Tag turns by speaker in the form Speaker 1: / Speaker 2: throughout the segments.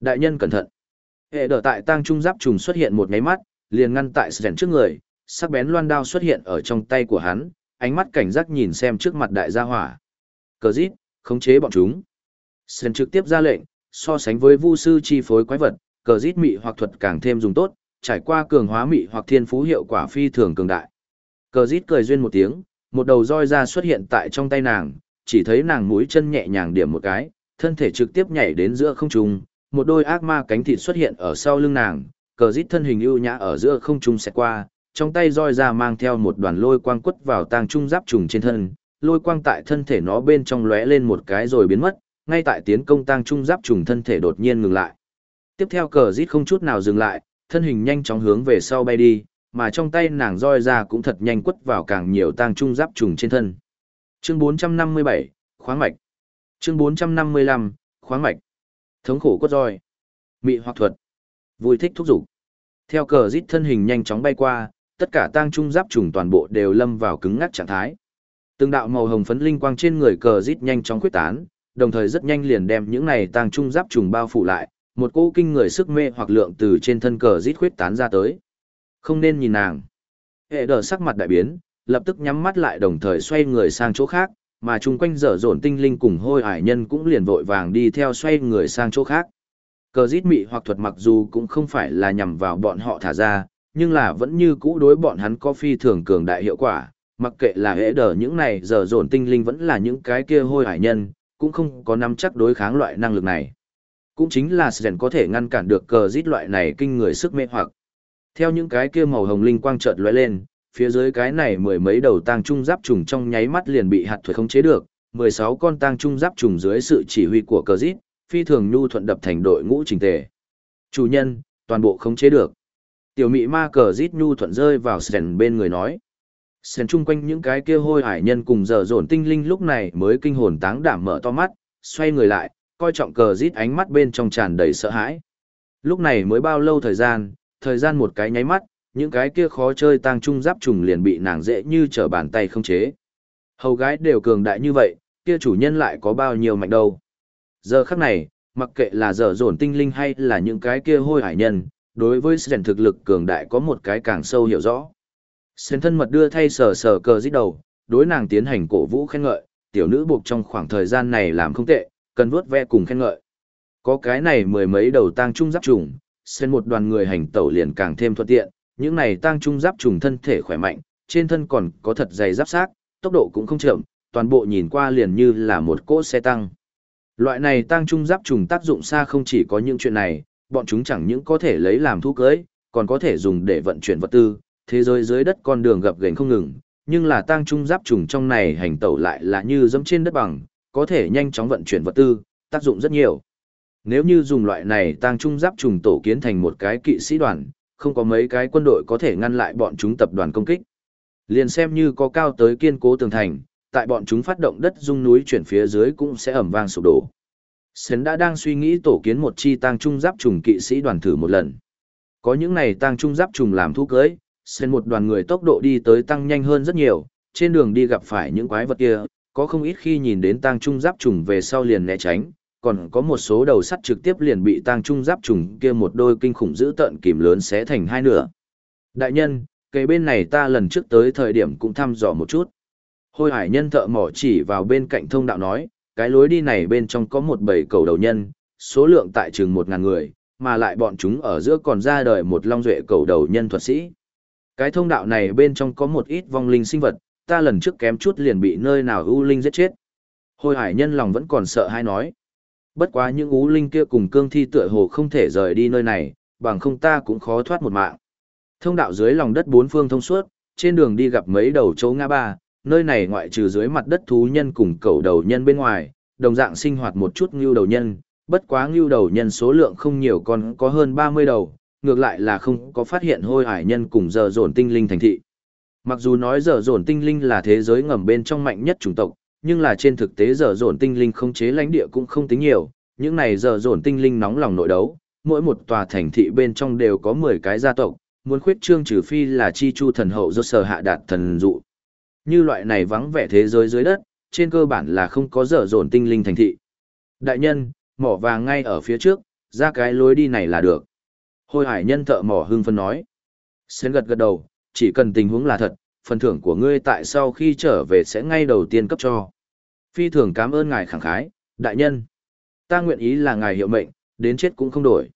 Speaker 1: Đại nhân cẩn thận. Hệ đỡ tại tang trung giáp trùng xuất hiện một nháy mắt, liền ngăn tại Sren trước người, sắc bén loan đao xuất hiện ở trong tay của hắn, ánh mắt cảnh giác nhìn xem trước mặt đại gia hỏa. Cờ rít, khống chế bọn chúng. Sren trực tiếp ra lệnh, so sánh với vu sư chi phối quái vật, cờ rít mị hoặc thuật càng thêm dùng tốt, trải qua cường hóa mị hoặc thiên phú hiệu quả phi thường cường đại. Cờ rít cười duyên một tiếng, một đầu roi ra xuất hiện tại trong tay nàng, chỉ thấy nàng mũi chân nhẹ nhàng điểm một cái, thân thể trực tiếp nhảy đến giữa không trung, một đôi ác ma cánh thịt xuất hiện ở sau lưng nàng, cờ rít thân hình ưu nhã ở giữa không trung sẽ qua, trong tay roi ra mang theo một đoàn lôi quang quất vào tang trung giáp trùng trên thân, lôi quang tại thân thể nó bên trong lóe lên một cái rồi biến mất, ngay tại tiến công tang trung giáp trùng thân thể đột nhiên ngừng lại. Tiếp theo cờ rít không chút nào dừng lại, thân hình nhanh chóng hướng về sau bay đi, mà trong tay nàng roi ra cũng thật nhanh quất vào càng nhiều tang trung giáp trùng trên thân. Chương 457, khoáng mạch. Chương 455, khoáng mạch. Thống khổ cốt roi. Mị hoặc thuật. Vui thích thúc dục. Theo cờ rít thân hình nhanh chóng bay qua, tất cả tang trung giáp trùng toàn bộ đều lâm vào cứng ngắc trạng thái. Từng đạo màu hồng phấn linh quang trên người cờ rít nhanh chóng quyết tán, đồng thời rất nhanh liền đem những này tang trung giáp trùng bao phủ lại, một cỗ kinh người sức mê hoặc lượng từ trên thân cờ rít khuếch tán ra tới. Không nên nhìn nàng. Hệ đờ sắc mặt đại biến, lập tức nhắm mắt lại đồng thời xoay người sang chỗ khác, mà chung quanh dở dồn tinh linh cùng hôi ải nhân cũng liền vội vàng đi theo xoay người sang chỗ khác. Cờ rít mị hoặc thuật mặc dù cũng không phải là nhằm vào bọn họ thả ra, nhưng là vẫn như cũ đối bọn hắn có phi thường cường đại hiệu quả, mặc kệ là hệ đờ những này dở dồn tinh linh vẫn là những cái kia hôi ải nhân, cũng không có nắm chắc đối kháng loại năng lực này. Cũng chính là Sren có thể ngăn cản được cờ rít loại này kinh người sức mê hoặc. Theo những cái kia màu hồng linh quang chợt lóe lên, phía dưới cái này mười mấy đầu tang trung giáp trùng trong nháy mắt liền bị hạt thuật khống chế được, 16 con tang trung giáp trùng dưới sự chỉ huy của cờ dít, phi thường nhu thuận đập thành đội ngũ trình tề. Chủ nhân, toàn bộ khống chế được. Tiểu mị ma cờ dít nhu thuận rơi vào sền bên người nói. Sền chung quanh những cái kia hôi hải nhân cùng giờ dồn tinh linh lúc này mới kinh hồn táng đảm mở to mắt, xoay người lại, coi trọng cờ dít ánh mắt bên trong tràn đầy sợ hãi. Lúc này mới bao lâu thời gian, thời gian một cái nháy mắt, những cái kia khó chơi tang trung giáp trùng liền bị nàng dễ như trở bàn tay không chế. Hầu gái đều cường đại như vậy, kia chủ nhân lại có bao nhiêu mạnh đâu. Giờ khắc này, mặc kệ là dở dồn tinh linh hay là những cái kia hôi hải nhân, đối với sren thực lực cường đại có một cái càng sâu hiểu rõ. Sren thân mật đưa thay sờ sờ cờ dít đầu, đối nàng tiến hành cổ vũ khen ngợi, tiểu nữ buộc trong khoảng thời gian này làm không tệ, cần vuốt ve cùng khen ngợi. Có cái này mười mấy đầu tang trung giáp trùng, sen một đoàn người hành tẩu liền càng thêm thuận tiện, những này tang trung giáp trùng thân thể khỏe mạnh, trên thân còn có thật dày giáp xác, tốc độ cũng không chậm, toàn bộ nhìn qua liền như là một cỗ xe tăng. Loại này tang trung giáp trùng tác dụng xa không chỉ có những chuyện này, bọn chúng chẳng những có thể lấy làm thú cưỡi còn có thể dùng để vận chuyển vật tư, thế giới dưới đất con đường gập ghềnh không ngừng, nhưng là tang trung giáp trùng trong này hành tẩu lại là như dẫm trên đất bằng, có thể nhanh chóng vận chuyển vật tư, tác dụng rất nhiều. Nếu như dùng loại này tang trung giáp trùng tổ kiến thành một cái kỵ sĩ đoàn, không có mấy cái quân đội có thể ngăn lại bọn chúng tập đoàn công kích. Liền xem như có cao tới kiên cố tường thành, tại bọn chúng phát động đất rung núi chuyển phía dưới cũng sẽ ẩm vang sụp đổ. Sến đã đang suy nghĩ tổ kiến một chi tăng trung giáp trùng kỵ sĩ đoàn thử một lần. Có những này tăng trung giáp trùng làm thú cưới, Sến một đoàn người tốc độ đi tới tăng nhanh hơn rất nhiều, trên đường đi gặp phải những quái vật kia, có không ít khi nhìn đến tăng trung giáp trùng về sau liền né tránh, còn có một số đầu sắt trực tiếp liền bị tang trung giáp trùng kia một đôi kinh khủng dữ tợn kìm lớn xé thành hai nửa. Đại nhân, cây bên này ta lần trước tới thời điểm cũng thăm dò một chút. Hôi hải nhân thợ mỏ chỉ vào bên cạnh thông đạo nói, cái lối đi này bên trong có một bầy cầu đầu nhân, số lượng tại chừng một ngàn người, mà lại bọn chúng ở giữa còn ra đời một long duệ cầu đầu nhân thuật sĩ. Cái thông đạo này bên trong có một ít vong linh sinh vật, ta lần trước kém chút liền bị nơi nào ưu linh giết chết. Hôi hải nhân lòng vẫn còn sợ hay nói. Bất quá những ú linh kia cùng cương thi tựa hồ không thể rời đi nơi này, bằng không ta cũng khó thoát một mạng. Thông đạo dưới lòng đất bốn phương thông suốt, trên đường đi gặp mấy đầu chỗ ngã ba, nơi này ngoại trừ dưới mặt đất thú nhân cùng cầu đầu nhân bên ngoài, đồng dạng sinh hoạt một chút ngưu đầu nhân, bất quá ngưu đầu nhân số lượng không nhiều còn có hơn 30 đầu, ngược lại là không có phát hiện hôi hải nhân cùng giờ dồn tinh linh thành thị. Mặc dù nói giờ dồn tinh linh là thế giới ngầm bên trong mạnh nhất chủng tộc, nhưng là trên thực tế giờ dồn tinh linh không chế lãnh địa cũng không tính nhiều, những này giờ dồn tinh linh nóng lòng nội đấu, mỗi một tòa thành thị bên trong đều có 10 cái gia tộc, muốn khuyết trương trừ phi là chi chu thần hậu do sở hạ đạt thần dụ. Như loại này vắng vẻ thế giới dưới đất, trên cơ bản là không có giờ dồn tinh linh thành thị. Đại nhân, mỏ vàng ngay ở phía trước, Ra cái lối đi này là được. Hồi hải nhân thợ mỏ hưng phân nói. Sến gật gật đầu, chỉ cần tình huống là thật, phần thưởng của ngươi tại sau khi trở về sẽ ngay đầu tiên cấp cho. Phi thường cảm ơn ngài khẳng khái, đại nhân. Ta nguyện ý là ngài hiệu mệnh, đến chết cũng không đổi.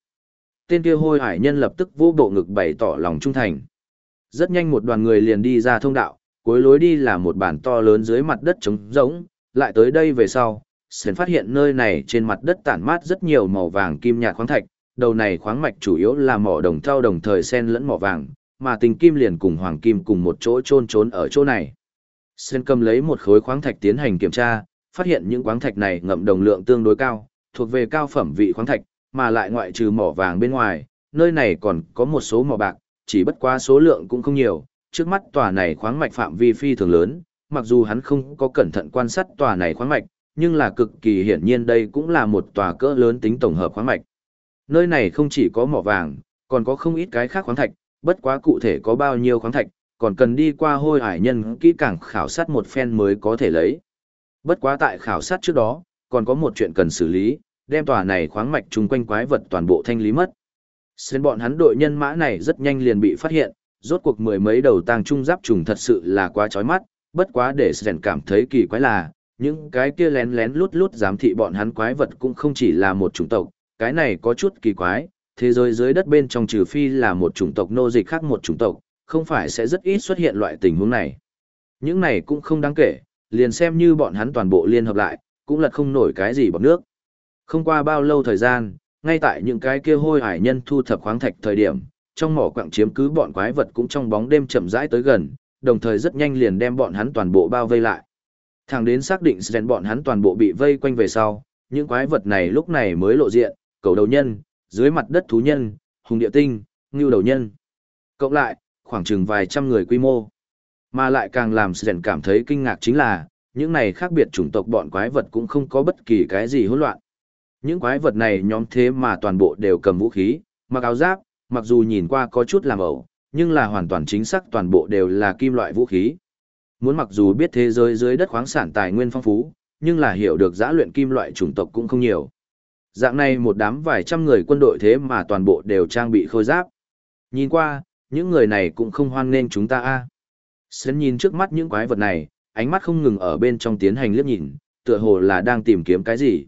Speaker 1: Tên kia hôi hải nhân lập tức vô bộ ngực bày tỏ lòng trung thành. Rất nhanh một đoàn người liền đi ra thông đạo, cuối lối đi là một bản to lớn dưới mặt đất trống rỗng, lại tới đây về sau, Sến phát hiện nơi này trên mặt đất tản mát rất nhiều màu vàng kim nhạt khoáng thạch, đầu này khoáng mạch chủ yếu là mỏ đồng thau đồng thời xen lẫn mỏ vàng, mà tình kim liền cùng hoàng kim cùng một chỗ trôn trốn ở chỗ này. Sến cầm lấy một khối khoáng thạch tiến hành kiểm tra, phát hiện những khoáng thạch này ngậm đồng lượng tương đối cao, thuộc về cao phẩm vị khoáng thạch, mà lại ngoại trừ mỏ vàng bên ngoài, nơi này còn có một số mỏ bạc, chỉ bất quá số lượng cũng không nhiều, trước mắt tòa này khoáng mạch phạm vi phi thường lớn, mặc dù hắn không có cẩn thận quan sát tòa này khoáng mạch, nhưng là cực kỳ hiển nhiên đây cũng là một tòa cỡ lớn tính tổng hợp khoáng mạch. Nơi này không chỉ có mỏ vàng, còn có không ít cái khác khoáng thạch, bất quá cụ thể có bao nhiêu khoáng thạch, còn cần đi qua hôi hải nhân kỹ càng khảo sát một phen mới có thể lấy. Bất quá tại khảo sát trước đó, còn có một chuyện cần xử lý, đem tòa này khoáng mạch chung quanh quái vật toàn bộ thanh lý mất. Xuyên bọn hắn đội nhân mã này rất nhanh liền bị phát hiện, rốt cuộc mười mấy đầu tang trung giáp trùng thật sự là quá chói mắt, bất quá để Xuyên cảm thấy kỳ quái là, những cái kia lén lén lút lút giám thị bọn hắn quái vật cũng không chỉ là một chủng tộc, cái này có chút kỳ quái, thế giới dưới đất bên trong trừ phi là một chủng tộc nô dịch khác một chủng tộc, không phải sẽ rất ít xuất hiện loại tình huống này. Những này cũng không đáng kể, liền xem như bọn hắn toàn bộ liên hợp lại, cũng lật không nổi cái gì bọt nước. Không qua bao lâu thời gian, ngay tại những cái kia hôi hải nhân thu thập khoáng thạch thời điểm, trong mỏ quặng chiếm cứ bọn quái vật cũng trong bóng đêm chậm rãi tới gần, đồng thời rất nhanh liền đem bọn hắn toàn bộ bao vây lại. Thẳng đến xác định rèn bọn hắn toàn bộ bị vây quanh về sau, những quái vật này lúc này mới lộ diện, cầu đầu nhân, dưới mặt đất thú nhân, hùng địa tinh, ngưu đầu nhân. Cộng lại, khoảng chừng vài trăm người quy mô. Mà lại càng làm rèn cảm thấy kinh ngạc chính là, những này khác biệt chủng tộc bọn quái vật cũng không có bất kỳ cái gì hỗn loạn. Những quái vật này nhóm thế mà toàn bộ đều cầm vũ khí, mặc áo giáp, mặc dù nhìn qua có chút làm ẩu, nhưng là hoàn toàn chính xác toàn bộ đều là kim loại vũ khí. Muốn mặc dù biết thế giới dưới đất khoáng sản tài nguyên phong phú, nhưng là hiểu được giã luyện kim loại chủng tộc cũng không nhiều. Dạng này một đám vài trăm người quân đội thế mà toàn bộ đều trang bị khôi giáp. Nhìn qua, những người này cũng không hoan nghênh chúng ta a. Sến nhìn trước mắt những quái vật này, ánh mắt không ngừng ở bên trong tiến hành liếc nhìn, tựa hồ là đang tìm kiếm cái gì.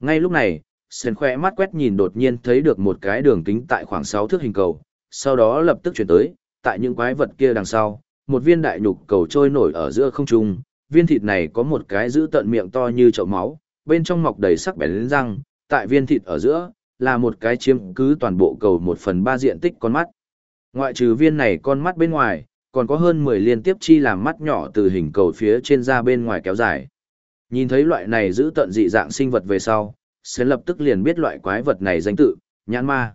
Speaker 1: Ngay lúc này, Sến khỏe mắt quét nhìn đột nhiên thấy được một cái đường kính tại khoảng 6 thước hình cầu, sau đó lập tức chuyển tới, tại những quái vật kia đằng sau, một viên đại nhục cầu trôi nổi ở giữa không trung, viên thịt này có một cái giữ tận miệng to như chậu máu, bên trong mọc đầy sắc bén răng, tại viên thịt ở giữa, là một cái chiếm cứ toàn bộ cầu một phần ba diện tích con mắt. Ngoại trừ viên này con mắt bên ngoài, còn có hơn 10 liên tiếp chi làm mắt nhỏ từ hình cầu phía trên ra bên ngoài kéo dài. Nhìn thấy loại này giữ tận dị dạng sinh vật về sau, sẽ lập tức liền biết loại quái vật này danh tự, nhãn ma.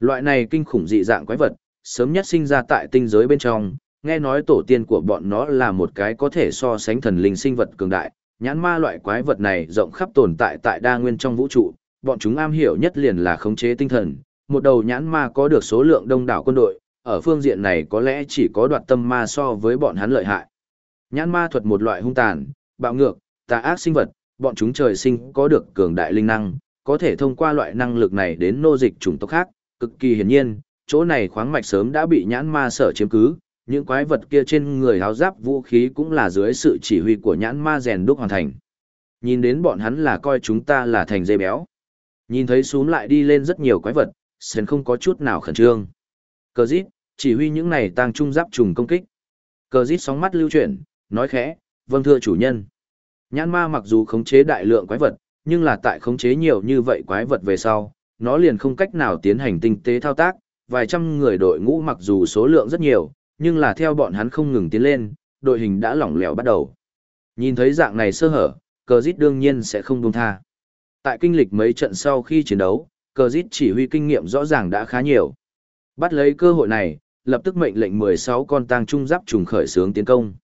Speaker 1: Loại này kinh khủng dị dạng quái vật, sớm nhất sinh ra tại tinh giới bên trong, nghe nói tổ tiên của bọn nó là một cái có thể so sánh thần linh sinh vật cường đại, nhãn ma loại quái vật này rộng khắp tồn tại tại đa nguyên trong vũ trụ, bọn chúng am hiểu nhất liền là khống chế tinh thần, một đầu nhãn ma có được số lượng đông đảo quân đội, ở phương diện này có lẽ chỉ có đoạt tâm ma so với bọn hắn lợi hại. Nhãn ma thuật một loại hung tàn, bạo ngược, tà ác sinh vật, bọn chúng trời sinh có được cường đại linh năng, có thể thông qua loại năng lực này đến nô dịch chủng tộc khác, cực kỳ hiển nhiên, chỗ này khoáng mạch sớm đã bị nhãn ma sở chiếm cứ, những quái vật kia trên người háo giáp vũ khí cũng là dưới sự chỉ huy của nhãn ma rèn đúc hoàn thành. Nhìn đến bọn hắn là coi chúng ta là thành dây béo. Nhìn thấy xuống lại đi lên rất nhiều quái vật, sơn không có chút nào khẩn trương. Cờ dít, chỉ huy những này tăng trung giáp trùng công kích. Cờ dít sóng mắt lưu chuyển, nói khẽ, vâng thưa chủ nhân. Nhãn ma mặc dù khống chế đại lượng quái vật, nhưng là tại khống chế nhiều như vậy quái vật về sau, nó liền không cách nào tiến hành tinh tế thao tác, vài trăm người đội ngũ mặc dù số lượng rất nhiều, nhưng là theo bọn hắn không ngừng tiến lên, đội hình đã lỏng lẻo bắt đầu. Nhìn thấy dạng này sơ hở, cờ dít đương nhiên sẽ không buông tha. Tại kinh lịch mấy trận sau khi chiến đấu, cờ dít chỉ huy kinh nghiệm rõ ràng đã khá nhiều. Bắt lấy cơ hội này, lập tức mệnh lệnh 16 con tang trung giáp trùng khởi sướng tiến công.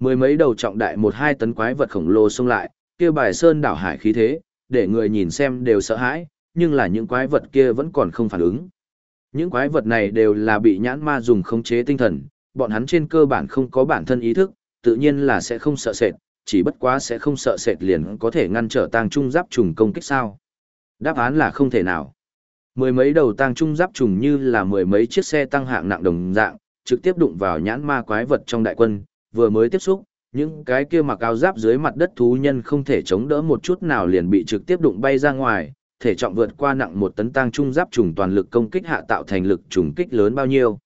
Speaker 1: Mười mấy đầu trọng đại một hai tấn quái vật khổng lồ xông lại, kia bài sơn đảo hải khí thế, để người nhìn xem đều sợ hãi, nhưng là những quái vật kia vẫn còn không phản ứng. Những quái vật này đều là bị nhãn ma dùng khống chế tinh thần, bọn hắn trên cơ bản không có bản thân ý thức, tự nhiên là sẽ không sợ sệt, chỉ bất quá sẽ không sợ sệt liền có thể ngăn trở tang trung giáp trùng công kích sao. Đáp án là không thể nào. Mười mấy đầu tang trung giáp trùng như là mười mấy chiếc xe tăng hạng nặng đồng dạng, trực tiếp đụng vào nhãn ma quái vật trong đại quân, vừa mới tiếp xúc, những cái kia mặc áo giáp dưới mặt đất thú nhân không thể chống đỡ một chút nào liền bị trực tiếp đụng bay ra ngoài, thể trọng vượt qua nặng một tấn tang trung giáp trùng toàn lực công kích hạ tạo thành lực trùng kích lớn bao nhiêu.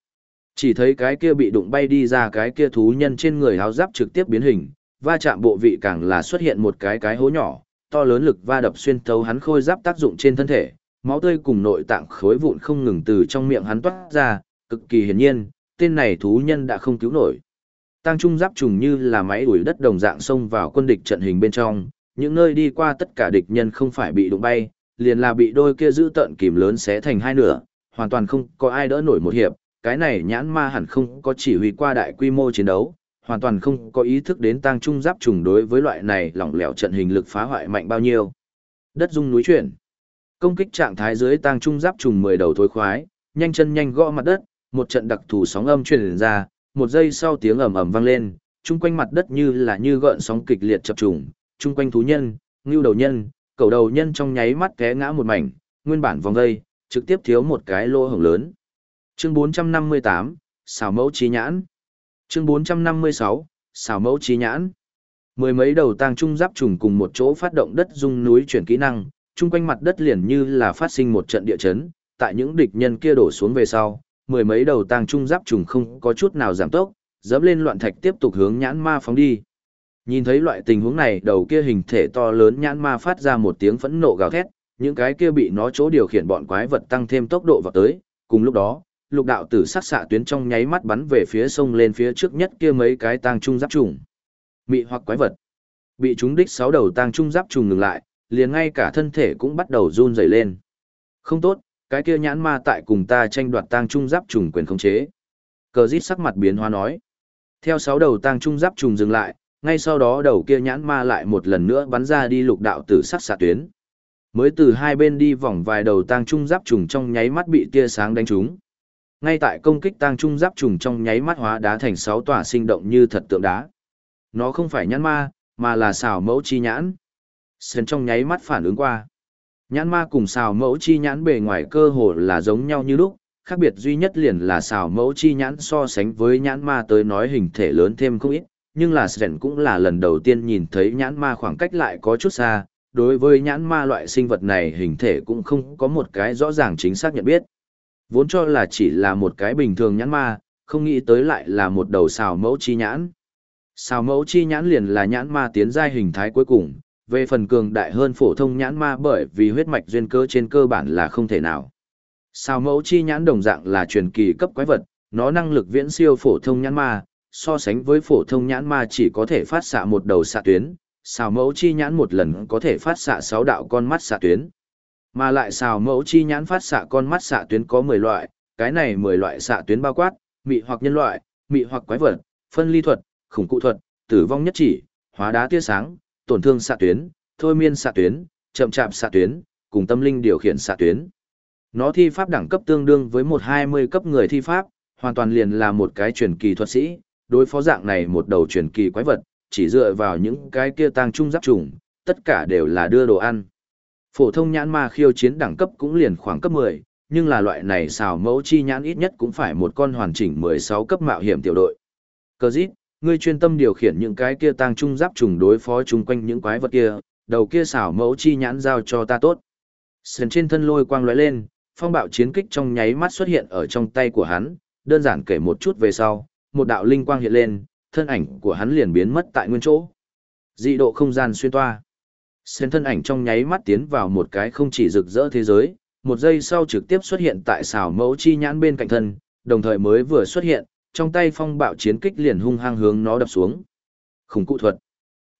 Speaker 1: Chỉ thấy cái kia bị đụng bay đi ra cái kia thú nhân trên người áo giáp trực tiếp biến hình, va chạm bộ vị càng là xuất hiện một cái cái hố nhỏ, to lớn lực va đập xuyên thấu hắn khôi giáp tác dụng trên thân thể, máu tươi cùng nội tạng khối vụn không ngừng từ trong miệng hắn toát ra, cực kỳ hiển nhiên, tên này thú nhân đã không cứu nổi. Tăng trung giáp trùng như là máy đuổi đất đồng dạng xông vào quân địch trận hình bên trong, những nơi đi qua tất cả địch nhân không phải bị đụng bay, liền là bị đôi kia giữ tận kìm lớn xé thành hai nửa, hoàn toàn không có ai đỡ nổi một hiệp, cái này nhãn ma hẳn không có chỉ huy qua đại quy mô chiến đấu, hoàn toàn không có ý thức đến tăng trung giáp trùng đối với loại này lỏng lẻo trận hình lực phá hoại mạnh bao nhiêu. Đất dung núi chuyển. Công kích trạng thái dưới tăng trung giáp trùng 10 đầu thối khoái, nhanh chân nhanh gõ mặt đất, một trận đặc thù sóng âm truyền ra, một giây sau tiếng ầm ầm vang lên, chung quanh mặt đất như là như gợn sóng kịch liệt chập trùng, chung quanh thú nhân, ngưu đầu nhân, cầu đầu nhân trong nháy mắt té ngã một mảnh, nguyên bản vòng dây, trực tiếp thiếu một cái lỗ hổng lớn. Chương 458, xảo mẫu trí nhãn. Chương 456, xảo mẫu trí nhãn. Mười mấy đầu tang trung giáp trùng cùng một chỗ phát động đất dung núi chuyển kỹ năng, chung quanh mặt đất liền như là phát sinh một trận địa chấn, tại những địch nhân kia đổ xuống về sau, mười mấy đầu tang trung giáp trùng không có chút nào giảm tốc, dẫm lên loạn thạch tiếp tục hướng nhãn ma phóng đi. Nhìn thấy loại tình huống này, đầu kia hình thể to lớn nhãn ma phát ra một tiếng phẫn nộ gào thét, những cái kia bị nó chỗ điều khiển bọn quái vật tăng thêm tốc độ vào tới, cùng lúc đó, lục đạo tử sắc xạ tuyến trong nháy mắt bắn về phía sông lên phía trước nhất kia mấy cái tang trung giáp trùng. Mị hoặc quái vật. Bị chúng đích sáu đầu tang trung giáp trùng ngừng lại, liền ngay cả thân thể cũng bắt đầu run rẩy lên. Không tốt, cái kia nhãn ma tại cùng ta tranh đoạt tang trung giáp trùng quyền khống chế. Cờ rít sắc mặt biến hóa nói. Theo sáu đầu tang trung giáp trùng dừng lại, ngay sau đó đầu kia nhãn ma lại một lần nữa bắn ra đi lục đạo tử sắc xạ tuyến. Mới từ hai bên đi vòng vài đầu tang trung giáp trùng trong nháy mắt bị tia sáng đánh trúng. Ngay tại công kích tang trung giáp trùng trong nháy mắt hóa đá thành sáu tòa sinh động như thật tượng đá. Nó không phải nhãn ma, mà là xảo mẫu chi nhãn. Sơn trong nháy mắt phản ứng qua. Nhãn ma cùng xào mẫu chi nhãn bề ngoài cơ hồ là giống nhau như lúc, khác biệt duy nhất liền là xào mẫu chi nhãn so sánh với nhãn ma tới nói hình thể lớn thêm không ít, nhưng là Sơn cũng là lần đầu tiên nhìn thấy nhãn ma khoảng cách lại có chút xa, đối với nhãn ma loại sinh vật này hình thể cũng không có một cái rõ ràng chính xác nhận biết. Vốn cho là chỉ là một cái bình thường nhãn ma, không nghĩ tới lại là một đầu xào mẫu chi nhãn. Xào mẫu chi nhãn liền là nhãn ma tiến giai hình thái cuối cùng, về phần cường đại hơn phổ thông nhãn ma bởi vì huyết mạch duyên cơ trên cơ bản là không thể nào. Sao mẫu chi nhãn đồng dạng là truyền kỳ cấp quái vật, nó năng lực viễn siêu phổ thông nhãn ma, so sánh với phổ thông nhãn ma chỉ có thể phát xạ một đầu xạ tuyến, xào mẫu chi nhãn một lần có thể phát xạ sáu đạo con mắt xạ tuyến. Mà lại xào mẫu chi nhãn phát xạ con mắt xạ tuyến có 10 loại, cái này 10 loại xạ tuyến bao quát, mị hoặc nhân loại, mị hoặc quái vật, phân ly thuật, khủng cụ thuật, tử vong nhất chỉ, hóa đá tia sáng, tổn thương xạ tuyến, thôi miên xạ tuyến, chậm chạp xạ tuyến, cùng tâm linh điều khiển xạ tuyến. Nó thi pháp đẳng cấp tương đương với một 20 cấp người thi pháp, hoàn toàn liền là một cái truyền kỳ thuật sĩ, đối phó dạng này một đầu truyền kỳ quái vật, chỉ dựa vào những cái kia tang trung giáp trùng, tất cả đều là đưa đồ ăn. Phổ thông nhãn ma khiêu chiến đẳng cấp cũng liền khoảng cấp 10, nhưng là loại này xào mẫu chi nhãn ít nhất cũng phải một con hoàn chỉnh 16 cấp mạo hiểm tiểu đội. Cơ dít, ngươi chuyên tâm điều khiển những cái kia tang trung giáp trùng đối phó chung quanh những quái vật kia, đầu kia xảo mẫu chi nhãn giao cho ta tốt. Sườn trên thân lôi quang lóe lên, phong bạo chiến kích trong nháy mắt xuất hiện ở trong tay của hắn, đơn giản kể một chút về sau, một đạo linh quang hiện lên, thân ảnh của hắn liền biến mất tại nguyên chỗ. Dị độ không gian xuyên toa. Sến thân ảnh trong nháy mắt tiến vào một cái không chỉ rực rỡ thế giới, một giây sau trực tiếp xuất hiện tại xảo mẫu chi nhãn bên cạnh thân, đồng thời mới vừa xuất hiện, trong tay phong bạo chiến kích liền hung hăng hướng nó đập xuống. Khủng cụ thuật.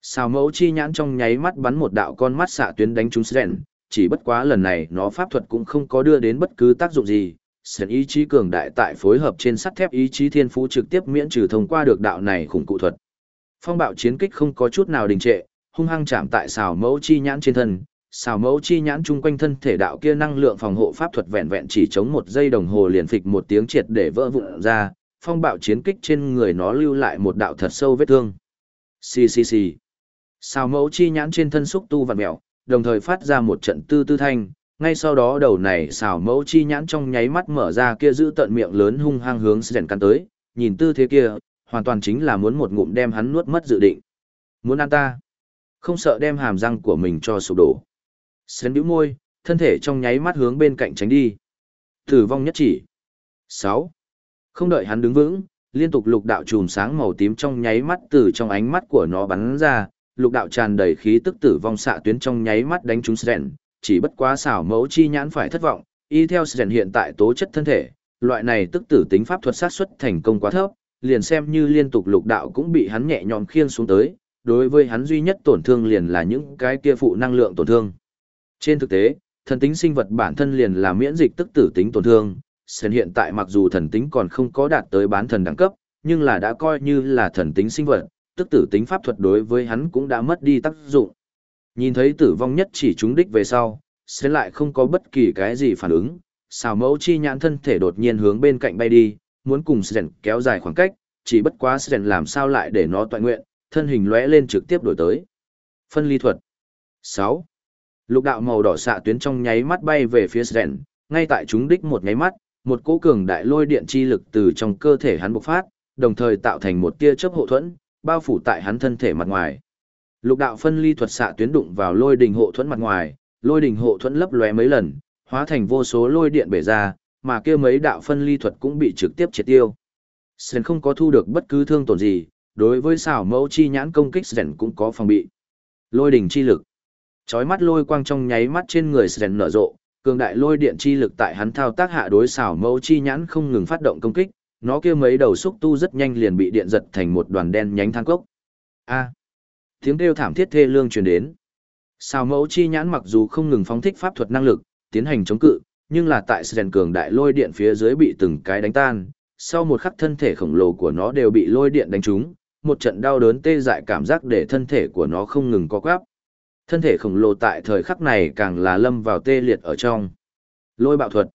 Speaker 1: Xào mẫu chi nhãn trong nháy mắt bắn một đạo con mắt xạ tuyến đánh trúng Sren, chỉ bất quá lần này nó pháp thuật cũng không có đưa đến bất cứ tác dụng gì. Sren ý chí cường đại tại phối hợp trên sắt thép ý chí thiên phú trực tiếp miễn trừ thông qua được đạo này khủng cụ thuật. Phong bạo chiến kích không có chút nào đình trệ, hung hăng chạm tại xào mẫu chi nhãn trên thân. Xào mẫu chi nhãn chung quanh thân thể đạo kia năng lượng phòng hộ pháp thuật vẹn vẹn chỉ chống một giây đồng hồ liền phịch một tiếng triệt để vỡ vụn ra, phong bạo chiến kích trên người nó lưu lại một đạo thật sâu vết thương. Xì xì xì. Sao mẫu chi nhãn trên thân xúc tu vặn mẹo, đồng thời phát ra một trận tư tư thanh, ngay sau đó đầu này xảo mẫu chi nhãn trong nháy mắt mở ra kia giữ tận miệng lớn hung hăng hướng Sren căn tới, nhìn tư thế kia, hoàn toàn chính là muốn một ngụm đem hắn nuốt mất dự định. Muốn ăn ta? Không sợ đem hàm răng của mình cho sụp đổ. Sren bĩu môi, thân thể trong nháy mắt hướng bên cạnh tránh đi. Tử vong nhất chỉ. 6. Không đợi hắn đứng vững, liên tục lục đạo chùm sáng màu tím trong nháy mắt từ trong ánh mắt của nó bắn ra, lục đạo tràn đầy khí tức tử vong xạ tuyến trong nháy mắt đánh trúng Sren, chỉ bất quá xảo mẫu chi nhãn phải thất vọng, y theo Sren hiện tại tố chất thân thể, loại này tức tử tính pháp thuật sát xuất thành công quá thấp, liền xem như liên tục lục đạo cũng bị hắn nhẹ nhõm khiêng xuống tới, đối với hắn duy nhất tổn thương liền là những cái kia phụ năng lượng tổn thương. Trên thực tế, thần tính sinh vật bản thân liền là miễn dịch tức tử tính tổn thương, Sơn hiện tại mặc dù thần tính còn không có đạt tới bán thần đẳng cấp, nhưng là đã coi như là thần tính sinh vật, tức tử tính pháp thuật đối với hắn cũng đã mất đi tác dụng. Nhìn thấy tử vong nhất chỉ trúng đích về sau, Sơn lại không có bất kỳ cái gì phản ứng, xào mẫu chi nhãn thân thể đột nhiên hướng bên cạnh bay đi, muốn cùng Sơn kéo dài khoảng cách, chỉ bất quá Sơn làm sao lại để nó toàn nguyện, thân hình lóe lên trực tiếp đổi tới. Phân ly thuật 6. Lục đạo màu đỏ xạ tuyến trong nháy mắt bay về phía Sren, ngay tại chúng đích một nháy mắt, một cỗ cường đại lôi điện chi lực từ trong cơ thể hắn bộc phát, đồng thời tạo thành một tia chớp hộ thuẫn, bao phủ tại hắn thân thể mặt ngoài. Lục đạo phân ly thuật xạ tuyến đụng vào lôi đình hộ thuẫn mặt ngoài, lôi đình hộ thuẫn lấp lóe mấy lần, hóa thành vô số lôi điện bể ra, mà kia mấy đạo phân ly thuật cũng bị trực tiếp triệt tiêu. Sren không có thu được bất cứ thương tổn gì, đối với xảo mẫu chi nhãn công kích Sren cũng có phòng bị. Lôi đình chi lực. Chói mắt lôi quang trong nháy mắt trên người Sren nở rộ, cường đại lôi điện chi lực tại hắn thao tác hạ đối xảo mẫu chi nhãn không ngừng phát động công kích, nó kia mấy đầu xúc tu rất nhanh liền bị điện giật thành một đoàn đen nhánh than cốc. A. Tiếng kêu thảm thiết thê lương truyền đến. Xảo mẫu chi nhãn mặc dù không ngừng phóng thích pháp thuật năng lực, tiến hành chống cự, nhưng là tại Sren cường đại lôi điện phía dưới bị từng cái đánh tan, sau một khắc thân thể khổng lồ của nó đều bị lôi điện đánh trúng, một trận đau đớn tê dại cảm giác để thân thể của nó không ngừng co quắp. Thân thể khổng lồ tại thời khắc này càng là lâm vào tê liệt ở trong. Lôi bạo thuật.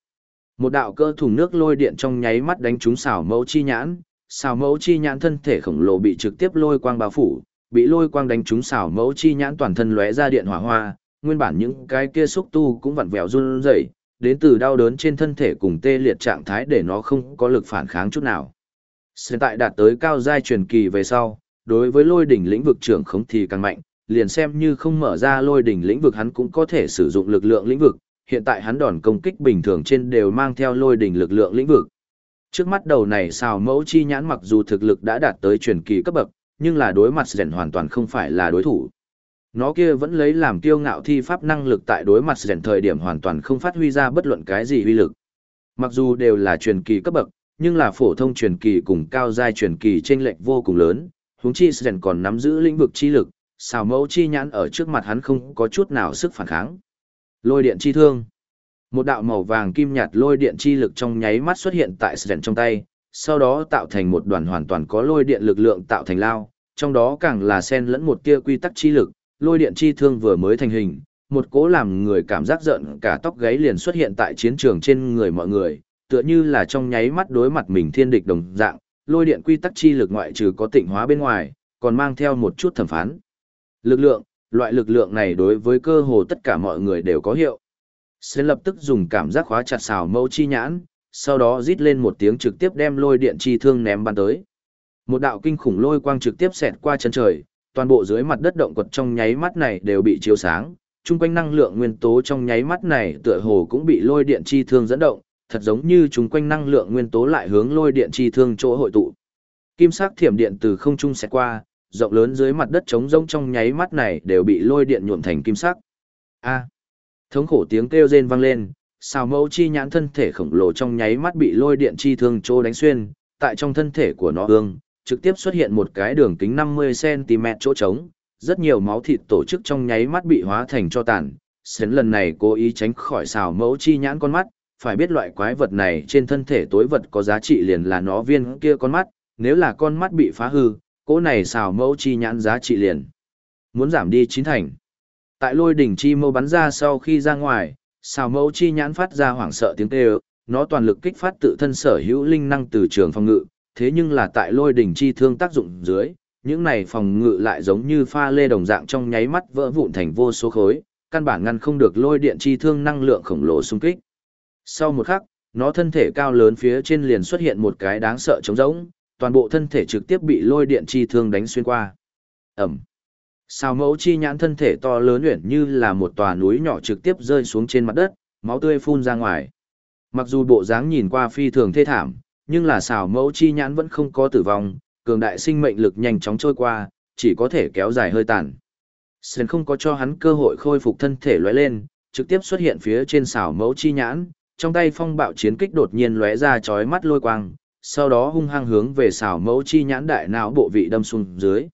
Speaker 1: Một đạo cơ thùng nước lôi điện trong nháy mắt đánh trúng xảo mẫu chi nhãn, xảo mẫu chi nhãn thân thể khổng lồ bị trực tiếp lôi quang bao phủ, bị lôi quang đánh trúng xảo mẫu chi nhãn toàn thân lóe ra điện hỏa hoa, nguyên bản những cái kia xúc tu cũng vặn vẹo run rẩy, đến từ đau đớn trên thân thể cùng tê liệt trạng thái để nó không có lực phản kháng chút nào. Hiện tại đạt tới cao giai truyền kỳ về sau, đối với lôi đỉnh lĩnh vực trưởng khống thì càng mạnh, liền xem như không mở ra lôi đỉnh lĩnh vực hắn cũng có thể sử dụng lực lượng lĩnh vực, hiện tại hắn đòn công kích bình thường trên đều mang theo lôi đỉnh lực lượng lĩnh vực. Trước mắt đầu này xào mẫu chi nhãn mặc dù thực lực đã đạt tới truyền kỳ cấp bậc, nhưng là đối mặt rèn hoàn toàn không phải là đối thủ. Nó kia vẫn lấy làm kiêu ngạo thi pháp năng lực tại đối mặt rèn thời điểm hoàn toàn không phát huy ra bất luận cái gì uy lực. Mặc dù đều là truyền kỳ cấp bậc, nhưng là phổ thông truyền kỳ cùng cao giai truyền kỳ chênh lệch vô cùng lớn, huống chi rèn còn nắm giữ lĩnh vực chi lực, xào mẫu chi nhãn ở trước mặt hắn không có chút nào sức phản kháng. Lôi điện chi thương. Một đạo màu vàng kim nhạt lôi điện chi lực trong nháy mắt xuất hiện tại sẹn trong tay, sau đó tạo thành một đoàn hoàn toàn có lôi điện lực lượng tạo thành lao, trong đó càng là xen lẫn một tia quy tắc chi lực, lôi điện chi thương vừa mới thành hình, một cố làm người cảm giác giận cả tóc gáy liền xuất hiện tại chiến trường trên người mọi người, tựa như là trong nháy mắt đối mặt mình thiên địch đồng dạng, lôi điện quy tắc chi lực ngoại trừ có tịnh hóa bên ngoài, còn mang theo một chút thẩm phán. Lực lượng, loại lực lượng này đối với cơ hồ tất cả mọi người đều có hiệu. Sẽ lập tức dùng cảm giác khóa chặt xào mẫu chi nhãn, sau đó rít lên một tiếng trực tiếp đem lôi điện chi thương ném bắn tới. Một đạo kinh khủng lôi quang trực tiếp xẹt qua chân trời, toàn bộ dưới mặt đất động quật trong nháy mắt này đều bị chiếu sáng, chung quanh năng lượng nguyên tố trong nháy mắt này tựa hồ cũng bị lôi điện chi thương dẫn động, thật giống như chung quanh năng lượng nguyên tố lại hướng lôi điện chi thương chỗ hội tụ. Kim sắc thiểm điện từ không trung xẹt qua, rộng lớn dưới mặt đất trống rỗng trong nháy mắt này đều bị lôi điện nhuộm thành kim sắc. A. thống khổ tiếng kêu rên vang lên, xào mẫu chi nhãn thân thể khổng lồ trong nháy mắt bị lôi điện chi thương trô đánh xuyên, tại trong thân thể của nó ương, trực tiếp xuất hiện một cái đường kính 50cm chỗ trống, rất nhiều máu thịt tổ chức trong nháy mắt bị hóa thành cho tàn. Sến lần này cố ý tránh khỏi xào mẫu chi nhãn con mắt, phải biết loại quái vật này trên thân thể tối vật có giá trị liền là nó viên kia con mắt, nếu là con mắt bị phá hư, cỗ này xào mẫu chi nhãn giá trị liền. Muốn giảm đi chín thành. Tại lôi đỉnh chi mâu bắn ra sau khi ra ngoài, xào mẫu chi nhãn phát ra hoảng sợ tiếng kêu, nó toàn lực kích phát tự thân sở hữu linh năng từ trường phòng ngự, thế nhưng là tại lôi đỉnh chi thương tác dụng dưới, những này phòng ngự lại giống như pha lê đồng dạng trong nháy mắt vỡ vụn thành vô số khối, căn bản ngăn không được lôi điện chi thương năng lượng khổng lồ xung kích. Sau một khắc, nó thân thể cao lớn phía trên liền xuất hiện một cái đáng sợ trống rỗng, toàn bộ thân thể trực tiếp bị lôi điện chi thương đánh xuyên qua. Ẩm. Sao mẫu chi nhãn thân thể to lớn uyển như là một tòa núi nhỏ trực tiếp rơi xuống trên mặt đất, máu tươi phun ra ngoài. Mặc dù bộ dáng nhìn qua phi thường thê thảm, nhưng là xào mẫu chi nhãn vẫn không có tử vong, cường đại sinh mệnh lực nhanh chóng trôi qua, chỉ có thể kéo dài hơi tàn. Sơn không có cho hắn cơ hội khôi phục thân thể lóe lên, trực tiếp xuất hiện phía trên xào mẫu chi nhãn, trong tay phong bạo chiến kích đột nhiên lóe ra chói mắt lôi quang, sau đó hung hăng hướng về xào mẫu chi nhãn đại não bộ vị đâm xuống dưới.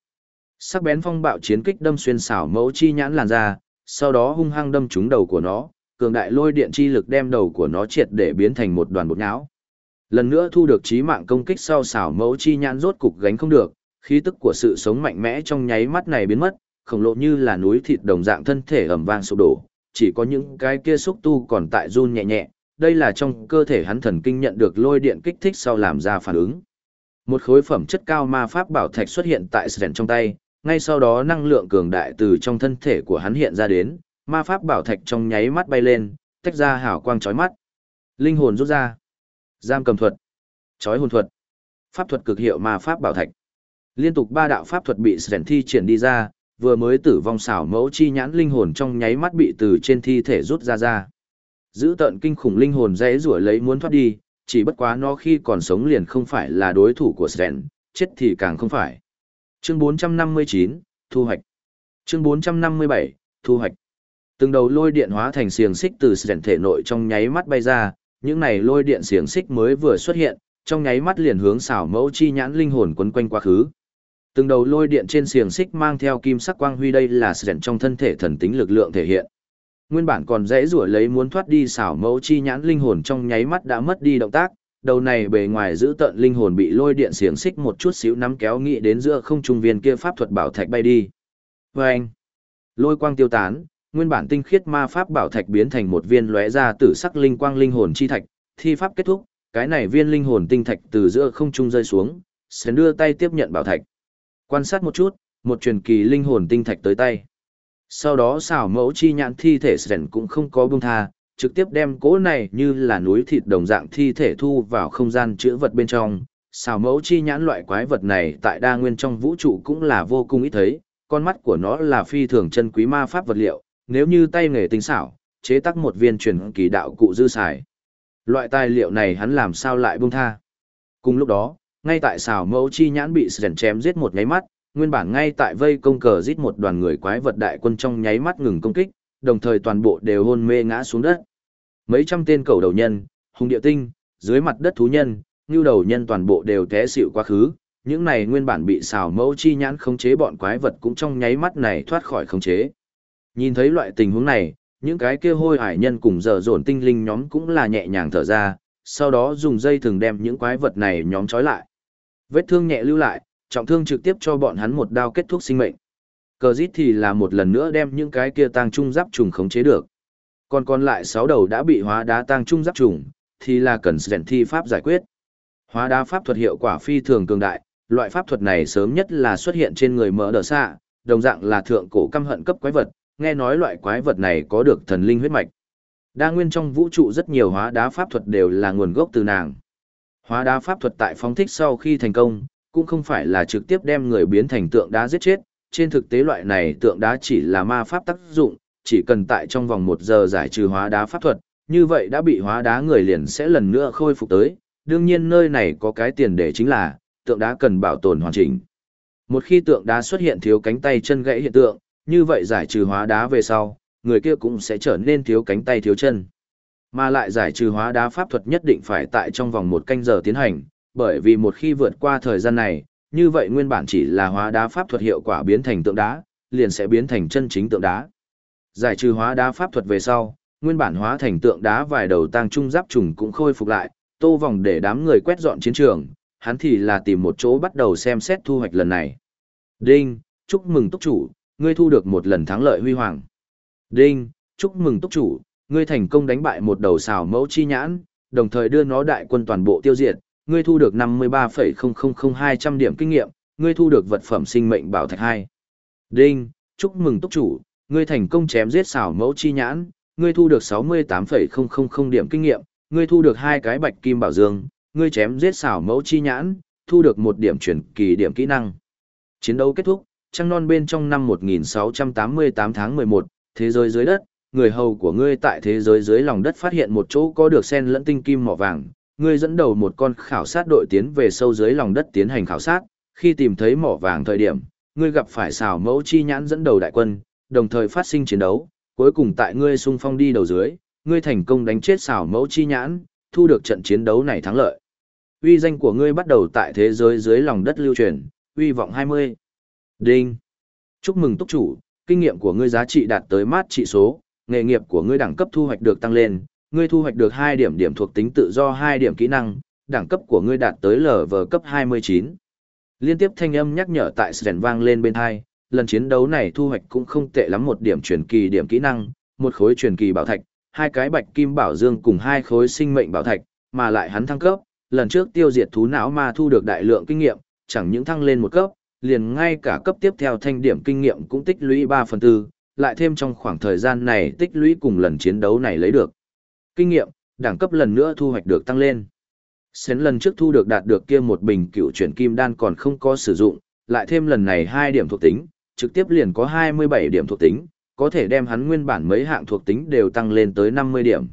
Speaker 1: Sắc bén phong bạo chiến kích đâm xuyên xảo mẫu chi nhãn làn ra, sau đó hung hăng đâm trúng đầu của nó, cường đại lôi điện chi lực đem đầu của nó triệt để biến thành một đoàn bột nhão. Lần nữa thu được trí mạng công kích sau xảo mẫu chi nhãn rốt cục gánh không được, khí tức của sự sống mạnh mẽ trong nháy mắt này biến mất, khổng lồ như là núi thịt đồng dạng thân thể ẩm vang sụp đổ, chỉ có những cái kia xúc tu còn tại run nhẹ nhẹ, đây là trong cơ thể hắn thần kinh nhận được lôi điện kích thích sau làm ra phản ứng. Một khối phẩm chất cao ma pháp bảo thạch xuất hiện tại Sren trong tay, ngay sau đó năng lượng cường đại từ trong thân thể của hắn hiện ra đến, ma pháp bảo thạch trong nháy mắt bay lên, tách ra hào quang chói mắt. Linh hồn rút ra. Giam cầm thuật. Chói hồn thuật. Pháp thuật cực hiệu ma pháp bảo thạch. Liên tục ba đạo pháp thuật bị Sren thi triển đi ra, vừa mới tử vong xảo mẫu chi nhãn linh hồn trong nháy mắt bị từ trên thi thể rút ra ra. Giữ tận kinh khủng linh hồn dễ rủa lấy muốn thoát đi, chỉ bất quá nó khi còn sống liền không phải là đối thủ của Sren, chết thì càng không phải. Chương 459, thu hoạch. Chương 457, thu hoạch. Từng đầu lôi điện hóa thành xiềng xích từ Sren thể nội trong nháy mắt bay ra, những này lôi điện xiềng xích mới vừa xuất hiện, trong nháy mắt liền hướng xảo mẫu chi nhãn linh hồn quấn quanh quá khứ. Từng đầu lôi điện trên xiềng xích mang theo kim sắc quang huy đây là Sren trong thân thể thần tính lực lượng thể hiện. Nguyên bản còn dễ rủa lấy muốn thoát đi xảo mẫu chi nhãn linh hồn trong nháy mắt đã mất đi động tác, đầu này bề ngoài giữ tận linh hồn bị lôi điện xiềng xích một chút xíu nắm kéo nghĩ đến giữa không trung viên kia pháp thuật bảo thạch bay đi. Và anh, lôi quang tiêu tán, nguyên bản tinh khiết ma pháp bảo thạch biến thành một viên lóe ra tử sắc linh quang linh hồn chi thạch, thi pháp kết thúc, cái này viên linh hồn tinh thạch từ giữa không trung rơi xuống, sẽ đưa tay tiếp nhận bảo thạch. Quan sát một chút, một truyền kỳ linh hồn tinh thạch tới tay. Sau đó xảo mẫu chi nhãn thi thể sẻn cũng không có buông tha, trực tiếp đem cỗ này như là núi thịt đồng dạng thi thể thu vào không gian chữa vật bên trong. Xảo mẫu chi nhãn loại quái vật này tại đa nguyên trong vũ trụ cũng là vô cùng ít thấy, con mắt của nó là phi thường chân quý ma pháp vật liệu, nếu như tay nghề tinh xảo, chế tác một viên truyền kỳ đạo cụ dư xài. Loại tài liệu này hắn làm sao lại buông tha. Cùng lúc đó, ngay tại xảo mẫu chi nhãn bị sẻn chém giết một nháy mắt, nguyên bản ngay tại vây công cờ giết một đoàn người quái vật đại quân trong nháy mắt ngừng công kích, đồng thời toàn bộ đều hôn mê ngã xuống đất. Mấy trăm tên cầu đầu nhân, hung địa tinh, dưới mặt đất thú nhân, như đầu nhân toàn bộ đều té xịu quá khứ, những này nguyên bản bị xào mẫu chi nhãn khống chế bọn quái vật cũng trong nháy mắt này thoát khỏi khống chế. Nhìn thấy loại tình huống này, những cái kia hôi hải nhân cùng dở dồn tinh linh nhóm cũng là nhẹ nhàng thở ra, sau đó dùng dây thường đem những quái vật này nhóm trói lại. Vết thương nhẹ lưu lại, trọng thương trực tiếp cho bọn hắn một đao kết thúc sinh mệnh. Cờ dít thì là một lần nữa đem những cái kia tang trung giáp trùng khống chế được. Còn còn lại sáu đầu đã bị hóa đá tang trung giáp trùng, thì là cần rèn thi pháp giải quyết. Hóa đá pháp thuật hiệu quả phi thường cường đại, loại pháp thuật này sớm nhất là xuất hiện trên người mở đờ xạ, đồng dạng là thượng cổ căm hận cấp quái vật, nghe nói loại quái vật này có được thần linh huyết mạch. Đa nguyên trong vũ trụ rất nhiều hóa đá pháp thuật đều là nguồn gốc từ nàng. Hóa đá pháp thuật tại phóng thích sau khi thành công, cũng không phải là trực tiếp đem người biến thành tượng đá giết chết, trên thực tế loại này tượng đá chỉ là ma pháp tác dụng, chỉ cần tại trong vòng một giờ giải trừ hóa đá pháp thuật, như vậy đã bị hóa đá người liền sẽ lần nữa khôi phục tới. Đương nhiên nơi này có cái tiền để chính là, tượng đá cần bảo tồn hoàn chỉnh. Một khi tượng đá xuất hiện thiếu cánh tay chân gãy hiện tượng, như vậy giải trừ hóa đá về sau, người kia cũng sẽ trở nên thiếu cánh tay thiếu chân. Mà lại giải trừ hóa đá pháp thuật nhất định phải tại trong vòng một canh giờ tiến hành, bởi vì một khi vượt qua thời gian này, như vậy nguyên bản chỉ là hóa đá pháp thuật hiệu quả biến thành tượng đá, liền sẽ biến thành chân chính tượng đá. Giải trừ hóa đá pháp thuật về sau, nguyên bản hóa thành tượng đá vài đầu tang trung giáp trùng cũng khôi phục lại, tô vòng để đám người quét dọn chiến trường, hắn thì là tìm một chỗ bắt đầu xem xét thu hoạch lần này. Đinh, chúc mừng túc chủ, ngươi thu được một lần thắng lợi huy hoàng. Đinh, chúc mừng túc chủ, ngươi thành công đánh bại một đầu xào mẫu chi nhãn, đồng thời đưa nó đại quân toàn bộ tiêu diệt, ngươi thu được 53,000200 điểm kinh nghiệm, ngươi thu được vật phẩm sinh mệnh bảo thạch 2. Đinh, chúc mừng túc chủ, ngươi thành công chém giết xảo mẫu chi nhãn, ngươi thu được 68,000 điểm kinh nghiệm, ngươi thu được hai cái bạch kim bảo dương, ngươi chém giết xảo mẫu chi nhãn, thu được một điểm chuyển kỳ điểm kỹ năng. Chiến đấu kết thúc, trăng non bên trong năm 1688 tháng 11, thế giới dưới đất, người hầu của ngươi tại thế giới dưới lòng đất phát hiện một chỗ có được sen lẫn tinh kim mỏ vàng, ngươi dẫn đầu một con khảo sát đội tiến về sâu dưới lòng đất tiến hành khảo sát, khi tìm thấy mỏ vàng thời điểm, ngươi gặp phải xảo mẫu chi nhãn dẫn đầu đại quân, đồng thời phát sinh chiến đấu, cuối cùng tại ngươi xung phong đi đầu dưới, ngươi thành công đánh chết xảo mẫu chi nhãn, thu được trận chiến đấu này thắng lợi. Uy danh của ngươi bắt đầu tại thế giới dưới lòng đất lưu truyền, uy vọng 20. Đinh. Chúc mừng túc chủ, kinh nghiệm của ngươi giá trị đạt tới mát trị số, nghề nghiệp của ngươi đẳng cấp thu hoạch được tăng lên, ngươi thu hoạch được 2 điểm điểm thuộc tính tự do 2 điểm kỹ năng, đẳng cấp của ngươi đạt tới LV cấp 29. Liên tiếp thanh âm nhắc nhở tại Sren vang lên bên hai, lần chiến đấu này thu hoạch cũng không tệ lắm một điểm truyền kỳ điểm kỹ năng, một khối truyền kỳ bảo thạch, hai cái bạch kim bảo dương cùng hai khối sinh mệnh bảo thạch, mà lại hắn thăng cấp, lần trước tiêu diệt thú não ma thu được đại lượng kinh nghiệm, chẳng những thăng lên một cấp, liền ngay cả cấp tiếp theo thanh điểm kinh nghiệm cũng tích lũy 3 phần 4, lại thêm trong khoảng thời gian này tích lũy cùng lần chiến đấu này lấy được. Kinh nghiệm, đẳng cấp lần nữa thu hoạch được tăng lên. Xến lần trước thu được đạt được kia một bình cựu chuyển kim đan còn không có sử dụng, lại thêm lần này 2 điểm thuộc tính, trực tiếp liền có 27 điểm thuộc tính, có thể đem hắn nguyên bản mấy hạng thuộc tính đều tăng lên tới 50 điểm.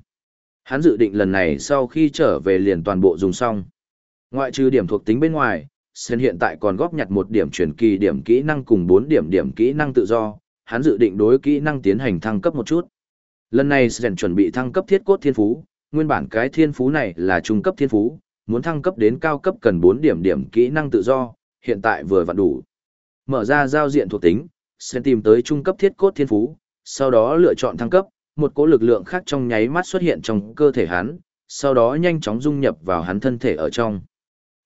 Speaker 1: Hắn dự định lần này sau khi trở về liền toàn bộ dùng xong. Ngoại trừ điểm thuộc tính bên ngoài, Sen hiện tại còn góp nhặt một điểm truyền kỳ điểm kỹ năng cùng 4 điểm điểm kỹ năng tự do, hắn dự định đối kỹ năng tiến hành thăng cấp một chút. Lần này Sren chuẩn bị thăng cấp thiết cốt thiên phú, nguyên bản cái thiên phú này là trung cấp thiên phú, muốn thăng cấp đến cao cấp cần 4 điểm điểm kỹ năng tự do, hiện tại vừa vặn đủ. Mở ra giao diện thuộc tính, Sren tìm tới trung cấp thiết cốt thiên phú, sau đó lựa chọn thăng cấp, một cỗ lực lượng khác trong nháy mắt xuất hiện trong cơ thể hắn, sau đó nhanh chóng dung nhập vào hắn thân thể ở trong.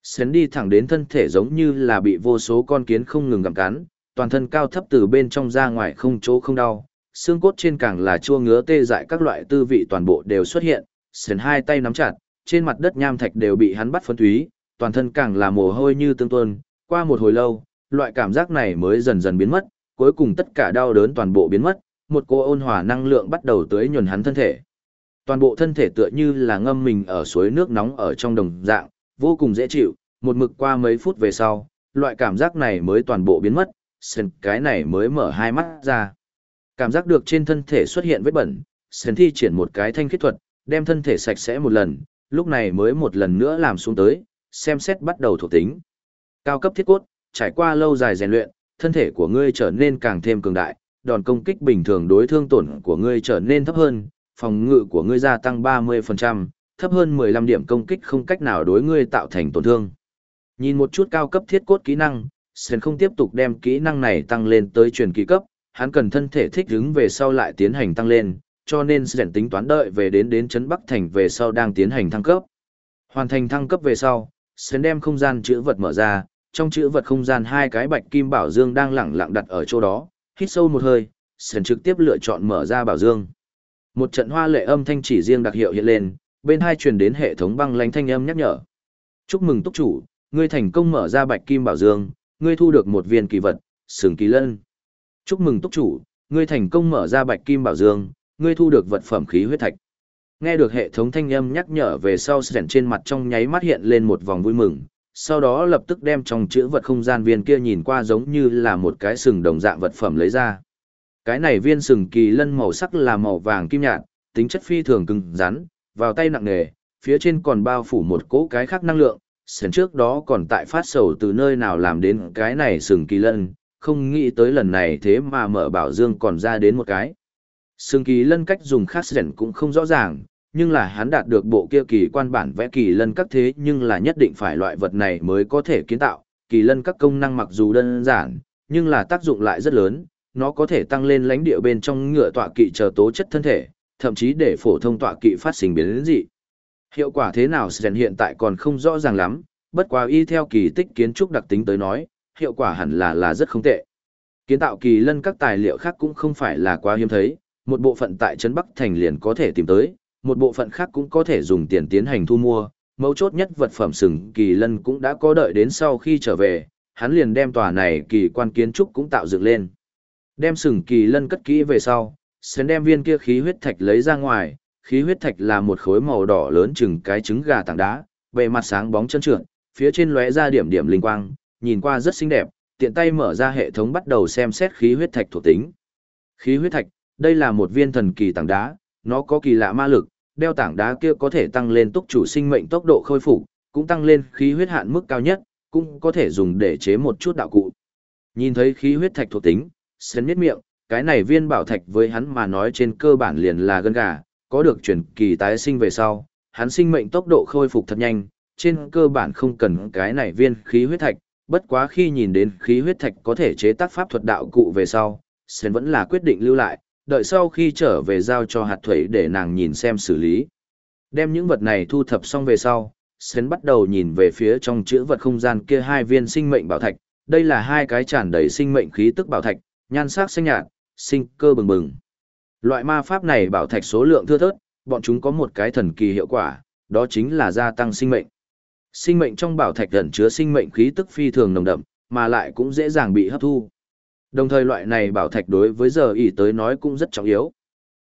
Speaker 1: Sến đi thẳng đến thân thể giống như là bị vô số con kiến không ngừng gặm cắn, toàn thân cao thấp từ bên trong ra ngoài không chỗ không đau, xương cốt trên càng là chua ngứa tê dại các loại tư vị toàn bộ đều xuất hiện, Sến hai tay nắm chặt, trên mặt đất nham thạch đều bị hắn bắt phân thúy, toàn thân càng là mồ hôi như tương tuôn, qua một hồi lâu, loại cảm giác này mới dần dần biến mất, cuối cùng tất cả đau đớn toàn bộ biến mất, một cô ôn hòa năng lượng bắt đầu tưới nhuần hắn thân thể. Toàn bộ thân thể tựa như là ngâm mình ở suối nước nóng ở trong đồng dạng, vô cùng dễ chịu, một mực qua mấy phút về sau, loại cảm giác này mới toàn bộ biến mất, sân cái này mới mở hai mắt ra. Cảm giác được trên thân thể xuất hiện vết bẩn, sân thi triển một cái thanh khiết thuật, đem thân thể sạch sẽ một lần, lúc này mới một lần nữa làm xuống tới, xem xét bắt đầu thuộc tính. Cao cấp thiết cốt, trải qua lâu dài rèn luyện, thân thể của ngươi trở nên càng thêm cường đại, đòn công kích bình thường đối thương tổn của ngươi trở nên thấp hơn, phòng ngự của ngươi gia tăng 30%, thấp hơn 15 điểm công kích không cách nào đối ngươi tạo thành tổn thương. Nhìn một chút cao cấp thiết cốt kỹ năng, Sren không tiếp tục đem kỹ năng này tăng lên tới truyền kỳ cấp, hắn cần thân thể thích ứng về sau lại tiến hành tăng lên, cho nên Sren tính toán đợi về đến đến chấn Bắc Thành về sau đang tiến hành thăng cấp. Hoàn thành thăng cấp về sau, Sren đem không gian chữ vật mở ra, trong chữ vật không gian hai cái bạch kim bảo dương đang lẳng lặng đặt ở chỗ đó, hít sâu một hơi, Sren trực tiếp lựa chọn mở ra bảo dương. Một trận hoa lệ âm thanh chỉ riêng đặc hiệu hiện lên, bên hai truyền đến hệ thống băng lãnh thanh âm nhắc nhở. Chúc mừng túc chủ, ngươi thành công mở ra bạch kim bảo dương, ngươi thu được một viên kỳ vật, sừng kỳ lân. Chúc mừng túc chủ, ngươi thành công mở ra bạch kim bảo dương, ngươi thu được vật phẩm khí huyết thạch. Nghe được hệ thống thanh âm nhắc nhở về sau sẻn trên mặt trong nháy mắt hiện lên một vòng vui mừng, sau đó lập tức đem trong chữ vật không gian viên kia nhìn qua giống như là một cái sừng đồng dạng vật phẩm lấy ra. Cái này viên sừng kỳ lân màu sắc là màu vàng kim nhạt, tính chất phi thường cứng rắn, vào tay nặng nề, phía trên còn bao phủ một cỗ cái khác năng lượng, sến trước đó còn tại phát sầu từ nơi nào làm đến cái này sừng kỳ lân, không nghĩ tới lần này thế mà mở bảo dương còn ra đến một cái. Sừng kỳ lân cách dùng khát rèn cũng không rõ ràng, nhưng là hắn đạt được bộ kia kỳ quan bản vẽ kỳ lân các thế nhưng là nhất định phải loại vật này mới có thể kiến tạo. Kỳ lân các công năng mặc dù đơn giản, nhưng là tác dụng lại rất lớn, nó có thể tăng lên lãnh địa bên trong ngựa tọa kỵ chờ tố chất thân thể, thậm chí để phổ thông tọa kỵ phát sinh biến dị. Hiệu quả thế nào Sren hiện tại còn không rõ ràng lắm, bất quá y theo kỳ tích kiến trúc đặc tính tới nói, hiệu quả hẳn là là rất không tệ. Kiến tạo kỳ lân các tài liệu khác cũng không phải là quá hiếm thấy, một bộ phận tại Trấn Bắc Thành liền có thể tìm tới, một bộ phận khác cũng có thể dùng tiền tiến hành thu mua, mấu chốt nhất vật phẩm sừng kỳ lân cũng đã có đợi đến sau khi trở về, hắn liền đem tòa này kỳ quan kiến trúc cũng tạo dựng lên. Đem sừng kỳ lân cất kỹ về sau, Sến đem viên kia khí huyết thạch lấy ra ngoài, khí huyết thạch là một khối màu đỏ lớn chừng cái trứng gà tảng đá, bề mặt sáng bóng chân trượt, phía trên lóe ra điểm điểm linh quang, nhìn qua rất xinh đẹp, tiện tay mở ra hệ thống bắt đầu xem xét khí huyết thạch thuộc tính. Khí huyết thạch, đây là một viên thần kỳ tảng đá, nó có kỳ lạ ma lực, đeo tảng đá kia có thể tăng lên tốc chủ sinh mệnh tốc độ khôi phục, cũng tăng lên khí huyết hạn mức cao nhất, cũng có thể dùng để chế một chút đạo cụ. Nhìn thấy khí huyết thạch thuộc tính, Sến nhếch miệng, cái này viên bảo thạch với hắn mà nói trên cơ bản liền là gân gà, có được chuyển kỳ tái sinh về sau, hắn sinh mệnh tốc độ khôi phục thật nhanh, trên cơ bản không cần cái này viên khí huyết thạch, bất quá khi nhìn đến khí huyết thạch có thể chế tác pháp thuật đạo cụ về sau, Sến vẫn là quyết định lưu lại, đợi sau khi trở về giao cho hạt thủy để nàng nhìn xem xử lý. Đem những vật này thu thập xong về sau, Sến bắt đầu nhìn về phía trong chữ vật không gian kia hai viên sinh mệnh bảo thạch, đây là hai cái tràn đầy sinh mệnh khí tức bảo thạch, nhan sắc xanh nhạt, sinh cơ bừng bừng. Loại ma pháp này bảo thạch số lượng thưa thớt, bọn chúng có một cái thần kỳ hiệu quả, đó chính là gia tăng sinh mệnh. Sinh mệnh trong bảo thạch ẩn chứa sinh mệnh khí tức phi thường nồng đậm, mà lại cũng dễ dàng bị hấp thu. Đồng thời loại này bảo thạch đối với giờ ỷ tới nói cũng rất trọng yếu.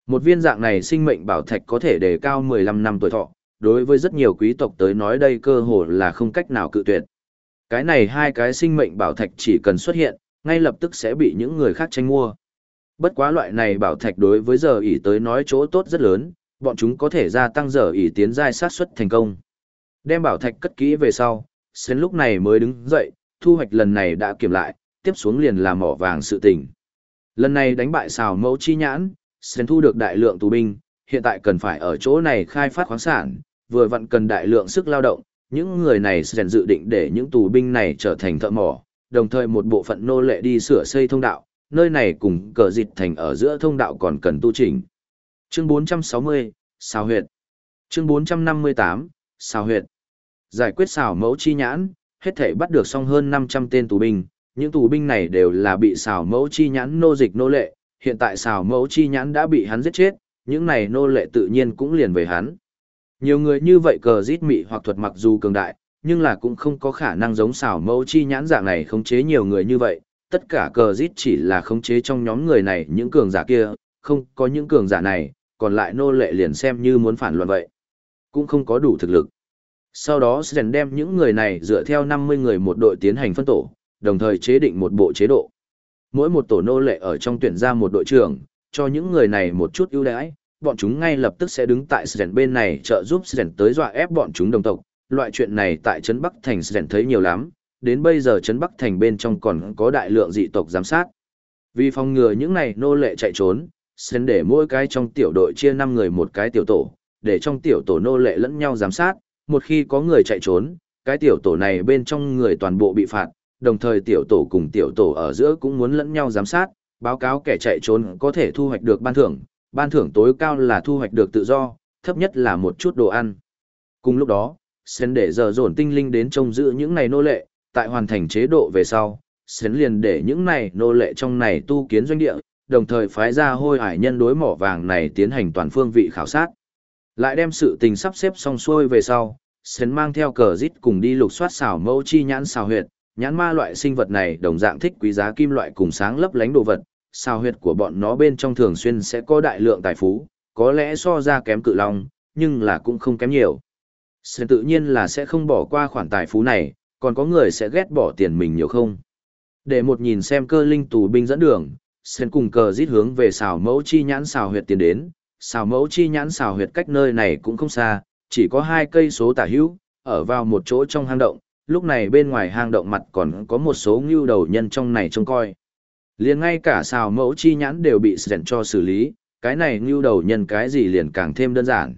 Speaker 1: Một viên dạng này sinh mệnh bảo thạch có thể đề cao 15 năm tuổi thọ, đối với rất nhiều quý tộc tới nói đây cơ hội là không cách nào cự tuyệt. Cái này hai cái sinh mệnh bảo thạch chỉ cần xuất hiện, ngay lập tức sẽ bị những người khác tranh mua. Bất quá loại này bảo thạch đối với giờ ỷ tới nói chỗ tốt rất lớn, bọn chúng có thể gia tăng giờ ỷ tiến giai sát suất thành công. Đem bảo thạch cất kỹ về sau, Sến lúc này mới đứng dậy, thu hoạch lần này đã kiểm lại, tiếp xuống liền là mỏ vàng sự tình. Lần này đánh bại xào mẫu chi nhãn, Sến thu được đại lượng tù binh, hiện tại cần phải ở chỗ này khai phát khoáng sản, vừa vặn cần đại lượng sức lao động, những người này Sến dự định để những tù binh này trở thành thợ mỏ, đồng thời một bộ phận nô lệ đi sửa xây thông đạo, nơi này cùng cờ dịch thành ở giữa thông đạo còn cần tu chỉnh. Chương 460, Sao huyệt. Chương 458, Sao huyệt. Giải quyết xảo mẫu chi nhãn, hết thể bắt được xong hơn 500 tên tù binh, những tù binh này đều là bị xảo mẫu chi nhãn nô dịch nô lệ, hiện tại xảo mẫu chi nhãn đã bị hắn giết chết, những này nô lệ tự nhiên cũng liền về hắn. Nhiều người như vậy cờ giết mị hoặc thuật mặc dù cường đại, nhưng là cũng không có khả năng giống xảo mẫu chi nhãn dạng này khống chế nhiều người như vậy, tất cả cờ giết chỉ là khống chế trong nhóm người này những cường giả kia, không có những cường giả này, còn lại nô lệ liền xem như muốn phản loạn vậy. Cũng không có đủ thực lực. Sau đó Sren đem những người này dựa theo 50 người một đội tiến hành phân tổ, đồng thời chế định một bộ chế độ. Mỗi một tổ nô lệ ở trong tuyển ra một đội trưởng, cho những người này một chút ưu đãi, bọn chúng ngay lập tức sẽ đứng tại Sren bên này trợ giúp Sren tới dọa ép bọn chúng đồng tộc. Loại chuyện này tại Trấn Bắc Thành Sren thấy nhiều lắm, đến bây giờ Trấn Bắc Thành bên trong còn có đại lượng dị tộc giám sát. Vì phòng ngừa những này nô lệ chạy trốn, Sren để mỗi cái trong tiểu đội chia 5 người một cái tiểu tổ, để trong tiểu tổ nô lệ lẫn nhau giám sát, một khi có người chạy trốn, cái tiểu tổ này bên trong người toàn bộ bị phạt, đồng thời tiểu tổ cùng tiểu tổ ở giữa cũng muốn lẫn nhau giám sát, báo cáo kẻ chạy trốn có thể thu hoạch được ban thưởng, ban thưởng tối cao là thu hoạch được tự do, thấp nhất là một chút đồ ăn. Cùng lúc đó, Sến để giờ dồn tinh linh đến trông giữ những này nô lệ, tại hoàn thành chế độ về sau, Sến liền để những này nô lệ trong này tu kiến doanh địa, đồng thời phái ra hôi hải nhân đối mỏ vàng này tiến hành toàn phương vị khảo sát. Lại đem sự tình sắp xếp xong xuôi về sau, Sến mang theo cờ rít cùng đi lục soát xảo mẫu chi nhãn xào huyệt, nhãn ma loại sinh vật này đồng dạng thích quý giá kim loại cùng sáng lấp lánh đồ vật, xào huyệt của bọn nó bên trong thường xuyên sẽ có đại lượng tài phú, có lẽ so ra kém cự long, nhưng là cũng không kém nhiều. Sến tự nhiên là sẽ không bỏ qua khoản tài phú này, còn có người sẽ ghét bỏ tiền mình nhiều không. Để một nhìn xem cơ linh tù binh dẫn đường, Sến cùng cờ rít hướng về xào mẫu chi nhãn xào huyệt tiến đến, xào mẫu chi nhãn xào huyệt cách nơi này cũng không xa, chỉ có hai cây số tả hữu, ở vào một chỗ trong hang động, lúc này bên ngoài hang động mặt còn có một số ngưu đầu nhân trong này trông coi. Liền ngay cả xào mẫu chi nhãn đều bị sẻn cho xử lý, cái này ngưu đầu nhân cái gì liền càng thêm đơn giản.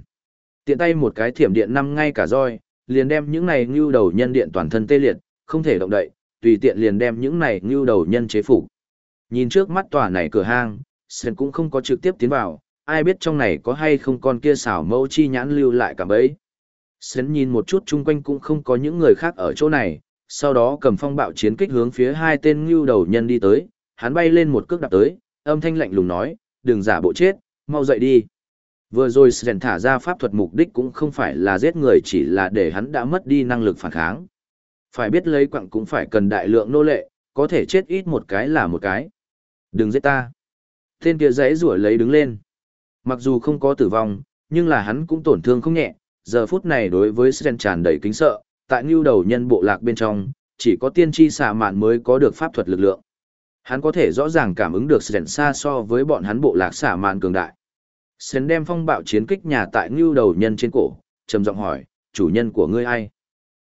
Speaker 1: Tiện tay một cái thiểm điện năm ngay cả roi, liền đem những này ngưu đầu nhân điện toàn thân tê liệt, không thể động đậy, tùy tiện liền đem những này ngưu đầu nhân chế phục. Nhìn trước mắt tòa này cửa hang, Sren cũng không có trực tiếp tiến vào, ai biết trong này có hay không con kia xảo mẫu chi nhãn lưu lại cả bấy. Sến nhìn một chút chung quanh cũng không có những người khác ở chỗ này, sau đó cầm phong bạo chiến kích hướng phía hai tên ngưu đầu nhân đi tới, hắn bay lên một cước đạp tới, âm thanh lạnh lùng nói, đừng giả bộ chết, mau dậy đi. Vừa rồi Sến thả ra pháp thuật mục đích cũng không phải là giết người chỉ là để hắn đã mất đi năng lực phản kháng. Phải biết lấy quặng cũng phải cần đại lượng nô lệ, có thể chết ít một cái là một cái. Đừng giết ta. Tên kia giấy rủa lấy đứng lên. Mặc dù không có tử vong, nhưng là hắn cũng tổn thương không nhẹ. Giờ phút này đối với Sren tràn đầy kính sợ, tại ngưu đầu nhân bộ lạc bên trong, chỉ có tiên tri xạ mạn mới có được pháp thuật lực lượng. Hắn có thể rõ ràng cảm ứng được Sren xa so với bọn hắn bộ lạc xạ mạn cường đại. Sren đem phong bạo chiến kích nhà tại ngưu đầu nhân trên cổ, trầm giọng hỏi, chủ nhân của ngươi ai?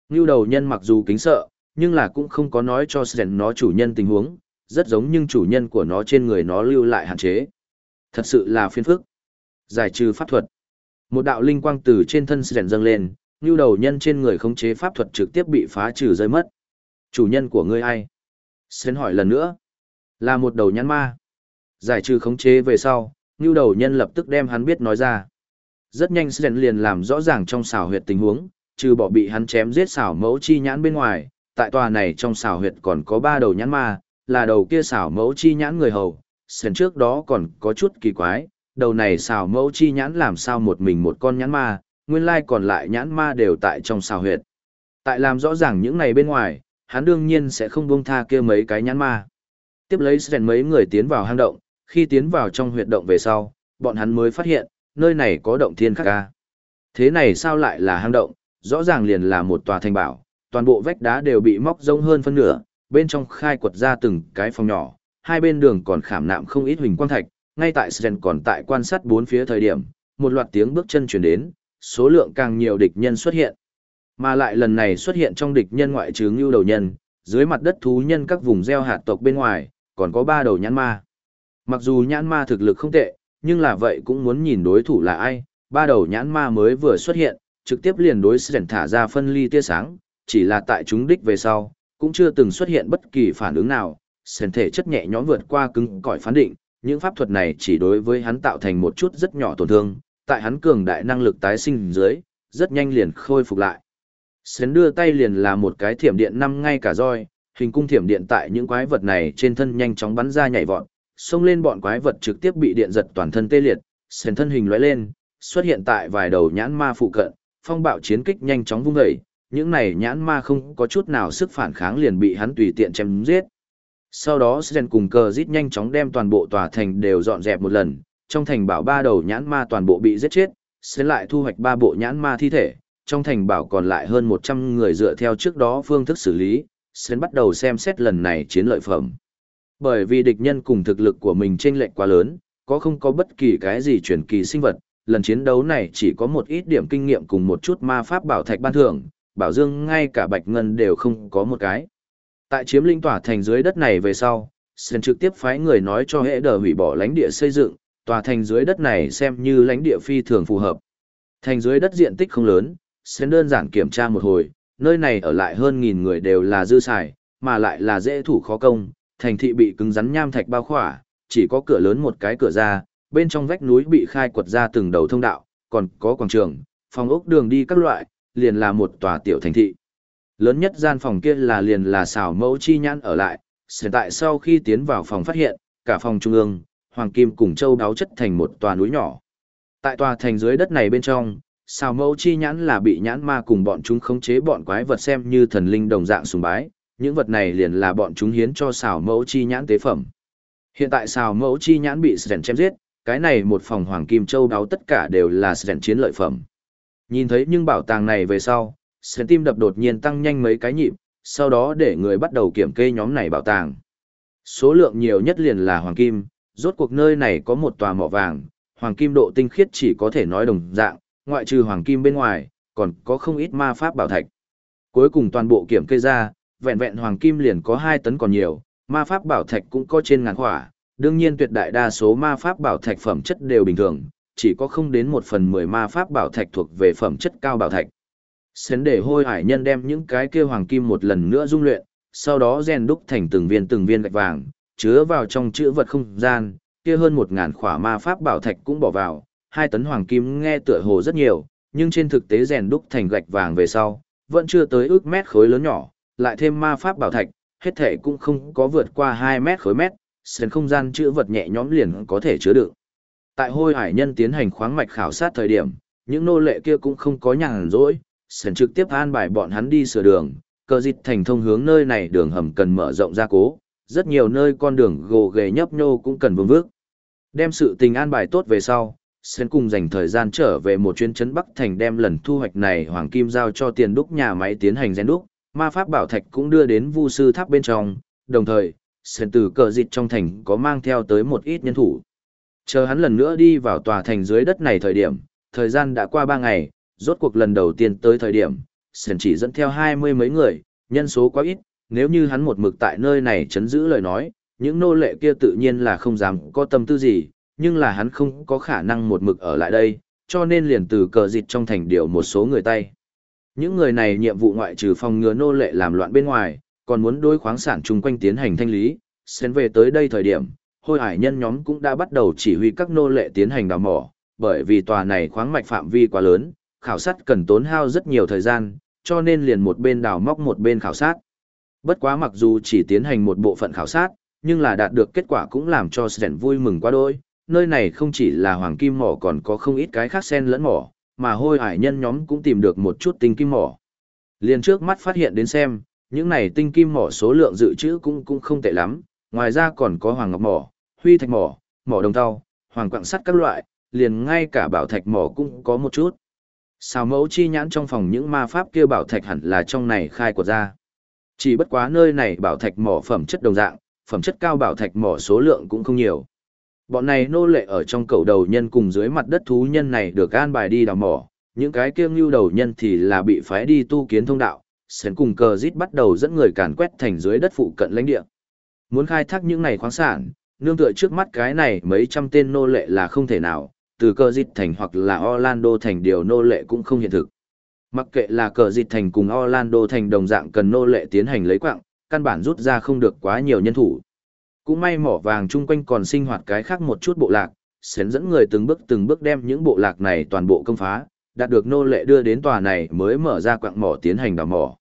Speaker 1: Ngưu đầu nhân mặc dù kính sợ, nhưng là cũng không có nói cho Sren nó chủ nhân tình huống, rất giống nhưng chủ nhân của nó trên người nó lưu lại hạn chế. Thật sự là phiền phức. Giải trừ pháp thuật. Một đạo linh quang từ trên thân Sren dâng lên, như đầu nhân trên người khống chế pháp thuật trực tiếp bị phá trừ rơi mất. Chủ nhân của ngươi ai? Sren hỏi lần nữa. Là một đầu nhãn ma. Giải trừ khống chế về sau, như đầu nhân lập tức đem hắn biết nói ra. Rất nhanh Sren liền làm rõ ràng trong xảo huyệt tình huống, trừ bỏ bị hắn chém giết xảo mẫu chi nhãn bên ngoài, tại tòa này trong xảo huyệt còn có ba đầu nhãn ma, là đầu kia xảo mẫu chi nhãn người hầu, sền trước đó còn có chút kỳ quái, đầu này xào mẫu chi nhãn làm sao một mình một con nhãn ma, nguyên lai còn lại nhãn ma đều tại trong xào huyệt. Tại làm rõ ràng những này bên ngoài, hắn đương nhiên sẽ không buông tha kia mấy cái nhãn ma. Tiếp lấy rèn mấy người tiến vào hang động, khi tiến vào trong huyệt động về sau, bọn hắn mới phát hiện, nơi này có động thiên khắc ca. Thế này sao lại là hang động, rõ ràng liền là một tòa thành bảo, toàn bộ vách đá đều bị móc rông hơn phân nửa, bên trong khai quật ra từng cái phòng nhỏ, hai bên đường còn khảm nạm không ít huỳnh quang thạch, ngay tại Sren còn tại quan sát bốn phía thời điểm, một loạt tiếng bước chân chuyển đến, số lượng càng nhiều địch nhân xuất hiện. Mà lại lần này xuất hiện trong địch nhân ngoại trừ ngưu đầu nhân, dưới mặt đất thú nhân các vùng gieo hạt tộc bên ngoài, còn có ba đầu nhãn ma. Mặc dù nhãn ma thực lực không tệ, nhưng là vậy cũng muốn nhìn đối thủ là ai, ba đầu nhãn ma mới vừa xuất hiện, trực tiếp liền đối Sren thả ra phân ly tia sáng, chỉ là tại chúng đích về sau, cũng chưa từng xuất hiện bất kỳ phản ứng nào, sền thể chất nhẹ nhõm vượt qua cứng cỏi phán định, những pháp thuật này chỉ đối với hắn tạo thành một chút rất nhỏ tổn thương, tại hắn cường đại năng lực tái sinh dưới, rất nhanh liền khôi phục lại. Sến đưa tay liền là một cái thiểm điện năm ngay cả roi, hình cung thiểm điện tại những quái vật này trên thân nhanh chóng bắn ra nhảy vọt, xông lên bọn quái vật trực tiếp bị điện giật toàn thân tê liệt, sến thân hình lóe lên, xuất hiện tại vài đầu nhãn ma phụ cận, phong bạo chiến kích nhanh chóng vung dậy, những này nhãn ma không có chút nào sức phản kháng liền bị hắn tùy tiện chém giết. Sau đó Sren cùng cờ giết nhanh chóng đem toàn bộ tòa thành đều dọn dẹp một lần, trong thành bảo ba đầu nhãn ma toàn bộ bị giết chết, Sren lại thu hoạch ba bộ nhãn ma thi thể, trong thành bảo còn lại hơn 100 người dựa theo trước đó phương thức xử lý, Sren bắt đầu xem xét lần này chiến lợi phẩm. Bởi vì địch nhân cùng thực lực của mình chênh lệch quá lớn, có không có bất kỳ cái gì chuyển kỳ sinh vật, lần chiến đấu này chỉ có một ít điểm kinh nghiệm cùng một chút ma pháp bảo thạch ban thưởng, bảo dương ngay cả bạch ngân đều không có một cái. Tại chiếm linh tòa thành dưới đất này về sau, sơn trực tiếp phái người nói cho hệ đờ hủy bỏ lãnh địa xây dựng, tòa thành dưới đất này xem như lãnh địa phi thường phù hợp. Thành dưới đất diện tích không lớn, sơn đơn giản kiểm tra một hồi, nơi này ở lại hơn nghìn người đều là dư xài, mà lại là dễ thủ khó công, thành thị bị cứng rắn nham thạch bao khỏa, chỉ có cửa lớn một cái cửa ra, bên trong vách núi bị khai quật ra từng đầu thông đạo, còn có quảng trường, phòng ốc đường đi các loại, liền là một tòa tiểu thành thị. Lớn nhất gian phòng kia là liền là xảo mẫu chi nhãn ở lại, hiện tại sau khi tiến vào phòng phát hiện, cả phòng trung ương, hoàng kim cùng châu đáo chất thành một tòa núi nhỏ. Tại tòa thành dưới đất này bên trong, xảo mẫu chi nhãn là bị nhãn ma cùng bọn chúng khống chế bọn quái vật xem như thần linh đồng dạng sùng bái, những vật này liền là bọn chúng hiến cho xảo mẫu chi nhãn tế phẩm. Hiện tại xảo mẫu chi nhãn bị Sren chém giết, cái này một phòng hoàng kim châu đáo tất cả đều là Sren chiến lợi phẩm. Nhìn thấy những bảo tàng này về sau, sến tim đập đột nhiên tăng nhanh mấy cái nhịp, sau đó để người bắt đầu kiểm kê nhóm này bảo tàng. Số lượng nhiều nhất liền là hoàng kim, rốt cuộc nơi này có một tòa mỏ vàng, hoàng kim độ tinh khiết chỉ có thể nói đồng dạng, ngoại trừ hoàng kim bên ngoài, còn có không ít ma pháp bảo thạch. Cuối cùng toàn bộ kiểm kê ra, vẹn vẹn hoàng kim liền có 2 tấn còn nhiều, ma pháp bảo thạch cũng có trên ngàn khỏa, đương nhiên tuyệt đại đa số ma pháp bảo thạch phẩm chất đều bình thường, chỉ có không đến một phần mười ma pháp bảo thạch thuộc về phẩm chất cao bảo thạch. Xến để hôi hải nhân đem những cái kia hoàng kim một lần nữa dung luyện, sau đó rèn đúc thành từng viên từng viên gạch vàng, chứa vào trong chữ vật không gian, kia hơn một ngàn khỏa ma pháp bảo thạch cũng bỏ vào, hai tấn hoàng kim nghe tựa hồ rất nhiều, nhưng trên thực tế rèn đúc thành gạch vàng về sau, vẫn chưa tới ước mét khối lớn nhỏ, lại thêm ma pháp bảo thạch, hết thể cũng không có vượt qua 2 mét khối mét, sến không gian chữ vật nhẹ nhõm liền có thể chứa được. Tại hôi hải nhân tiến hành khoáng mạch khảo sát thời điểm, những nô lệ kia cũng không có nhàn rỗi, sển trực tiếp an bài bọn hắn đi sửa đường, cờ dịch thành thông hướng nơi này đường hầm cần mở rộng ra cố, rất nhiều nơi con đường gồ ghề nhấp nhô cũng cần vương vước. Đem sự tình an bài tốt về sau, Sen cùng dành thời gian trở về một chuyến chấn Bắc Thành đem lần thu hoạch này Hoàng Kim giao cho tiền đúc nhà máy tiến hành rèn đúc, ma pháp bảo thạch cũng đưa đến vu sư tháp bên trong, đồng thời, Sen từ cờ dịch trong thành có mang theo tới một ít nhân thủ. Chờ hắn lần nữa đi vào tòa thành dưới đất này thời điểm, thời gian đã qua ba ngày, rốt cuộc lần đầu tiên tới thời điểm, Sơn chỉ dẫn theo hai mươi mấy người, nhân số quá ít, nếu như hắn một mực tại nơi này chấn giữ lời nói, những nô lệ kia tự nhiên là không dám có tâm tư gì, nhưng là hắn không có khả năng một mực ở lại đây, cho nên liền từ cờ dịch trong thành điều một số người tay. Những người này nhiệm vụ ngoại trừ phòng ngừa nô lệ làm loạn bên ngoài, còn muốn đối khoáng sản chung quanh tiến hành thanh lý, xen về tới đây thời điểm, hôi hải nhân nhóm cũng đã bắt đầu chỉ huy các nô lệ tiến hành đào mỏ, bởi vì tòa này khoáng mạch phạm vi quá lớn, khảo sát cần tốn hao rất nhiều thời gian, cho nên liền một bên đào móc một bên khảo sát. Bất quá mặc dù chỉ tiến hành một bộ phận khảo sát, nhưng là đạt được kết quả cũng làm cho Sren vui mừng quá đôi. Nơi này không chỉ là hoàng kim mỏ còn có không ít cái khác sen lẫn mỏ, mà hôi hải nhân nhóm cũng tìm được một chút tinh kim mỏ. Liền trước mắt phát hiện đến xem, những này tinh kim mỏ số lượng dự trữ cũng cũng không tệ lắm, ngoài ra còn có hoàng ngọc mỏ, huy thạch mỏ, mỏ đồng tàu, hoàng quặng sắt các loại, liền ngay cả bảo thạch mỏ cũng có một chút. Sao mẫu chi nhãn trong phòng những ma pháp kia bảo thạch hẳn là trong này khai của ra. Chỉ bất quá nơi này bảo thạch mỏ phẩm chất đồng dạng, phẩm chất cao bảo thạch mỏ số lượng cũng không nhiều. Bọn này nô lệ ở trong cầu đầu nhân cùng dưới mặt đất thú nhân này được an bài đi đào mỏ, những cái kia lưu đầu nhân thì là bị phái đi tu kiến thông đạo, sến cùng cờ rít bắt đầu dẫn người càn quét thành dưới đất phụ cận lãnh địa. Muốn khai thác những này khoáng sản, nương tựa trước mắt cái này mấy trăm tên nô lệ là không thể nào, từ cờ dịch thành hoặc là Orlando thành điều nô lệ cũng không hiện thực. Mặc kệ là cờ dịt thành cùng Orlando thành đồng dạng cần nô lệ tiến hành lấy quạng, căn bản rút ra không được quá nhiều nhân thủ. Cũng may mỏ vàng chung quanh còn sinh hoạt cái khác một chút bộ lạc, sến dẫn người từng bước từng bước đem những bộ lạc này toàn bộ công phá, đạt được nô lệ đưa đến tòa này mới mở ra quạng mỏ tiến hành đào mỏ.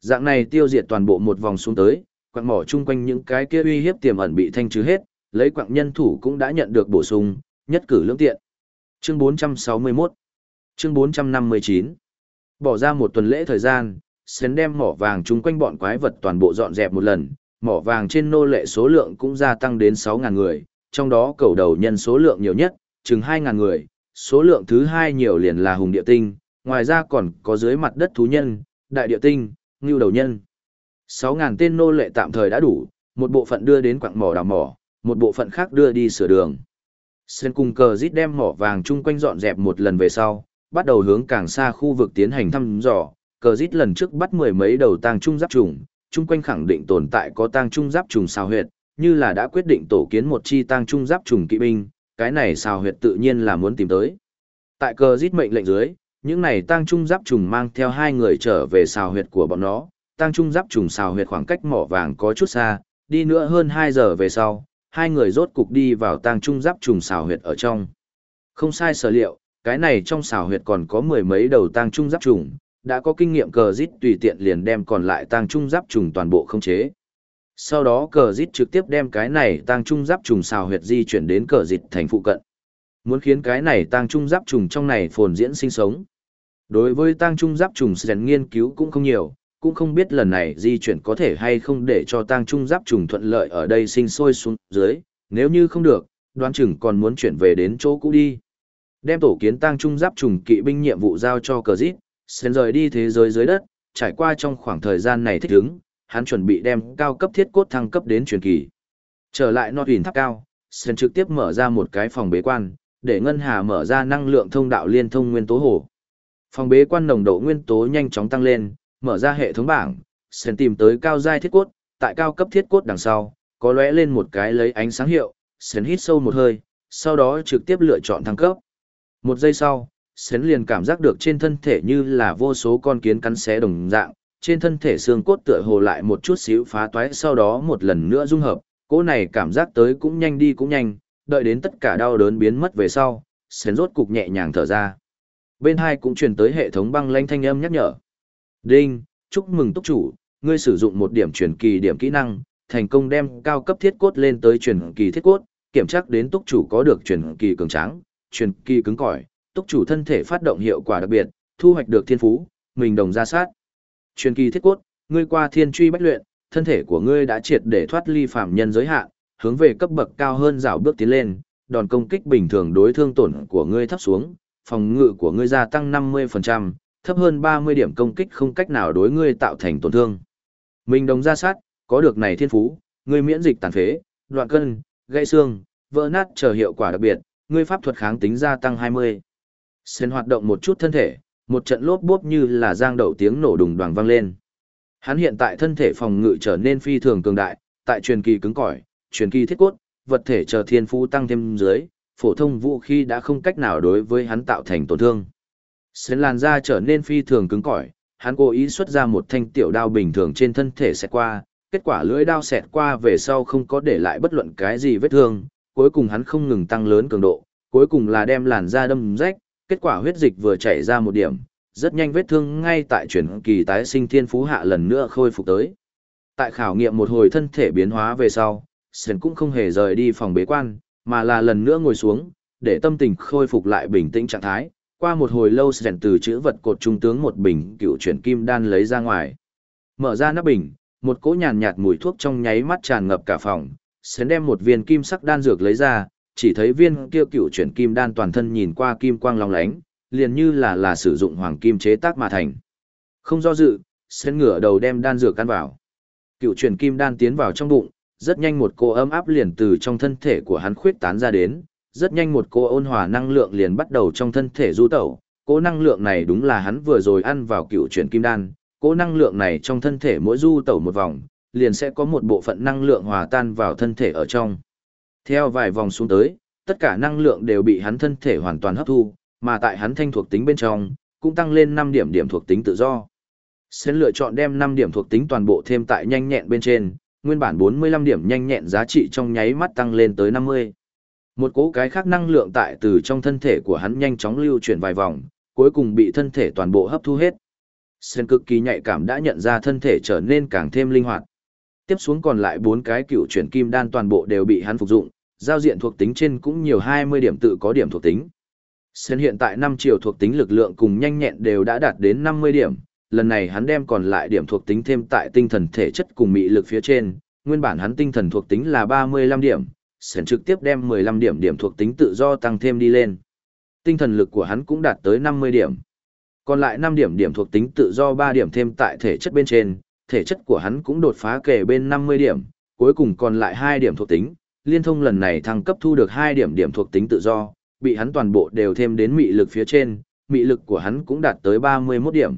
Speaker 1: Dạng này tiêu diệt toàn bộ một vòng xuống tới, quạng mỏ chung quanh những cái kia uy hiếp tiềm ẩn bị thanh trừ hết, lấy quạng nhân thủ cũng đã nhận được bổ sung, nhất cử lưỡng tiện. Chương 461 Chương 459 Bỏ ra một tuần lễ thời gian, Sến đem mỏ vàng chung quanh bọn quái vật toàn bộ dọn dẹp một lần, mỏ vàng trên nô lệ số lượng cũng gia tăng đến 6.000 người, trong đó cầu đầu nhân số lượng nhiều nhất, chừng 2.000 người, số lượng thứ hai nhiều liền là hùng địa tinh, ngoài ra còn có dưới mặt đất thú nhân, đại địa tinh, ngưu đầu nhân. 6.000 tên nô lệ tạm thời đã đủ, một bộ phận đưa đến quặng mỏ đào mỏ, một bộ phận khác đưa đi sửa đường. Sen cùng cờ rít đem mỏ vàng chung quanh dọn dẹp một lần về sau, bắt đầu hướng càng xa khu vực tiến hành thăm dò. Cờ rít lần trước bắt mười mấy đầu tang trung giáp trùng, chung quanh khẳng định tồn tại có tang trung giáp trùng xào huyệt, như là đã quyết định tổ kiến một chi tang trung giáp trùng kỵ binh, cái này xào huyệt tự nhiên là muốn tìm tới. Tại cờ rít mệnh lệnh dưới, những này tang trung giáp trùng mang theo hai người trở về xào huyệt của bọn nó, tang trung giáp trùng xào huyệt khoảng cách mỏ vàng có chút xa, đi nữa hơn 2 giờ về sau, hai người rốt cục đi vào tang trung giáp trùng xào huyệt ở trong. Không sai sở liệu, cái này trong xào huyệt còn có mười mấy đầu tang trung giáp trùng, đã có kinh nghiệm cờ rít tùy tiện liền đem còn lại tang trung giáp trùng toàn bộ không chế. Sau đó cờ rít trực tiếp đem cái này tang trung giáp trùng xào huyệt di chuyển đến cờ rít thành phụ cận. Muốn khiến cái này tang trung giáp trùng trong này phồn diễn sinh sống. Đối với tang trung giáp trùng sẽ nghiên cứu cũng không nhiều, cũng không biết lần này di chuyển có thể hay không để cho tang trung giáp trùng thuận lợi ở đây sinh sôi xuống dưới, nếu như không được, đoán chừng còn muốn chuyển về đến chỗ cũ đi. Đem tổ kiến tang trung giáp trùng kỵ binh nhiệm vụ giao cho cờ dít, sen rời đi thế giới dưới đất, trải qua trong khoảng thời gian này thích ứng, hắn chuẩn bị đem cao cấp thiết cốt thăng cấp đến truyền kỳ. Trở lại nọt hình tháp cao, sen trực tiếp mở ra một cái phòng bế quan, để ngân hà mở ra năng lượng thông đạo liên thông nguyên tố hồ. Phòng bế quan nồng độ nguyên tố nhanh chóng tăng lên, mở ra hệ thống bảng, sen tìm tới cao giai thiết cốt, tại cao cấp thiết cốt đằng sau, có lóe lên một cái lấy ánh sáng hiệu, sen hít sâu một hơi, sau đó trực tiếp lựa chọn thăng cấp. Một giây sau, sen liền cảm giác được trên thân thể như là vô số con kiến cắn xé đồng dạng, trên thân thể xương cốt tựa hồ lại một chút xíu phá toái sau đó một lần nữa dung hợp, cỗ này cảm giác tới cũng nhanh đi cũng nhanh, đợi đến tất cả đau đớn biến mất về sau, sen rốt cục nhẹ nhàng thở ra. Bên hai cũng truyền tới hệ thống băng lanh thanh âm nhắc nhở. Đinh, chúc mừng túc chủ, ngươi sử dụng một điểm truyền kỳ điểm kỹ năng, thành công đem cao cấp thiết cốt lên tới truyền kỳ thiết cốt, kiểm tra đến túc chủ có được truyền kỳ cường tráng, truyền kỳ cứng cỏi, túc chủ thân thể phát động hiệu quả đặc biệt, thu hoạch được thiên phú, mình đồng ra sát. Truyền kỳ thiết cốt, ngươi qua thiên truy bách luyện, thân thể của ngươi đã triệt để thoát ly phạm nhân giới hạn, hướng về cấp bậc cao hơn dạo bước tiến lên, đòn công kích bình thường đối thương tổn của ngươi thấp xuống, phòng ngự của ngươi gia tăng 50%, thấp hơn 30 điểm công kích không cách nào đối ngươi tạo thành tổn thương. Mình đồng ra sát, có được này thiên phú, ngươi miễn dịch tàn phế, đoạn cân, gãy xương, vỡ nát chờ hiệu quả đặc biệt, ngươi pháp thuật kháng tính gia tăng 20. Xuyên hoạt động một chút thân thể, một trận lốp bốp như là giang đậu tiếng nổ đùng đoàng vang lên. Hắn hiện tại thân thể phòng ngự trở nên phi thường cường đại, tại truyền kỳ cứng cỏi, truyền kỳ thiết cốt, vật thể chờ thiên phú tăng thêm dưới, phổ thông vũ khí đã không cách nào đối với hắn tạo thành tổn thương. Sến làn da trở nên phi thường cứng cỏi, hắn cố ý xuất ra một thanh tiểu đao bình thường trên thân thể xẹt qua, kết quả lưỡi đao xẹt qua về sau không có để lại bất luận cái gì vết thương, cuối cùng hắn không ngừng tăng lớn cường độ, cuối cùng là đem làn da đâm rách, kết quả huyết dịch vừa chảy ra một điểm, rất nhanh vết thương ngay tại chuyển kỳ tái sinh thiên phú hạ lần nữa khôi phục tới. Tại khảo nghiệm một hồi thân thể biến hóa về sau, Sến cũng không hề rời đi phòng bế quan, mà là lần nữa ngồi xuống, để tâm tình khôi phục lại bình tĩnh trạng thái. Qua một hồi lâu dẹn từ chữ vật cột trung tướng một bình cựu chuyển kim đan lấy ra ngoài. Mở ra nắp bình, một cỗ nhàn nhạt mùi thuốc trong nháy mắt tràn ngập cả phòng. Sến đem một viên kim sắc đan dược lấy ra, chỉ thấy viên kia cựu chuyển kim đan toàn thân nhìn qua kim quang long lánh, liền như là là sử dụng hoàng kim chế tác mà thành. Không do dự, Sến ngửa đầu đem đan dược ăn vào. Cựu chuyển kim đan tiến vào trong bụng, rất nhanh một cô ấm áp liền từ trong thân thể của hắn khuyết tán ra đến, rất nhanh một cô ôn hòa năng lượng liền bắt đầu trong thân thể du tẩu. Cô năng lượng này đúng là hắn vừa rồi ăn vào cựu chuyển kim đan, cô năng lượng này trong thân thể mỗi du tẩu một vòng, liền sẽ có một bộ phận năng lượng hòa tan vào thân thể ở trong. Theo vài vòng xuống tới, tất cả năng lượng đều bị hắn thân thể hoàn toàn hấp thu, mà tại hắn thanh thuộc tính bên trong, cũng tăng lên 5 điểm điểm thuộc tính tự do. Sẽ lựa chọn đem 5 điểm thuộc tính toàn bộ thêm tại nhanh nhẹn bên trên, nguyên bản 45 điểm nhanh nhẹn giá trị trong nháy mắt tăng lên tới 50. Một cỗ cái khác năng lượng tại từ trong thân thể của hắn nhanh chóng lưu chuyển vài vòng, cuối cùng bị thân thể toàn bộ hấp thu hết. Sen cực kỳ nhạy cảm đã nhận ra thân thể trở nên càng thêm linh hoạt. Tiếp xuống còn lại bốn cái cựu chuyển kim đan toàn bộ đều bị hắn phục dụng, giao diện thuộc tính trên cũng nhiều 20 điểm tự có điểm thuộc tính. Sen hiện tại 5 triệu thuộc tính lực lượng cùng nhanh nhẹn đều đã đạt đến 50 điểm, lần này hắn đem còn lại điểm thuộc tính thêm tại tinh thần thể chất cùng mị lực phía trên, nguyên bản hắn tinh thần thuộc tính là 35 điểm, sển trực tiếp đem 15 điểm điểm thuộc tính tự do tăng thêm đi lên. Tinh thần lực của hắn cũng đạt tới 50 điểm. Còn lại 5 điểm điểm thuộc tính tự do 3 điểm thêm tại thể chất bên trên, thể chất của hắn cũng đột phá kể bên 50 điểm, cuối cùng còn lại 2 điểm thuộc tính, liên thông lần này thăng cấp thu được 2 điểm điểm thuộc tính tự do, bị hắn toàn bộ đều thêm đến mị lực phía trên, mị lực của hắn cũng đạt tới 31 điểm.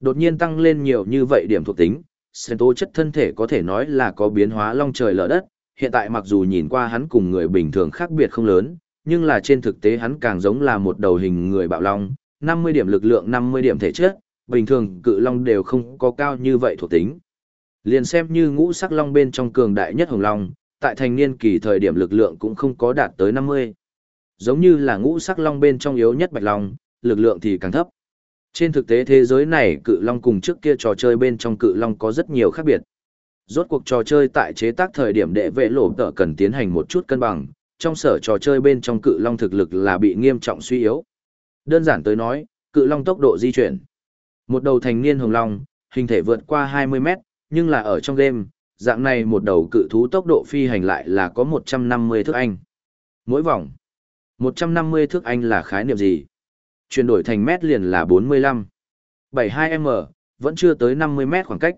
Speaker 1: Đột nhiên tăng lên nhiều như vậy điểm thuộc tính, sen tố chất thân thể có thể nói là có biến hóa long trời lở đất, hiện tại mặc dù nhìn qua hắn cùng người bình thường khác biệt không lớn, nhưng là trên thực tế hắn càng giống là một đầu hình người bạo long, 50 điểm lực lượng 50 điểm thể chất, bình thường cự long đều không có cao như vậy thuộc tính. Liền xem như ngũ sắc long bên trong cường đại nhất hồng long, tại thành niên kỳ thời điểm lực lượng cũng không có đạt tới 50. Giống như là ngũ sắc long bên trong yếu nhất bạch long, lực lượng thì càng thấp. Trên thực tế thế giới này cự long cùng trước kia trò chơi bên trong cự long có rất nhiều khác biệt. Rốt cuộc trò chơi tại chế tác thời điểm đệ vệ lộ tợ cần tiến hành một chút cân bằng, trong sở trò chơi bên trong cự long thực lực là bị nghiêm trọng suy yếu. Đơn giản tới nói, cự long tốc độ di chuyển. Một đầu thành niên hồng long, hình thể vượt qua 20 mét, nhưng là ở trong game, dạng này một đầu cự thú tốc độ phi hành lại là có 150 thước anh. Mỗi vòng, 150 thước anh là khái niệm gì? chuyển đổi thành mét liền là 45. 72m, vẫn chưa tới 50 mét khoảng cách.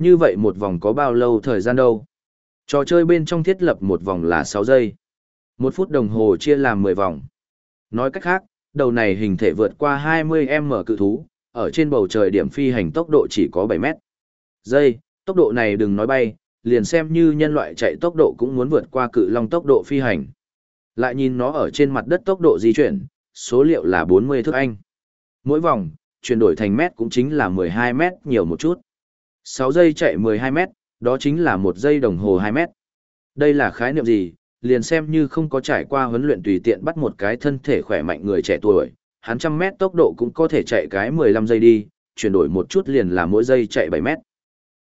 Speaker 1: Như vậy một vòng có bao lâu thời gian đâu? Trò chơi bên trong thiết lập một vòng là 6 giây. Một phút đồng hồ chia làm 10 vòng. Nói cách khác, đầu này hình thể vượt qua 20m cự thú, ở trên bầu trời điểm phi hành tốc độ chỉ có 7 mét. Giây, tốc độ này đừng nói bay, liền xem như nhân loại chạy tốc độ cũng muốn vượt qua cự long tốc độ phi hành. Lại nhìn nó ở trên mặt đất tốc độ di chuyển, số liệu là 40 thước Anh. Mỗi vòng, chuyển đổi thành mét cũng chính là 12 mét nhiều một chút. 6 giây chạy 12 mét, đó chính là một giây đồng hồ 2 mét. Đây là khái niệm gì? Liền xem như không có trải qua huấn luyện tùy tiện bắt một cái thân thể khỏe mạnh người trẻ tuổi, hắn trăm mét tốc độ cũng có thể chạy cái 15 giây đi, chuyển đổi một chút liền là mỗi giây chạy 7 mét.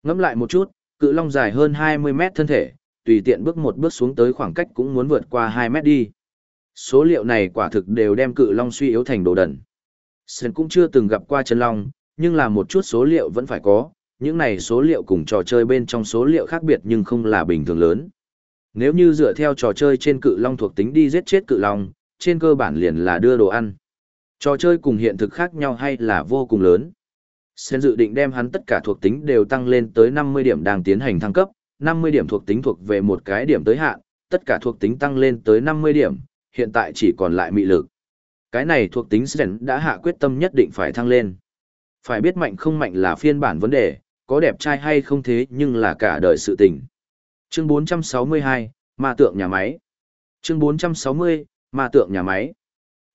Speaker 1: Ngắm lại một chút, cự long dài hơn 20 mét thân thể, tùy tiện bước một bước xuống tới khoảng cách cũng muốn vượt qua 2 mét đi. Số liệu này quả thực đều đem cự long suy yếu thành đồ đần. Sơn cũng chưa từng gặp qua chân long, nhưng là một chút số liệu vẫn phải có, những này số liệu cùng trò chơi bên trong số liệu khác biệt nhưng không là bình thường lớn. Nếu như dựa theo trò chơi trên cự long thuộc tính đi giết chết cự long, trên cơ bản liền là đưa đồ ăn. Trò chơi cùng hiện thực khác nhau hay là vô cùng lớn. Sen dự định đem hắn tất cả thuộc tính đều tăng lên tới 50 điểm đang tiến hành thăng cấp, 50 điểm thuộc tính thuộc về một cái điểm tới hạn, tất cả thuộc tính tăng lên tới 50 điểm, hiện tại chỉ còn lại mị lực. Cái này thuộc tính Sen đã hạ quyết tâm nhất định phải thăng lên. Phải biết mạnh không mạnh là phiên bản vấn đề, có đẹp trai hay không thế nhưng là cả đời sự tình. Chương 462, Ma tượng nhà máy. Chương 460, Ma tượng nhà máy.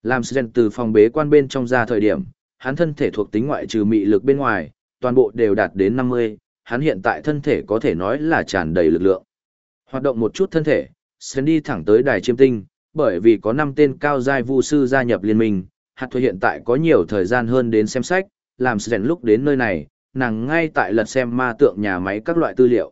Speaker 1: Làm Sren từ phòng bế quan bên trong ra thời điểm, hắn thân thể thuộc tính ngoại trừ mị lực bên ngoài, toàn bộ đều đạt đến 50, hắn hiện tại thân thể có thể nói là tràn đầy lực lượng. Hoạt động một chút thân thể, Sren đi thẳng tới đài chiêm tinh, bởi vì có 5 tên cao giai vu sư gia nhập liên minh, hạt thuê hiện tại có nhiều thời gian hơn đến xem sách, làm Sren lúc đến nơi này, nàng ngay tại lật xem ma tượng nhà máy các loại tư liệu.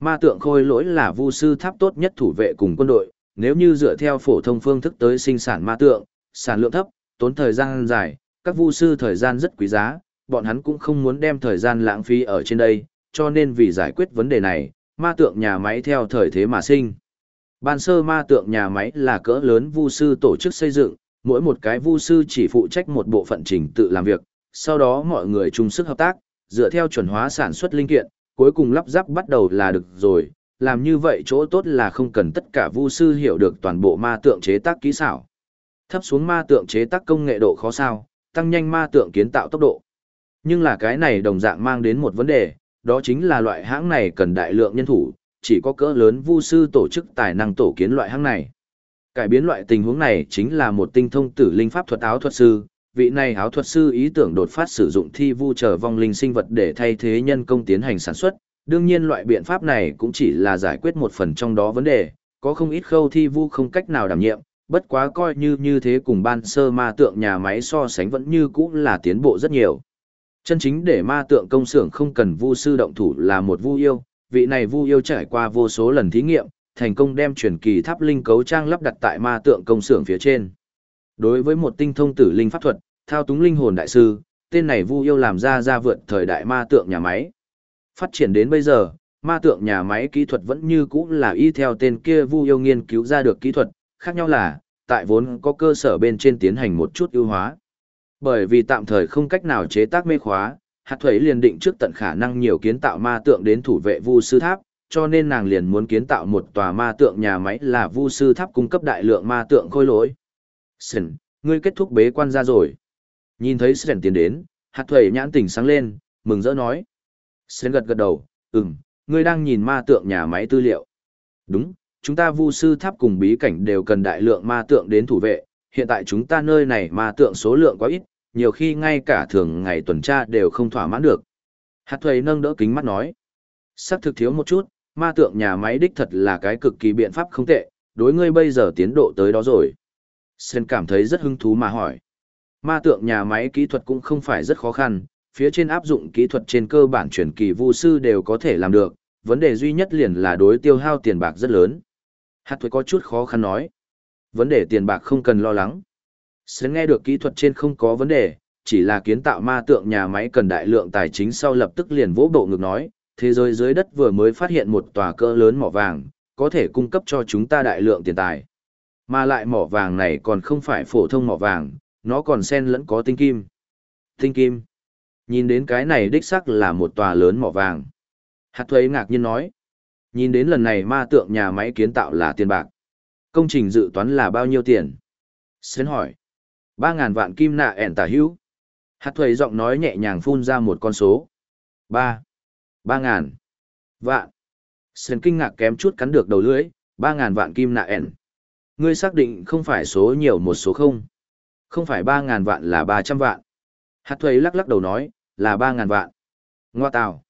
Speaker 1: Ma tượng khôi lỗi là vu sư tháp tốt nhất thủ vệ cùng quân đội, nếu như dựa theo phổ thông phương thức tới sinh sản ma tượng, sản lượng thấp, tốn thời gian dài, các vu sư thời gian rất quý giá, bọn hắn cũng không muốn đem thời gian lãng phí ở trên đây, cho nên vì giải quyết vấn đề này, ma tượng nhà máy theo thời thế mà sinh. Ban sơ ma tượng nhà máy là cỡ lớn vu sư tổ chức xây dựng, mỗi một cái vu sư chỉ phụ trách một bộ phận trình tự làm việc, sau đó mọi người chung sức hợp tác, dựa theo chuẩn hóa sản xuất linh kiện, cuối cùng lắp ráp bắt đầu là được rồi, làm như vậy chỗ tốt là không cần tất cả vu sư hiểu được toàn bộ ma tượng chế tác kỹ xảo. Thấp xuống ma tượng chế tác công nghệ độ khó sao, tăng nhanh ma tượng kiến tạo tốc độ. Nhưng là cái này đồng dạng mang đến một vấn đề, đó chính là loại hãng này cần đại lượng nhân thủ, chỉ có cỡ lớn vu sư tổ chức tài năng tổ kiến loại hãng này. Cải biến loại tình huống này chính là một tinh thông tử linh pháp thuật áo thuật sư, vị này áo thuật sư ý tưởng đột phát sử dụng thi vu chờ vong linh sinh vật để thay thế nhân công tiến hành sản xuất. Đương nhiên loại biện pháp này cũng chỉ là giải quyết một phần trong đó vấn đề, có không ít khâu thi vu không cách nào đảm nhiệm, bất quá coi như như thế cùng ban sơ ma tượng nhà máy so sánh vẫn như cũ là tiến bộ rất nhiều. Chân chính để ma tượng công xưởng không cần vu sư động thủ là một vu yêu, vị này vu yêu trải qua vô số lần thí nghiệm, thành công đem truyền kỳ tháp linh cấu trang lắp đặt tại ma tượng công xưởng phía trên. Đối với một tinh thông tử linh pháp thuật, thao túng linh hồn đại sư, tên này Vu Yêu làm ra ra vượt thời đại ma tượng nhà máy. Phát triển đến bây giờ, ma tượng nhà máy kỹ thuật vẫn như cũ là y theo tên kia Vu Yêu nghiên cứu ra được kỹ thuật, khác nhau là, tại vốn có cơ sở bên trên tiến hành một chút ưu hóa. Bởi vì tạm thời không cách nào chế tác mê khóa, hạt thuế liền định trước tận khả năng nhiều kiến tạo ma tượng đến thủ vệ Vu sư tháp, cho nên nàng liền muốn kiến tạo một tòa ma tượng nhà máy là Vu sư tháp cung cấp đại lượng ma tượng khôi lỗi. Sần, ngươi kết thúc bế quan ra rồi. Nhìn thấy Sren tiến đến, hạt thuẩy nhãn tỉnh sáng lên, mừng rỡ nói. Sren gật gật đầu, ừm, ngươi đang nhìn ma tượng nhà máy tư liệu. Đúng, chúng ta vu sư tháp cùng bí cảnh đều cần đại lượng ma tượng đến thủ vệ, hiện tại chúng ta nơi này ma tượng số lượng quá ít, nhiều khi ngay cả thường ngày tuần tra đều không thỏa mãn được. Hạt thuầy nâng đỡ kính mắt nói. Sắc thực thiếu một chút, ma tượng nhà máy đích thật là cái cực kỳ biện pháp không tệ, đối ngươi bây giờ tiến độ tới đó rồi. Sen cảm thấy rất hứng thú mà hỏi. Ma tượng nhà máy kỹ thuật cũng không phải rất khó khăn, phía trên áp dụng kỹ thuật trên cơ bản chuyển kỳ vu sư đều có thể làm được, vấn đề duy nhất liền là đối tiêu hao tiền bạc rất lớn. Hạt thuế có chút khó khăn nói. Vấn đề tiền bạc không cần lo lắng. Sến nghe được kỹ thuật trên không có vấn đề, chỉ là kiến tạo ma tượng nhà máy cần đại lượng tài chính sau lập tức liền vỗ bộ ngực nói, thế giới dưới đất vừa mới phát hiện một tòa cỡ lớn mỏ vàng, có thể cung cấp cho chúng ta đại lượng tiền tài. Mà lại mỏ vàng này còn không phải phổ thông mỏ vàng, nó còn xen lẫn có tinh kim. Tinh kim. Nhìn đến cái này đích sắc là một tòa lớn mỏ vàng. Hạt thuế ngạc nhiên nói. Nhìn đến lần này ma tượng nhà máy kiến tạo là tiền bạc. Công trình dự toán là bao nhiêu tiền? Xến hỏi. ba ngàn vạn kim nạ ẻn tả hữu. Hạt thuế giọng nói nhẹ nhàng phun ra một con số. ba ba ngàn. Vạn. Xến kinh ngạc kém chút cắn được đầu lưỡi. ba ngàn vạn kim nạ ẻn. Ngươi xác định không phải số nhiều một số không? Không phải ba ngàn vạn là ba trăm vạn. Hạt thuế lắc lắc đầu nói, là ba ngàn vạn. Ngoa tào.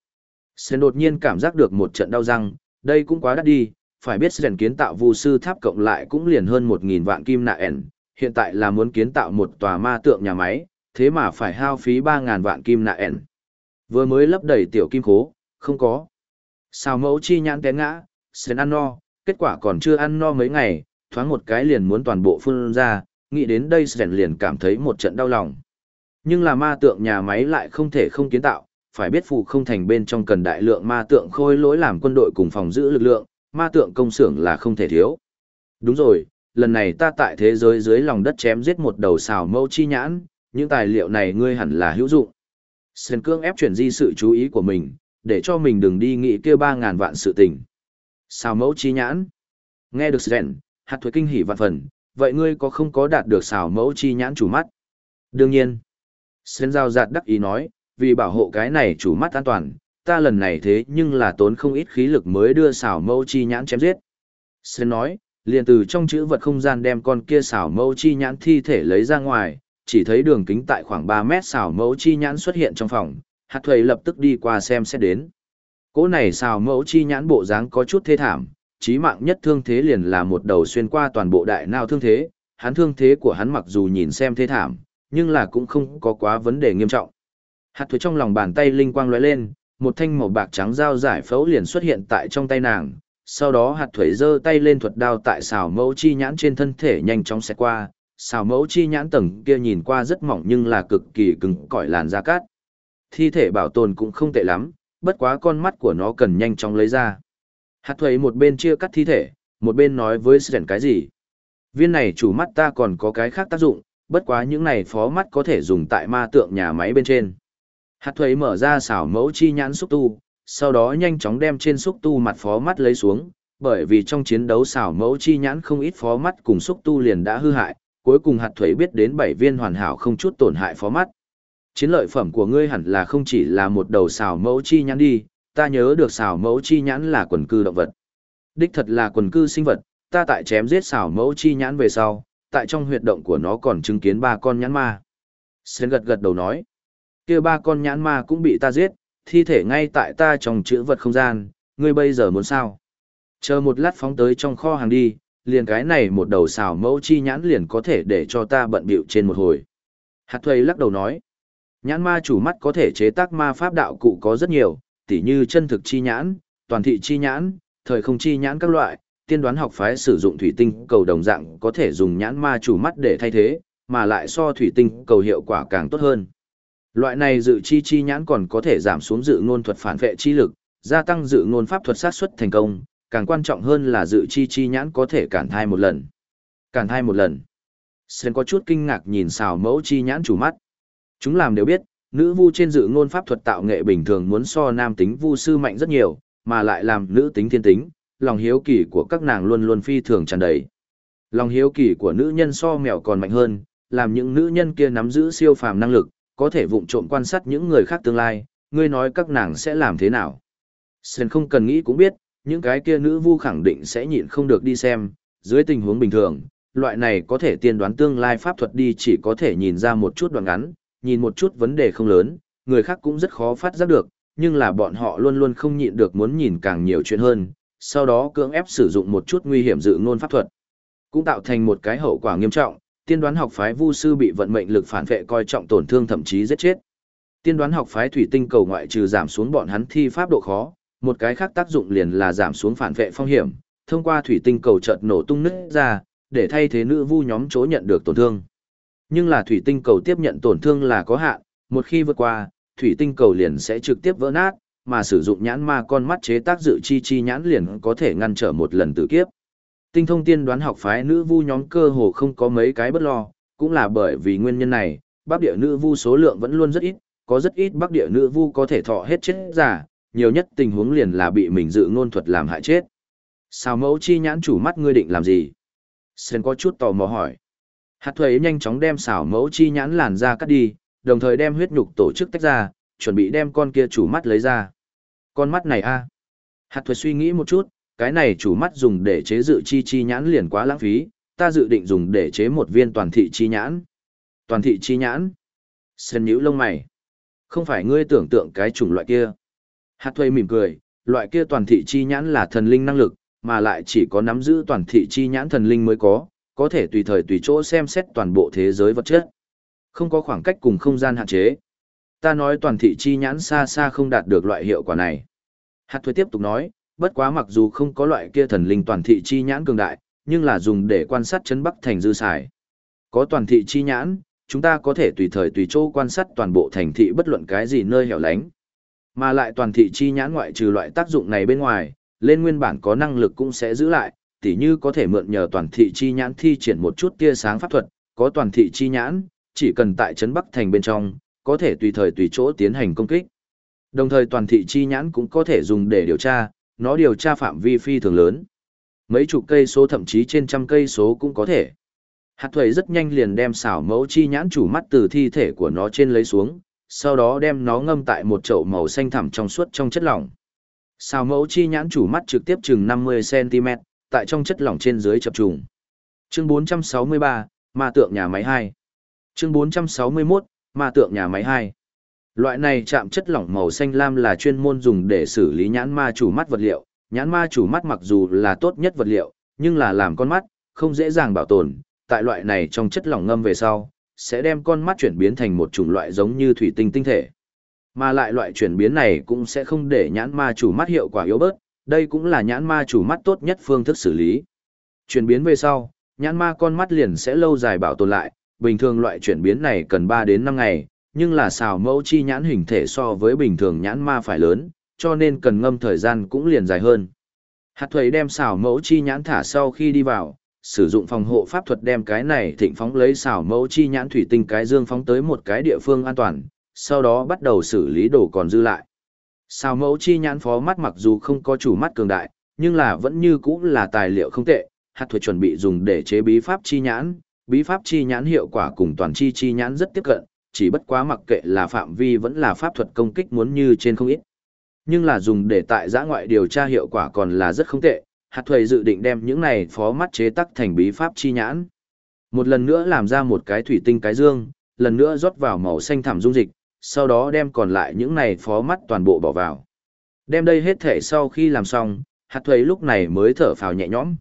Speaker 1: Sen đột nhiên cảm giác được một trận đau răng, đây cũng quá đắt đi, phải biết Sen kiến tạo vu sư tháp cộng lại cũng liền hơn một nghìn vạn kim nạ ẻn, hiện tại là muốn kiến tạo một tòa ma tượng nhà máy, thế mà phải hao phí ba ngàn vạn kim nạ ẻn. Vừa mới lấp đầy tiểu kim khố, không có. Sao mẫu chi nhãn té ngã, Sen ăn no, kết quả còn chưa ăn no mấy ngày, thoáng một cái liền muốn toàn bộ phun ra, nghĩ đến đây Sren liền cảm thấy một trận đau lòng. Nhưng là ma tượng nhà máy lại không thể không kiến tạo, phải biết phù không thành bên trong cần đại lượng ma tượng khôi lỗi làm quân đội cùng phòng giữ lực lượng, ma tượng công xưởng là không thể thiếu. Đúng rồi, lần này ta tại thế giới dưới lòng đất chém giết một đầu xào mâu chi nhãn, những tài liệu này ngươi hẳn là hữu dụng. Sơn cương ép chuyển di sự chú ý của mình, để cho mình đừng đi nghĩ kêu ba ngàn vạn sự tình. Xào mẫu chi nhãn. Nghe được Sren, hạt thuế kinh hỉ vạn phần, vậy ngươi có không có đạt được xào mẫu chi nhãn chủ mắt? Đương nhiên. xuyên giao giạt đắc ý nói, vì bảo hộ cái này chủ mắt an toàn, ta lần này thế nhưng là tốn không ít khí lực mới đưa xào mẫu chi nhãn chém giết. xuyên nói, liền từ trong chữ vật không gian đem con kia xào mẫu chi nhãn thi thể lấy ra ngoài, chỉ thấy đường kính tại khoảng 3 mét xào mẫu chi nhãn xuất hiện trong phòng, hạt thuầy lập tức đi qua xem xét đến. Cỗ này xào mẫu chi nhãn bộ dáng có chút thê thảm, chí mạng nhất thương thế liền là một đầu xuyên qua toàn bộ đại nao thương thế, hắn thương thế của hắn mặc dù nhìn xem thế thảm, nhưng là cũng không có quá vấn đề nghiêm trọng. Hạt thuế trong lòng bàn tay linh quang lóe lên, một thanh màu bạc trắng dao giải phẫu liền xuất hiện tại trong tay nàng, sau đó hạt thuế giơ tay lên thuật đao tại xào mẫu chi nhãn trên thân thể nhanh chóng xẹt qua, xào mẫu chi nhãn tầng kia nhìn qua rất mỏng nhưng là cực kỳ cứng cỏi làn da cát. Thi thể bảo tồn cũng không tệ lắm, bất quá con mắt của nó cần nhanh chóng lấy ra. Hạt thuế một bên chia cắt thi thể, một bên nói với Sren cái gì. Viên này chủ mắt ta còn có cái khác tác dụng, bất quá những này phó mắt có thể dùng tại ma tượng nhà máy bên trên. Hạt thuế mở ra xảo mẫu chi nhãn xúc tu, sau đó nhanh chóng đem trên xúc tu mặt phó mắt lấy xuống, bởi vì trong chiến đấu xảo mẫu chi nhãn không ít phó mắt cùng xúc tu liền đã hư hại, cuối cùng hạt thuế biết đến bảy viên hoàn hảo không chút tổn hại phó mắt. Chiến lợi phẩm của ngươi hẳn là không chỉ là một đầu xảo mẫu chi nhãn đi, ta nhớ được xảo mẫu chi nhãn là quần cư động vật. Đích thật là quần cư sinh vật, ta tại chém giết xảo mẫu chi nhãn về sau, tại trong huyệt động của nó còn chứng kiến ba con nhãn ma. Sen gật gật đầu nói, kia ba con nhãn ma cũng bị ta giết, thi thể ngay tại ta trong chữ vật không gian, ngươi bây giờ muốn sao? Chờ một lát phóng tới trong kho hàng đi, liền cái này một đầu xào mẫu chi nhãn liền có thể để cho ta bận bịu trên một hồi. Hạt thuầy lắc đầu nói, nhãn ma chủ mắt có thể chế tác ma pháp đạo cụ có rất nhiều, tỉ như chân thực chi nhãn, toàn thị chi nhãn, thời không chi nhãn các loại, tiên đoán học phái sử dụng thủy tinh cầu đồng dạng có thể dùng nhãn ma chủ mắt để thay thế, mà lại so thủy tinh cầu hiệu quả càng tốt hơn. Loại này dự chi chi nhãn còn có thể giảm xuống dự ngôn thuật phản vệ chi lực, gia tăng dự ngôn pháp thuật sát xuất thành công, càng quan trọng hơn là dự chi chi nhãn có thể cản thai một lần. Cản thai một lần. Sơn có chút kinh ngạc nhìn xào mẫu chi nhãn chủ mắt. Chúng làm đều biết, nữ vu trên dự ngôn pháp thuật tạo nghệ bình thường muốn so nam tính vu sư mạnh rất nhiều, mà lại làm nữ tính thiên tính, lòng hiếu kỳ của các nàng luôn luôn phi thường tràn đầy. Lòng hiếu kỳ của nữ nhân so mèo còn mạnh hơn, làm những nữ nhân kia nắm giữ siêu phàm năng lực, có thể vụng trộm quan sát những người khác tương lai, ngươi nói các nàng sẽ làm thế nào. Sơn không cần nghĩ cũng biết, những cái kia nữ vu khẳng định sẽ nhịn không được đi xem, dưới tình huống bình thường, loại này có thể tiên đoán tương lai pháp thuật đi chỉ có thể nhìn ra một chút đoạn ngắn, nhìn một chút vấn đề không lớn, người khác cũng rất khó phát giác được, nhưng là bọn họ luôn luôn không nhịn được muốn nhìn càng nhiều chuyện hơn, sau đó cưỡng ép sử dụng một chút nguy hiểm dự ngôn pháp thuật. Cũng tạo thành một cái hậu quả nghiêm trọng, tiên đoán học phái vu sư bị vận mệnh lực phản vệ coi trọng tổn thương thậm chí giết chết. Tiên đoán học phái thủy tinh cầu ngoại trừ giảm xuống bọn hắn thi pháp độ khó, một cái khác tác dụng liền là giảm xuống phản vệ phong hiểm, thông qua thủy tinh cầu chợt nổ tung nứt ra, để thay thế nữ vu nhóm chỗ nhận được tổn thương. Nhưng là thủy tinh cầu tiếp nhận tổn thương là có hạn, một khi vượt qua, thủy tinh cầu liền sẽ trực tiếp vỡ nát, mà sử dụng nhãn ma con mắt chế tác dự chi chi nhãn liền có thể ngăn trở một lần tử kiếp. Tinh thông tiên đoán học phái nữ vu nhóm cơ hồ không có mấy cái bất lo, cũng là bởi vì nguyên nhân này, bắc địa nữ vu số lượng vẫn luôn rất ít, có rất ít bắc địa nữ vu có thể thọ hết chết giả, nhiều nhất tình huống liền là bị mình dự ngôn thuật làm hại chết. Sao mẫu chi nhãn chủ mắt ngươi định làm gì? Sơn có chút tò mò hỏi. Hạt thuế nhanh chóng đem xảo mẫu chi nhãn làn ra cắt đi, đồng thời đem huyết nhục tổ chức tách ra, chuẩn bị đem con kia chủ mắt lấy ra. Con mắt này a Hạt thuế suy nghĩ một chút, cái này chủ mắt dùng để chế dự chi chi nhãn liền quá lãng phí, ta dự định dùng để chế một viên toàn thị chi nhãn. Toàn thị chi nhãn? Sơn nhíu lông mày. Không phải ngươi tưởng tượng cái chủng loại kia. Hạt thuế mỉm cười, loại kia toàn thị chi nhãn là thần linh năng lực, mà lại chỉ có nắm giữ toàn thị chi nhãn thần linh mới có, có thể tùy thời tùy chỗ xem xét toàn bộ thế giới vật chất. Không có khoảng cách cùng không gian hạn chế. Ta nói toàn thị chi nhãn xa xa không đạt được loại hiệu quả này. Hạt thuế tiếp tục nói, bất quá mặc dù không có loại kia thần linh toàn thị chi nhãn cường đại, nhưng là dùng để quan sát chấn bắc thành dư xài. Có toàn thị chi nhãn, chúng ta có thể tùy thời tùy chỗ quan sát toàn bộ thành thị bất luận cái gì nơi hẻo lánh. Mà lại toàn thị chi nhãn ngoại trừ loại tác dụng này bên ngoài, lên nguyên bản có năng lực cũng sẽ giữ lại, tỉ như có thể mượn nhờ toàn thị chi nhãn thi triển một chút tia sáng pháp thuật, có toàn thị chi nhãn, chỉ cần tại trấn Bắc thành bên trong, có thể tùy thời tùy chỗ tiến hành công kích. Đồng thời toàn thị chi nhãn cũng có thể dùng để điều tra, nó điều tra phạm vi phi thường lớn. Mấy chục cây số thậm chí trên trăm cây số cũng có thể. Hạt thuầy rất nhanh liền đem xảo mẫu chi nhãn chủ mắt từ thi thể của nó trên lấy xuống, sau đó đem nó ngâm tại một chậu màu xanh thẳm trong suốt trong chất lỏng. Xào mẫu chi nhãn chủ mắt trực tiếp chừng 50cm, tại trong chất lỏng trên dưới chập trùng. Chương 463, ma tượng nhà máy 2. Chương 461, ma tượng nhà máy 2. Loại này chạm chất lỏng màu xanh lam là chuyên môn dùng để xử lý nhãn ma chủ mắt vật liệu. Nhãn ma chủ mắt mặc dù là tốt nhất vật liệu, nhưng là làm con mắt, không dễ dàng bảo tồn. Tại loại này trong chất lỏng ngâm về sau, sẽ đem con mắt chuyển biến thành một chủng loại giống như thủy tinh tinh thể. Mà lại loại chuyển biến này cũng sẽ không để nhãn ma chủ mắt hiệu quả yếu bớt, đây cũng là nhãn ma chủ mắt tốt nhất phương thức xử lý. Chuyển biến về sau, nhãn ma con mắt liền sẽ lâu dài bảo tồn lại, bình thường loại chuyển biến này cần 3 đến 5 ngày, nhưng là xào mẫu chi nhãn hình thể so với bình thường nhãn ma phải lớn, cho nên cần ngâm thời gian cũng liền dài hơn. Hạt thuế đem xào mẫu chi nhãn thả sau khi đi vào, sử dụng phòng hộ pháp thuật đem cái này thịnh phóng lấy xào mẫu chi nhãn thủy tinh cái dương phóng tới một cái địa phương an toàn, sau đó bắt đầu xử lý đồ còn dư lại sao mẫu chi nhãn phó mắt mặc dù không có chủ mắt cường đại, nhưng là vẫn như cũ là tài liệu không tệ, hạt thuật chuẩn bị dùng để chế bí pháp chi nhãn, bí pháp chi nhãn hiệu quả cùng toàn chi chi nhãn rất tiếp cận, chỉ bất quá mặc kệ là phạm vi vẫn là pháp thuật công kích muốn như trên không ít. Nhưng là dùng để tại giã ngoại điều tra hiệu quả còn là rất không tệ, hạt thuầy dự định đem những này phó mắt chế tắc thành bí pháp chi nhãn. Một lần nữa làm ra một cái thủy tinh cái dương, lần nữa rót vào màu xanh thảm dung dịch, sau đó đem còn lại những này phó mắt toàn bộ bỏ vào. Đem đây hết thể sau khi làm xong, hạt thuế lúc này mới thở phào nhẹ nhõm.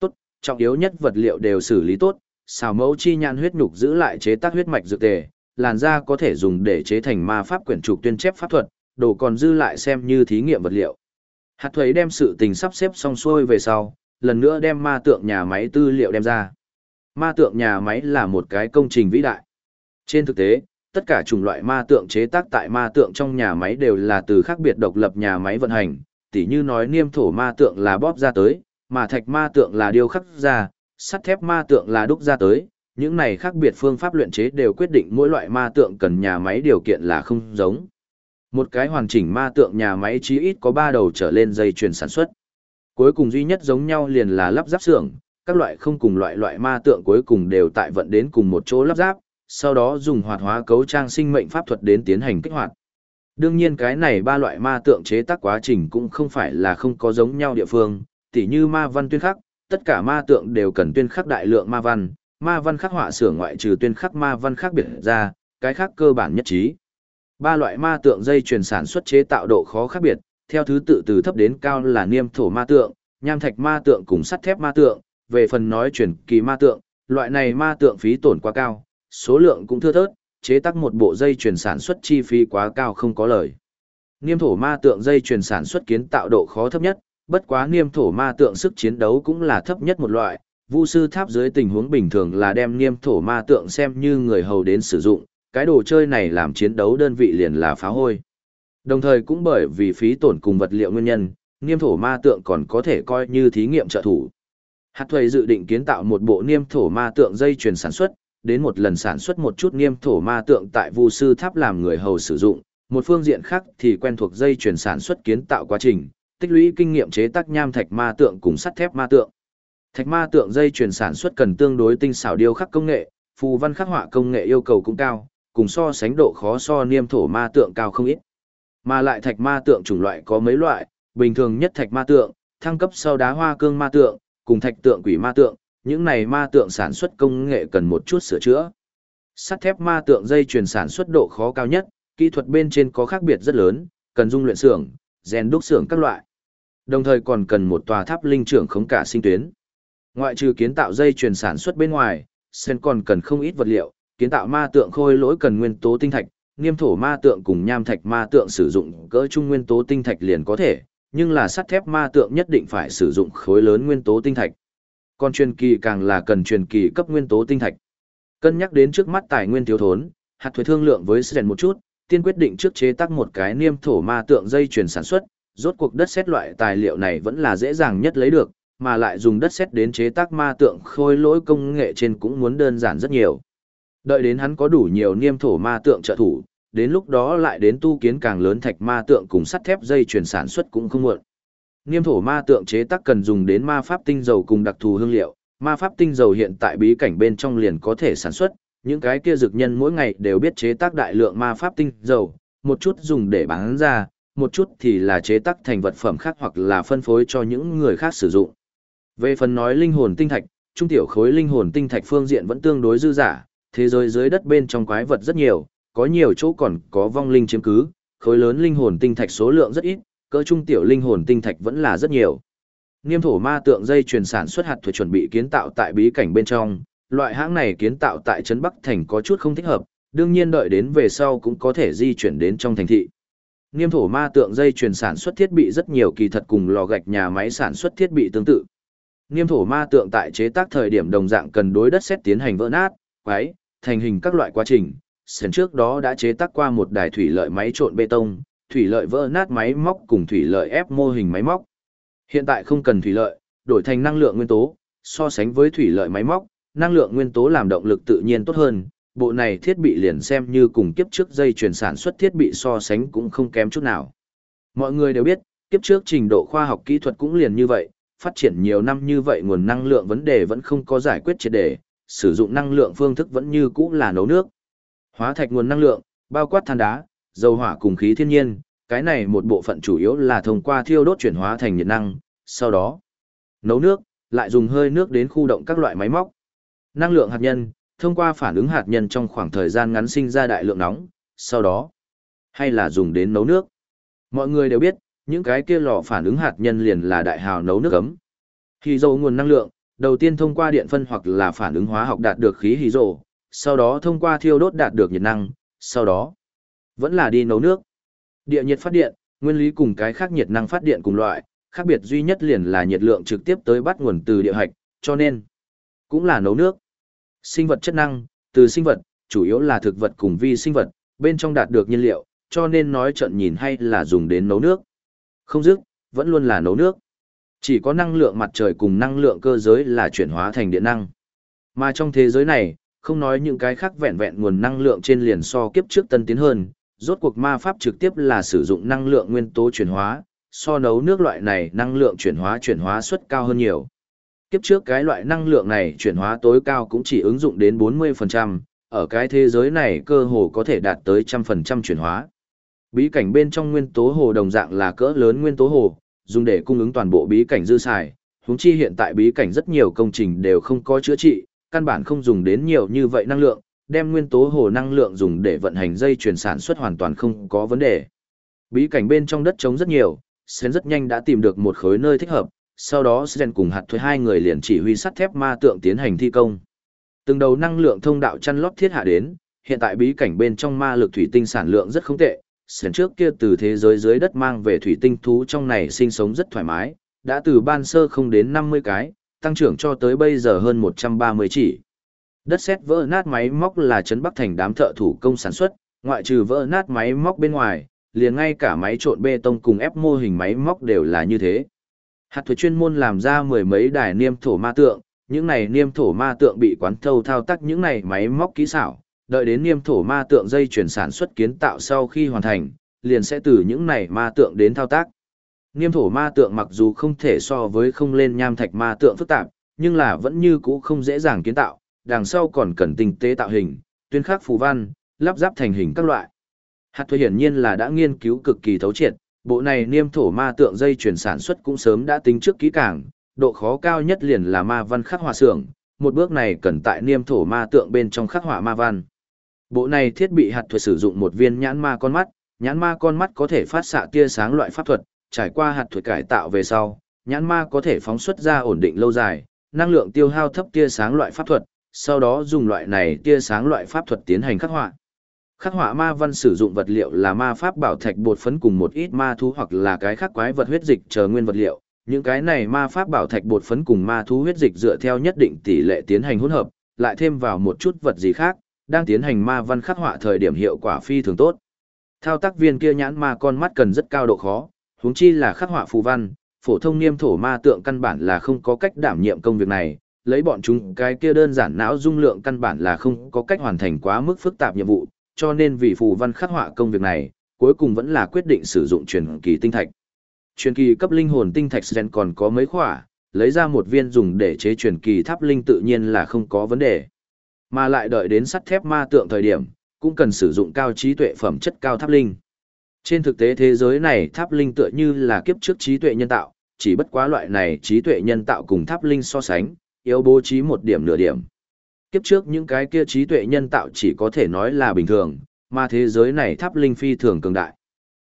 Speaker 1: Tốt, trọng yếu nhất vật liệu đều xử lý tốt, xào mẫu chi nhãn huyết nhục giữ lại chế tác huyết mạch dược tề, làn da có thể dùng để chế thành ma pháp quyển trục tuyên chép pháp thuật, đồ còn dư lại xem như thí nghiệm vật liệu. Hạt thuế đem sự tình sắp xếp xong xuôi về sau, lần nữa đem ma tượng nhà máy tư liệu đem ra. Ma tượng nhà máy là một cái công trình vĩ đại. Trên thực tế, tất cả chủng loại ma tượng chế tác tại ma tượng trong nhà máy đều là từ khác biệt độc lập nhà máy vận hành, tỉ như nói niêm thổ ma tượng là bóp ra tới, mà thạch ma tượng là điêu khắc ra, sắt thép ma tượng là đúc ra tới, những này khác biệt phương pháp luyện chế đều quyết định mỗi loại ma tượng cần nhà máy điều kiện là không giống. Một cái hoàn chỉnh ma tượng nhà máy chí ít có 3 đầu trở lên dây chuyền sản xuất. Cuối cùng duy nhất giống nhau liền là lắp ráp xưởng, các loại không cùng loại loại ma tượng cuối cùng đều tại vận đến cùng một chỗ lắp ráp, sau đó dùng hoạt hóa cấu trang sinh mệnh pháp thuật đến tiến hành kích hoạt. Đương nhiên cái này ba loại ma tượng chế tác quá trình cũng không phải là không có giống nhau địa phương, tỉ như ma văn tuyên khắc, tất cả ma tượng đều cần tuyên khắc đại lượng ma văn, ma văn khắc họa sửa ngoại trừ tuyên khắc ma văn khác biệt ra, cái khác cơ bản nhất trí. Ba loại ma tượng dây chuyển sản xuất chế tạo độ khó khác biệt, theo thứ tự từ thấp đến cao là niêm thổ ma tượng, nham thạch ma tượng cùng sắt thép ma tượng, về phần nói chuyển kỳ ma tượng, loại này ma tượng phí tổn quá cao, số lượng cũng thưa thớt, chế tác một bộ dây chuyển sản xuất chi phí quá cao không có lời. Niêm thổ ma tượng dây chuyển sản xuất kiến tạo độ khó thấp nhất, bất quá niêm thổ ma tượng sức chiến đấu cũng là thấp nhất một loại, Vu sư tháp dưới tình huống bình thường là đem niêm thổ ma tượng xem như người hầu đến sử dụng, cái đồ chơi này làm chiến đấu đơn vị liền là phá hôi. Đồng thời cũng bởi vì phí tổn cùng vật liệu nguyên nhân, niêm thổ ma tượng còn có thể coi như thí nghiệm trợ thủ. Hạt thuầy dự định kiến tạo một bộ niêm thổ ma tượng dây chuyển sản xuất, đến một lần sản xuất một chút niêm thổ ma tượng tại Vu sư tháp làm người hầu sử dụng, một phương diện khác thì quen thuộc dây chuyển sản xuất kiến tạo quá trình, tích lũy kinh nghiệm chế tác nham thạch ma tượng cùng sắt thép ma tượng. Thạch ma tượng dây chuyển sản xuất cần tương đối tinh xảo điêu khắc công nghệ, phù văn khắc họa công nghệ yêu cầu cũng cao, cùng so sánh độ khó so niêm thổ ma tượng cao không ít. Mà lại thạch ma tượng chủng loại có mấy loại, bình thường nhất thạch ma tượng, thăng cấp sau đá hoa cương ma tượng, cùng thạch tượng quỷ ma tượng, những này ma tượng sản xuất công nghệ cần một chút sửa chữa. Sắt thép ma tượng dây chuyển sản xuất độ khó cao nhất, kỹ thuật bên trên có khác biệt rất lớn, cần dung luyện xưởng, rèn đúc xưởng các loại. Đồng thời còn cần một tòa tháp linh trưởng khống cả sinh tuyến. Ngoại trừ kiến tạo dây chuyền sản xuất bên ngoài, sen còn cần không ít vật liệu, kiến tạo ma tượng khôi lỗi cần nguyên tố tinh thạch, niêm thổ ma tượng cùng nham thạch ma tượng sử dụng cỡ trung nguyên tố tinh thạch liền có thể, nhưng là sắt thép ma tượng nhất định phải sử dụng khối lớn nguyên tố tinh thạch. Còn truyền kỳ càng là cần truyền kỳ cấp nguyên tố tinh thạch. Cân nhắc đến trước mắt tài nguyên thiếu thốn, hạt thuế thương lượng với Sren một chút, tiên quyết định trước chế tác một cái niêm thổ ma tượng dây chuyển sản xuất, rốt cuộc đất sét loại tài liệu này vẫn là dễ dàng nhất lấy được, mà lại dùng đất sét đến chế tác ma tượng khôi lỗi công nghệ trên cũng muốn đơn giản rất nhiều. Đợi đến hắn có đủ nhiều niêm thổ ma tượng trợ thủ, đến lúc đó lại đến tu kiến càng lớn thạch ma tượng cùng sắt thép dây chuyển sản xuất cũng không muộn. Niêm thổ ma tượng chế tác cần dùng đến ma pháp tinh dầu cùng đặc thù hương liệu, ma pháp tinh dầu hiện tại bí cảnh bên trong liền có thể sản xuất, những cái kia dược nhân mỗi ngày đều biết chế tác đại lượng ma pháp tinh dầu, một chút dùng để bán ra, một chút thì là chế tác thành vật phẩm khác hoặc là phân phối cho những người khác sử dụng. Về phần nói linh hồn tinh thạch, trung tiểu khối linh hồn tinh thạch phương diện vẫn tương đối dư giả, thế giới dưới đất bên trong quái vật rất nhiều, có nhiều chỗ còn có vong linh chiếm cứ, khối lớn linh hồn tinh thạch số lượng rất ít, cỡ trung tiểu linh hồn tinh thạch vẫn là rất nhiều. Niêm thổ ma tượng dây truyền sản xuất hạt thuế chuẩn bị kiến tạo tại bí cảnh bên trong, loại hãng này kiến tạo tại trấn Bắc thành có chút không thích hợp, đương nhiên đợi đến về sau cũng có thể di chuyển đến trong thành thị. Niêm thổ ma tượng dây truyền sản xuất thiết bị rất nhiều kỳ thật cùng lò gạch nhà máy sản xuất thiết bị tương tự. Niêm thổ ma tượng tại chế tác thời điểm đồng dạng cần đối đất xét tiến hành vỡ nát, quái, thành hình các loại quá trình. Sến trước đó đã chế tác qua một đài thủy lợi máy trộn bê tông, thủy lợi vỡ nát máy móc cùng thủy lợi ép mô hình máy móc. Hiện tại không cần thủy lợi, đổi thành năng lượng nguyên tố, so sánh với thủy lợi máy móc, năng lượng nguyên tố làm động lực tự nhiên tốt hơn, bộ này thiết bị liền xem như cùng kiếp trước dây chuyển sản xuất thiết bị so sánh cũng không kém chút nào. Mọi người đều biết, kiếp trước trình độ khoa học kỹ thuật cũng liền như vậy, phát triển nhiều năm như vậy nguồn năng lượng vấn đề vẫn không có giải quyết triệt đề, sử dụng năng lượng phương thức vẫn như cũ là nấu nước. Hóa thạch nguồn năng lượng, bao quát than đá, dầu hỏa cùng khí thiên nhiên, cái này một bộ phận chủ yếu là thông qua thiêu đốt chuyển hóa thành nhiệt năng, sau đó nấu nước, lại dùng hơi nước đến khu động các loại máy móc. Năng lượng hạt nhân, thông qua phản ứng hạt nhân trong khoảng thời gian ngắn sinh ra đại lượng nóng, sau đó hay là dùng đến nấu nước. Mọi người đều biết, những cái kia lò phản ứng hạt nhân liền là đại hào nấu nước ấm. khi dầu nguồn năng lượng, đầu tiên thông qua điện phân hoặc là phản ứng hóa học đạt được khí hydro, sau đó thông qua thiêu đốt đạt được nhiệt năng, sau đó vẫn là đi nấu nước. Địa nhiệt phát điện, nguyên lý cùng cái khác nhiệt năng phát điện cùng loại, khác biệt duy nhất liền là nhiệt lượng trực tiếp tới bắt nguồn từ địa hạch, cho nên cũng là nấu nước. Sinh vật chất năng, từ sinh vật, chủ yếu là thực vật cùng vi sinh vật, bên trong đạt được nhiên liệu, cho nên nói trận nhìn hay là dùng đến nấu nước. Không dứt, vẫn luôn là nấu nước. Chỉ có năng lượng mặt trời cùng năng lượng cơ giới là chuyển hóa thành điện năng. Mà trong thế giới này, không nói những cái khác vẹn vẹn nguồn năng lượng trên liền so kiếp trước tân tiến hơn, rốt cuộc ma pháp trực tiếp là sử dụng năng lượng nguyên tố chuyển hóa, so nấu nước loại này năng lượng chuyển hóa chuyển hóa suất cao hơn nhiều. Kiếp trước cái loại năng lượng này chuyển hóa tối cao cũng chỉ ứng dụng đến 40%, ở cái thế giới này cơ hồ có thể đạt tới 100% chuyển hóa. Bí cảnh bên trong nguyên tố hồ đồng dạng là cỡ lớn nguyên tố hồ, dùng để cung ứng toàn bộ bí cảnh dư xài, huống chi hiện tại bí cảnh rất nhiều công trình đều không có chữa trị, căn bản không dùng đến nhiều như vậy năng lượng, đem nguyên tố hồ năng lượng dùng để vận hành dây chuyển sản xuất hoàn toàn không có vấn đề. Bí cảnh bên trong đất trống rất nhiều, Sren rất nhanh đã tìm được một khối nơi thích hợp, sau đó Sren cùng hạt thuế hai người liền chỉ huy sắt thép ma tượng tiến hành thi công. Từng đầu năng lượng thông đạo chăn lót thiết hạ đến, hiện tại bí cảnh bên trong ma lực thủy tinh sản lượng rất không tệ, Sren trước kia từ thế giới dưới đất mang về thủy tinh thú trong này sinh sống rất thoải mái, đã từ ban sơ không đến 50 cái, tăng trưởng cho tới bây giờ hơn 130 chỉ. Đất sét vỡ nát máy móc là trấn Bắc Thành đám thợ thủ công sản xuất, ngoại trừ vỡ nát máy móc bên ngoài, liền ngay cả máy trộn bê tông cùng ép mô hình máy móc đều là như thế. Hạt thuế chuyên môn làm ra mười mấy đài niêm thổ ma tượng, những này niêm thổ ma tượng bị quán thâu thao tác những này máy móc kỹ xảo, đợi đến niêm thổ ma tượng dây chuyển sản xuất kiến tạo sau khi hoàn thành, liền sẽ từ những này ma tượng đến thao tác. Niêm thổ ma tượng mặc dù không thể so với không lên nham thạch ma tượng phức tạp, nhưng là vẫn như cũ không dễ dàng kiến tạo, đằng sau còn cần tinh tế tạo hình, tuyên khắc phù văn, lắp ráp thành hình các loại. Hạt thuế hiển nhiên là đã nghiên cứu cực kỳ thấu triệt, bộ này niêm thổ ma tượng dây chuyển sản xuất cũng sớm đã tính trước kỹ càng, độ khó cao nhất liền là ma văn khắc họa xưởng, một bước này cần tại niêm thổ ma tượng bên trong khắc họa ma văn. Bộ này thiết bị hạt thuật sử dụng một viên nhãn ma con mắt, nhãn ma con mắt có thể phát xạ tia sáng loại pháp thuật, trải qua hạt thuật cải tạo về sau, nhãn ma có thể phóng xuất ra ổn định lâu dài, năng lượng tiêu hao thấp tia sáng loại pháp thuật, sau đó dùng loại này tia sáng loại pháp thuật tiến hành khắc họa. Khắc họa ma văn sử dụng vật liệu là ma pháp bảo thạch bột phấn cùng một ít ma thú hoặc là cái khác quái vật huyết dịch chờ nguyên vật liệu. Những cái này ma pháp bảo thạch bột phấn cùng ma thú huyết dịch dựa theo nhất định tỷ lệ tiến hành hỗn hợp, lại thêm vào một chút vật gì khác, đang tiến hành ma văn khắc họa thời điểm hiệu quả phi thường tốt. Thao tác viên kia nhãn ma con mắt cần rất cao độ khó, huống chi là khắc họa phù văn, phổ thông niêm thổ ma tượng căn bản là không có cách đảm nhiệm công việc này, lấy bọn chúng cái kia đơn giản não dung lượng căn bản là không có cách hoàn thành quá mức phức tạp nhiệm vụ, cho nên vì phù văn khắc họa công việc này, cuối cùng vẫn là quyết định sử dụng truyền kỳ tinh thạch. Truyền kỳ cấp linh hồn tinh thạch Sren còn có mấy khỏa, lấy ra một viên dùng để chế truyền kỳ tháp linh tự nhiên là không có vấn đề. Mà lại đợi đến sắt thép ma tượng thời điểm, cũng cần sử dụng cao trí tuệ phẩm chất cao tháp linh. Trên thực tế thế giới này tháp linh tựa như là kiếp trước trí tuệ nhân tạo, chỉ bất quá loại này trí tuệ nhân tạo cùng tháp linh so sánh, yếu bố trí một điểm nửa điểm. Kiếp trước những cái kia trí tuệ nhân tạo chỉ có thể nói là bình thường, mà thế giới này tháp linh phi thường cường đại.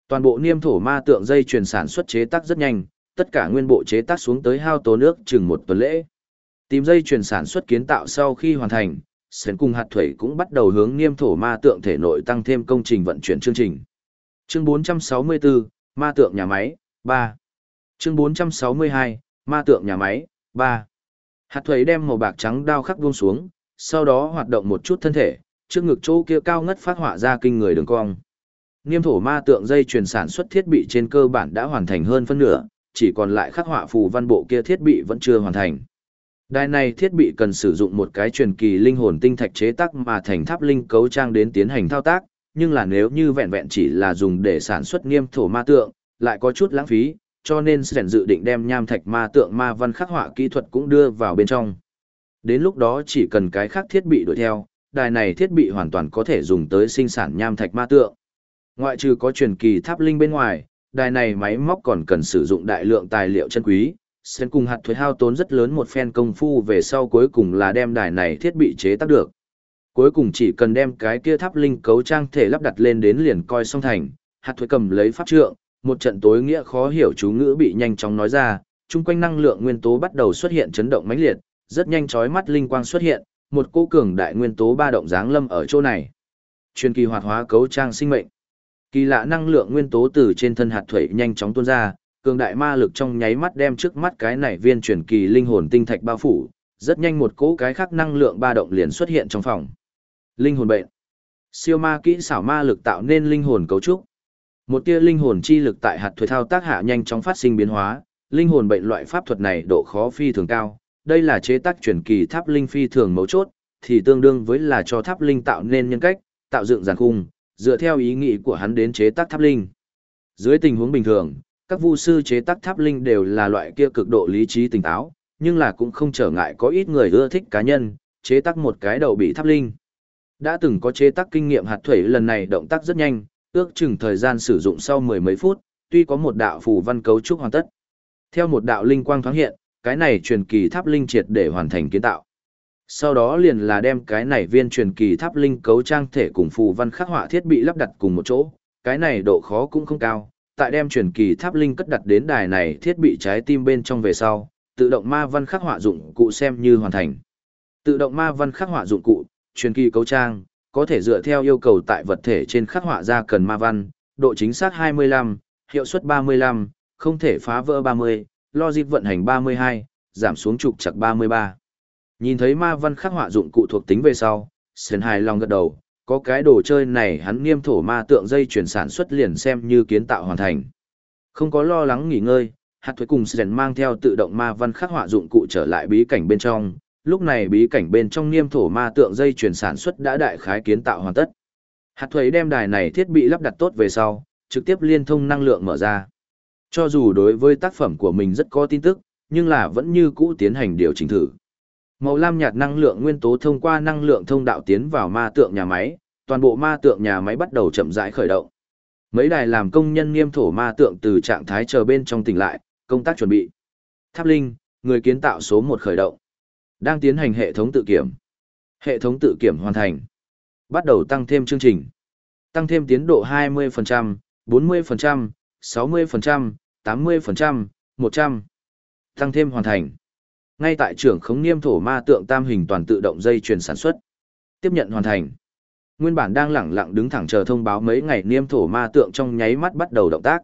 Speaker 1: Toàn bộ niêm thổ ma tượng dây chuyển sản xuất chế tác rất nhanh, tất cả nguyên bộ chế tác xuống tới hao tố nước chừng một tuần lễ. Tìm dây chuyển sản xuất kiến tạo sau khi hoàn thành, Sến cùng hạt thủy cũng bắt đầu hướng niêm thổ ma tượng thể nội tăng thêm công trình vận chuyển chương trình. Chương 464, Ma tượng nhà máy, 3. Chương 462, Ma tượng nhà máy, 3. Hạt thuế đem màu bạc trắng đao khắc buông xuống, sau đó hoạt động một chút thân thể, trước ngực chỗ kia cao ngất phát họa ra kinh người đường cong. Niêm thổ ma tượng dây chuyển sản xuất thiết bị trên cơ bản đã hoàn thành hơn phân nửa, chỉ còn lại khắc họa phù văn bộ kia thiết bị vẫn chưa hoàn thành. Đài này thiết bị cần sử dụng một cái truyền kỳ linh hồn tinh thạch chế tác mà thành tháp linh cấu trang đến tiến hành thao tác, nhưng là nếu như vẹn vẹn chỉ là dùng để sản xuất niêm thổ ma tượng, lại có chút lãng phí, cho nên Sren dự định đem nham thạch ma tượng ma văn khắc họa kỹ thuật cũng đưa vào bên trong. Đến lúc đó chỉ cần cái khác thiết bị đuổi theo, đài này thiết bị hoàn toàn có thể dùng tới sinh sản nham thạch ma tượng. Ngoại trừ có truyền kỳ tháp linh bên ngoài, đài này máy móc còn cần sử dụng đại lượng tài liệu chân quý. Sen cùng hạt thuế hao tốn rất lớn một phen công phu về sau cuối cùng là đem đài này thiết bị chế tác được. Cuối cùng chỉ cần đem cái kia tháp linh cấu trang thể lắp đặt lên đến liền coi xong thành, hạt thuế cầm lấy pháp trượng, một trận tối nghĩa khó hiểu chú ngữ bị nhanh chóng nói ra, chung quanh năng lượng nguyên tố bắt đầu xuất hiện chấn động mãnh liệt, rất nhanh chói mắt linh quang xuất hiện, một cô cường đại nguyên tố ba động dáng lâm ở chỗ này. Truyền kỳ hoạt hóa cấu trang sinh mệnh. Kỳ lạ năng lượng nguyên tố từ trên thân hạt thủy nhanh chóng tuôn ra, cường đại ma lực trong nháy mắt đem trước mắt cái này viên truyền kỳ linh hồn tinh thạch bao phủ, rất nhanh một cỗ cái khác năng lượng ba động liền xuất hiện trong phòng. Linh hồn bệnh. Siêu ma kỹ xảo ma lực tạo nên linh hồn cấu trúc. Một tia linh hồn chi lực tại hạt thuế thao tác hạ nhanh chóng phát sinh biến hóa, linh hồn bệnh loại pháp thuật này độ khó phi thường cao, đây là chế tác truyền kỳ tháp linh phi thường mấu chốt, thì tương đương với là cho tháp linh tạo nên nhân cách, tạo dựng giàn khung, dựa theo ý nghĩ của hắn đến chế tác tháp linh. Dưới tình huống bình thường, các vu sư chế tác tháp linh đều là loại kia cực độ lý trí tỉnh táo, nhưng là cũng không trở ngại có ít người ưa thích cá nhân, chế tác một cái đầu bị tháp linh. Đã từng có chế tác kinh nghiệm hạt thủy lần này động tác rất nhanh, ước chừng thời gian sử dụng sau mười mấy phút, tuy có một đạo phù văn cấu trúc hoàn tất. Theo một đạo linh quang thoáng hiện, cái này truyền kỳ tháp linh triệt để hoàn thành kiến tạo. Sau đó liền là đem cái này viên truyền kỳ tháp linh cấu trang thể cùng phù văn khắc họa thiết bị lắp đặt cùng một chỗ, cái này độ khó cũng không cao. Tại đem truyền kỳ tháp linh cất đặt đến đài này thiết bị trái tim bên trong về sau, tự động ma văn khắc họa dụng cụ xem như hoàn thành. Tự động ma văn khắc họa dụng cụ, truyền kỳ cấu trang, có thể dựa theo yêu cầu tại vật thể trên khắc họa ra cần ma văn, độ chính xác 25, hiệu suất 35, không thể phá vỡ 30, logic vận hành 32, giảm xuống trục chặt 33. Nhìn thấy ma văn khắc họa dụng cụ thuộc tính về sau, Sơn hài lòng gật đầu, có cái đồ chơi này hắn nghiêm thổ ma tượng dây chuyển sản xuất liền xem như kiến tạo hoàn thành. Không có lo lắng nghỉ ngơi, hạt thuế cùng Sơn mang theo tự động ma văn khắc họa dụng cụ trở lại bí cảnh bên trong, lúc này bí cảnh bên trong niêm thổ ma tượng dây chuyển sản xuất đã đại khái kiến tạo hoàn tất. Hạt thuế đem đài này thiết bị lắp đặt tốt về sau, trực tiếp liên thông năng lượng mở ra. Cho dù đối với tác phẩm của mình rất có tin tức, nhưng là vẫn như cũ tiến hành điều chỉnh thử. Màu lam nhạt năng lượng nguyên tố thông qua năng lượng thông đạo tiến vào ma tượng nhà máy, toàn bộ ma tượng nhà máy bắt đầu chậm rãi khởi động. Mấy đài làm công nhân nghiêm thổ ma tượng từ trạng thái chờ bên trong tỉnh lại, công tác chuẩn bị. Tháp Linh, người kiến tạo số 1 khởi động. Đang tiến hành hệ thống tự kiểm. Hệ thống tự kiểm hoàn thành. Bắt đầu tăng thêm chương trình. Tăng thêm tiến độ 20%, 40%, 60%, 80%, 100. Tăng thêm hoàn thành. Ngay tại trưởng khống niêm thổ ma tượng tam hình toàn tự động dây chuyển sản xuất. Tiếp nhận hoàn thành. Nguyên bản đang lẳng lặng đứng thẳng chờ thông báo mấy ngày niêm thổ ma tượng trong nháy mắt bắt đầu động tác.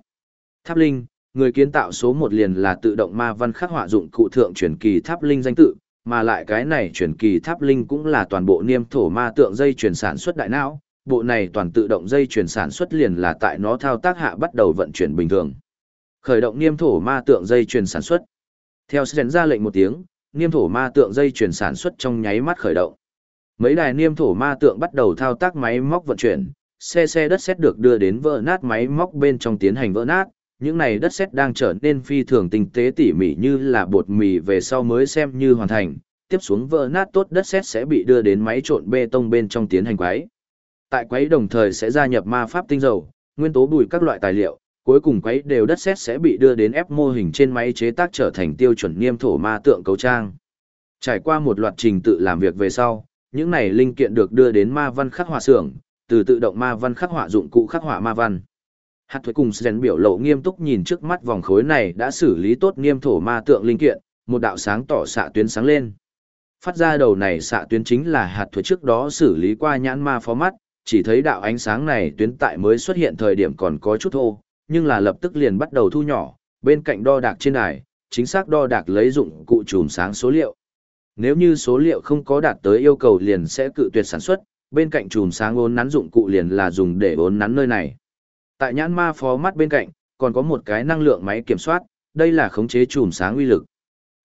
Speaker 1: Tháp linh, người kiến tạo số một liền là tự động ma văn khắc họa dụng cụ thượng truyền kỳ tháp linh danh tự, mà lại cái này truyền kỳ tháp linh cũng là toàn bộ niêm thổ ma tượng dây chuyển sản xuất đại não, bộ này toàn tự động dây chuyển sản xuất liền là tại nó thao tác hạ bắt đầu vận chuyển bình thường. Khởi động niêm thổ ma tượng dây chuyển sản xuất. Theo Sren ra lệnh một tiếng, niêm thổ ma tượng dây chuyển sản xuất trong nháy mắt khởi động. Mấy đài niêm thổ ma tượng bắt đầu thao tác máy móc vận chuyển, xe xe đất xét được đưa đến vỡ nát máy móc bên trong tiến hành vỡ nát, những này đất sét đang trở nên phi thường tinh tế tỉ mỉ như là bột mì về sau mới xem như hoàn thành, tiếp xuống vỡ nát tốt đất sét sẽ bị đưa đến máy trộn bê tông bên trong tiến hành quấy. Tại quấy đồng thời sẽ gia nhập ma pháp tinh dầu, nguyên tố bùi các loại tài liệu, cuối cùng quấy đều đất sét sẽ bị đưa đến ép mô hình trên máy chế tác trở thành tiêu chuẩn niêm thổ ma tượng cấu trang. Trải qua một loạt trình tự làm việc về sau, những này linh kiện được đưa đến ma văn khắc họa xưởng, từ tự động ma văn khắc họa dụng cụ khắc họa ma văn. Hạt thuế cùng Sren biểu lộ nghiêm túc nhìn trước mắt vòng khối này đã xử lý tốt niêm thổ ma tượng linh kiện, một đạo sáng tỏ xạ tuyến sáng lên. Phát ra đầu này xạ tuyến chính là hạt thuế trước đó xử lý qua nhãn ma phó mắt, chỉ thấy đạo ánh sáng này tuyến tại mới xuất hiện thời điểm còn có chút thô, nhưng là lập tức liền bắt đầu thu nhỏ, bên cạnh đo đạc trên đài, chính xác đo đạc lấy dụng cụ chùm sáng số liệu. Nếu như số liệu không có đạt tới yêu cầu liền sẽ cự tuyệt sản xuất, bên cạnh chùm sáng ốn nắn dụng cụ liền là dùng để ốn nắn nơi này. Tại nhãn ma phó mắt bên cạnh, còn có một cái năng lượng máy kiểm soát, đây là khống chế chùm sáng uy lực.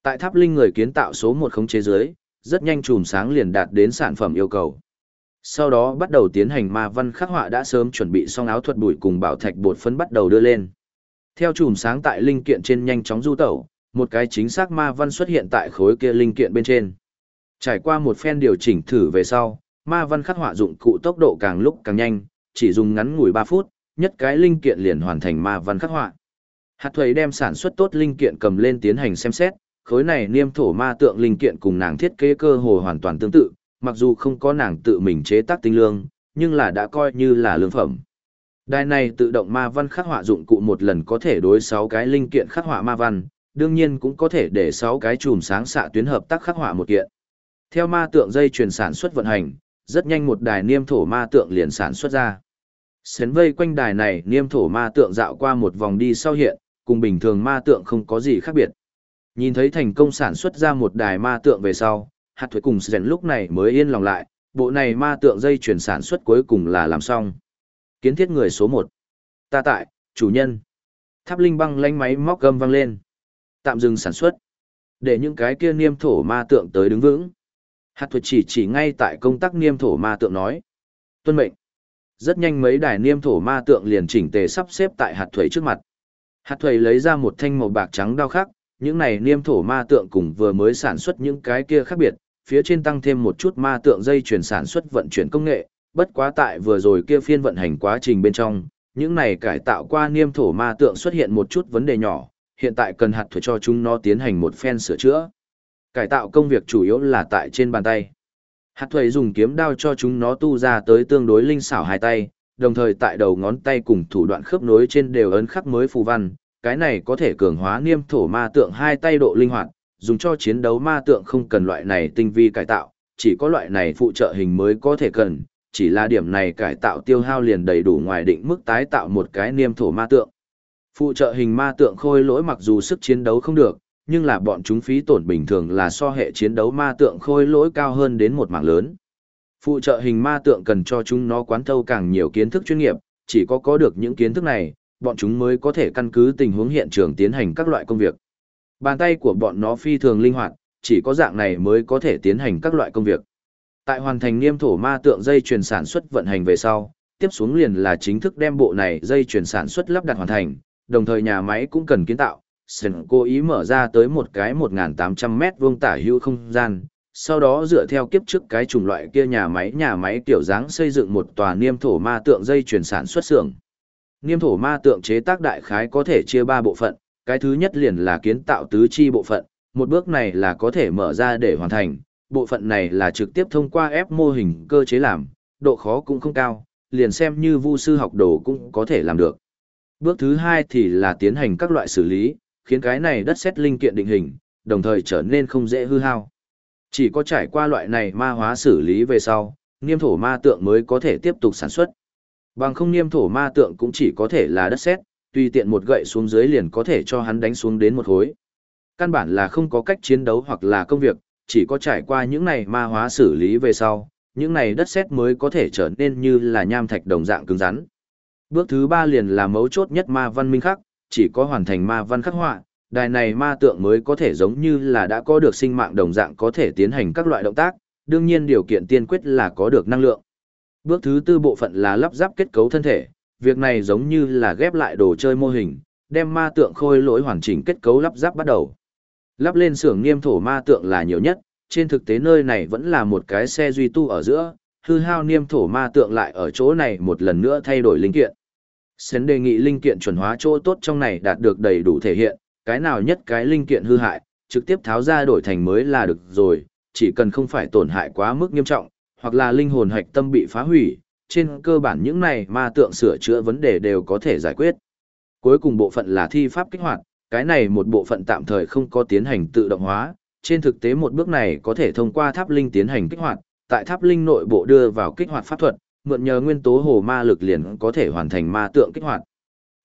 Speaker 1: Tại tháp linh người kiến tạo số một khống chế dưới, rất nhanh chùm sáng liền đạt đến sản phẩm yêu cầu. Sau đó bắt đầu tiến hành ma văn khắc họa đã sớm chuẩn bị xong áo thuật bụi cùng bảo thạch bột phấn bắt đầu đưa lên. Theo chùm sáng tại linh kiện trên nhanh chóng du tẩu, một cái chính xác ma văn xuất hiện tại khối kia linh kiện bên trên. Trải qua một phen điều chỉnh thử về sau, ma văn khắc họa dụng cụ tốc độ càng lúc càng nhanh, chỉ dùng ngắn ngủi 3 phút, nhất cái linh kiện liền hoàn thành ma văn khắc họa. Hạt thuầy đem sản xuất tốt linh kiện cầm lên tiến hành xem xét, khối này niêm thổ ma tượng linh kiện cùng nàng thiết kế cơ hồ hoàn toàn tương tự, mặc dù không có nàng tự mình chế tác tinh lương, nhưng là đã coi như là lương phẩm. Đài này tự động ma văn khắc họa dụng cụ một lần có thể đối 6 cái linh kiện khắc họa ma văn, đương nhiên cũng có thể để 6 cái chùm sáng xạ tuyến hợp tác khắc họa một kiện. Theo ma tượng dây chuyển sản xuất vận hành, rất nhanh một đài niêm thổ ma tượng liền sản xuất ra. Xén vây quanh đài này niêm thổ ma tượng dạo qua một vòng đi sau hiện, cùng bình thường ma tượng không có gì khác biệt. Nhìn thấy thành công sản xuất ra một đài ma tượng về sau, hạt thuế cùng Sren lúc này mới yên lòng lại, bộ này ma tượng dây chuyển sản xuất cuối cùng là làm xong. Kiến thiết người số 1. Ta tại, chủ nhân. Tháp linh băng lanh máy móc gầm vang lên. Tạm dừng sản xuất. Để những cái kia niêm thổ ma tượng tới đứng vững. Hạt thuật chỉ chỉ ngay tại công tác niêm thổ ma tượng nói. Tuân mệnh. Rất nhanh mấy đài niêm thổ ma tượng liền chỉnh tề sắp xếp tại hạt thuế trước mặt. Hạt thuế lấy ra một thanh màu bạc trắng đao khắc, những này niêm thổ ma tượng cùng vừa mới sản xuất những cái kia khác biệt, phía trên tăng thêm một chút ma tượng dây chuyển sản xuất vận chuyển công nghệ, bất quá tại vừa rồi kia phiên vận hành quá trình bên trong, những này cải tạo qua niêm thổ ma tượng xuất hiện một chút vấn đề nhỏ, hiện tại cần hạt thuế cho chúng nó tiến hành một phen sửa chữa. Cải tạo công việc chủ yếu là tại trên bàn tay. Hạt thuầy dùng kiếm đao cho chúng nó tu ra tới tương đối linh xảo hai tay, đồng thời tại đầu ngón tay cùng thủ đoạn khớp nối trên đều ấn khắc mới phù văn, cái này có thể cường hóa niêm thổ ma tượng hai tay độ linh hoạt, dùng cho chiến đấu ma tượng không cần loại này tinh vi cải tạo, chỉ có loại này phụ trợ hình mới có thể cần, chỉ là điểm này cải tạo tiêu hao liền đầy đủ ngoài định mức tái tạo một cái niêm thổ ma tượng. Phụ trợ hình ma tượng khôi lỗi mặc dù sức chiến đấu không được, nhưng là bọn chúng phí tổn bình thường là so hệ chiến đấu ma tượng khôi lỗi cao hơn đến một mảng lớn. Phụ trợ hình ma tượng cần cho chúng nó quán thâu càng nhiều kiến thức chuyên nghiệp, chỉ có có được những kiến thức này, bọn chúng mới có thể căn cứ tình huống hiện trường tiến hành các loại công việc. Bàn tay của bọn nó phi thường linh hoạt, chỉ có dạng này mới có thể tiến hành các loại công việc. Tại hoàn thành niêm thổ ma tượng dây chuyển sản xuất vận hành về sau, tiếp xuống liền là chính thức đem bộ này dây chuyển sản xuất lắp đặt hoàn thành, đồng thời nhà máy cũng cần kiến tạo, Sơn cố ý mở ra tới một cái 1.800 mét vuông tả hữu không gian, sau đó dựa theo kiếp trước cái chủng loại kia nhà máy nhà máy tiểu dáng xây dựng một tòa niêm thổ ma tượng dây chuyển sản xuất xưởng. Niêm thổ ma tượng chế tác đại khái có thể chia ba bộ phận, cái thứ nhất liền là kiến tạo tứ chi bộ phận, một bước này là có thể mở ra để hoàn thành, bộ phận này là trực tiếp thông qua ép mô hình cơ chế làm, độ khó cũng không cao, liền xem như vu sư học đồ cũng có thể làm được. Bước thứ hai thì là tiến hành các loại xử lý, khiến cái này đất xét linh kiện định hình, đồng thời trở nên không dễ hư hao. Chỉ có trải qua loại này ma hóa xử lý về sau, niêm thổ ma tượng mới có thể tiếp tục sản xuất. Bằng không niêm thổ ma tượng cũng chỉ có thể là đất sét, tùy tiện một gậy xuống dưới liền có thể cho hắn đánh xuống đến một khối. Căn bản là không có cách chiến đấu hoặc là công việc, chỉ có trải qua những này ma hóa xử lý về sau, những này đất sét mới có thể trở nên như là nham thạch đồng dạng cứng rắn. Bước thứ ba liền là mấu chốt nhất ma văn minh khắc, chỉ có hoàn thành ma văn khắc họa, đài này ma tượng mới có thể giống như là đã có được sinh mạng đồng dạng có thể tiến hành các loại động tác, đương nhiên điều kiện tiên quyết là có được năng lượng. Bước thứ tư bộ phận là lắp ráp kết cấu thân thể, việc này giống như là ghép lại đồ chơi mô hình, đem ma tượng khôi lỗi hoàn chỉnh kết cấu lắp ráp bắt đầu. Lắp lên xưởng niêm thổ ma tượng là nhiều nhất, trên thực tế nơi này vẫn là một cái xe duy tu ở giữa, hư hao niêm thổ ma tượng lại ở chỗ này một lần nữa thay đổi linh kiện. Sến đề nghị linh kiện chuẩn hóa chỗ tốt trong này đạt được đầy đủ thể hiện, cái nào nhất cái linh kiện hư hại, trực tiếp tháo ra đổi thành mới là được rồi, chỉ cần không phải tổn hại quá mức nghiêm trọng, hoặc là linh hồn hạch tâm bị phá hủy, trên cơ bản những này ma tượng sửa chữa vấn đề đều có thể giải quyết. Cuối cùng bộ phận là thi pháp kích hoạt, cái này một bộ phận tạm thời không có tiến hành tự động hóa, trên thực tế một bước này có thể thông qua tháp linh tiến hành kích hoạt, tại tháp linh nội bộ đưa vào kích hoạt pháp thuật, mượn nhờ nguyên tố hồ ma lực liền có thể hoàn thành ma tượng kích hoạt.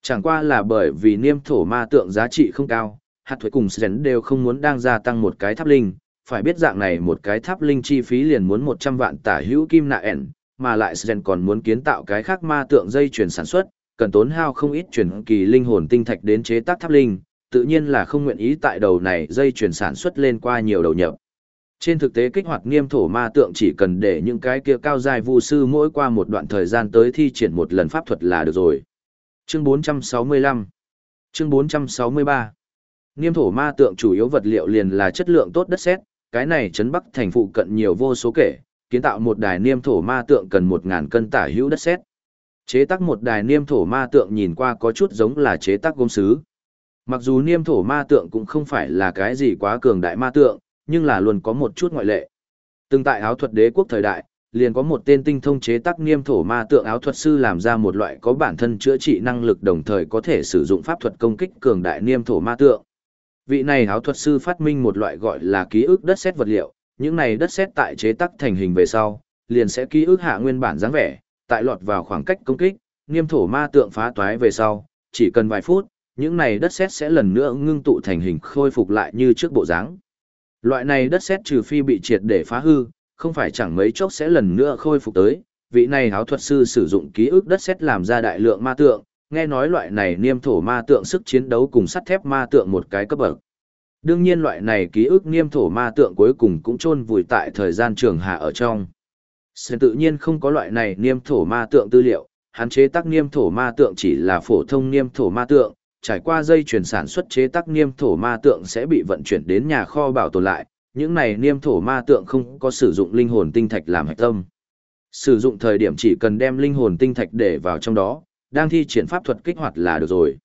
Speaker 1: Chẳng qua là bởi vì niêm thổ ma tượng giá trị không cao, hạt thuế cùng sến đều không muốn đang gia tăng một cái tháp linh, phải biết dạng này một cái tháp linh chi phí liền muốn 100 vạn tả hữu kim nạ ẻn, mà lại sến còn muốn kiến tạo cái khác ma tượng dây chuyển sản xuất, cần tốn hao không ít chuyển kỳ linh hồn tinh thạch đến chế tác tháp linh, tự nhiên là không nguyện ý tại đầu này dây chuyển sản xuất lên qua nhiều đầu nhập. Trên thực tế kích hoạt nghiêm thổ ma tượng chỉ cần để những cái kia cao dài vu sư mỗi qua một đoạn thời gian tới thi triển một lần pháp thuật là được rồi. Chương 465 Chương 463 Nghiêm thổ ma tượng chủ yếu vật liệu liền là chất lượng tốt đất sét, cái này chấn bắc thành phụ cận nhiều vô số kể, kiến tạo một đài niêm thổ ma tượng cần 1000 cân tả hữu đất sét. Chế tác một đài niêm thổ ma tượng nhìn qua có chút giống là chế tác gốm sứ. Mặc dù niêm thổ ma tượng cũng không phải là cái gì quá cường đại ma tượng, nhưng là luôn có một chút ngoại lệ. Từng tại áo thuật đế quốc thời đại, liền có một tên tinh thông chế tác niêm thổ ma tượng áo thuật sư làm ra một loại có bản thân chữa trị năng lực đồng thời có thể sử dụng pháp thuật công kích cường đại niêm thổ ma tượng. Vị này áo thuật sư phát minh một loại gọi là ký ức đất sét vật liệu, những này đất sét tại chế tác thành hình về sau, liền sẽ ký ức hạ nguyên bản dáng vẻ, tại lọt vào khoảng cách công kích, niêm thổ ma tượng phá toái về sau, chỉ cần vài phút, những này đất sét sẽ lần nữa ngưng tụ thành hình khôi phục lại như trước bộ dáng. Loại này đất sét trừ phi bị triệt để phá hư, không phải chẳng mấy chốc sẽ lần nữa khôi phục tới. Vị này háo thuật sư sử dụng ký ức đất sét làm ra đại lượng ma tượng, nghe nói loại này niêm thổ ma tượng sức chiến đấu cùng sắt thép ma tượng một cái cấp bậc. Đương nhiên loại này ký ức niêm thổ ma tượng cuối cùng cũng chôn vùi tại thời gian trường hạ ở trong. Sơn tự nhiên không có loại này niêm thổ ma tượng tư liệu, hắn chế tác niêm thổ ma tượng chỉ là phổ thông niêm thổ ma tượng, trải qua dây chuyển sản xuất chế tác niêm thổ ma tượng sẽ bị vận chuyển đến nhà kho bảo tồn lại, những này niêm thổ ma tượng không có sử dụng linh hồn tinh thạch làm hạch tâm. Sử dụng thời điểm chỉ cần đem linh hồn tinh thạch để vào trong đó, đang thi triển pháp thuật kích hoạt là được rồi.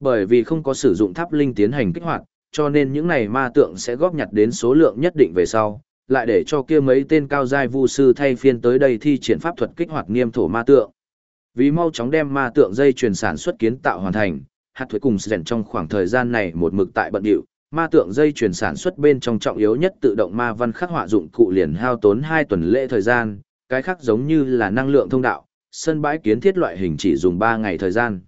Speaker 1: Bởi vì không có sử dụng tháp linh tiến hành kích hoạt, cho nên những này ma tượng sẽ góp nhặt đến số lượng nhất định về sau, lại để cho kia mấy tên cao giai vu sư thay phiên tới đây thi triển pháp thuật kích hoạt niêm thổ ma tượng. Vì mau chóng đem ma tượng dây chuyển sản xuất kiến tạo hoàn thành, hạt thuế cùng rèn trong khoảng thời gian này một mực tại bận điệu, ma tượng dây chuyển sản xuất bên trong trọng yếu nhất tự động ma văn khắc họa dụng cụ liền hao tốn 2 tuần lễ thời gian, cái khác giống như là năng lượng thông đạo, sân bãi kiến thiết loại hình chỉ dùng 3 ngày thời gian.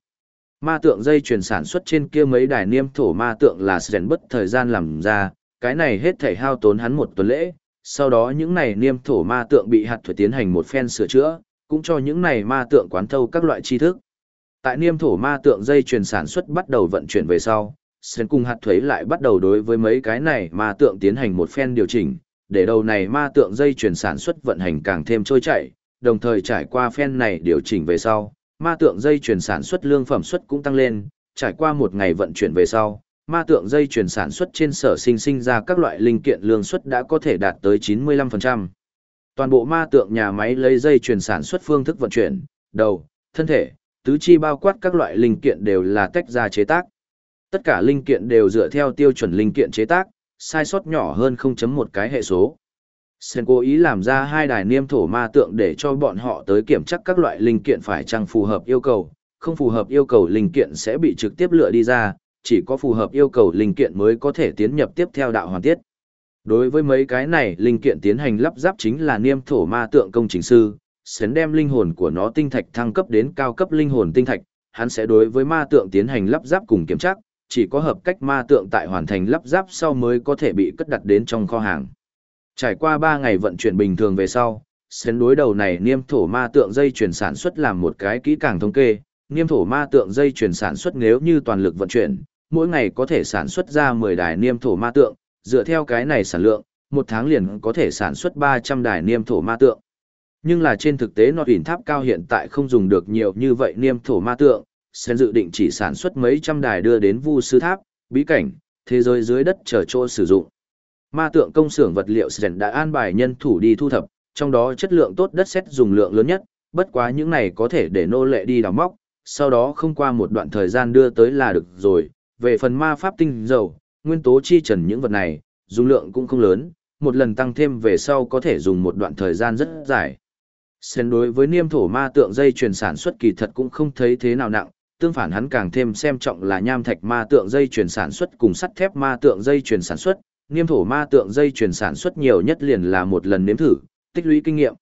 Speaker 1: Ma tượng dây chuyển sản xuất trên kia mấy đài niêm thổ ma tượng là rèn bất thời gian làm ra, cái này hết thể hao tốn hắn một tuần lễ, sau đó những này niêm thổ ma tượng bị hạt thuế tiến hành một phen sửa chữa, cũng cho những này ma tượng quán thâu các loại tri thức. Tại niêm thổ ma tượng dây chuyển sản xuất bắt đầu vận chuyển về sau, Sen cùng hạt thuế lại bắt đầu đối với mấy cái này ma tượng tiến hành một phen điều chỉnh, để đầu này ma tượng dây chuyển sản xuất vận hành càng thêm trôi chảy, đồng thời trải qua phen này điều chỉnh về sau, ma tượng dây chuyển sản xuất lương phẩm suất cũng tăng lên, trải qua một ngày vận chuyển về sau, ma tượng dây chuyển sản xuất trên sở sinh sinh ra các loại linh kiện lương suất đã có thể đạt tới 95%. Toàn bộ ma tượng nhà máy lấy dây chuyển sản xuất phương thức vận chuyển, đầu, thân thể, tứ chi bao quát các loại linh kiện đều là tách ra chế tác. Tất cả linh kiện đều dựa theo tiêu chuẩn linh kiện chế tác, sai sót nhỏ hơn 0.1 cái hệ số. Sen cố ý làm ra hai đài niêm thổ ma tượng để cho bọn họ tới kiểm tra các loại linh kiện phải chăng phù hợp yêu cầu, không phù hợp yêu cầu linh kiện sẽ bị trực tiếp lựa đi ra, chỉ có phù hợp yêu cầu linh kiện mới có thể tiến nhập tiếp theo đạo hoàn tiết. Đối với mấy cái này, linh kiện tiến hành lắp ráp chính là niêm thổ ma tượng công trình sư, sến đem linh hồn của nó tinh thạch thăng cấp đến cao cấp linh hồn tinh thạch, hắn sẽ đối với ma tượng tiến hành lắp ráp cùng kiểm tra, chỉ có hợp cách ma tượng tại hoàn thành lắp ráp sau mới có thể bị cất đặt đến trong kho hàng. Trải qua 3 ngày vận chuyển bình thường về sau, sến đối đầu này niêm thổ ma tượng dây chuyển sản xuất làm một cái kỹ càng thống kê, niêm thổ ma tượng dây chuyển sản xuất nếu như toàn lực vận chuyển, mỗi ngày có thể sản xuất ra 10 đài niêm thổ ma tượng, dựa theo cái này sản lượng, một tháng liền có thể sản xuất 300 đài niêm thổ ma tượng. Nhưng là trên thực tế nọt ỉn tháp cao hiện tại không dùng được nhiều như vậy niêm thổ ma tượng, sen dự định chỉ sản xuất mấy trăm đài đưa đến vu sư tháp, bí cảnh, thế giới dưới đất chờ chỗ sử dụng. Ma tượng công xưởng vật liệu sen đã an bài nhân thủ đi thu thập, trong đó chất lượng tốt đất sét dùng lượng lớn nhất, bất quá những này có thể để nô lệ đi đào móc, sau đó không qua một đoạn thời gian đưa tới là được rồi. Về phần ma pháp tinh dầu, nguyên tố chi trần những vật này, dùng lượng cũng không lớn, một lần tăng thêm về sau có thể dùng một đoạn thời gian rất dài. Sen đối với niêm thổ ma tượng dây chuyển sản xuất kỳ thật cũng không thấy thế nào nặng, tương phản hắn càng thêm xem trọng là nham thạch ma tượng dây chuyển sản xuất cùng sắt thép ma tượng dây chuyển sản xuất, niêm thổ ma tượng dây chuyển sản xuất nhiều nhất liền là một lần nếm thử, tích lũy kinh nghiệm.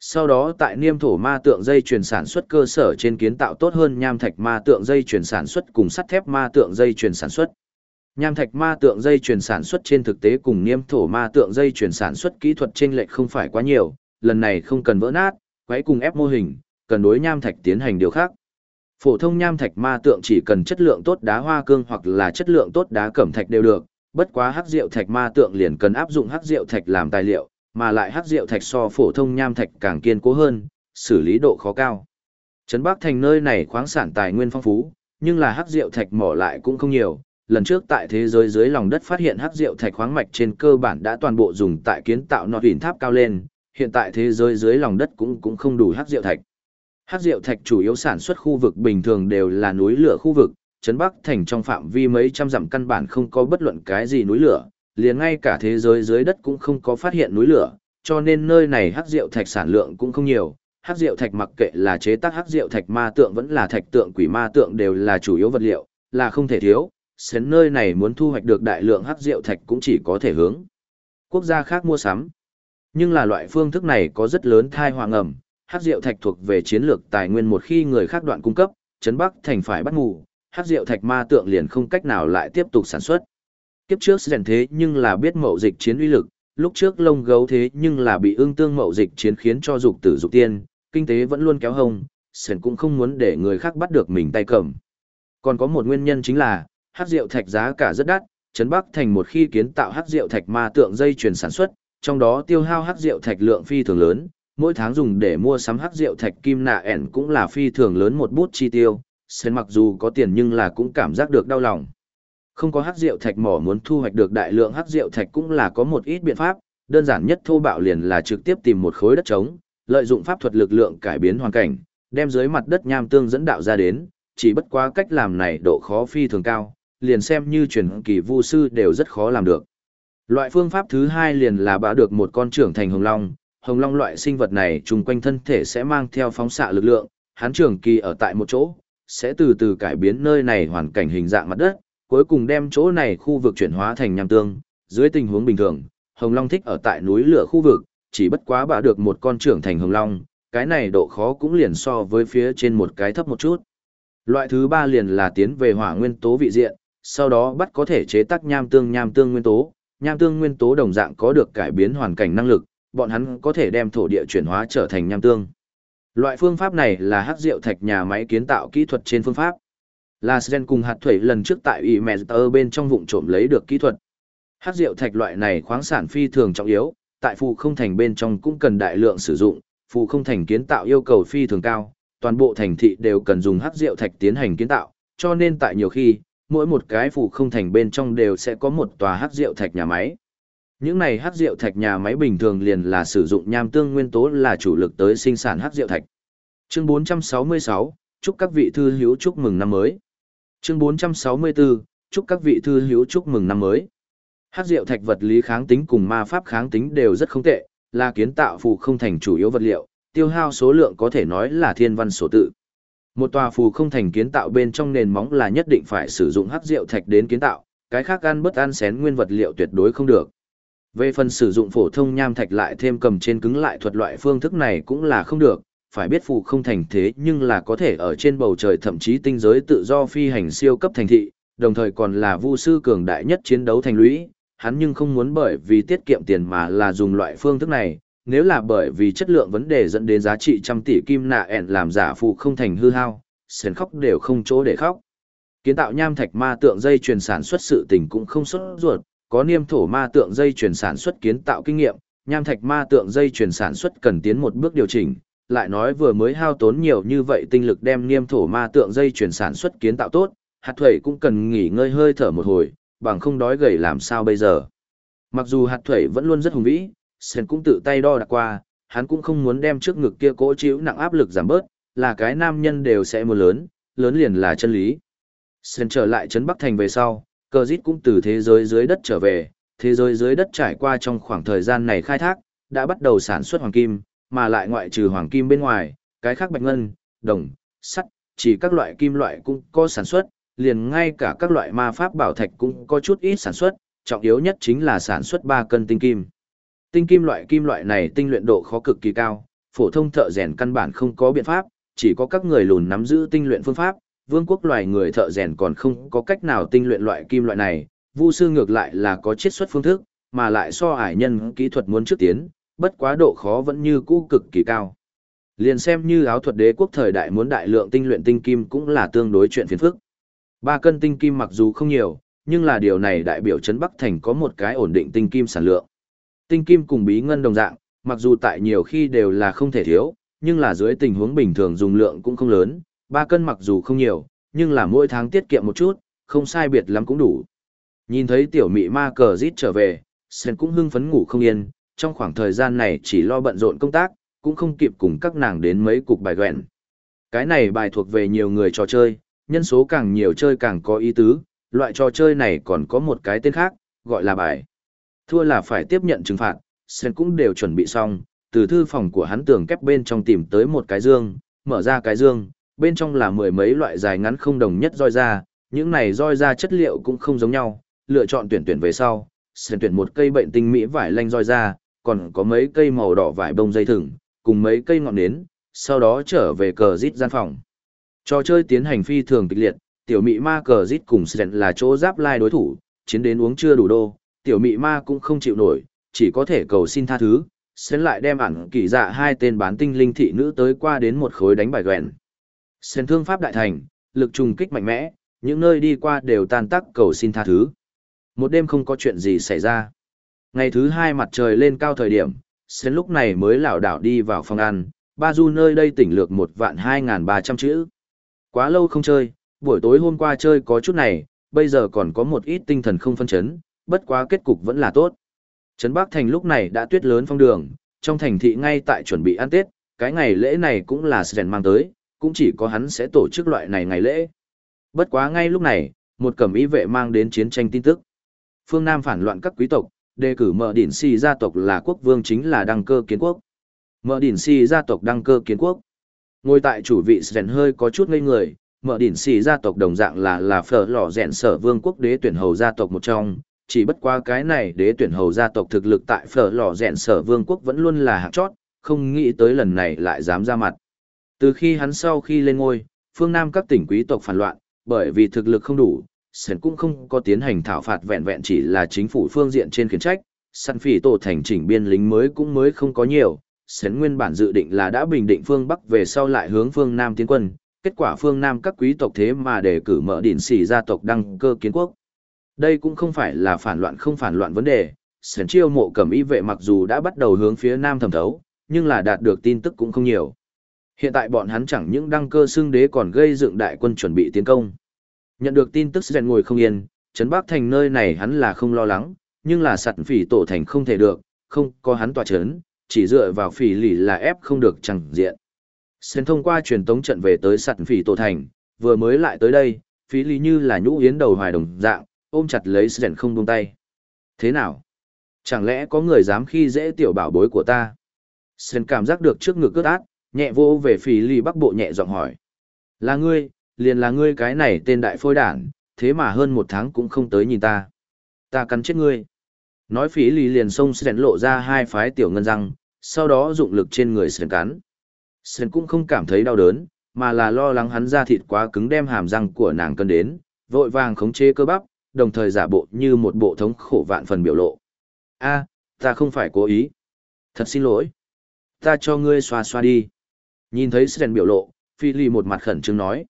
Speaker 1: Sau đó tại niêm thổ ma tượng dây chuyển sản xuất cơ sở trên kiến tạo tốt hơn nham thạch ma tượng dây chuyển sản xuất cùng sắt thép ma tượng dây chuyển sản xuất. Nham thạch ma tượng dây chuyển sản xuất trên thực tế cùng niêm thổ ma tượng dây chuyển sản xuất kỹ thuật trên lệch không phải quá nhiều, lần này không cần vỡ nát, quấy cùng ép mô hình, cần đối nham thạch tiến hành điều khác. Phổ thông nham thạch ma tượng chỉ cần chất lượng tốt đá hoa cương hoặc là chất lượng tốt đá cẩm thạch đều được, bất quá hắc rượu thạch ma tượng liền cần áp dụng hắc rượu thạch làm tài liệu, mà lại hắc rượu thạch so phổ thông nham thạch càng kiên cố hơn, xử lý độ khó cao. Trấn Bắc thành nơi này khoáng sản tài nguyên phong phú, nhưng là hắc rượu thạch mỏ lại cũng không nhiều. Lần trước tại thế giới dưới lòng đất phát hiện hắc rượu thạch khoáng mạch trên cơ bản đã toàn bộ dùng tại kiến tạo nọ đỉnh tháp cao lên, hiện tại thế giới dưới lòng đất cũng cũng không đủ hắc rượu thạch. Hắc rượu thạch chủ yếu sản xuất khu vực bình thường đều là núi lửa khu vực, trấn Bắc thành trong phạm vi mấy trăm dặm căn bản không có bất luận cái gì núi lửa, liền ngay cả thế giới dưới đất cũng không có phát hiện núi lửa, cho nên nơi này hắc rượu thạch sản lượng cũng không nhiều. Hắc rượu thạch mặc kệ là chế tác hắc rượu thạch ma tượng vẫn là thạch tượng quỷ ma tượng đều là chủ yếu vật liệu, là không thể thiếu. Sến nơi này muốn thu hoạch được đại lượng hắc rượu thạch cũng chỉ có thể hướng quốc gia khác mua sắm. Nhưng là loại phương thức này có rất lớn thai hoàng ẩm, hắc rượu thạch thuộc về chiến lược tài nguyên một khi người khác đoạn cung cấp, chấn Bắc thành phải bắt ngủ, hắc rượu thạch ma tượng liền không cách nào lại tiếp tục sản xuất. Kiếp trước rèn thế nhưng là biết mậu dịch chiến uy lực, lúc trước lông gấu thế nhưng là bị ương tương mậu dịch chiến khiến cho dục tử dục tiên, kinh tế vẫn luôn kéo hông, sèn cũng không muốn để người khác bắt được mình tay cầm. Còn có một nguyên nhân chính là, hắc rượu thạch giá cả rất đắt, Trấn Bắc thành một khi kiến tạo hắc rượu thạch ma tượng dây chuyển sản xuất, trong đó tiêu hao hắc rượu thạch lượng phi thường lớn, mỗi tháng dùng để mua sắm hắc rượu thạch kim nạ ẻn cũng là phi thường lớn một bút chi tiêu, sen mặc dù có tiền nhưng là cũng cảm giác được đau lòng. Không có hắc rượu thạch mỏ muốn thu hoạch được đại lượng hắc rượu thạch cũng là có một ít biện pháp, đơn giản nhất thô bạo liền là trực tiếp tìm một khối đất trống, lợi dụng pháp thuật lực lượng cải biến hoàn cảnh, đem dưới mặt đất nham tương dẫn đạo ra đến, chỉ bất quá cách làm này độ khó phi thường cao, liền xem như truyền kỳ vu sư đều rất khó làm được. Loại phương pháp thứ hai liền là bá được một con trưởng thành hồng long, hồng long loại sinh vật này chung quanh thân thể sẽ mang theo phóng xạ lực lượng, hắn trưởng kỳ ở tại một chỗ, sẽ từ từ cải biến nơi này hoàn cảnh hình dạng mặt đất, cuối cùng đem chỗ này khu vực chuyển hóa thành nham tương. Dưới tình huống bình thường, Hồng Long thích ở tại núi lửa khu vực, chỉ bất quá bả được một con trưởng thành Hồng Long, cái này độ khó cũng liền so với phía trên một cái thấp một chút. Loại thứ ba liền là tiến về hỏa nguyên tố vị diện, sau đó bắt có thể chế tác nham tương nham tương nguyên tố. Nham tương nguyên tố đồng dạng có được cải biến hoàn cảnh năng lực, bọn hắn có thể đem thổ địa chuyển hóa trở thành nham tương. Loại phương pháp này là hắc rượu thạch nhà máy kiến tạo kỹ thuật trên phương pháp. Là Sren cùng hạt thủy lần trước tại ủy mẹ tơ bên trong vụn trộm lấy được kỹ thuật. Hắc rượu thạch loại này khoáng sản phi thường trọng yếu, tại phù không thành bên trong cũng cần đại lượng sử dụng, phù không thành kiến tạo yêu cầu phi thường cao, toàn bộ thành thị đều cần dùng hắc rượu thạch tiến hành kiến tạo, cho nên tại nhiều khi, mỗi một cái phủ không thành bên trong đều sẽ có một tòa hát rượu thạch nhà máy. Những này hát rượu thạch nhà máy bình thường liền là sử dụng nham tương nguyên tố là chủ lực tới sinh sản hát rượu thạch. Chương 466, chúc các vị thư hữu chúc mừng năm mới. Chương 464, chúc các vị thư hữu chúc mừng năm mới. Hát rượu thạch vật lý kháng tính cùng ma pháp kháng tính đều rất không tệ, là kiến tạo phù không thành chủ yếu vật liệu, tiêu hao số lượng có thể nói là thiên văn số tự. Một tòa phù không thành kiến tạo bên trong nền móng là nhất định phải sử dụng hắc diệu thạch đến kiến tạo, cái khác ăn bất ăn xén nguyên vật liệu tuyệt đối không được. Về phần sử dụng phổ thông nham thạch lại thêm cầm trên cứng lại thuật loại phương thức này cũng là không được, phải biết phù không thành thế nhưng là có thể ở trên bầu trời thậm chí tinh giới tự do phi hành siêu cấp thành thị, đồng thời còn là vu sư cường đại nhất chiến đấu thành lũy, hắn nhưng không muốn bởi vì tiết kiệm tiền mà là dùng loại phương thức này, nếu là bởi vì chất lượng vấn đề dẫn đến giá trị trăm tỷ kim nạ ẻn làm giả phụ không thành hư hao, sến khóc đều không chỗ để khóc. Kiến tạo nham thạch ma tượng dây chuyển sản xuất sự tình cũng không xuất ruột, có niêm thổ ma tượng dây chuyển sản xuất kiến tạo kinh nghiệm, nham thạch ma tượng dây chuyển sản xuất cần tiến một bước điều chỉnh, lại nói vừa mới hao tốn nhiều như vậy tinh lực đem niêm thổ ma tượng dây chuyển sản xuất kiến tạo tốt, hạt thuẩy cũng cần nghỉ ngơi hơi thở một hồi, bằng không đói gầy làm sao bây giờ. Mặc dù hạt thuẩy vẫn luôn rất hùng vĩ, Sen cũng tự tay đo đạc qua, hắn cũng không muốn đem trước ngực kia cố chịu nặng áp lực giảm bớt, là cái nam nhân đều sẽ mua lớn, lớn liền là chân lý. Sen trở lại trấn Bắc Thành về sau, cờ dít cũng từ thế giới dưới đất trở về, thế giới dưới đất trải qua trong khoảng thời gian này khai thác, đã bắt đầu sản xuất hoàng kim, mà lại ngoại trừ hoàng kim bên ngoài, cái khác bạch ngân, đồng, sắt, chỉ các loại kim loại cũng có sản xuất, liền ngay cả các loại ma pháp bảo thạch cũng có chút ít sản xuất, trọng yếu nhất chính là sản xuất 3 cân tinh kim. Tinh kim loại kim loại này tinh luyện độ khó cực kỳ cao, phổ thông thợ rèn căn bản không có biện pháp, chỉ có các người lùn nắm giữ tinh luyện phương pháp, vương quốc loài người thợ rèn còn không có cách nào tinh luyện loại kim loại này, vu sư ngược lại là có chiết xuất phương thức, mà lại so ải nhân kỹ thuật muốn trước tiến, bất quá độ khó vẫn như cũ cực kỳ cao. Liền xem như áo thuật đế quốc thời đại muốn đại lượng tinh luyện tinh kim cũng là tương đối chuyện phiền phức. Ba cân tinh kim mặc dù không nhiều, nhưng là điều này đại biểu Trấn Bắc Thành có một cái ổn định tinh kim sản lượng. Tinh kim cùng bí ngân đồng dạng, mặc dù tại nhiều khi đều là không thể thiếu, nhưng là dưới tình huống bình thường dùng lượng cũng không lớn, ba cân mặc dù không nhiều, nhưng là mỗi tháng tiết kiệm một chút, không sai biệt lắm cũng đủ. Nhìn thấy tiểu mị ma cờ rít trở về, Sen cũng hưng phấn ngủ không yên, trong khoảng thời gian này chỉ lo bận rộn công tác, cũng không kịp cùng các nàng đến mấy cục bài quẹn. Cái này bài thuộc về nhiều người trò chơi, nhân số càng nhiều chơi càng có ý tứ, loại trò chơi này còn có một cái tên khác, gọi là bài. Thua là phải tiếp nhận trừng phạt, Sen cũng đều chuẩn bị xong, từ thư phòng của hắn tường kép bên trong tìm tới một cái dương, mở ra cái dương, bên trong là mười mấy loại dài ngắn không đồng nhất roi da, những này roi da chất liệu cũng không giống nhau, lựa chọn tuyển tuyển về sau, Sen tuyển một cây bệnh tinh mỹ vải lanh roi da, còn có mấy cây màu đỏ vải bông dây thừng, cùng mấy cây ngọn nến, sau đó trở về cờ rít gian phòng. Trò chơi tiến hành phi thường kịch liệt, tiểu mị ma cờ rít cùng Sen là chỗ giáp lai đối thủ, chiến đến uống chưa đủ đô, tiểu mị ma cũng không chịu nổi, chỉ có thể cầu xin tha thứ, Sen lại đem ẩn kỳ dạ hai tên bán tinh linh thị nữ tới qua đến một khối đánh bài quẹn. Sen thương pháp đại thành, lực trùng kích mạnh mẽ, những nơi đi qua đều tan tác cầu xin tha thứ. Một đêm không có chuyện gì xảy ra. Ngày thứ hai mặt trời lên cao thời điểm, Sen lúc này mới lảo đảo đi vào phòng ăn, ba du nơi đây tỉnh lược một vạn hai ngàn ba trăm chữ. Quá lâu không chơi, buổi tối hôm qua chơi có chút này, bây giờ còn có một ít tinh thần không phân chấn, bất quá kết cục vẫn là tốt. Trấn Bắc Thành lúc này đã tuyết lớn phong đường, trong thành thị ngay tại chuẩn bị ăn Tết, cái ngày lễ này cũng là Sren mang tới, cũng chỉ có hắn sẽ tổ chức loại này ngày lễ. Bất quá ngay lúc này, một cẩm y vệ mang đến chiến tranh tin tức. Phương Nam phản loạn các quý tộc, đề cử mở đỉnh si gia tộc là quốc vương chính là đăng cơ kiến quốc. Mở đỉnh si gia tộc đăng cơ kiến quốc. Ngồi tại chủ vị Sren hơi có chút ngây người, mở đỉnh si gia tộc đồng dạng là là phở lò rèn sở vương quốc đế tuyển hầu gia tộc một trong, chỉ bất qua cái này đế tuyển hầu gia tộc thực lực tại phở lò rèn sở vương quốc vẫn luôn là hạng chót, không nghĩ tới lần này lại dám ra mặt. Từ khi hắn sau khi lên ngôi, phương Nam các tỉnh quý tộc phản loạn, bởi vì thực lực không đủ, Sến cũng không có tiến hành thảo phạt vẹn vẹn chỉ là chính phủ phương diện trên khiển trách, săn phỉ tổ thành chỉnh biên lính mới cũng mới không có nhiều. Sến nguyên bản dự định là đã bình định phương Bắc về sau lại hướng phương Nam tiến quân, kết quả phương Nam các quý tộc thế mà để cử mở điển xỉ gia tộc đăng cơ kiến quốc. Đây cũng không phải là phản loạn không phản loạn vấn đề, sến chiêu mộ cẩm y vệ mặc dù đã bắt đầu hướng phía Nam thẩm thấu, nhưng là đạt được tin tức cũng không nhiều. Hiện tại bọn hắn chẳng những đăng cơ xưng đế còn gây dựng đại quân chuẩn bị tiến công. Nhận được tin tức Sren ngồi không yên, Trấn Bắc Thành nơi này hắn là không lo lắng, nhưng là sặt phỉ tổ thành không thể được, không có hắn tòa chấn, chỉ dựa vào phỉ lì là ép không được chẳng diện. Sren thông qua truyền tống trận về tới sặt phỉ tổ thành, vừa mới lại tới đây, phỉ lì như là nhũ yến đầu hoài đồng dạng, ôm chặt lấy Sren không buông tay. Thế nào? Chẳng lẽ có người dám khi dễ tiểu bảo bối của ta? Sren cảm giác được trước ngực cướp át, nhẹ vô về phì lì bắc bộ nhẹ giọng hỏi. Là ngươi, liền là ngươi cái này tên đại phôi đản, thế mà hơn một tháng cũng không tới nhìn ta. Ta cắn chết ngươi. Nói phí lì liền xông Sren lộ ra hai phái tiểu ngân răng, sau đó dụng lực trên người Sren cắn. Sren cũng không cảm thấy đau đớn, mà là lo lắng hắn ra thịt quá cứng đem hàm răng của nàng cân đến, vội vàng khống chế cơ bắp, đồng thời giả bộ như một bộ thống khổ vạn phần biểu lộ. A, ta không phải cố ý. Thật xin lỗi. Ta cho ngươi xoa xoa đi. Nhìn thấy Sren biểu lộ, Phi Ly một mặt khẩn trương nói.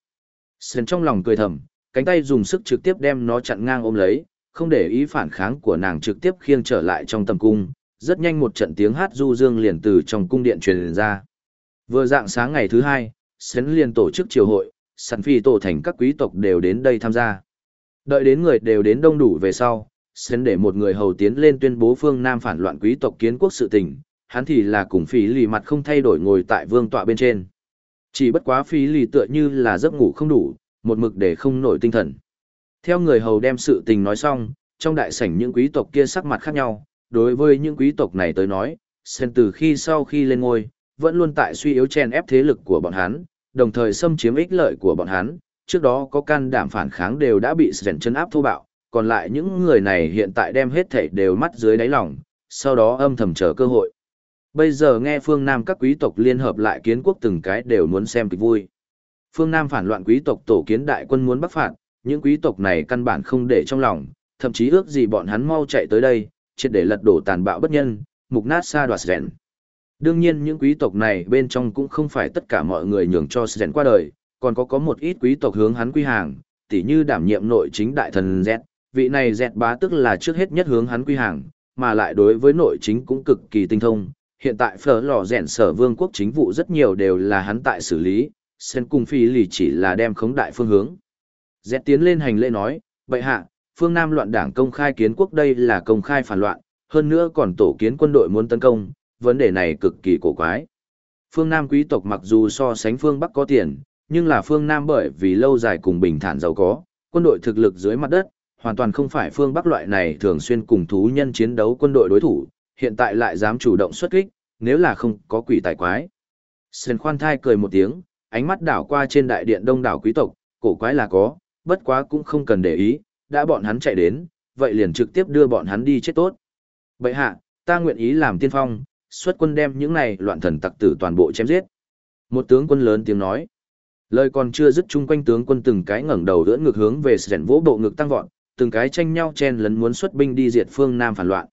Speaker 1: Sren trong lòng cười thầm, cánh tay dùng sức trực tiếp đem nó chặn ngang ôm lấy, không để ý phản kháng của nàng trực tiếp khiêng trở lại trong tầm cung. Rất nhanh một trận tiếng hát du dương liền từ trong cung điện truyền ra. Vừa dạng sáng ngày thứ hai, Sren liền tổ chức triều hội, sẵn phi tổ thành các quý tộc đều đến đây tham gia. Đợi đến người đều đến đông đủ về sau, Sến để một người hầu tiến lên tuyên bố phương Nam phản loạn quý tộc kiến quốc sự tình, hắn thì là cùng phí lì mặt không thay đổi ngồi tại vương tọa bên trên. Chỉ bất quá phí lì tựa như là giấc ngủ không đủ, một mực để không nổi tinh thần. Theo người hầu đem sự tình nói xong, trong đại sảnh những quý tộc kia sắc mặt khác nhau, đối với những quý tộc này tới nói, Sen từ khi sau khi lên ngôi, vẫn luôn tại suy yếu chen ép thế lực của bọn hắn, đồng thời xâm chiếm ích lợi của bọn hắn, trước đó có can đảm phản kháng đều đã bị Sren chân áp thô bạo, còn lại những người này hiện tại đem hết thảy đều mắt dưới đáy lòng, sau đó âm thầm chờ cơ hội. Bây giờ nghe phương Nam các quý tộc liên hợp lại kiến quốc từng cái đều muốn xem kịch vui. Phương Nam phản loạn quý tộc tổ kiến đại quân muốn bắc phạt, những quý tộc này căn bản không để trong lòng, thậm chí ước gì bọn hắn mau chạy tới đây, triệt để lật đổ tàn bạo bất nhân, mục nát xa đoạt rèn. Đương nhiên những quý tộc này bên trong cũng không phải tất cả mọi người nhường cho rèn qua đời, còn có có một ít quý tộc hướng hắn quy hàng, tỉ như đảm nhiệm nội chính đại thần Z, vị này Z bá tức là trước hết nhất hướng hắn quy hàng, mà lại đối với nội chính cũng cực kỳ tinh thông. Hiện tại phở lò rèn sở vương quốc chính vụ rất nhiều đều là hắn tại xử lý, sen cùng phi lì chỉ là đem khống đại phương hướng. Z tiến lên hành lễ nói, bệ hạ, phương Nam loạn đảng công khai kiến quốc đây là công khai phản loạn, hơn nữa còn tổ kiến quân đội muốn tấn công, vấn đề này cực kỳ cổ quái. Phương Nam quý tộc mặc dù so sánh phương Bắc có tiền, nhưng là phương Nam bởi vì lâu dài cùng bình thản giàu có, quân đội thực lực dưới mặt đất, hoàn toàn không phải phương Bắc loại này thường xuyên cùng thú nhân chiến đấu quân đội đối thủ, hiện tại lại dám chủ động xuất kích, nếu là không có quỷ tài quái. Sơn khoan thai cười một tiếng, ánh mắt đảo qua trên đại điện đông đảo quý tộc, cổ quái là có, bất quá cũng không cần để ý, đã bọn hắn chạy đến, vậy liền trực tiếp đưa bọn hắn đi chết tốt. Bậy hạ, ta nguyện ý làm tiên phong, xuất quân đem những này loạn thần tặc tử toàn bộ chém giết. Một tướng quân lớn tiếng nói. Lời còn chưa dứt chung quanh tướng quân từng cái ngẩng đầu đỡ ngược hướng về sẻn vỗ bộ ngực tăng vọt, từng cái tranh nhau chen lấn muốn xuất binh đi diệt phương Nam phản loạn.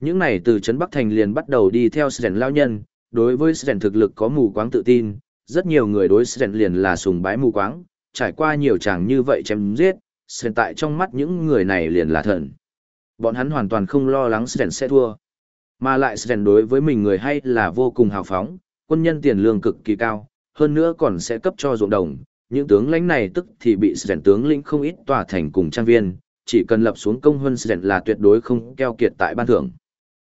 Speaker 1: Những này từ trấn Bắc Thành liền bắt đầu đi theo sẻn lao nhân, đối với sẻn thực lực có mù quáng tự tin, rất nhiều người đối sẻn liền là sùng bái mù quáng, trải qua nhiều chàng như vậy chém giết, sẻn tại trong mắt những người này liền là thần. Bọn hắn hoàn toàn không lo lắng sẻn sẽ thua. Mà lại sẻn đối với mình người hay là vô cùng hào phóng, quân nhân tiền lương cực kỳ cao, hơn nữa còn sẽ cấp cho ruộng đồng. Những tướng lãnh này tức thì bị sẻn tướng lĩnh không ít tòa thành cùng trang viên, chỉ cần lập xuống công hơn sẻn là tuyệt đối không keo kiệt tại ban thưởng.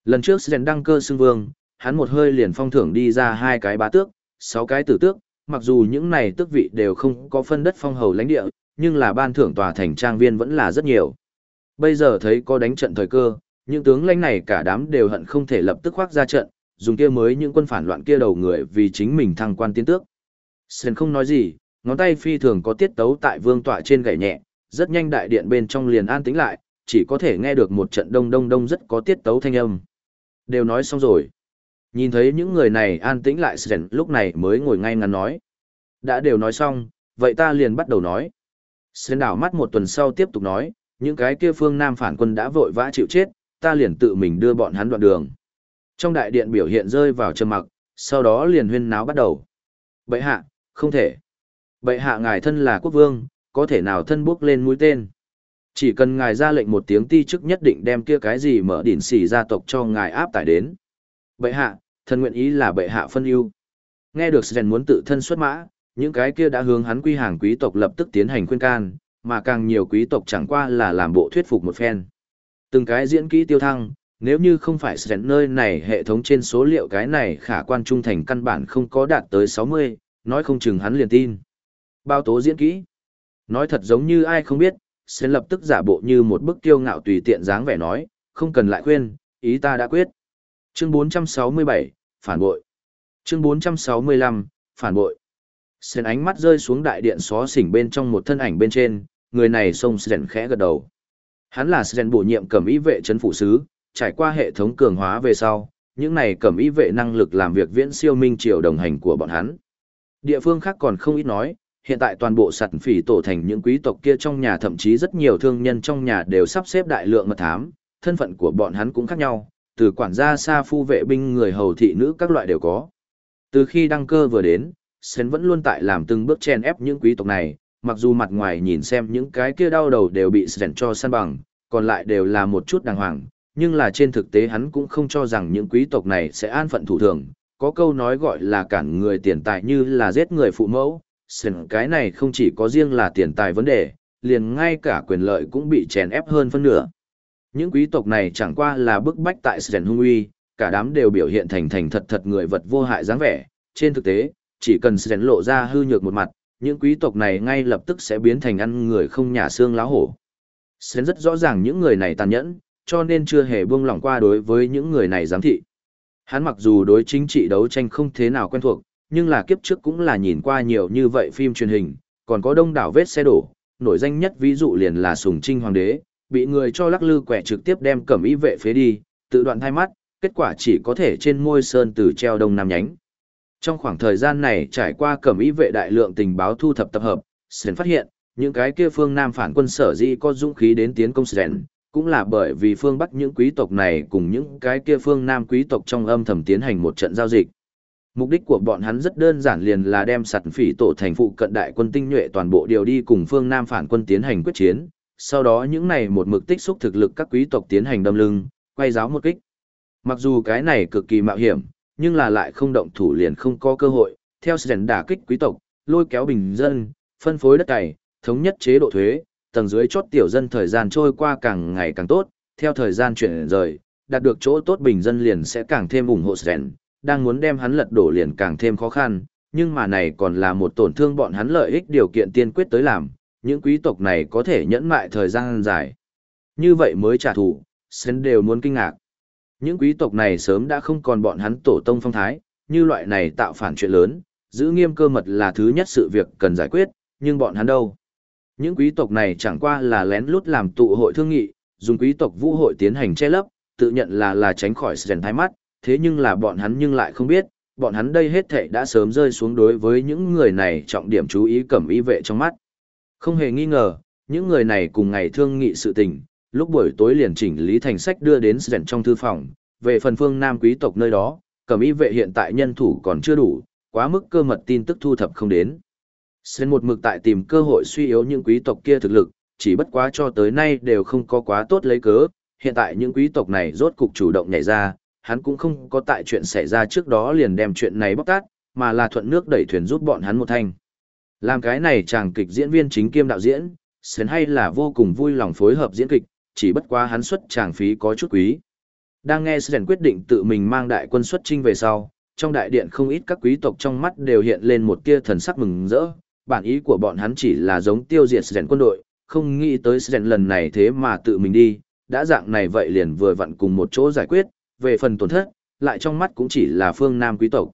Speaker 1: Lần trước sẻn đăng cơ xưng vương, hắn một hơi liền phong thưởng đi ra hai cái bá tước, sáu cái tử tước, mặc dù những này tước vị đều không có phân đất phong hầu lãnh địa, nhưng là ban thưởng tòa thành trang viên vẫn là rất nhiều. Bây giờ thấy có đánh trận thời cơ, những tướng lãnh này cả đám đều hận không thể lập tức khoác ra trận, dùng kia mới những quân phản loạn kia đầu người vì chính mình thăng quan tiến tước. Sơn không nói gì, ngón tay phi thường có tiết tấu tại vương tọa trên gảy nhẹ, rất nhanh đại điện bên trong liền an tĩnh lại, chỉ có thể nghe được một trận đông đông đông rất có tiết tấu thanh âm. Đều nói xong rồi. Nhìn thấy những người này an tĩnh lại Sơn lúc này mới ngồi ngay ngắn nói. Đã đều nói xong, vậy ta liền bắt đầu nói. Sơn đảo mắt một tuần sau tiếp tục nói, những cái kia phương Nam phản quân đã vội vã chịu chết, ta liền tự mình đưa bọn hắn đoạn đường. Trong đại điện biểu hiện rơi vào trầm mặc, sau đó liền huyên náo bắt đầu. Bậy hạ, không thể. Bệ hạ ngài thân là quốc vương, có thể nào thân bước lên mũi tên. Chỉ cần ngài ra lệnh một tiếng ti chức nhất định đem kia cái gì mở đỉnh xỉ gia tộc cho ngài áp tải đến. Bệ hạ, thân nguyện ý là bệ hạ phân ưu. Nghe được Sren muốn tự thân xuất mã, những cái kia đã hướng hắn quy hàng quý tộc lập tức tiến hành khuyên can, mà càng nhiều quý tộc chẳng qua là làm bộ thuyết phục một phen. Từng cái diễn kỹ tiêu thăng, nếu như không phải Sren nơi này hệ thống trên số liệu cái này khả quan trung thành căn bản không có đạt tới 60, nói không chừng hắn liền tin. Bao tố diễn kỹ. Nói thật giống như ai không biết, sẽ lập tức giả bộ như một bức tiêu ngạo tùy tiện dáng vẻ nói, không cần lại khuyên, ý ta đã quyết. Chương 467, phản bội. Chương 465, phản bội. Sến ánh mắt rơi xuống đại điện xó xỉnh bên trong một thân ảnh bên trên, người này xông Sến khẽ gật đầu. Hắn là Sến bổ nhiệm cẩm y vệ chấn phụ sứ, trải qua hệ thống cường hóa về sau, những này cẩm y vệ năng lực làm việc viễn siêu minh triều đồng hành của bọn hắn. Địa phương khác còn không ít nói, hiện tại toàn bộ sạt phỉ tổ thành những quý tộc kia trong nhà thậm chí rất nhiều thương nhân trong nhà đều sắp xếp đại lượng mật thám, thân phận của bọn hắn cũng khác nhau, từ quản gia xa phu vệ binh người hầu thị nữ các loại đều có. Từ khi đăng cơ vừa đến, Sến vẫn luôn tại làm từng bước chen ép những quý tộc này, mặc dù mặt ngoài nhìn xem những cái kia đau đầu đều bị Sến cho săn bằng, còn lại đều là một chút đàng hoàng, nhưng là trên thực tế hắn cũng không cho rằng những quý tộc này sẽ an phận thủ thường. Có câu nói gọi là cản người tiền tài như là giết người phụ mẫu, sừng cái này không chỉ có riêng là tiền tài vấn đề, liền ngay cả quyền lợi cũng bị chèn ép hơn phân nửa. Những quý tộc này chẳng qua là bức bách tại sừng Hung Uy, cả đám đều biểu hiện thành thành thật thật người vật vô hại dáng vẻ. Trên thực tế, chỉ cần sừng lộ ra hư nhược một mặt, những quý tộc này ngay lập tức sẽ biến thành ăn người không nhà xương lá hổ. Sren rất rõ ràng những người này tàn nhẫn, cho nên chưa hề buông lỏng qua đối với những người này giám thị. Hắn mặc dù đối chính trị đấu tranh không thế nào quen thuộc, nhưng là kiếp trước cũng là nhìn qua nhiều như vậy phim truyền hình, còn có đông đảo vết xe đổ, nổi danh nhất ví dụ liền là Sùng Trinh Hoàng đế, bị người cho lắc lư quẻ trực tiếp đem cẩm y vệ phế đi, tự đoạn thai mắt, kết quả chỉ có thể trên môi sơn từ treo đông nam nhánh. Trong khoảng thời gian này trải qua cẩm y vệ đại lượng tình báo thu thập tập hợp, Sren phát hiện, những cái kia phương Nam phản quân sở dĩ có dũng khí đến tiến công Sren, cũng là bởi vì phương Bắc những quý tộc này cùng những cái kia phương Nam quý tộc trong âm thầm tiến hành một trận giao dịch. Mục đích của bọn hắn rất đơn giản liền là đem sạt phỉ tổ thành phụ cận đại quân tinh nhuệ toàn bộ điều đi cùng phương Nam phản quân tiến hành quyết chiến, sau đó những này một mực tích xúc thực lực các quý tộc tiến hành đâm lưng, quay giáo một kích. Mặc dù cái này cực kỳ mạo hiểm, nhưng là lại không động thủ liền không có cơ hội, theo sự đả kích quý tộc, lôi kéo bình dân, phân phối đất cày, thống nhất chế độ thuế, tầng dưới chốt tiểu dân thời gian trôi qua càng ngày càng tốt, theo thời gian chuyển rời, đạt được chỗ tốt bình dân liền sẽ càng thêm ủng hộ Sren, đang muốn đem hắn lật đổ liền càng thêm khó khăn, nhưng mà này còn là một tổn thương bọn hắn lợi ích điều kiện tiên quyết tới làm, những quý tộc này có thể nhẫn mại thời gian dài. Như vậy mới trả thù, Sến đều muốn kinh ngạc. Những quý tộc này sớm đã không còn bọn hắn tổ tông phong thái, như loại này tạo phản chuyện lớn, giữ nghiêm cơ mật là thứ nhất sự việc cần giải quyết, nhưng bọn hắn đâu? Những quý tộc này chẳng qua là lén lút làm tụ hội thương nghị, dùng quý tộc vũ hội tiến hành che lấp, tự nhận là là tránh khỏi sự thái mắt, thế nhưng là bọn hắn nhưng lại không biết, bọn hắn đây hết thảy đã sớm rơi xuống đối với những người này trọng điểm chú ý cẩm y vệ trong mắt. Không hề nghi ngờ, những người này cùng ngày thương nghị sự tình, lúc buổi tối liền chỉnh lý thành sách đưa đến Sren trong thư phòng, về phần phương Nam quý tộc nơi đó, cẩm y vệ hiện tại nhân thủ còn chưa đủ, quá mức cơ mật tin tức thu thập không đến. Sơn một mực tại tìm cơ hội suy yếu những quý tộc kia thực lực, chỉ bất quá cho tới nay đều không có quá tốt lấy cớ, hiện tại những quý tộc này rốt cục chủ động nhảy ra, hắn cũng không có tại chuyện xảy ra trước đó liền đem chuyện này bóc tát, mà là thuận nước đẩy thuyền giúp bọn hắn một thanh. Làm cái này chàng kịch diễn viên chính kiêm đạo diễn, Sơn hay là vô cùng vui lòng phối hợp diễn kịch, chỉ bất quá hắn xuất chàng phí có chút quý. Đang nghe Sơn quyết định tự mình mang đại quân xuất chinh về sau, trong đại điện không ít các quý tộc trong mắt đều hiện lên một tia thần sắc mừng rỡ, bản ý của bọn hắn chỉ là giống tiêu diệt rèn quân đội, không nghĩ tới rèn lần này thế mà tự mình đi, đã dạng này vậy liền vừa vặn cùng một chỗ giải quyết, về phần tổn thất, lại trong mắt cũng chỉ là phương Nam quý tộc.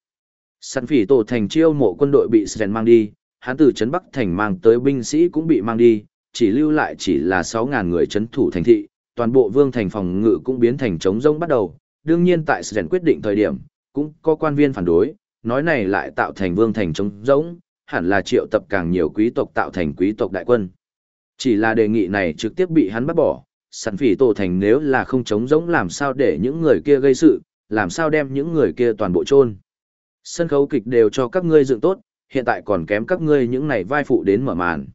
Speaker 1: Săn phỉ tổ thành chiêu mộ quân đội bị Sren mang đi, hắn từ Trấn Bắc Thành mang tới binh sĩ cũng bị mang đi, chỉ lưu lại chỉ là 6.000 người trấn thủ thành thị, toàn bộ vương thành phòng ngự cũng biến thành trống rông bắt đầu. Đương nhiên tại Sren quyết định thời điểm, cũng có quan viên phản đối, nói này lại tạo thành vương thành trống rỗng, hẳn là triệu tập càng nhiều quý tộc tạo thành quý tộc đại quân. Chỉ là đề nghị này trực tiếp bị hắn bắt bỏ, sẵn phỉ tổ thành nếu là không chống giống làm sao để những người kia gây sự, làm sao đem những người kia toàn bộ chôn Sân khấu kịch đều cho các ngươi dựng tốt, hiện tại còn kém các ngươi những này vai phụ đến mở màn.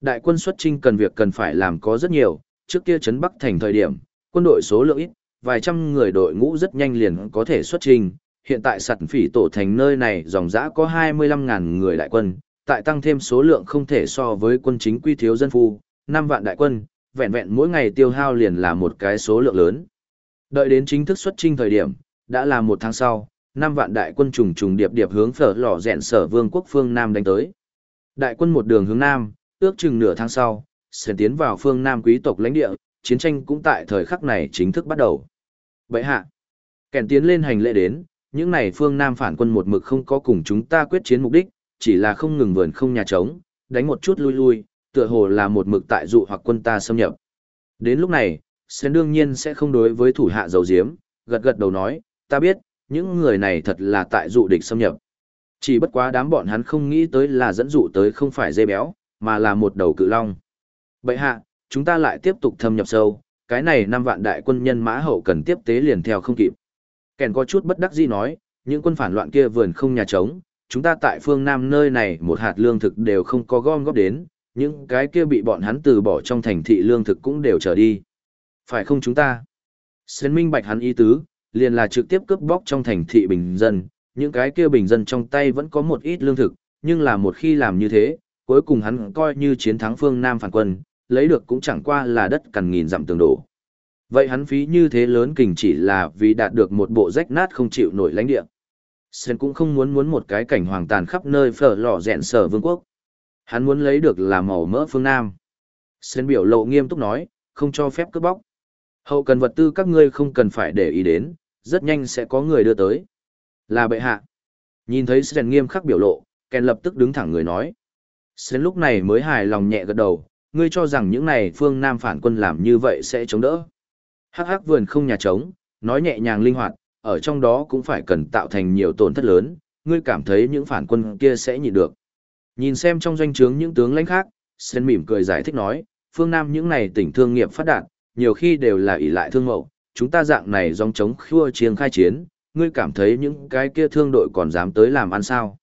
Speaker 1: Đại quân xuất trinh cần việc cần phải làm có rất nhiều, trước kia trấn Bắc thành thời điểm, quân đội số lượng ít, vài trăm người đội ngũ rất nhanh liền có thể xuất trình. Hiện tại sạt phỉ tổ thành nơi này dòng dã có 25.000 người đại quân, tại tăng thêm số lượng không thể so với quân chính quy thiếu dân phu, 5 vạn đại quân, vẹn vẹn mỗi ngày tiêu hao liền là một cái số lượng lớn. Đợi đến chính thức xuất trinh thời điểm, đã là một tháng sau, năm vạn đại quân trùng trùng điệp điệp hướng phở lò rẹn sở vương quốc phương Nam đánh tới. Đại quân một đường hướng Nam, ước chừng nửa tháng sau, sẽ tiến vào phương Nam quý tộc lãnh địa, chiến tranh cũng tại thời khắc này chính thức bắt đầu. Vậy hạ, kèn tiến lên hành lễ đến, những này phương Nam phản quân một mực không có cùng chúng ta quyết chiến mục đích, chỉ là không ngừng vườn không nhà trống, đánh một chút lui lui, tựa hồ là một mực tại dụ hoặc quân ta xâm nhập. Đến lúc này, Sen đương nhiên sẽ không đối với thủ hạ dầu diếm, gật gật đầu nói, ta biết, những người này thật là tại dụ địch xâm nhập. Chỉ bất quá đám bọn hắn không nghĩ tới là dẫn dụ tới không phải dê béo, mà là một đầu cự long. Bậy hạ, chúng ta lại tiếp tục thâm nhập sâu, cái này năm vạn đại quân nhân mã hậu cần tiếp tế liền theo không kịp. Kèn có chút bất đắc dĩ nói, những quân phản loạn kia vườn không nhà trống, chúng ta tại phương Nam nơi này một hạt lương thực đều không có gom góp đến, những cái kia bị bọn hắn từ bỏ trong thành thị lương thực cũng đều trở đi. Phải không chúng ta? Sến minh bạch hắn ý tứ, liền là trực tiếp cướp bóc trong thành thị bình dân, những cái kia bình dân trong tay vẫn có một ít lương thực, nhưng là một khi làm như thế, cuối cùng hắn coi như chiến thắng phương Nam phản quân, lấy được cũng chẳng qua là đất cằn nghìn dặm tường đổ. Vậy hắn phí như thế lớn kình chỉ là vì đạt được một bộ rách nát không chịu nổi lãnh địa. Sen cũng không muốn muốn một cái cảnh hoàng tàn khắp nơi phở lò rẹn sở vương quốc. Hắn muốn lấy được là màu mỡ phương Nam. Sen biểu lộ nghiêm túc nói, không cho phép cướp bóc. Hậu cần vật tư các ngươi không cần phải để ý đến, rất nhanh sẽ có người đưa tới. Là bệ hạ. Nhìn thấy Sen nghiêm khắc biểu lộ, Ken lập tức đứng thẳng người nói. Sen lúc này mới hài lòng nhẹ gật đầu, ngươi cho rằng những này phương Nam phản quân làm như vậy sẽ chống đỡ. Hắc hắc vườn không nhà trống, nói nhẹ nhàng linh hoạt, ở trong đó cũng phải cần tạo thành nhiều tổn thất lớn, ngươi cảm thấy những phản quân kia sẽ nhịn được. Nhìn xem trong doanh trướng những tướng lãnh khác, Sen mỉm cười giải thích nói, phương Nam những này tỉnh thương nghiệp phát đạt, nhiều khi đều là ỷ lại thương mậu, chúng ta dạng này dòng chống khua chiêng khai chiến, ngươi cảm thấy những cái kia thương đội còn dám tới làm ăn sao.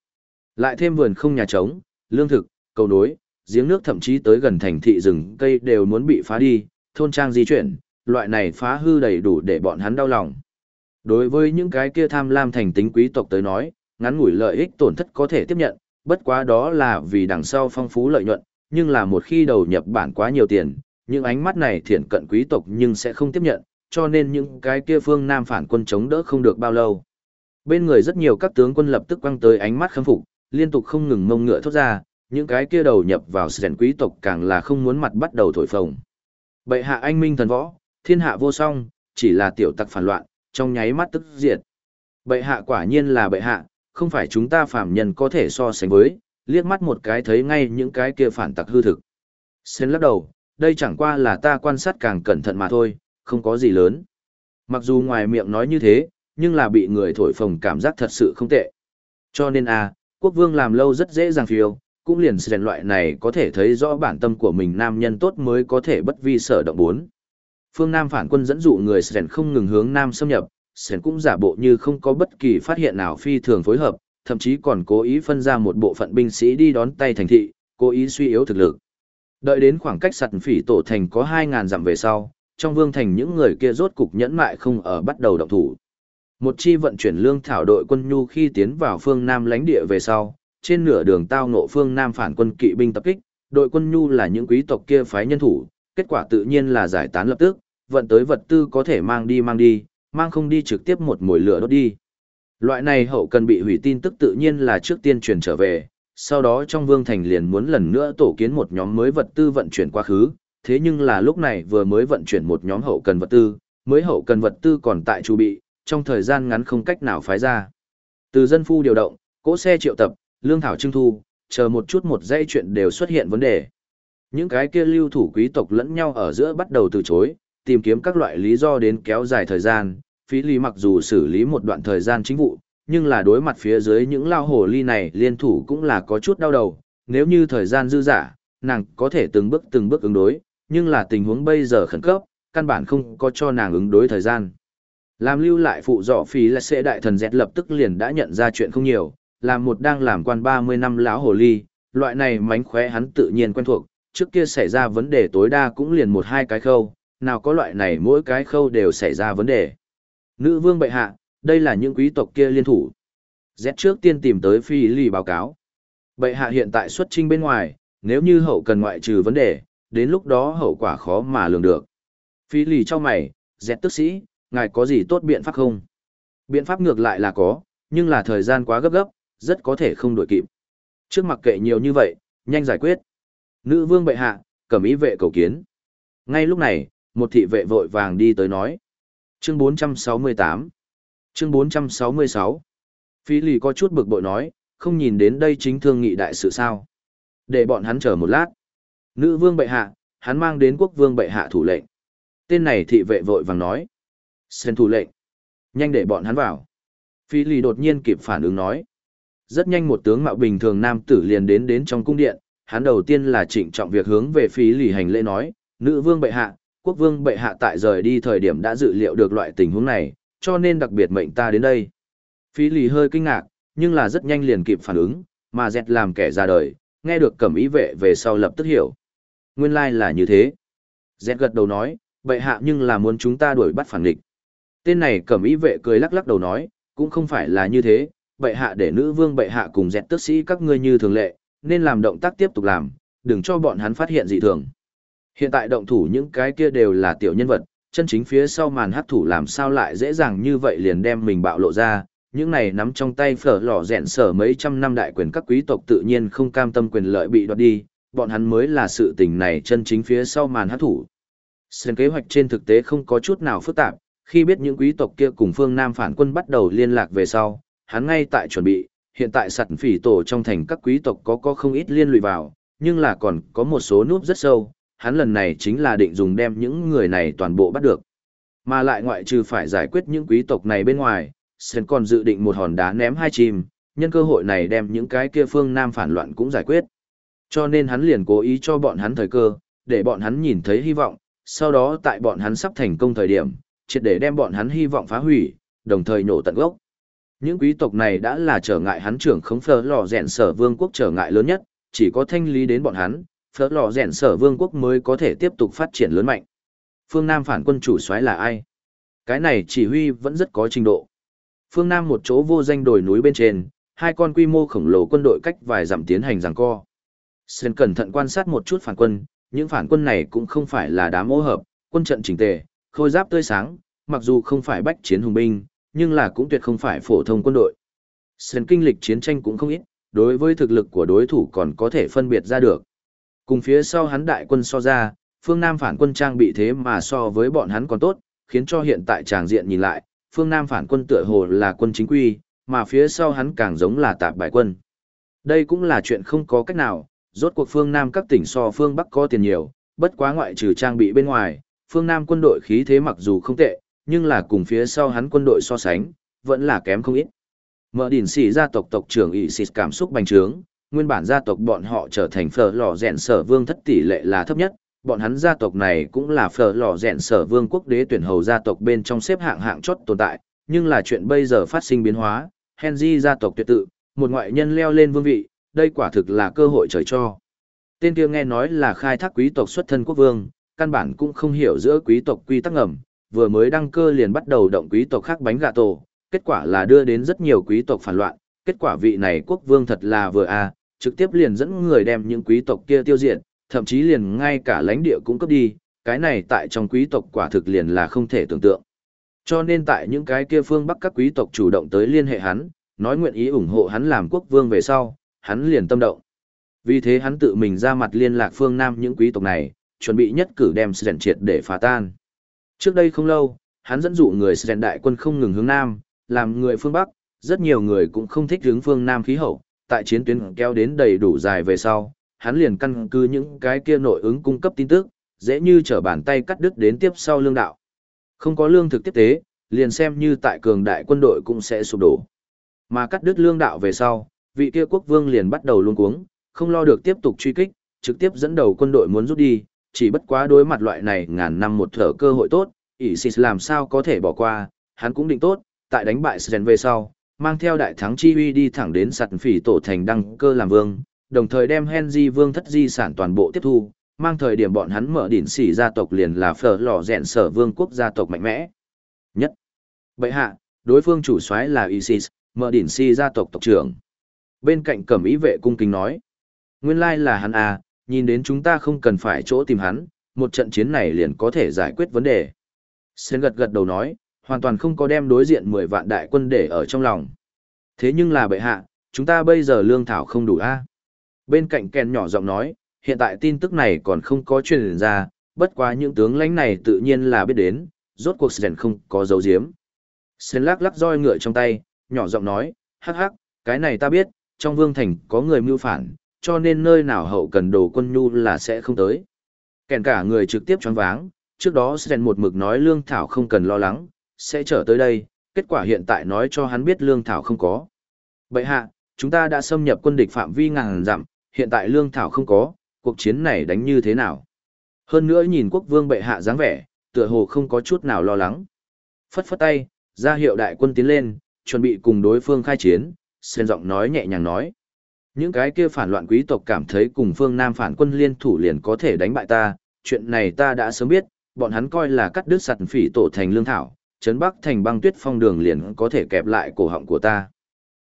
Speaker 1: Lại thêm vườn không nhà trống, lương thực, cầu nối, giếng nước thậm chí tới gần thành thị rừng cây đều muốn bị phá đi, thôn trang di chuyển, loại này phá hư đầy đủ để bọn hắn đau lòng. Đối với những cái kia tham lam thành tính quý tộc tới nói, ngắn ngủi lợi ích tổn thất có thể tiếp nhận, bất quá đó là vì đằng sau phong phú lợi nhuận, nhưng là một khi đầu nhập bản quá nhiều tiền, những ánh mắt này thiện cận quý tộc nhưng sẽ không tiếp nhận, cho nên những cái kia phương Nam phản quân chống đỡ không được bao lâu. Bên người rất nhiều các tướng quân lập tức quăng tới ánh mắt khâm phục, liên tục không ngừng mông ngựa thốt ra, những cái kia đầu nhập vào sẻn quý tộc càng là không muốn mặt bắt đầu thổi phồng. Bệ hạ anh minh thần võ, thiên hạ vô song, chỉ là tiểu tặc phản loạn, trong nháy mắt tức diệt. Bệ hạ quả nhiên là bệ hạ, không phải chúng ta phàm nhân có thể so sánh với, liếc mắt một cái thấy ngay những cái kia phản tặc hư thực. Xên lắc đầu, đây chẳng qua là ta quan sát càng cẩn thận mà thôi, không có gì lớn. Mặc dù ngoài miệng nói như thế, nhưng là bị người thổi phồng cảm giác thật sự không tệ. Cho nên a, à, quốc vương làm lâu rất dễ dàng phiêu, cũng liền rèn loại này có thể thấy rõ bản tâm của mình nam nhân tốt mới có thể bất vi sở động bốn. Phương Nam phản quân dẫn dụ người Sren không ngừng hướng Nam xâm nhập, Sren cũng giả bộ như không có bất kỳ phát hiện nào phi thường phối hợp, thậm chí còn cố ý phân ra một bộ phận binh sĩ đi đón tay thành thị, cố ý suy yếu thực lực. Đợi đến khoảng cách sặt phỉ tổ thành có 2.000 dặm về sau, trong vương thành những người kia rốt cục nhẫn mại không ở bắt đầu động thủ. Một chi vận chuyển lương thảo đội quân nhu khi tiến vào phương Nam lãnh địa về sau, trên nửa đường tao ngộ phương Nam phản quân kỵ binh tập kích, đội quân nhu là những quý tộc kia phái nhân thủ, kết quả tự nhiên là giải tán lập tức, vận tới vật tư có thể mang đi mang đi, mang không đi trực tiếp một mồi lửa đốt đi. Loại này hậu cần bị hủy tin tức tự nhiên là trước tiên truyền trở về, sau đó trong vương thành liền muốn lần nữa tổ kiến một nhóm mới vật tư vận chuyển quá khứ, thế nhưng là lúc này vừa mới vận chuyển một nhóm hậu cần vật tư, mới hậu cần vật tư còn tại chu bị, trong thời gian ngắn không cách nào phái ra. Từ dân phu điều động, cỗ xe triệu tập, lương thảo trưng thu, chờ một chút một dây chuyện đều xuất hiện vấn đề. Những cái kia lưu thủ quý tộc lẫn nhau ở giữa bắt đầu từ chối, tìm kiếm các loại lý do đến kéo dài thời gian, phí lý mặc dù xử lý một đoạn thời gian chính vụ, nhưng là đối mặt phía dưới những lao hồ ly này liên thủ cũng là có chút đau đầu, nếu như thời gian dư dả, nàng có thể từng bước từng bước ứng đối, nhưng là tình huống bây giờ khẩn cấp, căn bản không có cho nàng ứng đối thời gian. Làm lưu lại phụ dọ phí là sẽ đại thần dẹt lập tức liền đã nhận ra chuyện không nhiều, làm một đang làm quan 30 năm lão hồ ly, loại này mánh khóe hắn tự nhiên quen thuộc, trước kia xảy ra vấn đề tối đa cũng liền một hai cái khâu, nào có loại này mỗi cái khâu đều xảy ra vấn đề. Nữ vương bệ hạ, đây là những quý tộc kia liên thủ. Z trước tiên tìm tới phi lì báo cáo. Bệ hạ hiện tại xuất trinh bên ngoài, nếu như hậu cần ngoại trừ vấn đề, đến lúc đó hậu quả khó mà lường được. Phi lì cho mày, Z tức sĩ, ngài có gì tốt biện pháp không? Biện pháp ngược lại là có, nhưng là thời gian quá gấp gấp, rất có thể không đổi kịp. Trước mặc kệ nhiều như vậy, nhanh giải quyết. Nữ vương bệ hạ, cẩm ý vệ cầu kiến. Ngay lúc này, một thị vệ vội vàng đi tới nói. Chương 468 Chương 466 Phí lì có chút bực bội nói, không nhìn đến đây chính thương nghị đại sự sao. Để bọn hắn chờ một lát. Nữ vương bệ hạ, hắn mang đến quốc vương bệ hạ thủ lệnh. Tên này thị vệ vội vàng nói. Xen thủ lệnh. Nhanh để bọn hắn vào. Phi lì đột nhiên kịp phản ứng nói. Rất nhanh một tướng mạo bình thường nam tử liền đến đến trong cung điện, hắn đầu tiên là trịnh trọng việc hướng về phí lì hành lễ nói, nữ vương bệ hạ, quốc vương bệ hạ tại rời đi thời điểm đã dự liệu được loại tình huống này, cho nên đặc biệt mệnh ta đến đây. Phí lì hơi kinh ngạc, nhưng là rất nhanh liền kịp phản ứng, mà dẹt làm kẻ ra đời, nghe được cẩm ý vệ về sau lập tức hiểu. Nguyên lai like là như thế. Dẹt gật đầu nói, bệ hạ nhưng là muốn chúng ta đuổi bắt phản địch. Tên này cẩm ý vệ cười lắc lắc đầu nói, cũng không phải là như thế, bệ hạ để nữ vương bệ hạ cùng dẹt tức sĩ các ngươi như thường lệ, nên làm động tác tiếp tục làm, đừng cho bọn hắn phát hiện dị thường. Hiện tại động thủ những cái kia đều là tiểu nhân vật, chân chính phía sau màn hắc thủ làm sao lại dễ dàng như vậy liền đem mình bạo lộ ra, những này nắm trong tay phở lò rẹn sở mấy trăm năm đại quyền các quý tộc tự nhiên không cam tâm quyền lợi bị đoạt đi, bọn hắn mới là sự tình này chân chính phía sau màn hắc thủ. Sơn kế hoạch trên thực tế không có chút nào phức tạp, khi biết những quý tộc kia cùng phương Nam phản quân bắt đầu liên lạc về sau, hắn ngay tại chuẩn bị, hiện tại sặt phỉ tổ trong thành các quý tộc có có không ít liên lụy vào, nhưng là còn có một số núp rất sâu, hắn lần này chính là định dùng đem những người này toàn bộ bắt được. Mà lại ngoại trừ phải giải quyết những quý tộc này bên ngoài, Sen còn dự định một hòn đá ném hai chim, nhân cơ hội này đem những cái kia phương Nam phản loạn cũng giải quyết. Cho nên hắn liền cố ý cho bọn hắn thời cơ, để bọn hắn nhìn thấy hy vọng, sau đó tại bọn hắn sắp thành công thời điểm, triệt để đem bọn hắn hy vọng phá hủy, đồng thời nổ tận gốc. Những quý tộc này đã là trở ngại hắn trưởng khống phở lò rèn sở vương quốc trở ngại lớn nhất, chỉ có thanh lý đến bọn hắn, phở lò rèn sở vương quốc mới có thể tiếp tục phát triển lớn mạnh. Phương Nam phản quân chủ soái là ai? Cái này chỉ huy vẫn rất có trình độ. Phương Nam một chỗ vô danh đồi núi bên trên, hai con quy mô khổng lồ quân đội cách vài dặm tiến hành giằng co. Sơn cẩn thận quan sát một chút phản quân, những phản quân này cũng không phải là đám ô hợp, quân trận chỉnh tề, khôi giáp tươi sáng, mặc dù không phải bách chiến hùng binh, nhưng là cũng tuyệt không phải phổ thông quân đội. Sơn kinh lịch chiến tranh cũng không ít, đối với thực lực của đối thủ còn có thể phân biệt ra được. Cùng phía sau hắn đại quân so ra, phương Nam phản quân trang bị thế mà so với bọn hắn còn tốt, khiến cho hiện tại tràng diện nhìn lại, phương Nam phản quân tựa hồ là quân chính quy, mà phía sau hắn càng giống là tạp bài quân. Đây cũng là chuyện không có cách nào, rốt cuộc phương Nam các tỉnh so phương Bắc có tiền nhiều, bất quá ngoại trừ trang bị bên ngoài, phương Nam quân đội khí thế mặc dù không tệ, nhưng là cùng phía sau hắn quân đội so sánh, vẫn là kém không ít. Mở đỉnh sĩ gia tộc tộc trưởng ỷ xịt cảm xúc bành trướng, nguyên bản gia tộc bọn họ trở thành phở lò rèn sở vương thất tỷ lệ là thấp nhất, bọn hắn gia tộc này cũng là phở lò rèn sở vương quốc đế tuyển hầu gia tộc bên trong xếp hạng hạng chót tồn tại, nhưng là chuyện bây giờ phát sinh biến hóa, Henry gia tộc tuyệt tự, một ngoại nhân leo lên vương vị, đây quả thực là cơ hội trời cho. Tên kia nghe nói là khai thác quý tộc xuất thân quốc vương, căn bản cũng không hiểu giữa quý tộc quy tắc ngầm, vừa mới đăng cơ liền bắt đầu động quý tộc khác bánh gà tổ, kết quả là đưa đến rất nhiều quý tộc phản loạn, kết quả vị này quốc vương thật là vừa a, trực tiếp liền dẫn người đem những quý tộc kia tiêu diệt, thậm chí liền ngay cả lãnh địa cũng cấp đi, cái này tại trong quý tộc quả thực liền là không thể tưởng tượng. Cho nên tại những cái kia phương Bắc các quý tộc chủ động tới liên hệ hắn, nói nguyện ý ủng hộ hắn làm quốc vương về sau, hắn liền tâm động. Vì thế hắn tự mình ra mặt liên lạc phương Nam những quý tộc này, chuẩn bị nhất cử đem sự triệt để phá tan. Trước đây không lâu, hắn dẫn dụ người Sren đại quân không ngừng hướng Nam, làm người phương Bắc, rất nhiều người cũng không thích hướng phương Nam khí hậu, tại chiến tuyến kéo đến đầy đủ dài về sau, hắn liền căn cứ những cái kia nội ứng cung cấp tin tức, dễ như trở bàn tay cắt đứt đến tiếp sau lương đạo. Không có lương thực tiếp tế, liền xem như tại cường đại quân đội cũng sẽ sụp đổ. Mà cắt đứt lương đạo về sau, vị kia quốc vương liền bắt đầu luống cuống, không lo được tiếp tục truy kích, trực tiếp dẫn đầu quân đội muốn rút đi, chỉ bất quá đối mặt loại này ngàn năm một thở cơ hội tốt, Isis làm sao có thể bỏ qua, hắn cũng định tốt, tại đánh bại Sren về sau, mang theo đại thắng chi uy đi thẳng đến sạt phỉ tổ thành đăng cơ làm vương, đồng thời đem Henry vương thất di sản toàn bộ tiếp thu, mang thời điểm bọn hắn mở đỉnh xỉ gia tộc liền là phở lò rèn sở vương quốc gia tộc mạnh mẽ. Nhất. Bệ hạ, đối phương chủ soái là Isis, mở đỉnh xỉ gia tộc tộc trưởng. Bên cạnh cẩm ý vệ cung kính nói. Nguyên lai là hắn à, nhìn đến chúng ta không cần phải chỗ tìm hắn, một trận chiến này liền có thể giải quyết vấn đề. Sen gật gật đầu nói, hoàn toàn không có đem đối diện 10 vạn đại quân để ở trong lòng. Thế nhưng là bệ hạ, chúng ta bây giờ lương thảo không đủ a. Bên cạnh kèn nhỏ giọng nói, hiện tại tin tức này còn không có truyền ra, bất quá những tướng lãnh này tự nhiên là biết đến, rốt cuộc Sến không có dấu giếm. Sen lắc lắc roi ngựa trong tay, nhỏ giọng nói, hắc hắc, cái này ta biết, trong vương thành có người mưu phản, cho nên nơi nào hậu cần đồ quân nhu là sẽ không tới. Kèn cả người trực tiếp choáng váng, trước đó Sren một mực nói lương thảo không cần lo lắng, sẽ trở tới đây, kết quả hiện tại nói cho hắn biết lương thảo không có. Bậy hạ, chúng ta đã xâm nhập quân địch phạm vi ngàn dặm, hiện tại lương thảo không có, cuộc chiến này đánh như thế nào? Hơn nữa nhìn quốc vương bệ hạ dáng vẻ, tựa hồ không có chút nào lo lắng. Phất phất tay, ra hiệu đại quân tiến lên, chuẩn bị cùng đối phương khai chiến, Sren giọng nói nhẹ nhàng nói. Những cái kia phản loạn quý tộc cảm thấy cùng phương Nam phản quân liên thủ liền có thể đánh bại ta, chuyện này ta đã sớm biết, bọn hắn coi là cắt đứt sặt phỉ tổ thành lương thảo, trấn bắc thành băng tuyết phong đường liền có thể kẹp lại cổ họng của ta.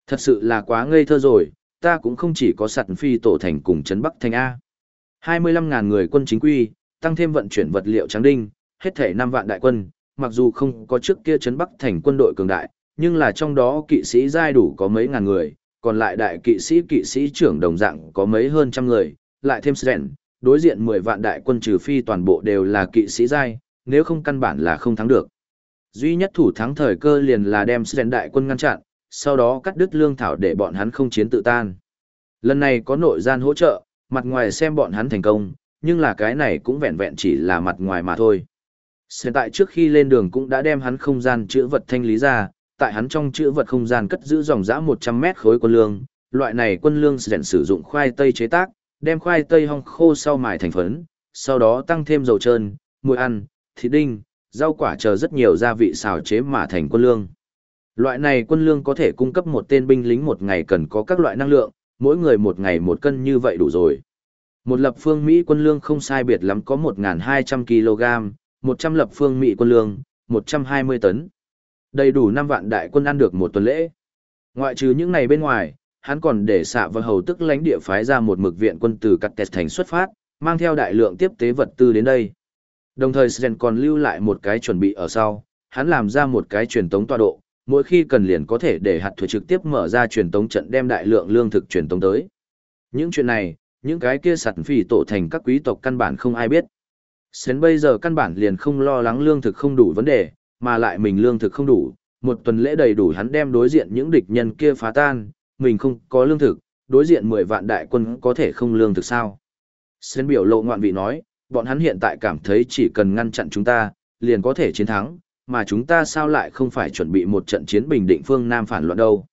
Speaker 1: Thật sự là quá ngây thơ rồi, ta cũng không chỉ có sặt phi tổ thành cùng trấn bắc thành A. 25.000 người quân chính quy, tăng thêm vận chuyển vật liệu trắng đinh, hết thể 5 vạn đại quân, mặc dù không có trước kia trấn bắc thành quân đội cường đại, nhưng là trong đó kỵ sĩ giai đủ có mấy ngàn người, còn lại đại kỵ sĩ kỵ sĩ trưởng đồng dạng có mấy hơn trăm người, lại thêm Sren, đối diện 10 vạn đại quân trừ phi toàn bộ đều là kỵ sĩ giai, nếu không căn bản là không thắng được. Duy nhất thủ thắng thời cơ liền là đem Sren đại quân ngăn chặn, sau đó cắt đứt lương thảo để bọn hắn không chiến tự tan. Lần này có nội gian hỗ trợ, mặt ngoài xem bọn hắn thành công, nhưng là cái này cũng vẹn vẹn chỉ là mặt ngoài mà thôi. Hiện tại trước khi lên đường cũng đã đem hắn không gian chữa vật thanh lý ra, tại hắn trong chữ vật không gian cất giữ dòng dã 100 mét khối quân lương, loại này quân lương sẽ sử dụng khoai tây chế tác, đem khoai tây hong khô sau mài thành phấn, sau đó tăng thêm dầu trơn, muối ăn, thịt đinh, rau quả chờ rất nhiều gia vị xào chế mà thành quân lương. Loại này quân lương có thể cung cấp một tên binh lính một ngày cần có các loại năng lượng, mỗi người một ngày một cân như vậy đủ rồi. Một lập phương Mỹ quân lương không sai biệt lắm có 1.200 kg, 100 lập phương Mỹ quân lương, 120 tấn. Đầy đủ 5 vạn đại quân ăn được một tuần lễ. Ngoại trừ những này bên ngoài, hắn còn để xạ và hầu tức lãnh địa phái ra một mực viện quân từ cắt tẹt thành xuất phát, mang theo đại lượng tiếp tế vật tư đến đây. Đồng thời Sren còn lưu lại một cái chuẩn bị ở sau, hắn làm ra một cái truyền tống tọa độ, mỗi khi cần liền có thể để hạt thuế trực tiếp mở ra truyền tống trận đem đại lượng lương thực truyền tống tới. Những chuyện này, những cái kia sặt phỉ tổ thành các quý tộc căn bản không ai biết. Sến bây giờ căn bản liền không lo lắng lương thực không đủ vấn đề, mà lại mình lương thực không đủ, một tuần lễ đầy đủ hắn đem đối diện những địch nhân kia phá tan, mình không có lương thực, đối diện 10 vạn đại quân có thể không lương thực sao. Xuyên biểu lộ ngoạn vị nói, bọn hắn hiện tại cảm thấy chỉ cần ngăn chặn chúng ta, liền có thể chiến thắng, mà chúng ta sao lại không phải chuẩn bị một trận chiến bình định phương Nam phản loạn đâu.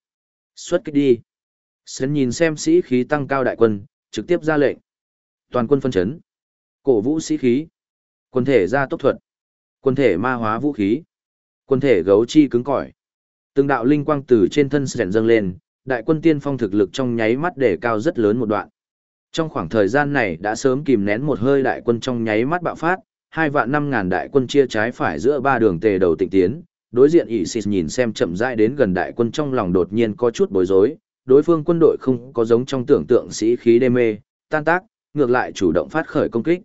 Speaker 1: Xuất kích đi. Xuyên nhìn xem sĩ khí tăng cao đại quân, trực tiếp ra lệnh. Toàn quân phân chấn. Cổ vũ sĩ khí. Quân thể ra tốc thuật. Quân thể ma hóa vũ khí. Quân thể gấu chi cứng cỏi. Từng đạo linh quang từ trên thân sến dâng lên, đại quân tiên phong thực lực trong nháy mắt để cao rất lớn một đoạn. Trong khoảng thời gian này đã sớm kìm nén một hơi đại quân trong nháy mắt bạo phát, hai vạn năm ngàn đại quân chia trái phải giữa ba đường tề đầu tịnh tiến, đối diện Isis nhìn xem chậm rãi đến gần đại quân trong lòng đột nhiên có chút bối rối, đối phương quân đội không có giống trong tưởng tượng sĩ khí đê mê, tan tác, ngược lại chủ động phát khởi công kích.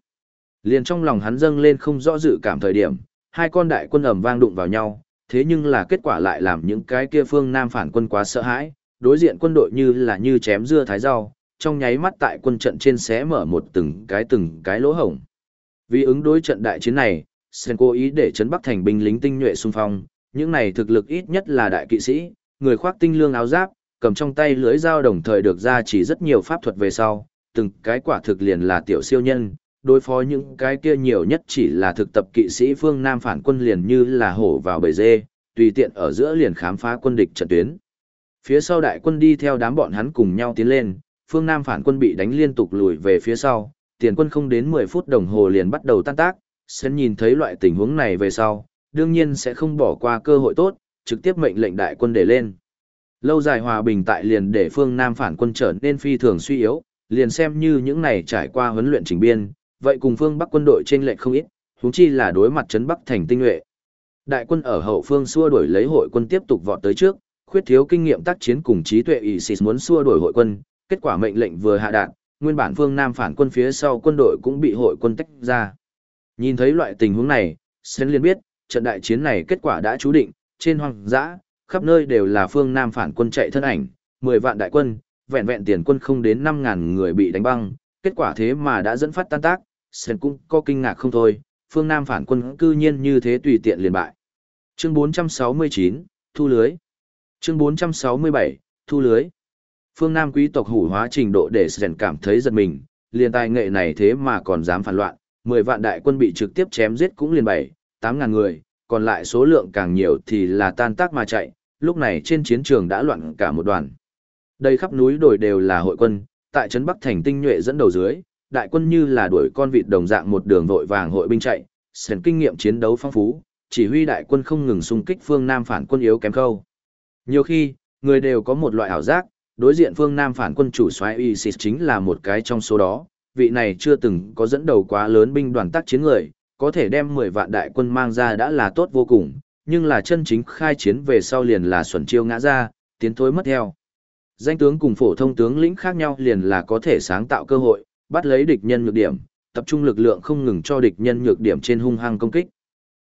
Speaker 1: Liền trong lòng hắn dâng lên không rõ dự cảm thời điểm, hai con đại quân ầm vang đụng vào nhau, thế nhưng là kết quả lại làm những cái kia phương Nam phản quân quá sợ hãi, đối diện quân đội như là như chém dưa thái rau, trong nháy mắt tại quân trận trên xé mở một từng cái từng cái lỗ hổng. Vì ứng đối trận đại chiến này, Sen cố ý để Trấn Bắc thành binh lính tinh nhuệ xung phong, những này thực lực ít nhất là đại kỵ sĩ, người khoác tinh lương áo giáp, cầm trong tay lưới dao đồng thời được ra chỉ rất nhiều pháp thuật về sau, từng cái quả thực liền là tiểu siêu nhân, đối phó những cái kia nhiều nhất chỉ là thực tập kỵ sĩ phương Nam phản quân liền như là hổ vào bầy dê, tùy tiện ở giữa liền khám phá quân địch trận tuyến. Phía sau đại quân đi theo đám bọn hắn cùng nhau tiến lên, phương Nam phản quân bị đánh liên tục lùi về phía sau, tiền quân không đến 10 phút đồng hồ liền bắt đầu tan tác, Sến nhìn thấy loại tình huống này về sau, đương nhiên sẽ không bỏ qua cơ hội tốt, trực tiếp mệnh lệnh đại quân để lên. Lâu dài hòa bình tại liền để phương Nam phản quân trở nên phi thường suy yếu, liền xem như những này trải qua huấn luyện chỉnh biên, vậy cùng phương Bắc quân đội trên lệch không ít, huống chi là đối mặt trấn Bắc thành tinh nhuệ. Đại quân ở hậu phương xua đuổi lấy hội quân tiếp tục vọt tới trước, khuyết thiếu kinh nghiệm tác chiến cùng trí tuệ ỷ xịt muốn xua đuổi hội quân, kết quả mệnh lệnh vừa hạ đạt, nguyên bản phương Nam phản quân phía sau quân đội cũng bị hội quân tách ra. Nhìn thấy loại tình huống này, Sến liền biết, trận đại chiến này kết quả đã chú định, trên hoang dã, khắp nơi đều là phương Nam phản quân chạy thân ảnh, 10 vạn đại quân, vẹn vẹn tiền quân không đến 5.000 người bị đánh băng, kết quả thế mà đã dẫn phát tan tác, Sơn cũng có kinh ngạc không thôi, phương Nam phản quân cư nhiên như thế tùy tiện liền bại. Chương 469, Thu lưới. Chương 467, Thu lưới phương Nam quý tộc hủ hóa trình độ để Sơn cảm thấy giật mình, liền tài nghệ này thế mà còn dám phản loạn, 10 vạn đại quân bị trực tiếp chém giết cũng liền 7, 8 ngàn người, còn lại số lượng càng nhiều thì là tan tác mà chạy, lúc này trên chiến trường đã loạn cả một đoàn. Đây khắp núi đồi đều là hội quân, tại trấn Bắc thành tinh nhuệ dẫn đầu dưới, đại quân như là đuổi con vịt đồng dạng một đường vội vàng hội binh chạy, sền kinh nghiệm chiến đấu phong phú, chỉ huy đại quân không ngừng xung kích phương Nam phản quân yếu kém khâu. Nhiều khi, người đều có một loại ảo giác, đối diện phương Nam phản quân chủ soái ISIS chính là một cái trong số đó, vị này chưa từng có dẫn đầu quá lớn binh đoàn tác chiến người, có thể đem 10 vạn đại quân mang ra đã là tốt vô cùng, nhưng là chân chính khai chiến về sau liền là xuẩn chiêu ngã ra, tiến thối mất theo. Danh tướng cùng phổ thông tướng lĩnh khác nhau liền là có thể sáng tạo cơ hội, bắt lấy địch nhân nhược điểm, tập trung lực lượng không ngừng cho địch nhân nhược điểm trên hung hăng công kích.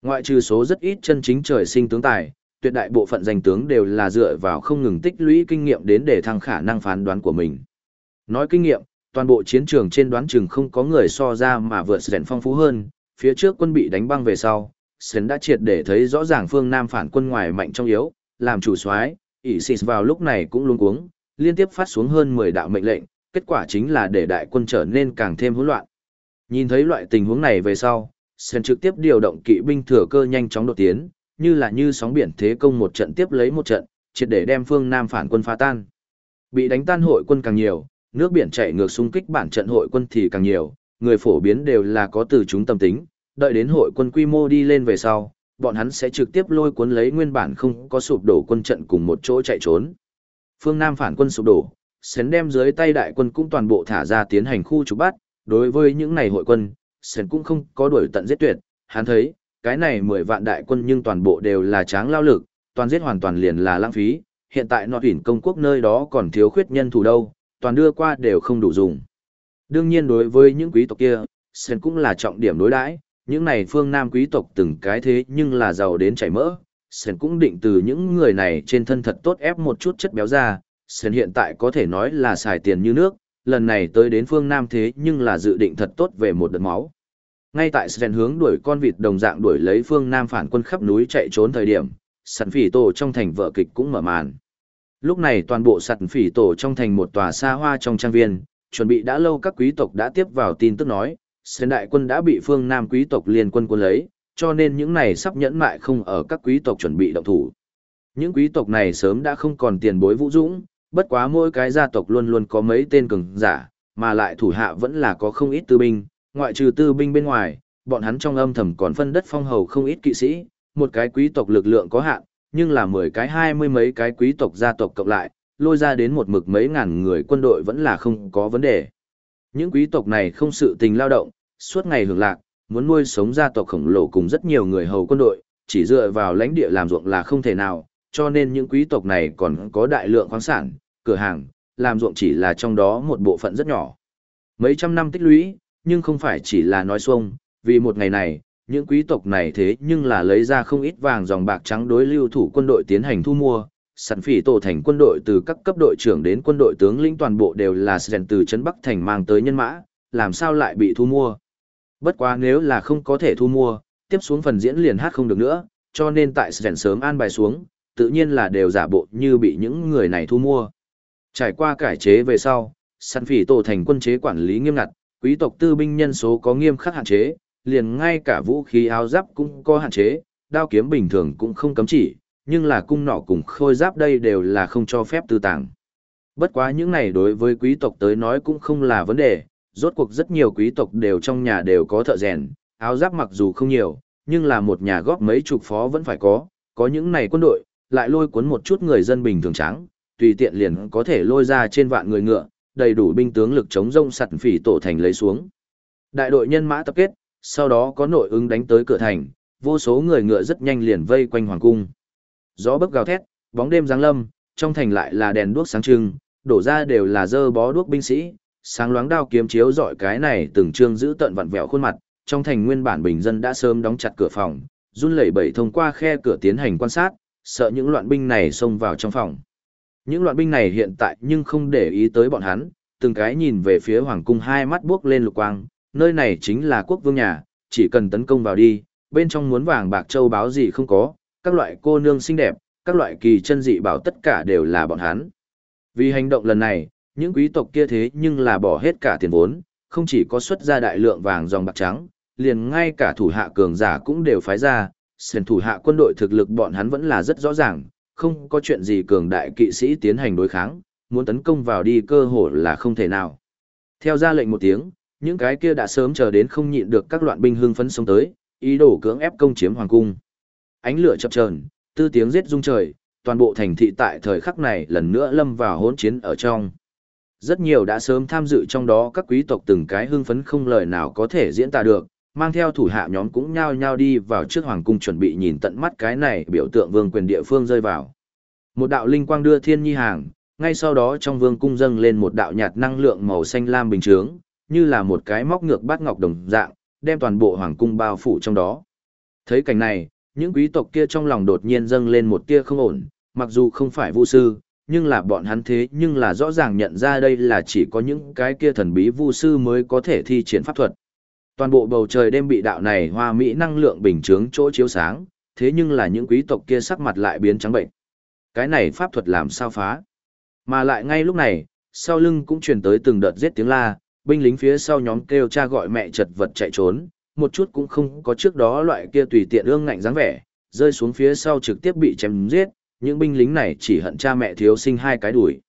Speaker 1: Ngoại trừ số rất ít chân chính trời sinh tướng tài, tuyệt đại bộ phận danh tướng đều là dựa vào không ngừng tích lũy kinh nghiệm đến để thăng khả năng phán đoán của mình. Nói kinh nghiệm, toàn bộ chiến trường trên đoán chừng không có người so ra mà vượt rèn phong phú hơn, phía trước quân bị đánh băng về sau, Sến đã triệt để thấy rõ ràng phương Nam phản quân ngoài mạnh trong yếu, làm chủ soái, ỷ xịt vào lúc này cũng luống cuống, liên tiếp phát xuống hơn 10 đạo mệnh lệnh, kết quả chính là để đại quân trở nên càng thêm hỗn loạn. Nhìn thấy loại tình huống này về sau, Sen trực tiếp điều động kỵ binh thừa cơ nhanh chóng đột tiến, như là như sóng biển thế công một trận tiếp lấy một trận, triệt để đem phương Nam phản quân phá tan. Bị đánh tan hội quân càng nhiều, nước biển chảy ngược xung kích bản trận hội quân thì càng nhiều, người phổ biến đều là có từ chúng tâm tính, đợi đến hội quân quy mô đi lên về sau, bọn hắn sẽ trực tiếp lôi cuốn lấy nguyên bản không có sụp đổ quân trận cùng một chỗ chạy trốn. Phương Nam phản quân sụp đổ, Sến đem dưới tay đại quân cũng toàn bộ thả ra tiến hành khu trục bắt, đối với những này hội quân, Sến cũng không có đuổi tận giết tuyệt, hắn thấy, cái này 10 vạn đại quân nhưng toàn bộ đều là tráng lao lực, toàn giết hoàn toàn liền là lãng phí, hiện tại nọ tuyển công quốc nơi đó còn thiếu khuyết nhân thủ đâu, toàn đưa qua đều không đủ dùng. Đương nhiên đối với những quý tộc kia, Sến cũng là trọng điểm đối đãi, những này phương Nam quý tộc từng cái thế nhưng là giàu đến chảy mỡ, Sến cũng định từ những người này trên thân thật tốt ép một chút chất béo ra, Sơn hiện tại có thể nói là xài tiền như nước, lần này tới đến phương Nam thế nhưng là dự định thật tốt về một đợt máu. Ngay tại Sơn hướng đuổi con vịt đồng dạng đuổi lấy phương Nam phản quân khắp núi chạy trốn thời điểm, sẵn phỉ tổ trong thành vợ kịch cũng mở màn. Lúc này toàn bộ sẵn phỉ tổ trong thành một tòa xa hoa trong trang viên, chuẩn bị đã lâu các quý tộc đã tiếp vào tin tức nói, Sơn đại quân đã bị phương Nam quý tộc liên quân quân lấy, cho nên những này sắp nhẫn mại không ở các quý tộc chuẩn bị động thủ. Những quý tộc này sớm đã không còn tiền bối vũ dũng, bất quá mỗi cái gia tộc luôn luôn có mấy tên cường giả, mà lại thủ hạ vẫn là có không ít tư binh, ngoại trừ tư binh bên ngoài, bọn hắn trong âm thầm còn phân đất phong hầu không ít kỵ sĩ, một cái quý tộc lực lượng có hạn, nhưng là mười cái hai mươi mấy cái quý tộc gia tộc cộng lại, lôi ra đến một mực mấy ngàn người quân đội vẫn là không có vấn đề. Những quý tộc này không sự tình lao động, suốt ngày hưởng lạc, muốn nuôi sống gia tộc khổng lồ cùng rất nhiều người hầu quân đội, chỉ dựa vào lãnh địa làm ruộng là không thể nào, cho nên những quý tộc này còn có đại lượng khoáng sản, cửa hàng, làm ruộng chỉ là trong đó một bộ phận rất nhỏ. Mấy trăm năm tích lũy, nhưng không phải chỉ là nói xuông, vì một ngày này, những quý tộc này thế nhưng là lấy ra không ít vàng dòng bạc trắng đối lưu thủ quân đội tiến hành thu mua, sản phỉ tổ thành quân đội từ các cấp đội trưởng đến quân đội tướng lĩnh toàn bộ đều là sền từ trấn Bắc thành mang tới nhân mã, làm sao lại bị thu mua. Bất quá nếu là không có thể thu mua, tiếp xuống phần diễn liền hát không được nữa, cho nên tại sền sớm an bài xuống, tự nhiên là đều giả bộ như bị những người này thu mua. Trải qua cải chế về sau, săn phỉ tổ thành quân chế quản lý nghiêm ngặt, quý tộc tư binh nhân số có nghiêm khắc hạn chế, liền ngay cả vũ khí áo giáp cũng có hạn chế, đao kiếm bình thường cũng không cấm chỉ, nhưng là cung nọ cùng khôi giáp đây đều là không cho phép tư tàng. Bất quá những này đối với quý tộc tới nói cũng không là vấn đề, rốt cuộc rất nhiều quý tộc đều trong nhà đều có thợ rèn, áo giáp mặc dù không nhiều, nhưng là một nhà góp mấy chục phó vẫn phải có, có những này quân đội, lại lôi cuốn một chút người dân bình thường trắng, tùy tiện liền có thể lôi ra trên vạn người ngựa, đầy đủ binh tướng lực chống rông sặt phỉ tổ thành lấy xuống. Đại đội nhân mã tập kết, sau đó có nội ứng đánh tới cửa thành, vô số người ngựa rất nhanh liền vây quanh hoàng cung. Gió bấc gào thét, bóng đêm giáng lâm, trong thành lại là đèn đuốc sáng trưng, đổ ra đều là dơ bó đuốc binh sĩ, sáng loáng đao kiếm chiếu dọi cái này từng trương giữ tận vặn vẹo khuôn mặt, trong thành nguyên bản bình dân đã sớm đóng chặt cửa phòng, run lẩy bẩy thông qua khe cửa tiến hành quan sát, sợ những loạn binh này xông vào trong phòng. Những loạn binh này hiện tại nhưng không để ý tới bọn hắn, từng cái nhìn về phía hoàng cung hai mắt buốc lên lục quang, nơi này chính là quốc vương nhà, chỉ cần tấn công vào đi, bên trong muốn vàng bạc châu báo gì không có, các loại cô nương xinh đẹp, các loại kỳ chân dị bảo tất cả đều là bọn hắn. Vì hành động lần này, những quý tộc kia thế nhưng là bỏ hết cả tiền vốn, không chỉ có xuất ra đại lượng vàng dòng bạc trắng, liền ngay cả thủ hạ cường giả cũng đều phái ra, sền thủ hạ quân đội thực lực bọn hắn vẫn là rất rõ ràng, không có chuyện gì cường đại kỵ sĩ tiến hành đối kháng, muốn tấn công vào đi cơ hội là không thể nào. Theo ra lệnh một tiếng, những cái kia đã sớm chờ đến không nhịn được các loạn binh hưng phấn xông tới, ý đồ cưỡng ép công chiếm hoàng cung. Ánh lửa chập chờn, tư tiếng giết rung trời, toàn bộ thành thị tại thời khắc này lần nữa lâm vào hỗn chiến ở trong. Rất nhiều đã sớm tham dự trong đó các quý tộc từng cái hưng phấn không lời nào có thể diễn tả được, mang theo thủ hạ nhóm cũng nhao nhao đi vào trước hoàng cung chuẩn bị nhìn tận mắt cái này biểu tượng vương quyền địa phương rơi vào. Một đạo linh quang đưa thiên nhi hàng, ngay sau đó trong vương cung dâng lên một đạo nhạt năng lượng màu xanh lam bình chướng, như là một cái móc ngược bát ngọc đồng dạng, đem toàn bộ hoàng cung bao phủ trong đó. Thấy cảnh này, những quý tộc kia trong lòng đột nhiên dâng lên một tia không ổn, mặc dù không phải vu sư, nhưng là bọn hắn thế nhưng là rõ ràng nhận ra đây là chỉ có những cái kia thần bí vu sư mới có thể thi triển pháp thuật. Toàn bộ bầu trời đêm bị đạo này hoa mỹ năng lượng bình chướng chỗ chiếu sáng, thế nhưng là những quý tộc kia sắc mặt lại biến trắng bệnh. Cái này pháp thuật làm sao phá? Mà lại ngay lúc này, sau lưng cũng truyền tới từng đợt giết tiếng la, binh lính phía sau nhóm kêu cha gọi mẹ chật vật chạy trốn, một chút cũng không có trước đó loại kia tùy tiện ương ngạnh dáng vẻ, rơi xuống phía sau trực tiếp bị chém giết, những binh lính này chỉ hận cha mẹ thiếu sinh hai cái đuổi.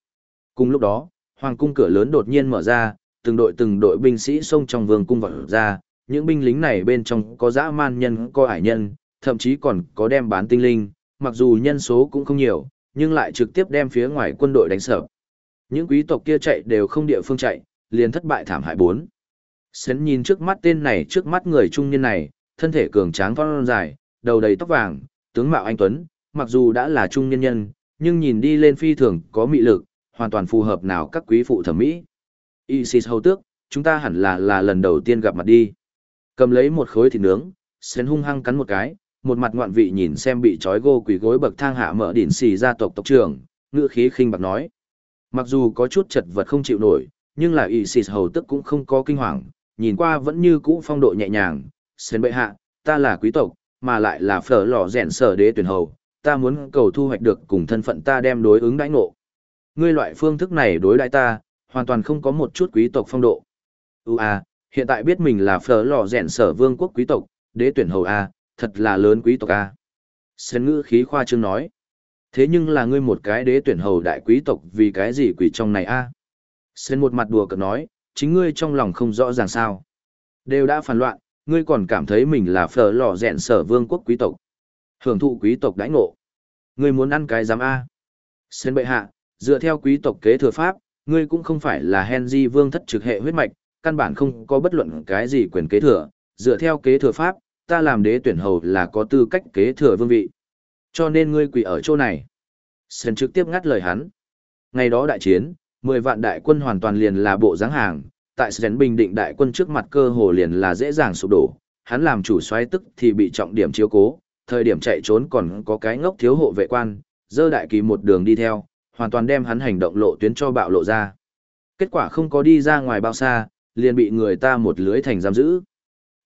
Speaker 1: Cùng lúc đó, hoàng cung cửa lớn đột nhiên mở ra, từng đội từng đội binh sĩ xông trong vương cung vật ra, những binh lính này bên trong có dã man nhân, có ải nhân, thậm chí còn có đem bán tinh linh, mặc dù nhân số cũng không nhiều, nhưng lại trực tiếp đem phía ngoài quân đội đánh sợ. Những quý tộc kia chạy đều không địa phương chạy, liền thất bại thảm hại bốn. Sến nhìn trước mắt tên này trước mắt người trung niên này, thân thể cường tráng thon dài, đầu đầy tóc vàng, tướng mạo anh tuấn, mặc dù đã là trung niên nhân, nhưng nhìn đi lên phi thường có mị lực, hoàn toàn phù hợp nào các quý phụ thẩm mỹ. Isis hầu tước, chúng ta hẳn là là lần đầu tiên gặp mặt đi. Cầm lấy một khối thịt nướng, Sến hung hăng cắn một cái, một mặt ngoạn vị nhìn xem bị trói gô quỷ gối bậc thang hạ mở đỉnh xì gia tộc tộc trưởng, ngữ khí khinh bạc nói. Mặc dù có chút chật vật không chịu nổi, nhưng là Isis hầu tức cũng không có kinh hoàng, nhìn qua vẫn như cũ phong độ nhẹ nhàng. Sến bệ hạ, ta là quý tộc, mà lại là phở lò rèn sở đế tuyển hầu, ta muốn cầu thu hoạch được cùng thân phận ta đem đối ứng đãi ngộ. Ngươi loại phương thức này đối đãi ta, hoàn toàn không có một chút quý tộc phong độ. Ú à, hiện tại biết mình là phở lò rèn sở vương quốc quý tộc, đế tuyển hầu a, thật là lớn quý tộc a. Sơn ngữ khí khoa trương nói. Thế nhưng là ngươi một cái đế tuyển hầu đại quý tộc vì cái gì quỷ trong này a? Sơn một mặt đùa cợt nói, chính ngươi trong lòng không rõ ràng sao. Đều đã phản loạn, ngươi còn cảm thấy mình là phở lò rèn sở vương quốc quý tộc. Hưởng thụ quý tộc đãi ngộ. Ngươi muốn ăn cái giám A. Sơn bệ hạ, dựa theo quý tộc kế thừa pháp, ngươi cũng không phải là Henry vương thất trực hệ huyết mạch, căn bản không có bất luận cái gì quyền kế thừa. Dựa theo kế thừa pháp, ta làm đế tuyển hầu là có tư cách kế thừa vương vị. Cho nên ngươi quỳ ở chỗ này. Sơn trực tiếp ngắt lời hắn. Ngày đó đại chiến, 10 vạn đại quân hoàn toàn liền là bộ dáng hàng, tại Sơn bình định đại quân trước mặt cơ hồ liền là dễ dàng sụp đổ, hắn làm chủ xoáy tức thì bị trọng điểm chiếu cố, thời điểm chạy trốn còn có cái ngốc thiếu hộ vệ quan, dơ đại kỳ một đường đi theo, hoàn toàn đem hắn hành động lộ tuyến cho bạo lộ ra. Kết quả không có đi ra ngoài bao xa, liền bị người ta một lưới thành giam giữ.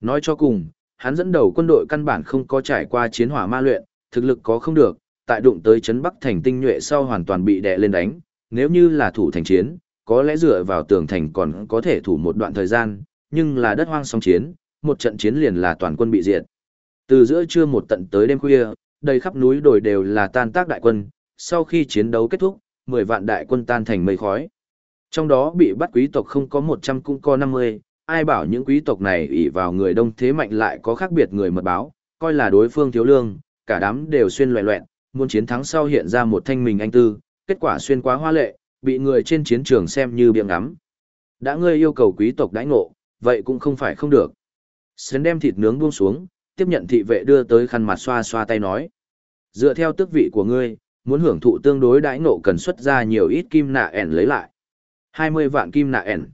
Speaker 1: Nói cho cùng, hắn dẫn đầu quân đội căn bản không có trải qua chiến hỏa ma luyện, thực lực có không được, tại đụng tới chấn Bắc thành tinh nhuệ sau hoàn toàn bị đè lên đánh, nếu như là thủ thành chiến, có lẽ dựa vào tường thành còn có thể thủ một đoạn thời gian, nhưng là đất hoang song chiến, một trận chiến liền là toàn quân bị diệt. Từ giữa trưa một tận tới đêm khuya, đầy khắp núi đồi đều là tan tác đại quân, sau khi chiến đấu kết thúc, 10 vạn đại quân tan thành mây khói. Trong đó bị bắt quý tộc không có 100 cũng có 50, ai bảo những quý tộc này ỷ vào người đông thế mạnh lại có khác biệt người mật báo, coi là đối phương thiếu lương, cả đám đều xuyên loẹn loẹn, muốn chiến thắng sau hiện ra một thanh mình anh tư, kết quả xuyên quá hoa lệ, bị người trên chiến trường xem như biếng ngắm. Đã ngươi yêu cầu quý tộc đãi ngộ, vậy cũng không phải không được. Sến đem thịt nướng buông xuống, tiếp nhận thị vệ đưa tới khăn mặt xoa xoa tay nói. Dựa theo tước vị của ngươi, muốn hưởng thụ tương đối đãi ngộ cần xuất ra nhiều ít kim nạ ẻn lấy lại. 20 vạn kim nạ ẻn.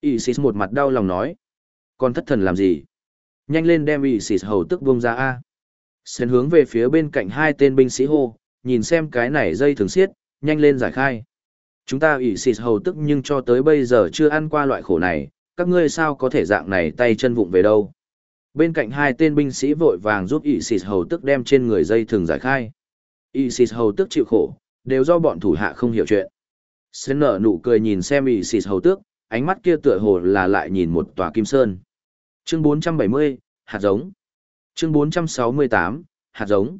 Speaker 1: Isis một mặt đau lòng nói. Còn thất thần làm gì? Nhanh lên đem Isis hầu tức vông ra A. Sến hướng về phía bên cạnh hai tên binh sĩ hô, nhìn xem cái này dây thường xiết, nhanh lên giải khai. Chúng ta Isis hầu tức nhưng cho tới bây giờ chưa ăn qua loại khổ này, các ngươi sao có thể dạng này tay chân vụng về đâu. Bên cạnh hai tên binh sĩ vội vàng giúp Isis hầu tức đem trên người dây thường giải khai. Isis hầu tước chịu khổ, đều do bọn thủ hạ không hiểu chuyện. Sến nở nụ cười nhìn xem Isis hầu tước, ánh mắt kia tựa hồ là lại nhìn một tòa kim sơn. Chương 470, hạt giống. Chương 468, hạt giống.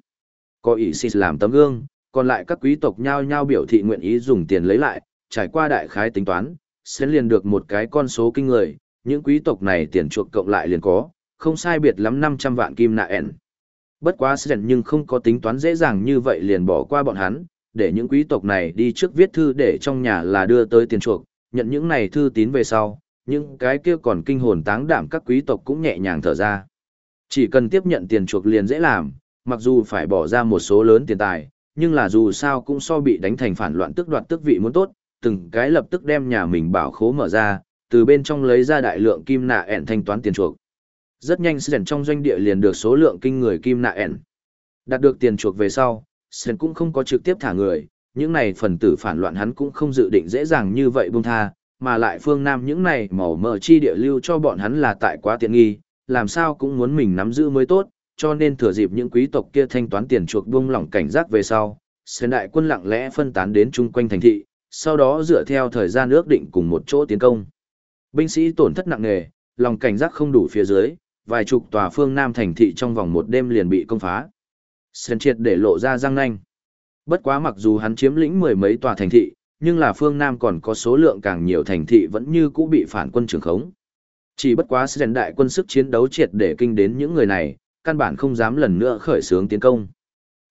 Speaker 1: Có Isis làm tấm gương, còn lại các quý tộc nhao nhao biểu thị nguyện ý dùng tiền lấy lại, trải qua đại khái tính toán, Sến liền được một cái con số kinh người, những quý tộc này tiền chuộc cộng lại liền có, không sai biệt lắm 500 vạn kim nạ ẻn. Bất quá Sren nhưng không có tính toán dễ dàng như vậy liền bỏ qua bọn hắn, để những quý tộc này đi trước viết thư để trong nhà là đưa tới tiền chuộc, nhận những này thư tín về sau, những cái kia còn kinh hồn táng đảm các quý tộc cũng nhẹ nhàng thở ra. Chỉ cần tiếp nhận tiền chuộc liền dễ làm, mặc dù phải bỏ ra một số lớn tiền tài, nhưng là dù sao cũng so bị đánh thành phản loạn tức đoạt tức vị muốn tốt, từng cái lập tức đem nhà mình bảo khố mở ra, từ bên trong lấy ra đại lượng kim nạ ẹn thanh toán tiền chuộc. Rất nhanh Sren trong doanh địa liền được số lượng kinh người kim nạ ẻn. Đạt được tiền chuộc về sau, Sren cũng không có trực tiếp thả người, những này phần tử phản loạn hắn cũng không dự định dễ dàng như vậy buông tha, mà lại phương Nam những này màu mờ chi địa lưu cho bọn hắn là tại quá tiện nghi, làm sao cũng muốn mình nắm giữ mới tốt, cho nên thừa dịp những quý tộc kia thanh toán tiền chuộc buông lỏng cảnh giác về sau, Sren đại quân lặng lẽ phân tán đến chung quanh thành thị, sau đó dựa theo thời gian ước định cùng một chỗ tiến công. Binh sĩ tổn thất nặng nề, lòng cảnh giác không đủ phía dưới, vài chục tòa phương Nam thành thị trong vòng một đêm liền bị công phá. Sơn triệt để lộ ra răng nanh. Bất quá mặc dù hắn chiếm lĩnh mười mấy tòa thành thị, nhưng là phương Nam còn có số lượng càng nhiều thành thị vẫn như cũ bị phản quân trường khống. Chỉ bất quá Sơn đại quân sức chiến đấu triệt để kinh đến những người này, căn bản không dám lần nữa khởi xướng tiến công.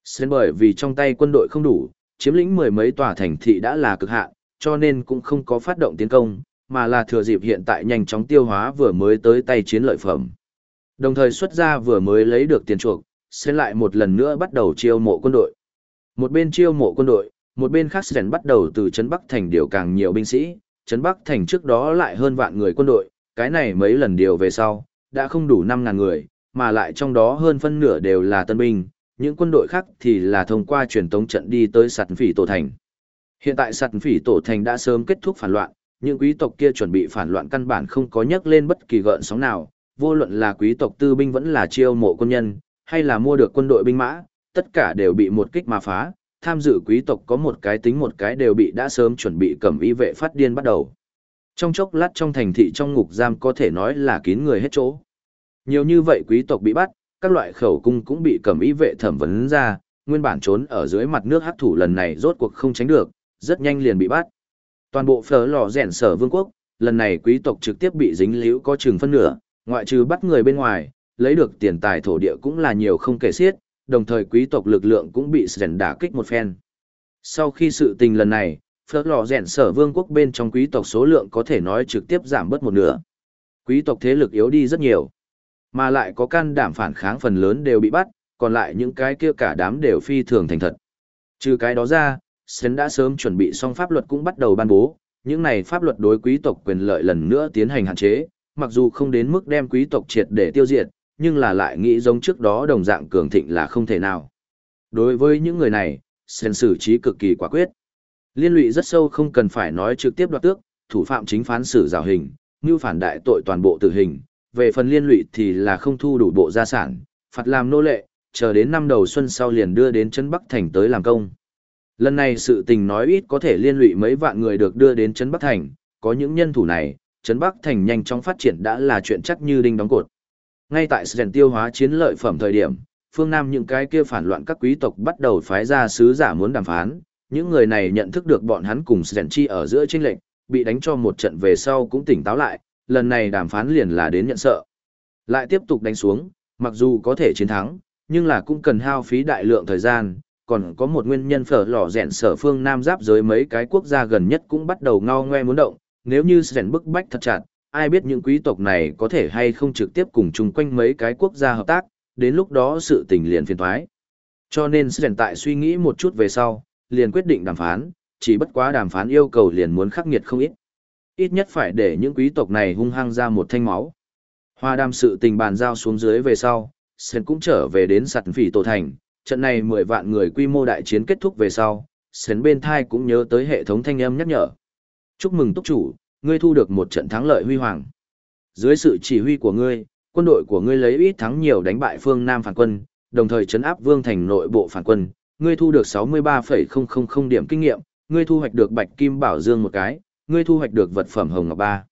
Speaker 1: Sơn bởi vì trong tay quân đội không đủ, chiếm lĩnh mười mấy tòa thành thị đã là cực hạn, cho nên cũng không có phát động tiến công, mà là thừa dịp hiện tại nhanh chóng tiêu hóa vừa mới tới tay chiến lợi phẩm. Đồng thời xuất ra vừa mới lấy được tiền chuộc, sẽ lại một lần nữa bắt đầu chiêu mộ quân đội. Một bên chiêu mộ quân đội, một bên khác sẽ bắt đầu từ Trấn Bắc Thành điều càng nhiều binh sĩ, Trấn Bắc Thành trước đó lại hơn vạn người quân đội, cái này mấy lần điều về sau, đã không đủ 5.000 người, mà lại trong đó hơn phân nửa đều là tân binh, những quân đội khác thì là thông qua truyền tống trận đi tới sạt phỉ tổ thành. Hiện tại sạt phỉ tổ thành đã sớm kết thúc phản loạn, những quý tộc kia chuẩn bị phản loạn căn bản không có nhắc lên bất kỳ gợn sóng nào, vô luận là quý tộc tư binh vẫn là chiêu mộ quân nhân, hay là mua được quân đội binh mã, tất cả đều bị một kích mà phá, tham dự quý tộc có một cái tính một cái đều bị đã sớm chuẩn bị cầm y vệ phát điên bắt đầu. Trong chốc lát trong thành thị trong ngục giam có thể nói là kín người hết chỗ. Nhiều như vậy quý tộc bị bắt, các loại khẩu cung cũng bị cầm y vệ thẩm vấn ra, nguyên bản trốn ở dưới mặt nước hắc thủ lần này rốt cuộc không tránh được, rất nhanh liền bị bắt. Toàn bộ phở lò rèn sở vương quốc, lần này quý tộc trực tiếp bị dính líu có chừng phân nửa, ngoại trừ bắt người bên ngoài, lấy được tiền tài thổ địa cũng là nhiều không kể xiết, đồng thời quý tộc lực lượng cũng bị rèn đả kích một phen. Sau khi sự tình lần này, phớt lò rèn sở vương quốc bên trong quý tộc số lượng có thể nói trực tiếp giảm bớt một nửa. Quý tộc thế lực yếu đi rất nhiều, mà lại có can đảm phản kháng phần lớn đều bị bắt, còn lại những cái kia cả đám đều phi thường thành thật. Trừ cái đó ra, Sến đã sớm chuẩn bị xong pháp luật cũng bắt đầu ban bố, những này pháp luật đối quý tộc quyền lợi lần nữa tiến hành hạn chế, mặc dù không đến mức đem quý tộc triệt để tiêu diệt, nhưng là lại nghĩ giống trước đó đồng dạng cường thịnh là không thể nào. Đối với những người này, Sen xử trí cực kỳ quả quyết. Liên lụy rất sâu không cần phải nói trực tiếp đoạt tước, thủ phạm chính phán xử rào hình, như phản đại tội toàn bộ tử hình, về phần liên lụy thì là không thu đủ bộ gia sản, phạt làm nô lệ, chờ đến năm đầu xuân sau liền đưa đến chân Bắc Thành tới làm công. Lần này sự tình nói ít có thể liên lụy mấy vạn người được đưa đến Trấn Bắc Thành, có những nhân thủ này, Trấn Bắc Thành nhanh chóng phát triển đã là chuyện chắc như đinh đóng cột. Ngay tại rèn tiêu hóa chiến lợi phẩm thời điểm, phương Nam những cái kia phản loạn các quý tộc bắt đầu phái ra sứ giả muốn đàm phán, những người này nhận thức được bọn hắn cùng rèn Chi ở giữa chênh lệnh, bị đánh cho một trận về sau cũng tỉnh táo lại, lần này đàm phán liền là đến nhận sợ. Lại tiếp tục đánh xuống, mặc dù có thể chiến thắng, nhưng là cũng cần hao phí đại lượng thời gian, còn có một nguyên nhân phở lò rèn sở phương Nam giáp giới mấy cái quốc gia gần nhất cũng bắt đầu ngao ngoe muốn động, nếu như rèn bức bách thật chặt, ai biết những quý tộc này có thể hay không trực tiếp cùng chung quanh mấy cái quốc gia hợp tác, đến lúc đó sự tình liền phiền thoái. Cho nên rèn tại suy nghĩ một chút về sau, liền quyết định đàm phán, chỉ bất quá đàm phán yêu cầu liền muốn khắc nghiệt không ít. Ít nhất phải để những quý tộc này hung hăng ra một thanh máu. Hoa đàm sự tình bàn giao xuống dưới về sau, Sen cũng trở về đến sạt phỉ tổ thành, trận này mười vạn người quy mô đại chiến kết thúc về sau, Sến bên thai cũng nhớ tới hệ thống thanh âm nhắc nhở. Chúc mừng túc chủ, ngươi thu được một trận thắng lợi huy hoàng. Dưới sự chỉ huy của ngươi, quân đội của ngươi lấy ít thắng nhiều đánh bại phương Nam phản quân, đồng thời chấn áp vương thành nội bộ phản quân, ngươi thu được 63,000 điểm kinh nghiệm, ngươi thu hoạch được bạch kim bảo dương một cái, ngươi thu hoạch được vật phẩm hồng ngọc ba.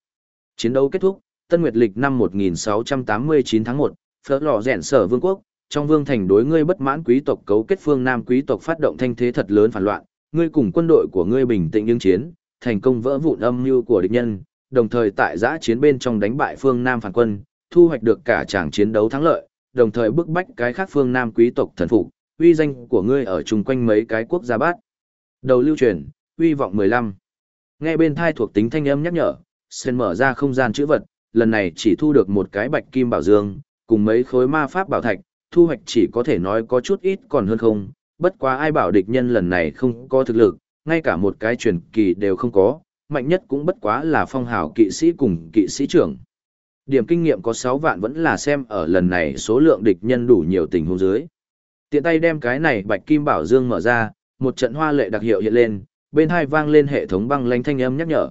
Speaker 1: Chiến đấu kết thúc, Tân Nguyệt lịch năm 1689 tháng 1, Phở Lò Rèn Sở Vương quốc, trong vương thành đối ngươi bất mãn quý tộc cấu kết phương Nam quý tộc phát động thanh thế thật lớn phản loạn, ngươi cùng quân đội của ngươi bình tĩnh ứng chiến, thành công vỡ vụn âm mưu của địch nhân, đồng thời tại giã chiến bên trong đánh bại phương Nam phản quân, thu hoạch được cả tràng chiến đấu thắng lợi, đồng thời bức bách cái khác phương Nam quý tộc thần phục, uy danh của ngươi ở chung quanh mấy cái quốc gia bát. Đầu lưu truyền, uy vọng 15. Nghe bên thai thuộc tính thanh âm nhắc nhở, Sen mở ra không gian chữ vật, lần này chỉ thu được một cái bạch kim bảo dương, cùng mấy khối ma pháp bảo thạch, thu hoạch chỉ có thể nói có chút ít còn hơn không, bất quá ai bảo địch nhân lần này không có thực lực, ngay cả một cái truyền kỳ đều không có, mạnh nhất cũng bất quá là phong hào kỵ sĩ cùng kỵ sĩ trưởng. Điểm kinh nghiệm có 6 vạn vẫn là xem ở lần này số lượng địch nhân đủ nhiều tình huống dưới. Tiện tay đem cái này bạch kim bảo dương mở ra, một trận hoa lệ đặc hiệu hiện lên, bên hai vang lên hệ thống băng lanh thanh âm nhắc nhở.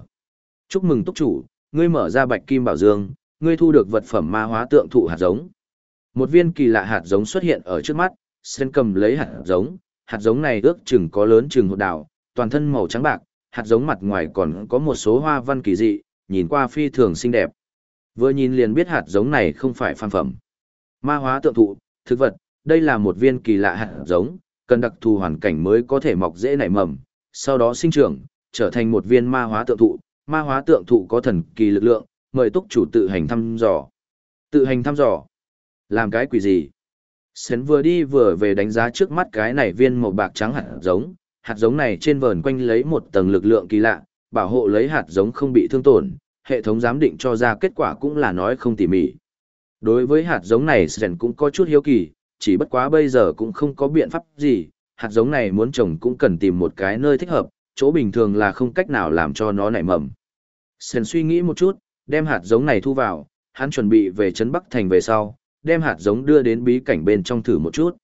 Speaker 1: Chúc mừng túc chủ, ngươi mở ra bạch kim bảo dương, ngươi thu được vật phẩm ma hóa tượng thụ hạt giống. Một viên kỳ lạ hạt giống xuất hiện ở trước mắt, Sen cầm lấy hạt giống, hạt giống này ước chừng có lớn chừng hột đảo, toàn thân màu trắng bạc, hạt giống mặt ngoài còn có một số hoa văn kỳ dị, nhìn qua phi thường xinh đẹp. Vừa nhìn liền biết hạt giống này không phải phàm phẩm. Ma hóa tượng thụ, thực vật, đây là một viên kỳ lạ hạt giống, cần đặc thù hoàn cảnh mới có thể mọc dễ nảy mầm, sau đó sinh trưởng, trở thành một viên ma hóa tượng thụ. Ma hóa tượng thụ có thần kỳ lực lượng, mời túc chủ tự hành thăm dò. Tự hành thăm dò. Làm cái quỷ gì? Sến vừa đi vừa về đánh giá trước mắt cái này viên màu bạc trắng hạt giống, hạt giống này trên vờn quanh lấy một tầng lực lượng kỳ lạ, bảo hộ lấy hạt giống không bị thương tổn, hệ thống giám định cho ra kết quả cũng là nói không tỉ mỉ. Đối với hạt giống này Sren cũng có chút hiếu kỳ, chỉ bất quá bây giờ cũng không có biện pháp gì, hạt giống này muốn trồng cũng cần tìm một cái nơi thích hợp, chỗ bình thường là không cách nào làm cho nó nảy mầm. Sren suy nghĩ một chút, đem hạt giống này thu vào, hắn chuẩn bị về Trấn Bắc Thành về sau, đem hạt giống đưa đến bí cảnh bên trong thử một chút.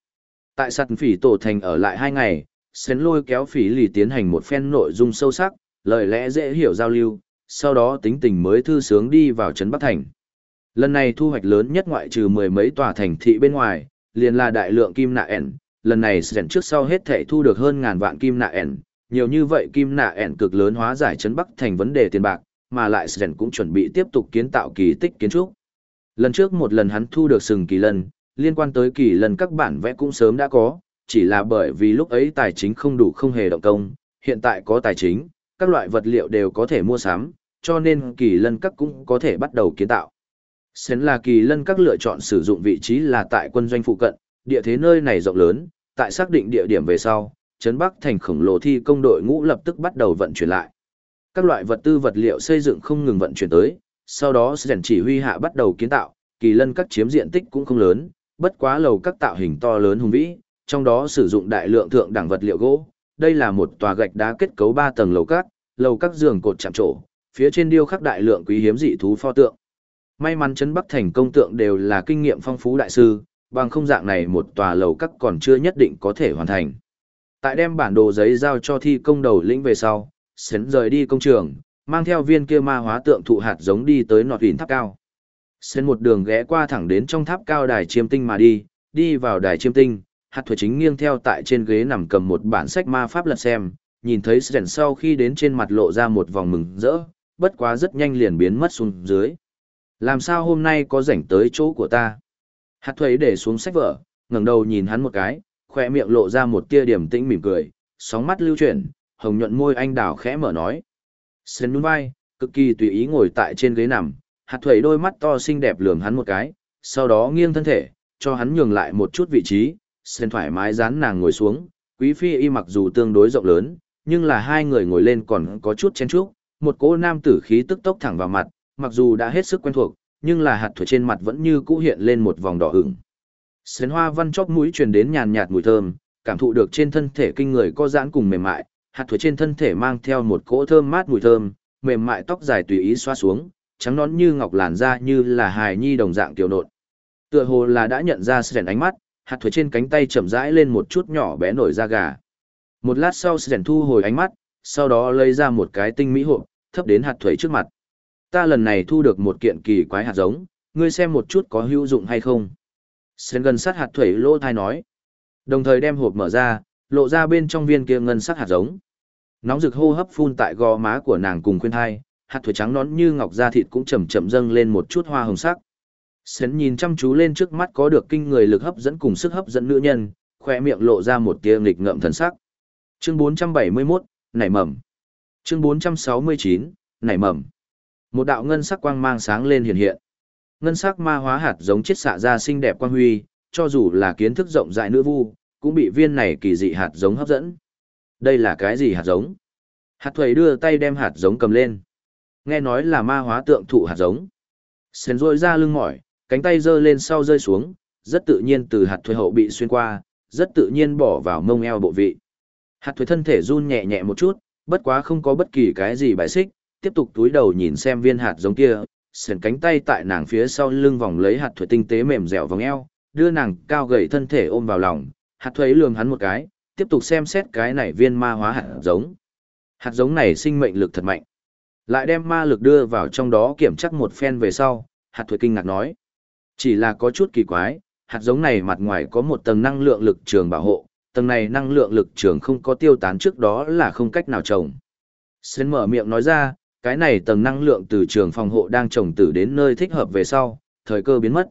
Speaker 1: Tại sạt phỉ tổ thành ở lại hai ngày, Sến lôi kéo phỉ lì tiến hành một phen nội dung sâu sắc, lời lẽ dễ hiểu giao lưu, sau đó tính tình mới thư sướng đi vào Trấn Bắc Thành. Lần này thu hoạch lớn nhất ngoại trừ mười mấy tòa thành thị bên ngoài, liền là đại lượng kim nạ ẻn, lần này Sến trước sau hết thể thu được hơn ngàn vạn kim nạ ẻn, nhiều như vậy kim nạ ẻn cực lớn hóa giải Trấn Bắc Thành vấn đề tiền bạc, mà lại Sến cũng chuẩn bị tiếp tục kiến tạo kỳ tích kiến trúc. Lần trước một lần hắn thu được sừng kỳ lân, liên quan tới kỳ lân các bản vẽ cũng sớm đã có, chỉ là bởi vì lúc ấy tài chính không đủ không hề động công, hiện tại có tài chính, các loại vật liệu đều có thể mua sắm, cho nên kỳ lân các cũng có thể bắt đầu kiến tạo. Xến là kỳ lân các lựa chọn sử dụng vị trí là tại quân doanh phụ cận, địa thế nơi này rộng lớn, tại xác định địa điểm về sau, Trấn Bắc thành khổng lồ thi công đội ngũ lập tức bắt đầu vận chuyển lại. Các loại vật tư vật liệu xây dựng không ngừng vận chuyển tới, sau đó Sren chỉ huy hạ bắt đầu kiến tạo, kỳ lân các chiếm diện tích cũng không lớn, bất quá lầu các tạo hình to lớn hùng vĩ, trong đó sử dụng đại lượng thượng đẳng vật liệu gỗ. Đây là một tòa gạch đá kết cấu 3 tầng lầu các, lầu các giường cột chạm trổ, phía trên điêu khắc đại lượng quý hiếm dị thú pho tượng. May mắn chấn Bắc thành công tượng đều là kinh nghiệm phong phú đại sư, bằng không dạng này một tòa lầu các còn chưa nhất định có thể hoàn thành. Tại đem bản đồ giấy giao cho thi công đầu lĩnh về sau, sến rời đi công trường, mang theo viên kia ma hóa tượng thụ hạt giống đi tới nọt hình tháp cao. Sến một đường ghé qua thẳng đến trong tháp cao đài chiêm tinh mà đi, đi vào đài chiêm tinh, hạt thuở chính nghiêng theo tại trên ghế nằm cầm một bản sách ma pháp lật xem, nhìn thấy Sren sau khi đến trên mặt lộ ra một vòng mừng rỡ, bất quá rất nhanh liền biến mất xuống dưới. Làm sao hôm nay có rảnh tới chỗ của ta? Hạt thuế để xuống sách vở, ngẩng đầu nhìn hắn một cái, khoe miệng lộ ra một tia điểm tĩnh mỉm cười, sóng mắt lưu chuyển, hồng nhuận môi anh đào khẽ mở nói. Sến nhún vai, cực kỳ tùy ý ngồi tại trên ghế nằm, hạt Thuế đôi mắt to xinh đẹp lườm hắn một cái, sau đó nghiêng thân thể, cho hắn nhường lại một chút vị trí, sen thoải mái dán nàng ngồi xuống, quý phi y mặc dù tương đối rộng lớn, nhưng là hai người ngồi lên còn có chút chen chúc, một cỗ nam tử khí tức tốc thẳng vào mặt, mặc dù đã hết sức quen thuộc, nhưng là hạt thuở trên mặt vẫn như cũ hiện lên một vòng đỏ ửng. Sến hoa văn chóp mũi truyền đến nhàn nhạt mùi thơm, cảm thụ được trên thân thể kinh người có giãn cùng mềm mại, hạt thuở trên thân thể mang theo một cỗ thơm mát mùi thơm, mềm mại tóc dài tùy ý xoa xuống, trắng nón như ngọc làn da như là hài nhi đồng dạng tiểu nộn. Tựa hồ là đã nhận ra Sren ánh mắt, hạt thuế trên cánh tay chậm rãi lên một chút nhỏ bé nổi da gà. Một lát sau Sren thu hồi ánh mắt, sau đó lấy ra một cái tinh mỹ hộp, thấp đến hạt thuế trước mặt. Ta lần này thu được một kiện kỳ quái hạt giống, ngươi xem một chút có hữu dụng hay không. Sren gần sát hạt thuế lô thai nói. Đồng thời đem hộp mở ra, lộ ra bên trong viên kia ngân sắc hạt giống. Nóng rực hô hấp phun tại gò má của nàng cùng khuyên hai, hạt thuế trắng nón như ngọc da thịt cũng chậm chậm dâng lên một chút hoa hồng sắc. Sến nhìn chăm chú lên trước mắt có được kinh người lực hấp dẫn cùng sức hấp dẫn nữ nhân, khoe miệng lộ ra một tia nghịch ngợm thần sắc. Chương 471, nảy mầm. Chương 469, nảy mầm. Một đạo ngân sắc quang mang sáng lên hiện hiện. Ngân sắc ma hóa hạt giống chiết xạ ra xinh đẹp quang huy, cho dù là kiến thức rộng rãi nữ vu, cũng bị viên này kỳ dị hạt giống hấp dẫn. Đây là cái gì hạt giống? Hạt thuầy đưa tay đem hạt giống cầm lên. Nghe nói là ma hóa tượng thụ hạt giống. Sến rôi ra lưng mỏi, cánh tay giơ lên sau rơi xuống, rất tự nhiên từ hạt thuế hậu bị xuyên qua, rất tự nhiên bỏ vào mông eo bộ vị. Hạt thuế thân thể run nhẹ nhẹ một chút, bất quá không có bất kỳ cái gì bài xích, tiếp tục túi đầu nhìn xem viên hạt giống kia, sườn cánh tay tại nàng phía sau lưng vòng lấy hạt thuế tinh tế mềm dẻo vòng eo, đưa nàng cao gầy thân thể ôm vào lòng, hạt thuế lường hắn một cái, tiếp tục xem xét cái này viên ma hóa hạt giống. Hạt giống này sinh mệnh lực thật mạnh. Lại đem ma lực đưa vào trong đó kiểm chắc một phen về sau, hạt thuế kinh ngạc nói. Chỉ là có chút kỳ quái, hạt giống này mặt ngoài có một tầng năng lượng lực trường bảo hộ, tầng này năng lượng lực trường không có tiêu tán trước đó là không cách nào trồng. Sến mở miệng nói ra, cái này tầng năng lượng từ trường phòng hộ đang trồng tử đến nơi thích hợp về sau, thời cơ biến mất.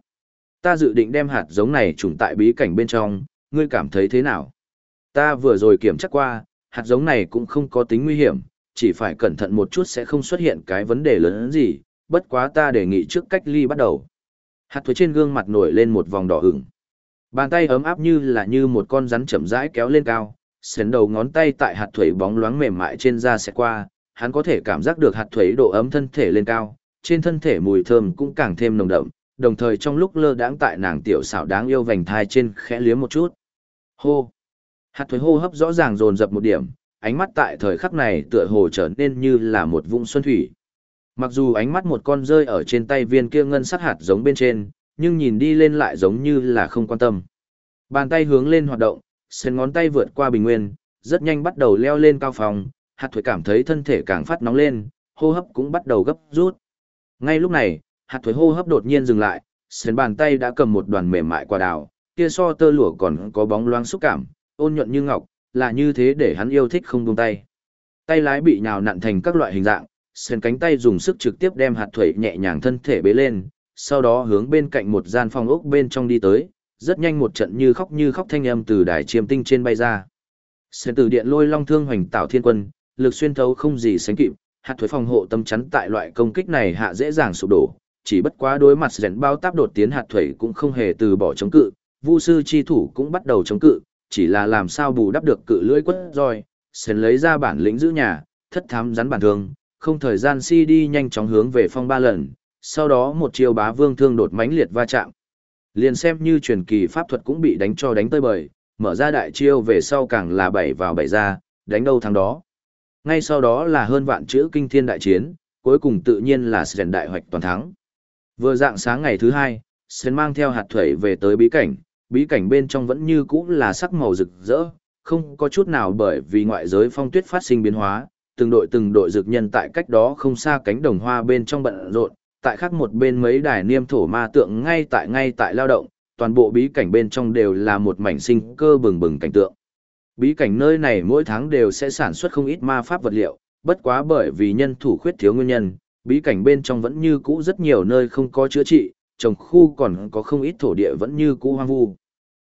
Speaker 1: Ta dự định đem hạt giống này trùng tại bí cảnh bên trong, ngươi cảm thấy thế nào? Ta vừa rồi kiểm tra qua, hạt giống này cũng không có tính nguy hiểm, chỉ phải cẩn thận một chút sẽ không xuất hiện cái vấn đề lớn gì, bất quá ta đề nghị trước cách ly bắt đầu. Hạt thuế trên gương mặt nổi lên một vòng đỏ hửng, Bàn tay ấm áp như là như một con rắn chậm rãi kéo lên cao, sến đầu ngón tay tại hạt thuế bóng loáng mềm mại trên da sẽ qua, hắn có thể cảm giác được hạt thuế độ ấm thân thể lên cao, trên thân thể mùi thơm cũng càng thêm nồng đậm, đồng thời trong lúc lơ đãng tại nàng tiểu xảo đáng yêu vành thai trên khẽ liếm một chút. Hô! Hạt thuế hô hấp rõ ràng dồn dập một điểm, ánh mắt tại thời khắc này tựa hồ trở nên như là một vũng xuân thủy. Mặc dù ánh mắt một con rơi ở trên tay viên kia ngân sắc hạt giống bên trên, nhưng nhìn đi lên lại giống như là không quan tâm. Bàn tay hướng lên hoạt động, sến ngón tay vượt qua bình nguyên, rất nhanh bắt đầu leo lên cao phòng, hạt thuế cảm thấy thân thể càng phát nóng lên, hô hấp cũng bắt đầu gấp rút. Ngay lúc này, hạt thuế hô hấp đột nhiên dừng lại, sến bàn tay đã cầm một đoàn mềm mại quả đào, kia so tơ lụa còn có bóng loáng xúc cảm, ôn nhuận như ngọc, là như thế để hắn yêu thích không buông tay. Tay lái bị nhào nặn thành các loại hình dạng, sến cánh tay dùng sức trực tiếp đem hạt thuẩy nhẹ nhàng thân thể bế lên, sau đó hướng bên cạnh một gian phòng ốc bên trong đi tới, rất nhanh một trận như khóc như khóc thanh âm từ đài chiêm tinh trên bay ra. Sơn từ điện lôi long thương hoành tạo thiên quân, lực xuyên thấu không gì sánh kịp, hạt thuế phòng hộ tâm chắn tại loại công kích này hạ dễ dàng sụp đổ, chỉ bất quá đối mặt rèn bao táp đột tiến hạt thuế cũng không hề từ bỏ chống cự, vu sư chi thủ cũng bắt đầu chống cự, chỉ là làm sao bù đắp được cự lưỡi quất roi, Sơn lấy ra bản lĩnh giữ nhà, thất thám rắn bản thương, không thời gian si đi nhanh chóng hướng về phong ba lần, sau đó một chiêu bá vương thương đột mãnh liệt va chạm. Liền xem như truyền kỳ pháp thuật cũng bị đánh cho đánh tơi bời, mở ra đại chiêu về sau càng là bảy vào bảy ra, đánh đâu thắng đó. Ngay sau đó là hơn vạn chữ kinh thiên đại chiến, cuối cùng tự nhiên là Sren đại hoạch toàn thắng. Vừa dạng sáng ngày thứ hai, Sren mang theo hạt thủy về tới bí cảnh, bí cảnh bên trong vẫn như cũ là sắc màu rực rỡ, không có chút nào bởi vì ngoại giới phong tuyết phát sinh biến hóa, từng đội từng đội dược nhân tại cách đó không xa cánh đồng hoa bên trong bận rộn, tại khác một bên mấy đài niêm thổ ma tượng ngay tại ngay tại lao động, toàn bộ bí cảnh bên trong đều là một mảnh sinh cơ bừng bừng cảnh tượng. Bí cảnh nơi này mỗi tháng đều sẽ sản xuất không ít ma pháp vật liệu, bất quá bởi vì nhân thủ khuyết thiếu nguyên nhân, bí cảnh bên trong vẫn như cũ rất nhiều nơi không có chữa trị, trồng khu còn có không ít thổ địa vẫn như cũ hoang vu.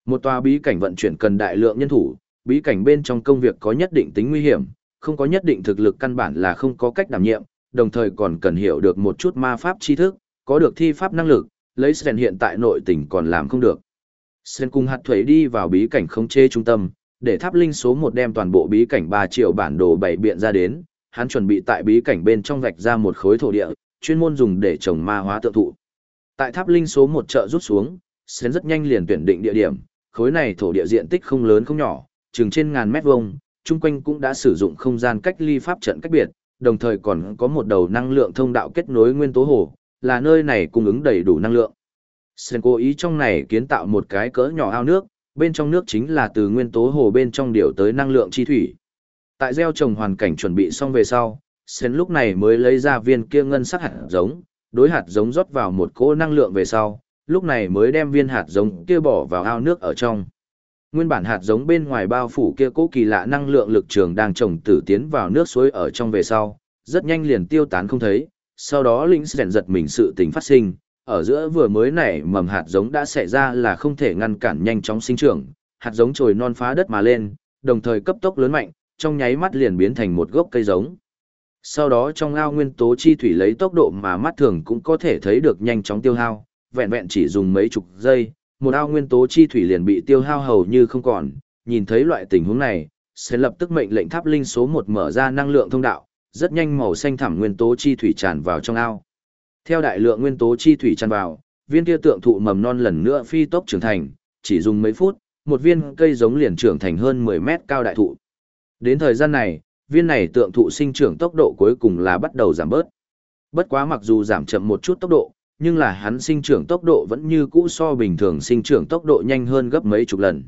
Speaker 1: Một tòa bí cảnh vận chuyển cần đại lượng nhân thủ, bí cảnh bên trong công việc có nhất định tính nguy hiểm, không có nhất định thực lực căn bản là không có cách đảm nhiệm, đồng thời còn cần hiểu được một chút ma pháp tri thức, có được thi pháp năng lực, lấy Sren hiện tại nội tình còn làm không được. Sren cùng hạt thuế đi vào bí cảnh không chê trung tâm, để tháp linh số một đem toàn bộ bí cảnh 3 triệu bản đồ bảy biện ra đến, hắn chuẩn bị tại bí cảnh bên trong vạch ra một khối thổ địa, chuyên môn dùng để trồng ma hóa tự thụ. Tại tháp linh số một chợ rút xuống, Sren rất nhanh liền tuyển định địa điểm, khối này thổ địa diện tích không lớn không nhỏ, chừng trên ngàn mét vuông, chung quanh cũng đã sử dụng không gian cách ly pháp trận cách biệt, đồng thời còn có một đầu năng lượng thông đạo kết nối nguyên tố hồ, là nơi này cung ứng đầy đủ năng lượng. Sen cố ý trong này kiến tạo một cái cỡ nhỏ ao nước, bên trong nước chính là từ nguyên tố hồ bên trong điều tới năng lượng chi thủy. Tại gieo trồng hoàn cảnh chuẩn bị xong về sau, Sen lúc này mới lấy ra viên kia ngân sắc hạt giống, đối hạt giống rót vào một cỗ năng lượng về sau, lúc này mới đem viên hạt giống kia bỏ vào ao nước ở trong. Nguyên bản hạt giống bên ngoài bao phủ kia cố kỳ lạ năng lượng lực trường đang trồng tử tiến vào nước suối ở trong về sau, rất nhanh liền tiêu tán không thấy, sau đó lính sẻn giật mình sự tình phát sinh, ở giữa vừa mới nảy mầm hạt giống đã xảy ra là không thể ngăn cản nhanh chóng sinh trưởng, hạt giống trồi non phá đất mà lên, đồng thời cấp tốc lớn mạnh, trong nháy mắt liền biến thành một gốc cây giống. Sau đó trong ao nguyên tố chi thủy lấy tốc độ mà mắt thường cũng có thể thấy được nhanh chóng tiêu hao, vẹn vẹn chỉ dùng mấy chục giây, một ao nguyên tố chi thủy liền bị tiêu hao hầu như không còn, nhìn thấy loại tình huống này, sẽ lập tức mệnh lệnh tháp linh số 1 mở ra năng lượng thông đạo, rất nhanh màu xanh thẳm nguyên tố chi thủy tràn vào trong ao. Theo đại lượng nguyên tố chi thủy tràn vào, viên kia tượng thụ mầm non lần nữa phi tốc trưởng thành, chỉ dùng mấy phút, một viên cây giống liền trưởng thành hơn 10 mét cao đại thụ. Đến thời gian này, viên này tượng thụ sinh trưởng tốc độ cuối cùng là bắt đầu giảm bớt. Bất quá mặc dù giảm chậm một chút tốc độ, nhưng là hắn sinh trưởng tốc độ vẫn như cũ so bình thường sinh trưởng tốc độ nhanh hơn gấp mấy chục lần.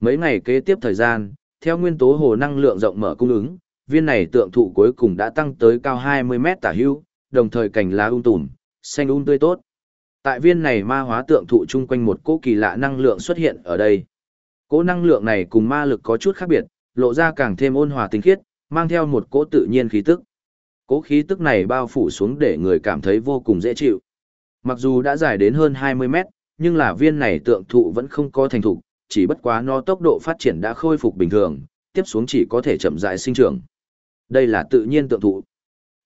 Speaker 1: Mấy ngày kế tiếp thời gian, theo nguyên tố hồ năng lượng rộng mở cung ứng, viên này tượng thụ cuối cùng đã tăng tới cao 20 mét tả hưu, đồng thời cành lá um tùm, xanh um tươi tốt. Tại viên này ma hóa tượng thụ chung quanh một cỗ kỳ lạ năng lượng xuất hiện ở đây. Cỗ năng lượng này cùng ma lực có chút khác biệt, lộ ra càng thêm ôn hòa tinh khiết, mang theo một cỗ tự nhiên khí tức. Cỗ khí tức này bao phủ xuống để người cảm thấy vô cùng dễ chịu. Mặc dù đã dài đến hơn 20 mét, nhưng là viên này tượng thụ vẫn không có thành thục, chỉ bất quá nó tốc độ phát triển đã khôi phục bình thường, tiếp xuống chỉ có thể chậm rãi sinh trưởng. Đây là tự nhiên tượng thụ.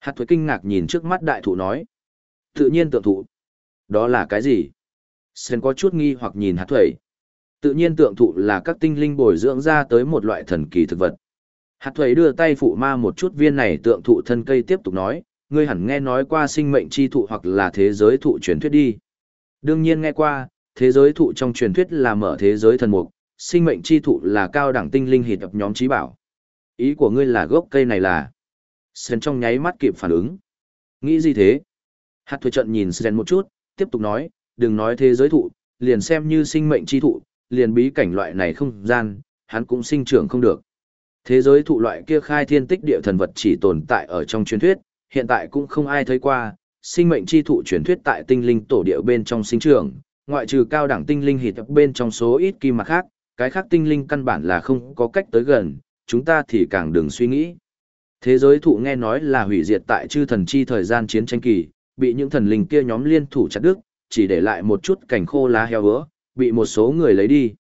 Speaker 1: Hạt thuế kinh ngạc nhìn trước mắt đại thụ nói. Tự nhiên tượng thụ. Đó là cái gì? Sen có chút nghi hoặc nhìn hạt thuế. Tự nhiên tượng thụ là các tinh linh bồi dưỡng ra tới một loại thần kỳ thực vật. Hạt thuế đưa tay phụ ma một chút viên này tượng thụ thân cây tiếp tục nói, ngươi hẳn nghe nói qua sinh mệnh chi thụ hoặc là thế giới thụ truyền thuyết đi. Đương nhiên nghe qua, thế giới thụ trong truyền thuyết là mở thế giới thần mục, sinh mệnh chi thụ là cao đẳng tinh linh hịt ập nhóm trí bảo. Ý của ngươi là gốc cây này là... Sơn trong nháy mắt kịp phản ứng. Nghĩ gì thế? Hạt thuê trận nhìn Sơn một chút, tiếp tục nói, đừng nói thế giới thụ, liền xem như sinh mệnh chi thụ, liền bí cảnh loại này không gian, hắn cũng sinh trưởng không được. Thế giới thụ loại kia khai thiên tích địa thần vật chỉ tồn tại ở trong truyền thuyết, hiện tại cũng không ai thấy qua, sinh mệnh chi thụ truyền thuyết tại tinh linh tổ địa bên trong sinh trưởng, ngoại trừ cao đẳng tinh linh hịt bên trong số ít kim mặt khác, cái khác tinh linh căn bản là không có cách tới gần, chúng ta thì càng đừng suy nghĩ. Thế giới thụ nghe nói là hủy diệt tại chư thần chi thời gian chiến tranh kỳ, bị những thần linh kia nhóm liên thủ chặt đứt, chỉ để lại một chút cảnh khô lá heo vỡ, bị một số người lấy đi.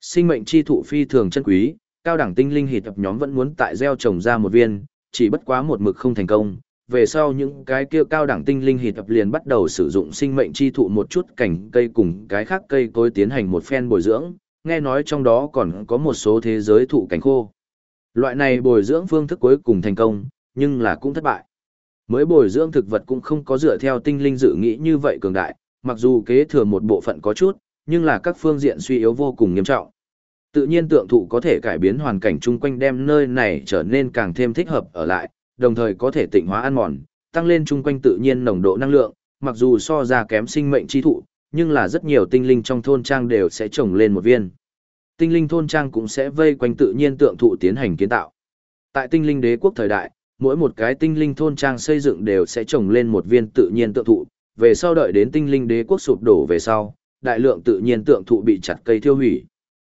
Speaker 1: Sinh mệnh chi thụ phi thường chân quý, cao đẳng tinh linh hịt tập nhóm vẫn muốn tại gieo trồng ra một viên, chỉ bất quá một mực không thành công. Về sau những cái kia cao đẳng tinh linh hịt tập liền bắt đầu sử dụng sinh mệnh chi thụ một chút cảnh cây cùng cái khác cây cối tiến hành một phen bồi dưỡng, nghe nói trong đó còn có một số thế giới thụ cảnh khô. Loại này bồi dưỡng phương thức cuối cùng thành công, nhưng là cũng thất bại. Mới bồi dưỡng thực vật cũng không có dựa theo tinh linh dự nghĩ như vậy cường đại, mặc dù kế thừa một bộ phận có chút, nhưng là các phương diện suy yếu vô cùng nghiêm trọng. Tự nhiên tượng thụ có thể cải biến hoàn cảnh chung quanh đem nơi này trở nên càng thêm thích hợp ở lại, đồng thời có thể tịnh hóa ăn mòn, tăng lên chung quanh tự nhiên nồng độ năng lượng, mặc dù so ra kém sinh mệnh chi thụ, nhưng là rất nhiều tinh linh trong thôn trang đều sẽ trồng lên một viên. Tinh linh thôn trang cũng sẽ vây quanh tự nhiên tượng thụ tiến hành kiến tạo. Tại tinh linh đế quốc thời đại, mỗi một cái tinh linh thôn trang xây dựng đều sẽ trồng lên một viên tự nhiên tượng thụ, về sau đợi đến tinh linh đế quốc sụp đổ về sau, đại lượng tự nhiên tượng thụ bị chặt cây thiêu hủy.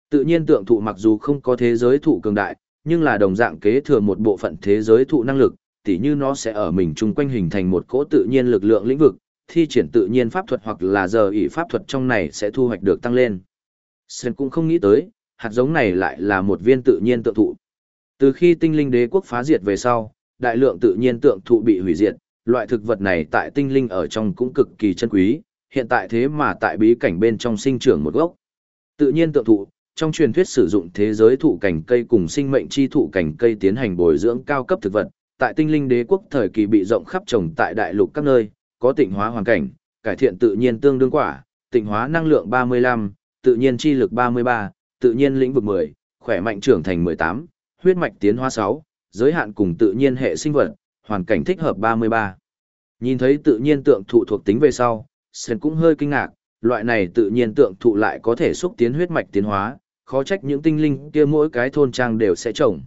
Speaker 1: Tự nhiên tượng thụ mặc dù không có thế giới thụ cường đại, nhưng là đồng dạng kế thừa một bộ phận thế giới thụ năng lực, tỉ như nó sẽ ở mình chung quanh hình thành một cỗ tự nhiên lực lượng lĩnh vực, thi triển tự nhiên pháp thuật hoặc là giờ ỷ pháp thuật trong này sẽ thu hoạch được tăng lên. Sơn cũng không nghĩ tới, hạt giống này lại là một viên tự nhiên tượng thụ. Từ khi tinh linh đế quốc phá diệt về sau, đại lượng tự nhiên tượng thụ bị hủy diệt, loại thực vật này tại tinh linh ở trong cũng cực kỳ chân quý, hiện tại thế mà tại bí cảnh bên trong sinh trưởng một gốc. Tự nhiên tượng thụ, trong truyền thuyết sử dụng thế giới thụ cảnh cây cùng sinh mệnh chi thụ cảnh cây tiến hành bồi dưỡng cao cấp thực vật, tại tinh linh đế quốc thời kỳ bị rộng khắp trồng tại đại lục các nơi, có tịnh hóa hoàn cảnh, cải thiện tự nhiên tương đương quả, tịnh hóa năng lượng 35, tự nhiên chi lực 33, tự nhiên lĩnh vực 10, khỏe mạnh trưởng thành 18, huyết mạch tiến hóa 6, giới hạn cùng tự nhiên hệ sinh vật, hoàn cảnh thích hợp 33. Nhìn thấy tự nhiên tượng thụ thuộc tính về sau, Sen cũng hơi kinh ngạc, loại này tự nhiên tượng thụ lại có thể xúc tiến huyết mạch tiến hóa, khó trách những tinh linh kia mỗi cái thôn trang đều sẽ trồng.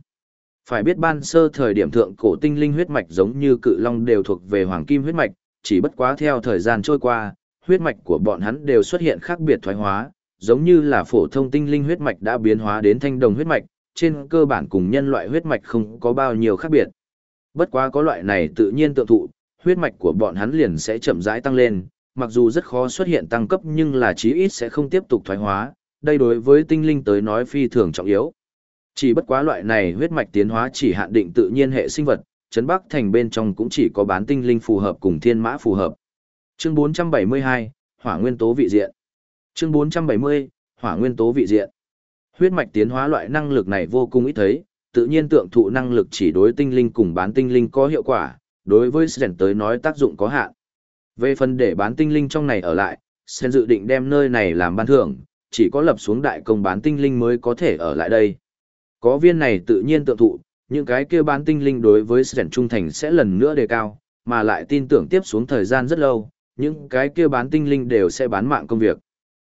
Speaker 1: Phải biết ban sơ thời điểm thượng cổ tinh linh huyết mạch giống như cự long đều thuộc về hoàng kim huyết mạch, chỉ bất quá theo thời gian trôi qua, huyết mạch của bọn hắn đều xuất hiện khác biệt thoái hóa, giống như là phổ thông tinh linh huyết mạch đã biến hóa đến thanh đồng huyết mạch, trên cơ bản cùng nhân loại huyết mạch không có bao nhiêu khác biệt. Bất quá có loại này tự nhiên tự thụ, huyết mạch của bọn hắn liền sẽ chậm rãi tăng lên, mặc dù rất khó xuất hiện tăng cấp nhưng là chí ít sẽ không tiếp tục thoái hóa, đây đối với tinh linh tới nói phi thường trọng yếu. Chỉ bất quá loại này huyết mạch tiến hóa chỉ hạn định tự nhiên hệ sinh vật, Trấn Bắc thành bên trong cũng chỉ có bán tinh linh phù hợp cùng thiên mã phù hợp. Chương 472, Hỏa nguyên tố vị diện. Chương 470, Hỏa nguyên tố vị diện. Huyết mạch tiến hóa loại năng lực này vô cùng ít thấy, tự nhiên tượng thụ năng lực chỉ đối tinh linh cùng bán tinh linh có hiệu quả, đối với Sren tới nói tác dụng có hạn. Về phần để bán tinh linh trong này ở lại, Sren dự định đem nơi này làm ban thưởng, chỉ có lập xuống đại công bán tinh linh mới có thể ở lại đây. Có viên này tự nhiên tượng thụ, những cái kia bán tinh linh đối với sẻn trung thành sẽ lần nữa đề cao, mà lại tin tưởng tiếp xuống thời gian rất lâu, những cái kia bán tinh linh đều sẽ bán mạng công việc.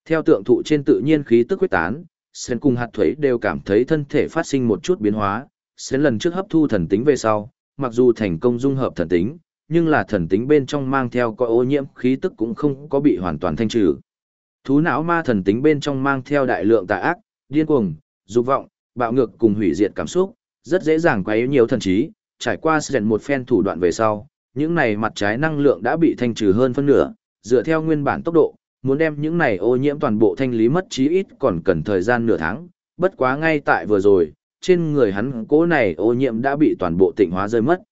Speaker 1: Theo tượng thụ trên tự nhiên khí tức quyết tán, sẻn cùng hạt thuế đều cảm thấy thân thể phát sinh một chút biến hóa, sẻn lần trước hấp thu thần tính về sau, mặc dù thành công dung hợp thần tính, nhưng là thần tính bên trong mang theo có ô nhiễm khí tức cũng không có bị hoàn toàn thanh trừ. Thú não ma thần tính bên trong mang theo đại lượng tà ác, điên cuồng, dục vọng, bạo ngược cùng hủy diệt cảm xúc, rất dễ dàng quấy nhiều thần trí, trải qua sự một phen thủ đoạn về sau, những này mặt trái năng lượng đã bị thanh trừ hơn phân nửa, dựa theo nguyên bản tốc độ, muốn đem những này ô nhiễm toàn bộ thanh lý mất chí ít còn cần thời gian nửa tháng, bất quá ngay tại vừa rồi, trên người hắn cố này ô nhiễm đã bị toàn bộ tịnh hóa rơi mất.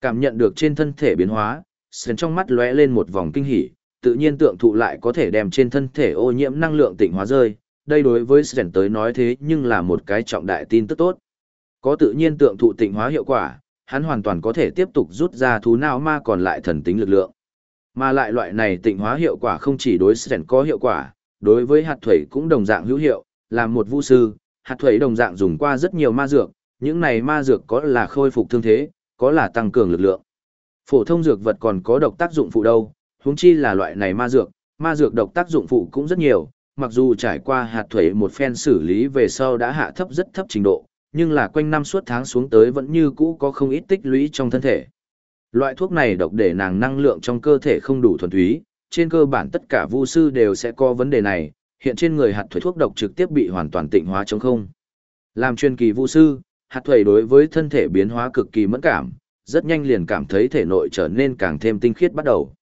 Speaker 1: Cảm nhận được trên thân thể biến hóa, sền trong mắt lóe lên một vòng kinh hỉ, tự nhiên tượng thụ lại có thể đem trên thân thể ô nhiễm năng lượng tịnh hóa rơi, đây đối với Sren tới nói thế nhưng là một cái trọng đại tin tức tốt. Có tự nhiên tượng thụ tịnh hóa hiệu quả, hắn hoàn toàn có thể tiếp tục rút ra thú nào ma còn lại thần tính lực lượng. Mà lại loại này tịnh hóa hiệu quả không chỉ đối Sren có hiệu quả, đối với hạt thủy cũng đồng dạng hữu hiệu, làm một vu sư, hạt thủy đồng dạng dùng qua rất nhiều ma dược, những này ma dược có là khôi phục thương thế, có là tăng cường lực lượng. Phổ thông dược vật còn có độc tác dụng phụ đâu, huống chi là loại này ma dược, ma dược độc tác dụng phụ cũng rất nhiều, mặc dù trải qua hạt thủy một phen xử lý về sau đã hạ thấp rất thấp trình độ, nhưng là quanh năm suốt tháng xuống tới vẫn như cũ có không ít tích lũy trong thân thể. Loại thuốc này độc để nàng năng lượng trong cơ thể không đủ thuần túy, trên cơ bản tất cả vu sư đều sẽ có vấn đề này, hiện trên người hạt thuế thuốc độc trực tiếp bị hoàn toàn tịnh hóa trong không. Làm chuyên kỳ vu sư, hạt thuế đối với thân thể biến hóa cực kỳ mẫn cảm, rất nhanh liền cảm thấy thể nội trở nên càng thêm tinh khiết bắt đầu.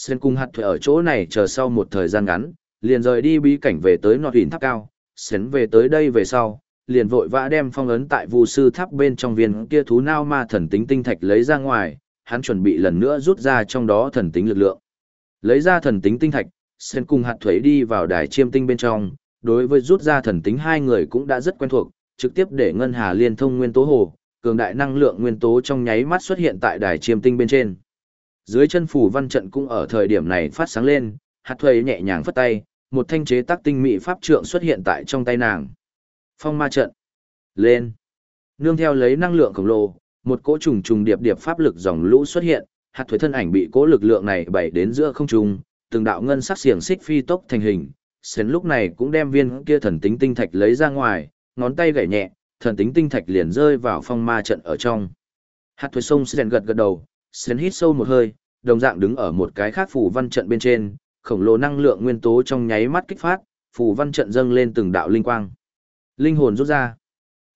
Speaker 1: Sen cung hạt thuở ở chỗ này chờ sau một thời gian ngắn, liền rời đi bí cảnh về tới nọt hình tháp cao, Sen về tới đây về sau, liền vội vã đem phong ấn tại vu sư tháp bên trong viên kia thú nao ma thần tính tinh thạch lấy ra ngoài, hắn chuẩn bị lần nữa rút ra trong đó thần tính lực lượng. Lấy ra thần tính tinh thạch, Sen cùng hạt thuế đi vào đài chiêm tinh bên trong, đối với rút ra thần tính hai người cũng đã rất quen thuộc, trực tiếp để ngân hà liên thông nguyên tố hồ, cường đại năng lượng nguyên tố trong nháy mắt xuất hiện tại đài chiêm tinh bên trên. Dưới chân phủ văn trận cũng ở thời điểm này phát sáng lên, hạt thuế nhẹ nhàng phất tay, một thanh chế tác tinh mỹ pháp trượng xuất hiện tại trong tay nàng. Phong ma trận. Lên. Nương theo lấy năng lượng khổng lồ, một cỗ trùng trùng điệp điệp pháp lực dòng lũ xuất hiện, hạt thuế thân ảnh bị cỗ lực lượng này bày đến giữa không trung, từng đạo ngân sắc xiềng xích phi tốc thành hình. Sến lúc này cũng đem viên kia thần tính tinh thạch lấy ra ngoài, ngón tay gảy nhẹ, thần tính tinh thạch liền rơi vào phong ma trận ở trong. Hạt thuế sông Sến gật gật đầu, Sến hít sâu một hơi, đồng dạng đứng ở một cái khác phủ văn trận bên trên, khổng lồ năng lượng nguyên tố trong nháy mắt kích phát, phủ văn trận dâng lên từng đạo linh quang. Linh hồn rút ra.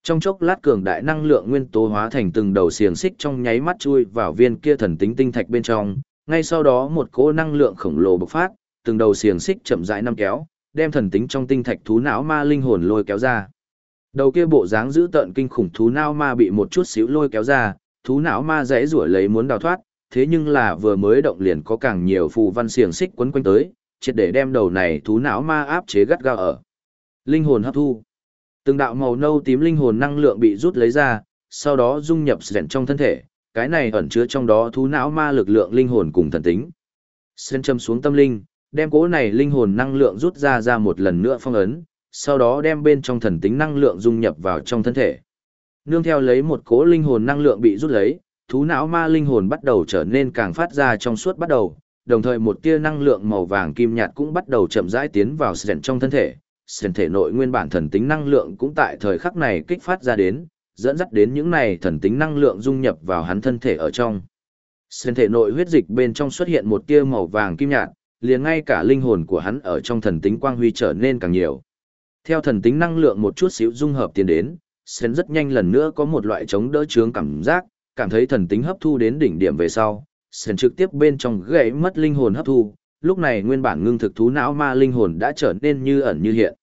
Speaker 1: Trong chốc lát cường đại năng lượng nguyên tố hóa thành từng đầu xiềng xích trong nháy mắt chui vào viên kia thần tính tinh thạch bên trong, ngay sau đó một cỗ năng lượng khổng lồ bộc phát, từng đầu xiềng xích chậm rãi năm kéo, đem thần tính trong tinh thạch thú não ma linh hồn lôi kéo ra. Đầu kia bộ dáng giữ tợn kinh khủng thú não ma bị một chút xíu lôi kéo ra, thú não ma dãy rủa lấy muốn đào thoát, thế nhưng là vừa mới động liền có càng nhiều phù văn xiềng xích quấn quanh tới, triệt để đem đầu này thú não ma áp chế gắt gao ở. Linh hồn hấp thu. Từng đạo màu nâu tím linh hồn năng lượng bị rút lấy ra, sau đó dung nhập rèn trong thân thể, cái này ẩn chứa trong đó thú não ma lực lượng linh hồn cùng thần tính. Sen châm xuống tâm linh, đem cỗ này linh hồn năng lượng rút ra ra một lần nữa phong ấn, sau đó đem bên trong thần tính năng lượng dung nhập vào trong thân thể. Nương theo lấy một cố linh hồn năng lượng bị rút lấy, thú não ma linh hồn bắt đầu trở nên càng phát ra trong suốt bắt đầu, đồng thời một tia năng lượng màu vàng kim nhạt cũng bắt đầu chậm rãi tiến vào sền trong thân thể, sền thể nội nguyên bản thần tính năng lượng cũng tại thời khắc này kích phát ra đến, dẫn dắt đến những này thần tính năng lượng dung nhập vào hắn thân thể ở trong. Sền thể nội huyết dịch bên trong xuất hiện một tia màu vàng kim nhạt, liền ngay cả linh hồn của hắn ở trong thần tính quang huy trở nên càng nhiều. Theo thần tính năng lượng một chút xíu dung hợp tiến đến, Sến rất nhanh lần nữa có một loại chống đỡ chướng cảm giác, cảm thấy thần tính hấp thu đến đỉnh điểm về sau, Sến trực tiếp bên trong gãy mất linh hồn hấp thu, lúc này nguyên bản ngưng thực thú não ma linh hồn đã trở nên như ẩn như hiện.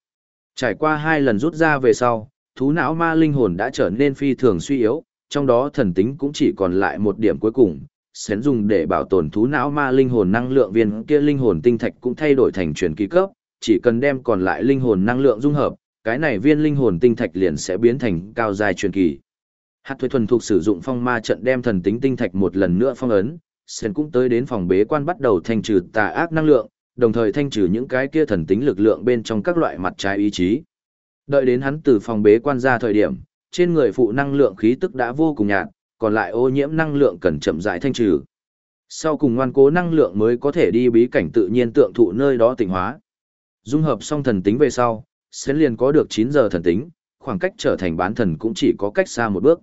Speaker 1: Trải qua hai lần rút ra về sau, thú não ma linh hồn đã trở nên phi thường suy yếu, trong đó thần tính cũng chỉ còn lại một điểm cuối cùng. Sến dùng để bảo tồn thú não ma linh hồn năng lượng viên kia linh hồn tinh thạch cũng thay đổi thành truyền kỳ cấp, chỉ cần đem còn lại linh hồn năng lượng dung hợp, cái này viên linh hồn tinh thạch liền sẽ biến thành cao dài truyền kỳ. Hạt thuế thuần thuộc sử dụng phong ma trận đem thần tính tinh thạch một lần nữa phong ấn, Sen cũng tới đến phòng bế quan bắt đầu thanh trừ tà ác năng lượng, đồng thời thanh trừ những cái kia thần tính lực lượng bên trong các loại mặt trái ý chí. Đợi đến hắn từ phòng bế quan ra thời điểm, trên người phụ năng lượng khí tức đã vô cùng nhạt, còn lại ô nhiễm năng lượng cần chậm rãi thanh trừ. Sau cùng ngoan cố năng lượng mới có thể đi bí cảnh tự nhiên tượng thụ nơi đó tỉnh hóa. Dung hợp xong thần tính về sau, Sến liền có được 9 giờ thần tính, khoảng cách trở thành bán thần cũng chỉ có cách xa một bước.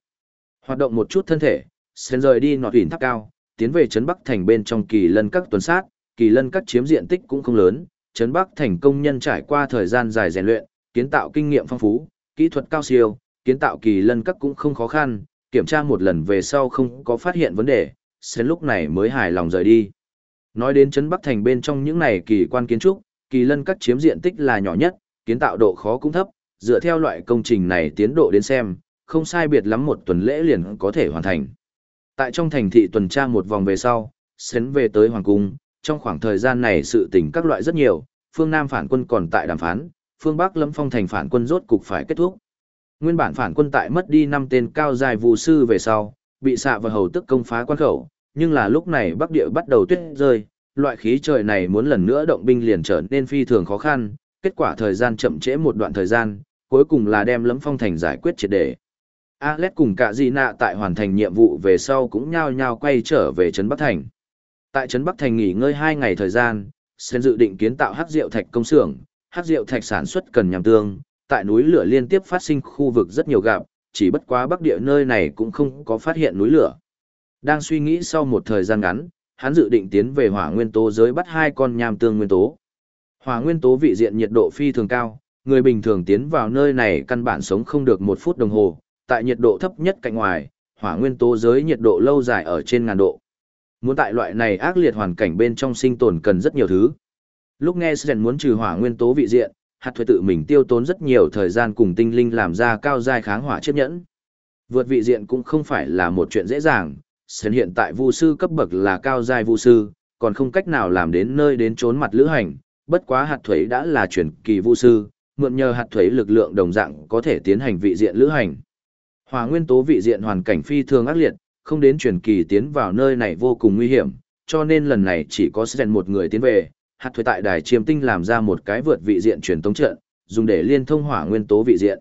Speaker 1: Hoạt động một chút thân thể, Sến rời đi nọt huyền tháp cao, tiến về trấn Bắc thành bên trong kỳ lân các tuần sát, kỳ lân các chiếm diện tích cũng không lớn, trấn Bắc thành công nhân trải qua thời gian dài rèn luyện, kiến tạo kinh nghiệm phong phú, kỹ thuật cao siêu, kiến tạo kỳ lân các cũng không khó khăn, kiểm tra một lần về sau không có phát hiện vấn đề, Sến lúc này mới hài lòng rời đi. Nói đến trấn Bắc thành bên trong những này kỳ quan kiến trúc, kỳ lân các chiếm diện tích là nhỏ nhất, kiến tạo độ khó cũng thấp, dựa theo loại công trình này tiến độ đến xem, không sai biệt lắm một tuần lễ liền có thể hoàn thành. Tại trong thành thị tuần tra một vòng về sau, sến về tới Hoàng Cung, trong khoảng thời gian này sự tình các loại rất nhiều, phương Nam phản quân còn tại đàm phán, phương Bắc lâm phong thành phản quân rốt cục phải kết thúc. Nguyên bản phản quân tại mất đi năm tên cao dài vụ sư về sau, bị xạ và hầu tức công phá quan khẩu, nhưng là lúc này Bắc địa bắt đầu tuyết rơi, loại khí trời này muốn lần nữa động binh liền trở nên phi thường khó khăn, kết quả thời gian chậm trễ một đoạn thời gian, cuối cùng là đem lấm Phong Thành giải quyết triệt đề. Alex cùng cả Di Nạ tại hoàn thành nhiệm vụ về sau cũng nhao nhao quay trở về Trấn Bắc Thành. Tại Trấn Bắc Thành nghỉ ngơi hai ngày thời gian, Sen dự định kiến tạo hắc rượu thạch công xưởng, hắc rượu thạch sản xuất cần nhằm tương, tại núi lửa liên tiếp phát sinh khu vực rất nhiều gặp, chỉ bất quá bắc địa nơi này cũng không có phát hiện núi lửa. Đang suy nghĩ sau một thời gian ngắn, hắn dự định tiến về hỏa nguyên tố giới bắt hai con nham tương nguyên tố. Hỏa nguyên tố vị diện nhiệt độ phi thường cao, người bình thường tiến vào nơi này căn bản sống không được một phút đồng hồ, tại nhiệt độ thấp nhất cạnh ngoài, hỏa nguyên tố giới nhiệt độ lâu dài ở trên ngàn độ. Muốn tại loại này ác liệt hoàn cảnh bên trong sinh tồn cần rất nhiều thứ. Lúc nghe Sren muốn trừ hỏa nguyên tố vị diện, hạt thuế tự mình tiêu tốn rất nhiều thời gian cùng tinh linh làm ra cao giai kháng hỏa chiếc nhẫn. Vượt vị diện cũng không phải là một chuyện dễ dàng, Sren hiện tại vu sư cấp bậc là cao giai vu sư, còn không cách nào làm đến nơi đến trốn mặt lữ hành, bất quá hạt thuế đã là chuyển kỳ vu sư, mượn nhờ hạt thuế lực lượng đồng dạng có thể tiến hành vị diện lữ hành. Hỏa nguyên tố vị diện hoàn cảnh phi thường ác liệt, không đến truyền kỳ tiến vào nơi này vô cùng nguy hiểm, cho nên lần này chỉ có Sren một người tiến về. Hạt thuế tại đài chiêm tinh làm ra một cái vượt vị diện truyền tống trận, dùng để liên thông hỏa nguyên tố vị diện.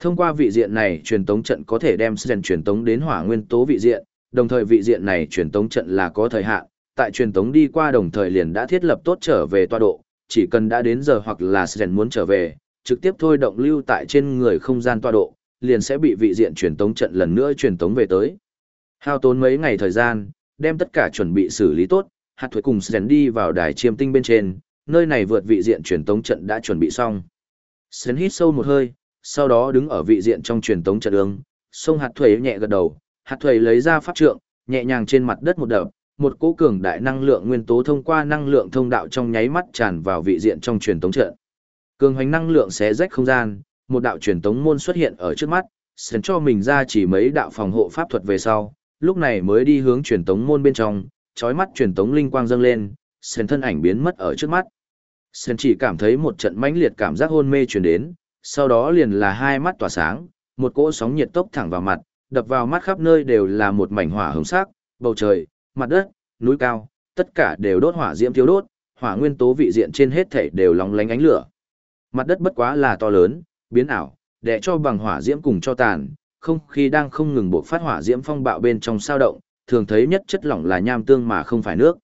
Speaker 1: Thông qua vị diện này, truyền tống trận có thể đem Sren truyền tống đến hỏa nguyên tố vị diện, đồng thời vị diện này truyền tống trận là có thời hạn, tại truyền tống đi qua đồng thời liền đã thiết lập tốt trở về tọa độ, chỉ cần đã đến giờ hoặc là Sren muốn trở về, trực tiếp thôi động lưu tại trên người không gian tọa độ, liền sẽ bị vị diện truyền tống trận lần nữa truyền tống về tới. Hao tốn mấy ngày thời gian, đem tất cả chuẩn bị xử lý tốt, hạt thuế cùng Sren đi vào đài chiêm tinh bên trên, nơi này vượt vị diện truyền tống trận đã chuẩn bị xong. Sren hít sâu một hơi, sau đó đứng ở vị diện trong truyền tống trận ương, sông hạt thuế nhẹ gật đầu, hạt thuế lấy ra pháp trượng, nhẹ nhàng trên mặt đất một đập, một cỗ cường đại năng lượng nguyên tố thông qua năng lượng thông đạo trong nháy mắt tràn vào vị diện trong truyền tống trận. Cường hoành năng lượng xé rách không gian, một đạo truyền tống môn xuất hiện ở trước mắt, sến cho mình ra chỉ mấy đạo phòng hộ pháp thuật về sau, lúc này mới đi hướng truyền tống môn bên trong, chói mắt truyền tống linh quang dâng lên, sến thân ảnh biến mất ở trước mắt. Sến chỉ cảm thấy một trận mãnh liệt cảm giác hôn mê truyền đến, sau đó liền là hai mắt tỏa sáng, một cỗ sóng nhiệt tốc thẳng vào mặt, đập vào mắt khắp nơi đều là một mảnh hỏa hồng sắc, bầu trời, mặt đất, núi cao, tất cả đều đốt hỏa diễm thiếu đốt, hỏa nguyên tố vị diện trên hết thảy đều lóng lánh ánh lửa. Mặt đất bất quá là to lớn, biến ảo, để cho bằng hỏa diễm cùng cho tàn, không khí đang không ngừng bộc phát hỏa diễm phong bạo bên trong sao động, thường thấy nhất chất lỏng là nham tương mà không phải nước.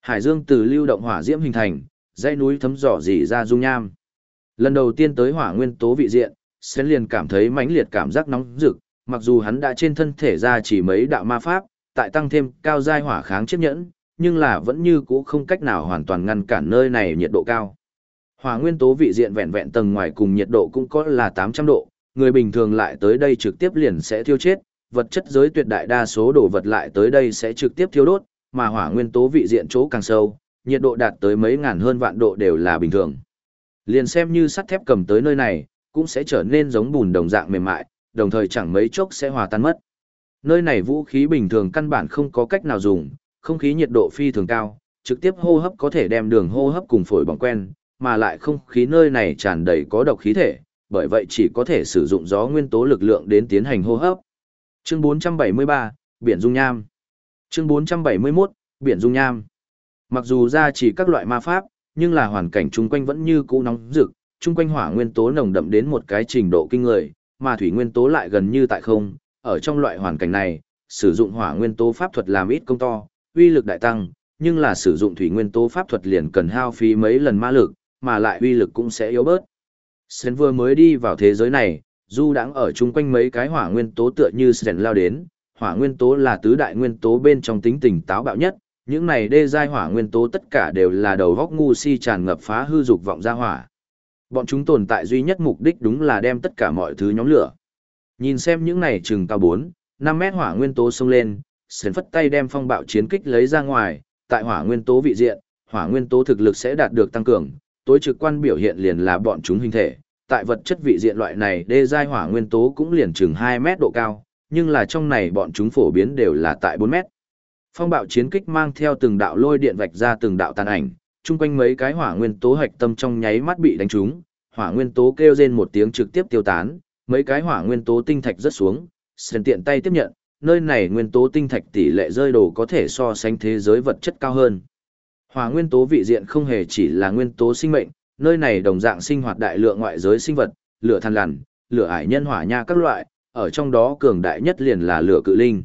Speaker 1: Hải dương từ lưu động hỏa diễm hình thành, dãy núi thấm rỏ rỉ ra dung nham. Lần đầu tiên tới hỏa nguyên tố vị diện, Sến liền cảm thấy mãnh liệt cảm giác nóng rực, mặc dù hắn đã trên thân thể ra chỉ mấy đạo ma pháp, tại tăng thêm cao giai hỏa kháng chiếc nhẫn, nhưng là vẫn như cũ không cách nào hoàn toàn ngăn cản nơi này nhiệt độ cao. Hỏa nguyên tố vị diện vẹn vẹn tầng ngoài cùng nhiệt độ cũng có là 800 độ, người bình thường lại tới đây trực tiếp liền sẽ thiêu chết, vật chất giới tuyệt đại đa số đồ vật lại tới đây sẽ trực tiếp thiêu đốt, mà hỏa nguyên tố vị diện chỗ càng sâu, nhiệt độ đạt tới mấy ngàn hơn vạn độ đều là bình thường. Liền xem như sắt thép cầm tới nơi này, cũng sẽ trở nên giống bùn đồng dạng mềm mại, đồng thời chẳng mấy chốc sẽ hòa tan mất. Nơi này vũ khí bình thường căn bản không có cách nào dùng, không khí nhiệt độ phi thường cao, trực tiếp hô hấp có thể đem đường hô hấp cùng phổi bỏng quen, mà lại không khí nơi này tràn đầy có độc khí thể, bởi vậy chỉ có thể sử dụng gió nguyên tố lực lượng đến tiến hành hô hấp. Chương 473, Biển Dung Nham Chương 471, Biển Dung Nham Mặc dù ra chỉ các loại ma pháp, nhưng là hoàn cảnh chung quanh vẫn như cũ nóng rực, chung quanh hỏa nguyên tố nồng đậm đến một cái trình độ kinh người, mà thủy nguyên tố lại gần như tại không, ở trong loại hoàn cảnh này, sử dụng hỏa nguyên tố pháp thuật làm ít công to, uy lực đại tăng, nhưng là sử dụng thủy nguyên tố pháp thuật liền cần hao phí mấy lần ma lực, mà lại uy lực cũng sẽ yếu bớt. Sen vừa mới đi vào thế giới này, du đang ở chung quanh mấy cái hỏa nguyên tố tựa như Sen lao đến, hỏa nguyên tố là tứ đại nguyên tố bên trong tính tình táo bạo nhất, những này đê giai hỏa nguyên tố tất cả đều là đầu góc ngu si tràn ngập phá hư dục vọng ra hỏa. Bọn chúng tồn tại duy nhất mục đích đúng là đem tất cả mọi thứ nhóm lửa. Nhìn xem những này chừng cao 4, 5 mét hỏa nguyên tố xông lên, Sến phất tay đem phong bạo chiến kích lấy ra ngoài, tại hỏa nguyên tố vị diện, hỏa nguyên tố thực lực sẽ đạt được tăng cường, tối trực quan biểu hiện liền là bọn chúng hình thể. Tại vật chất vị diện loại này đê giai hỏa nguyên tố cũng liền chừng 2 mét độ cao, nhưng là trong này bọn chúng phổ biến đều là tại 4 mét. Phong bạo chiến kích mang theo từng đạo lôi điện vạch ra từng đạo tàn ảnh, chung quanh mấy cái hỏa nguyên tố hạch tâm trong nháy mắt bị đánh trúng, hỏa nguyên tố kêu rên một tiếng trực tiếp tiêu tán, mấy cái hỏa nguyên tố tinh thạch rất xuống, sền tiện tay tiếp nhận, nơi này nguyên tố tinh thạch tỷ lệ rơi đồ có thể so sánh thế giới vật chất cao hơn. Hỏa nguyên tố vị diện không hề chỉ là nguyên tố sinh mệnh, nơi này đồng dạng sinh hoạt đại lượng ngoại giới sinh vật, lửa than lằn, lửa ải nhân hỏa nha các loại, ở trong đó cường đại nhất liền là lửa cự linh.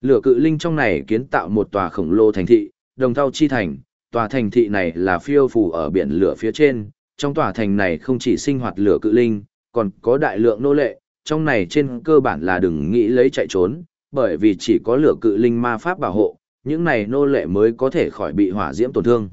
Speaker 1: Lửa cự linh trong này kiến tạo một tòa khổng lồ thành thị, đồng thau chi thành, tòa thành thị này là phiêu phù ở biển lửa phía trên, trong tòa thành này không chỉ sinh hoạt lửa cự linh, còn có đại lượng nô lệ, trong này trên cơ bản là đừng nghĩ lấy chạy trốn, bởi vì chỉ có lửa cự linh ma pháp bảo hộ, những này nô lệ mới có thể khỏi bị hỏa diễm tổn thương.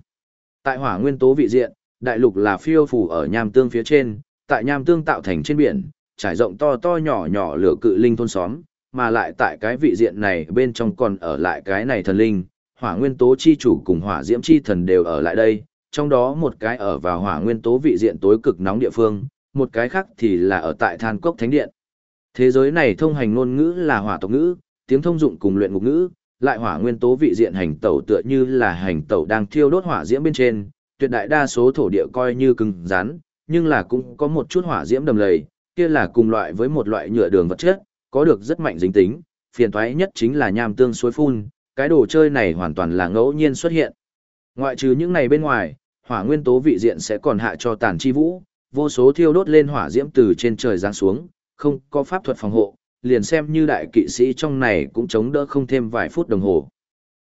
Speaker 1: Tại hỏa nguyên tố vị diện, đại lục là phiêu phù ở nham tương phía trên, tại nham tương tạo thành trên biển, trải rộng to to nhỏ nhỏ lửa cự linh thôn xóm, mà lại tại cái vị diện này bên trong còn ở lại cái này thần linh, hỏa nguyên tố chi chủ cùng hỏa diễm chi thần đều ở lại đây, trong đó một cái ở vào hỏa nguyên tố vị diện tối cực nóng địa phương, một cái khác thì là ở tại than cốc thánh điện. Thế giới này thông hành ngôn ngữ là hỏa tộc ngữ, tiếng thông dụng cùng luyện ngục ngữ, lại hỏa nguyên tố vị diện hành tẩu tựa như là hành tẩu đang thiêu đốt hỏa diễm bên trên, tuyệt đại đa số thổ địa coi như cứng rắn, nhưng là cũng có một chút hỏa diễm đầm lầy, kia là cùng loại với một loại nhựa đường vật chất, có được rất mạnh dính tính, phiền toái nhất chính là nham tương suối phun, cái đồ chơi này hoàn toàn là ngẫu nhiên xuất hiện. Ngoại trừ những này bên ngoài, hỏa nguyên tố vị diện sẽ còn hạ cho tàn chi vũ, vô số thiêu đốt lên hỏa diễm từ trên trời giáng xuống, không có pháp thuật phòng hộ, liền xem như đại kỵ sĩ trong này cũng chống đỡ không thêm vài phút đồng hồ.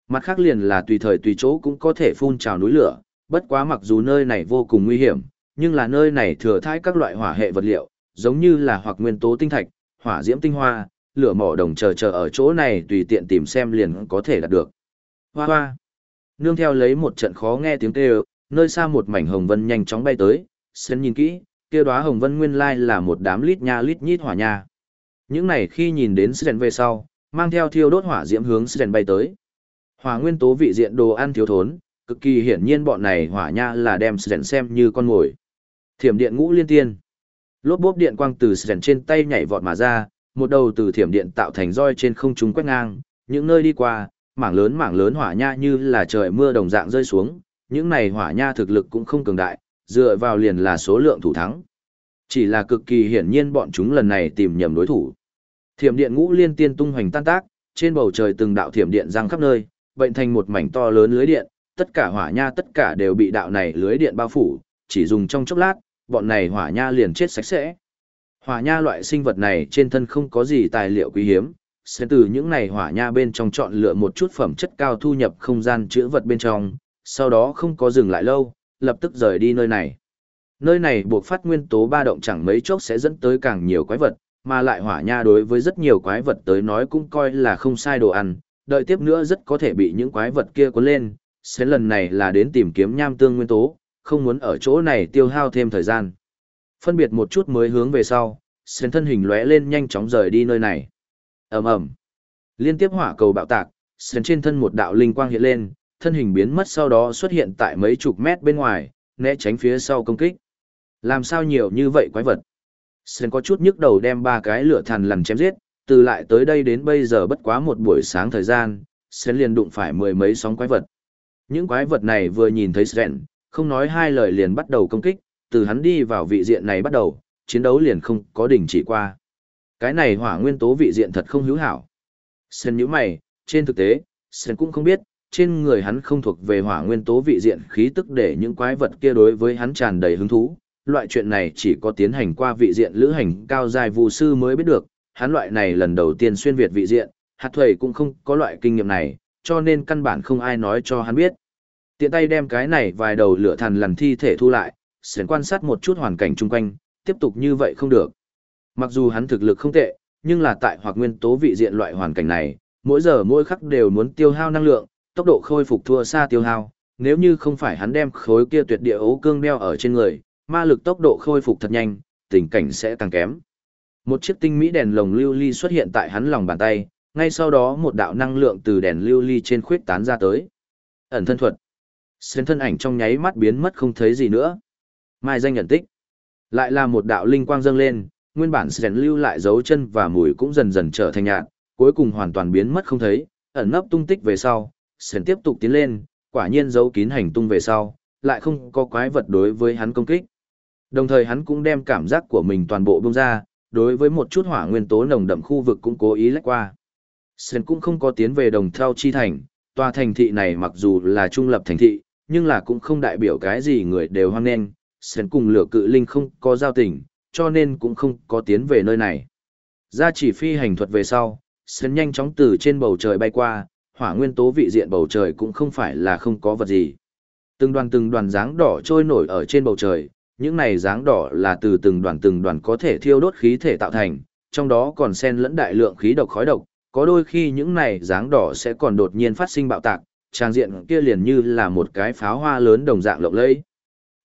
Speaker 1: Mặt khác liền là tùy thời tùy chỗ cũng có thể phun trào núi lửa, bất quá mặc dù nơi này vô cùng nguy hiểm, nhưng là nơi này thừa thãi các loại hỏa hệ vật liệu, giống như là hoặc nguyên tố tinh thạch, hỏa diễm tinh hoa, lửa mỏ đồng chờ chờ ở chỗ này tùy tiện tìm xem liền có thể đạt được. Hoa hoa. Nương theo lấy một trận khó nghe tiếng kêu, nơi xa một mảnh hồng vân nhanh chóng bay tới, Sơn nhìn kỹ, kia đóa hồng vân nguyên lai là một đám lít nha lít nhít hỏa nha. Những này khi nhìn đến Sơn về sau, mang theo thiêu đốt hỏa diễm hướng Sơn bay tới. Hỏa nguyên tố vị diện đồ ăn thiếu thốn, cực kỳ hiển nhiên bọn này hỏa nha là đem Sơn xem như con mồi. Thiểm điện ngũ liên tiên. Lốp bốp điện quang từ Sơn trên tay nhảy vọt mà ra, một đầu từ thiểm điện tạo thành roi trên không trung quét ngang, những nơi đi qua, mảng lớn mảng lớn hỏa nha như là trời mưa đồng dạng rơi xuống, những này hỏa nha thực lực cũng không cường đại, dựa vào liền là số lượng thủ thắng. Chỉ là cực kỳ hiển nhiên bọn chúng lần này tìm nhầm đối thủ. Thiểm điện ngũ liên tiên tung hoành tan tác, trên bầu trời từng đạo thiểm điện giăng khắp nơi, bệnh thành một mảnh to lớn lưới điện, tất cả hỏa nha tất cả đều bị đạo này lưới điện bao phủ, chỉ dùng trong chốc lát, bọn này hỏa nha liền chết sạch sẽ. Hỏa nha loại sinh vật này trên thân không có gì tài liệu quý hiếm, sẽ từ những này hỏa nha bên trong chọn lựa một chút phẩm chất cao thu nhập không gian chữa vật bên trong, sau đó không có dừng lại lâu, lập tức rời đi nơi này. Nơi này buộc phát nguyên tố ba động chẳng mấy chốc sẽ dẫn tới càng nhiều quái vật, mà lại hỏa nha đối với rất nhiều quái vật tới nói cũng coi là không sai đồ ăn, đợi tiếp nữa rất có thể bị những quái vật kia cuốn lên, sẽ lần này là đến tìm kiếm nham tương nguyên tố, không muốn ở chỗ này tiêu hao thêm thời gian. Phân biệt một chút mới hướng về sau, sen thân hình lóe lên nhanh chóng rời đi nơi này. ầm ầm, liên tiếp hỏa cầu bạo tạc, sen trên thân một đạo linh quang hiện lên, thân hình biến mất sau đó xuất hiện tại mấy chục mét bên ngoài, né tránh phía sau công kích. Làm sao nhiều như vậy quái vật? Sơn có chút nhức đầu đem ba cái lửa thần lằn chém giết, từ lại tới đây đến bây giờ bất quá một buổi sáng thời gian, Sơn liền đụng phải mười mấy sóng quái vật. Những quái vật này vừa nhìn thấy Sơn, Không nói hai lời liền bắt đầu công kích, từ hắn đi vào vị diện này bắt đầu, chiến đấu liền không có đỉnh chỉ qua. Cái này hỏa nguyên tố vị diện thật không hữu hảo. Sơn nhíu mày, trên thực tế, Sơn cũng không biết, trên người hắn không thuộc về hỏa nguyên tố vị diện khí tức để những quái vật kia đối với hắn tràn đầy hứng thú. Loại chuyện này chỉ có tiến hành qua vị diện lữ hành cao dài vụ sư mới biết được, hắn loại này lần đầu tiên xuyên Việt vị diện, hạt thuầy cũng không có loại kinh nghiệm này, cho nên căn bản không ai nói cho hắn biết. Tiện tay đem cái này vài đầu lửa thần lần thi thể thu lại, sến quan sát một chút hoàn cảnh chung quanh, tiếp tục như vậy không được. Mặc dù hắn thực lực không tệ, nhưng là tại hoặc nguyên tố vị diện loại hoàn cảnh này, mỗi giờ mỗi khắc đều muốn tiêu hao năng lượng, tốc độ khôi phục thua xa tiêu hao. Nếu như không phải hắn đem khối kia tuyệt địa ấu cương đeo ở trên người, ma lực tốc độ khôi phục thật nhanh, tình cảnh sẽ càng kém. Một chiếc tinh mỹ đèn lồng lưu ly xuất hiện tại hắn lòng bàn tay, ngay sau đó một đạo năng lượng từ đèn lưu ly trên khuyết tán ra tới. Ẩn thân thuật. Xuyên thân ảnh trong nháy mắt biến mất không thấy gì nữa. Mai danh nhận tích. Lại là một đạo linh quang dâng lên, nguyên bản xen lưu lại dấu chân và mùi cũng dần dần trở thành nhạt, cuối cùng hoàn toàn biến mất không thấy, ẩn nấp tung tích về sau, sển tiếp tục tiến lên, quả nhiên giấu kín hành tung về sau, lại không có quái vật đối với hắn công kích. Đồng thời hắn cũng đem cảm giác của mình toàn bộ bung ra, đối với một chút hỏa nguyên tố nồng đậm khu vực cũng cố ý lách qua. Sển cũng không có tiến về đồng theo chi thành, tòa thành thị này mặc dù là trung lập thành thị, nhưng là cũng không đại biểu cái gì người đều hoan nghênh, Sren cùng lửa cự linh không có giao tình, cho nên cũng không có tiến về nơi này. Ra chỉ phi hành thuật về sau, Sren nhanh chóng từ trên bầu trời bay qua, hỏa nguyên tố vị diện bầu trời cũng không phải là không có vật gì. Từng đoàn từng đoàn dáng đỏ trôi nổi ở trên bầu trời, những này dáng đỏ là từ từng đoàn từng đoàn có thể thiêu đốt khí thể tạo thành, trong đó còn xen lẫn đại lượng khí độc khói độc, có đôi khi những này dáng đỏ sẽ còn đột nhiên phát sinh bạo tạc, trang diện kia liền như là một cái pháo hoa lớn đồng dạng lộng lẫy.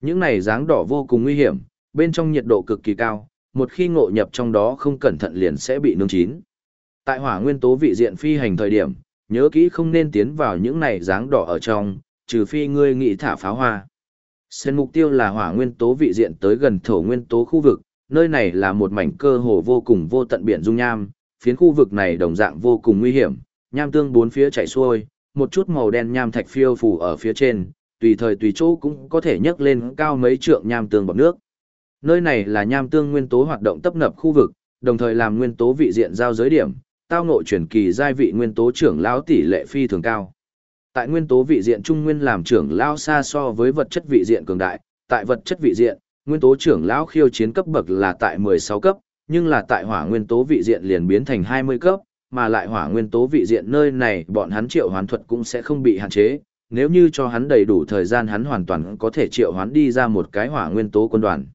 Speaker 1: Những này dáng đỏ vô cùng nguy hiểm, bên trong nhiệt độ cực kỳ cao, một khi ngộ nhập trong đó không cẩn thận liền sẽ bị nung chín. Tại hỏa nguyên tố vị diện phi hành thời điểm, nhớ kỹ không nên tiến vào những này dáng đỏ ở trong, trừ phi ngươi nghĩ thả pháo hoa. Sen mục tiêu là hỏa nguyên tố vị diện tới gần thổ nguyên tố khu vực, nơi này là một mảnh cơ hồ vô cùng vô tận biển dung nham, phiến khu vực này đồng dạng vô cùng nguy hiểm, nham tương bốn phía chảy xuôi, một chút màu đen nham thạch phiêu phù ở phía trên, tùy thời tùy chỗ cũng có thể nhấc lên cao mấy trượng nham tương bọt nước. Nơi này là nham tương nguyên tố hoạt động tấp nập khu vực, đồng thời làm nguyên tố vị diện giao giới điểm, tao ngộ chuyển kỳ giai vị nguyên tố trưởng lão tỷ lệ phi thường cao. Tại nguyên tố vị diện trung nguyên làm trưởng lão xa so với vật chất vị diện cường đại, tại vật chất vị diện, nguyên tố trưởng lão khiêu chiến cấp bậc là tại 16 cấp, nhưng là tại hỏa nguyên tố vị diện liền biến thành 20 cấp, mà lại hỏa nguyên tố vị diện nơi này bọn hắn triệu hoán thuật cũng sẽ không bị hạn chế, nếu như cho hắn đầy đủ thời gian hắn hoàn toàn có thể triệu hoán đi ra một cái hỏa nguyên tố quân đoàn.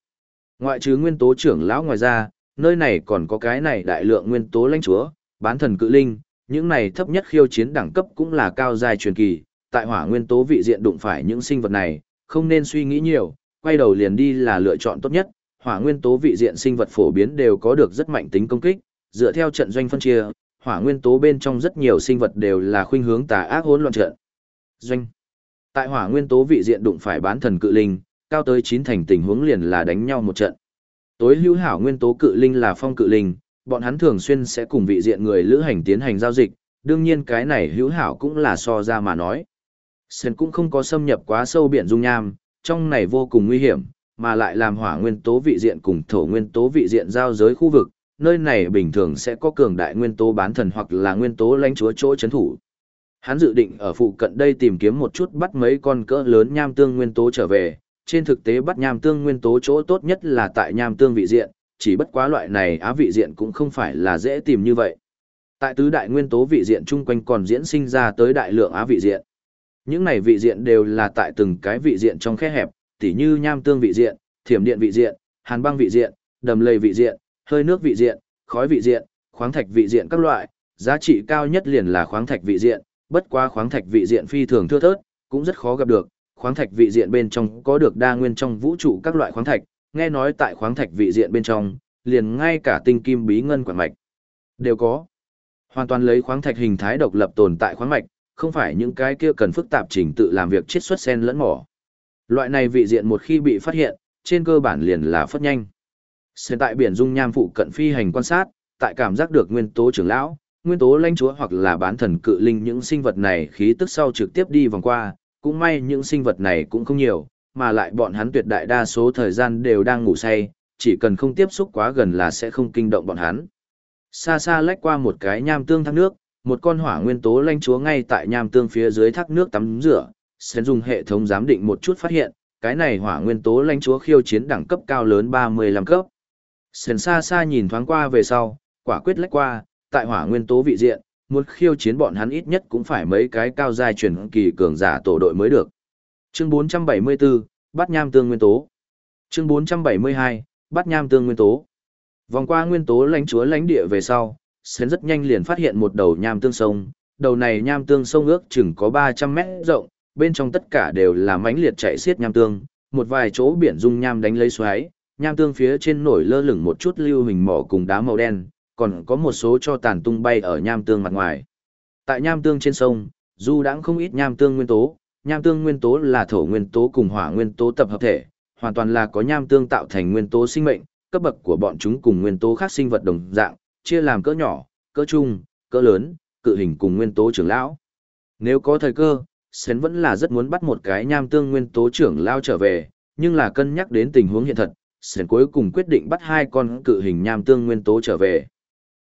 Speaker 1: Ngoại trừ nguyên tố trưởng lão ngoài ra, nơi này còn có cái này đại lượng nguyên tố lãnh chúa, bán thần cự linh, những này thấp nhất khiêu chiến đẳng cấp cũng là cao giai truyền kỳ, tại hỏa nguyên tố vị diện đụng phải những sinh vật này, không nên suy nghĩ nhiều, quay đầu liền đi là lựa chọn tốt nhất, hỏa nguyên tố vị diện sinh vật phổ biến đều có được rất mạnh tính công kích, dựa theo trận doanh phân chia, hỏa nguyên tố bên trong rất nhiều sinh vật đều là khuynh hướng tà ác hỗn loạn trận. Doanh. Tại hỏa nguyên tố vị diện đụng phải bán thần cự linh, cao tới chín thành tình huống liền là đánh nhau một trận. Tối hữu hảo nguyên tố cự linh là phong cự linh, bọn hắn thường xuyên sẽ cùng vị diện người lữ hành tiến hành giao dịch, đương nhiên cái này hữu hảo cũng là so ra mà nói. Sơn cũng không có xâm nhập quá sâu biển dung nham, trong này vô cùng nguy hiểm, mà lại làm hỏa nguyên tố vị diện cùng thổ nguyên tố vị diện giao giới khu vực, nơi này bình thường sẽ có cường đại nguyên tố bán thần hoặc là nguyên tố lãnh chúa chỗ chấn thủ. Hắn dự định ở phụ cận đây tìm kiếm một chút bắt mấy con cỡ lớn nham tương nguyên tố trở về, trên thực tế bắt nham tương nguyên tố chỗ tốt nhất là tại nham tương vị diện, chỉ bất quá loại này á vị diện cũng không phải là dễ tìm như vậy. Tại tứ đại nguyên tố vị diện chung quanh còn diễn sinh ra tới đại lượng á vị diện. Những này vị diện đều là tại từng cái vị diện trong khe hẹp, tỉ như nham tương vị diện, thiểm điện vị diện, hàn băng vị diện, đầm lầy vị diện, hơi nước vị diện, khói vị diện, khoáng thạch vị diện các loại, giá trị cao nhất liền là khoáng thạch vị diện, bất quá khoáng thạch vị diện phi thường thưa thớt, cũng rất khó gặp được, khoáng thạch vị diện bên trong có được đa nguyên trong vũ trụ các loại khoáng thạch, nghe nói tại khoáng thạch vị diện bên trong, liền ngay cả tinh kim bí ngân quản mạch đều có. Hoàn toàn lấy khoáng thạch hình thái độc lập tồn tại khoáng mạch, không phải những cái kia cần phức tạp trình tự làm việc chiết xuất sen lẫn mỏ. Loại này vị diện một khi bị phát hiện, trên cơ bản liền là phất nhanh. Sen tại biển dung nham phụ cận phi hành quan sát, tại cảm giác được nguyên tố trưởng lão, nguyên tố lãnh chúa hoặc là bán thần cự linh những sinh vật này khí tức sau trực tiếp đi vòng qua, cũng may những sinh vật này cũng không nhiều, mà lại bọn hắn tuyệt đại đa số thời gian đều đang ngủ say, chỉ cần không tiếp xúc quá gần là sẽ không kinh động bọn hắn. Xa xa lách qua một cái nham tương thác nước, một con hỏa nguyên tố lanh chúa ngay tại nham tương phía dưới thác nước tắm rửa, sẽ dùng hệ thống giám định một chút phát hiện, cái này hỏa nguyên tố lanh chúa khiêu chiến đẳng cấp cao lớn 35 cấp. Sền xa xa nhìn thoáng qua về sau, quả quyết lách qua, tại hỏa nguyên tố vị diện, muốn khiêu chiến bọn hắn ít nhất cũng phải mấy cái cao giai truyền kỳ cường giả tổ đội mới được. Chương 474, bắt nham tương nguyên tố. Chương 472, bắt nham tương nguyên tố. Vòng qua nguyên tố lãnh chúa lãnh địa về sau, Sến rất nhanh liền phát hiện một đầu nham tương sông. Đầu này nham tương sông ước chừng có 300 mét rộng, bên trong tất cả đều là mãnh liệt chạy xiết nham tương, một vài chỗ biển dung nham đánh lấy xoáy, nham tương phía trên nổi lơ lửng một chút lưu hình mỏ cùng đá màu đen, còn có một số cho tàn tung bay ở nham tương mặt ngoài. Tại nham tương trên sông, dù đãng không ít nham tương nguyên tố, nham tương nguyên tố là thổ nguyên tố cùng hỏa nguyên tố tập hợp thể, hoàn toàn là có nham tương tạo thành nguyên tố sinh mệnh, cấp bậc của bọn chúng cùng nguyên tố khác sinh vật đồng dạng, chia làm cỡ nhỏ, cỡ trung, cỡ lớn, cự hình cùng nguyên tố trưởng lão. Nếu có thời cơ, Sến vẫn là rất muốn bắt một cái nham tương nguyên tố trưởng lao trở về, nhưng là cân nhắc đến tình huống hiện thật, Sến cuối cùng quyết định bắt hai con cự hình nham tương nguyên tố trở về.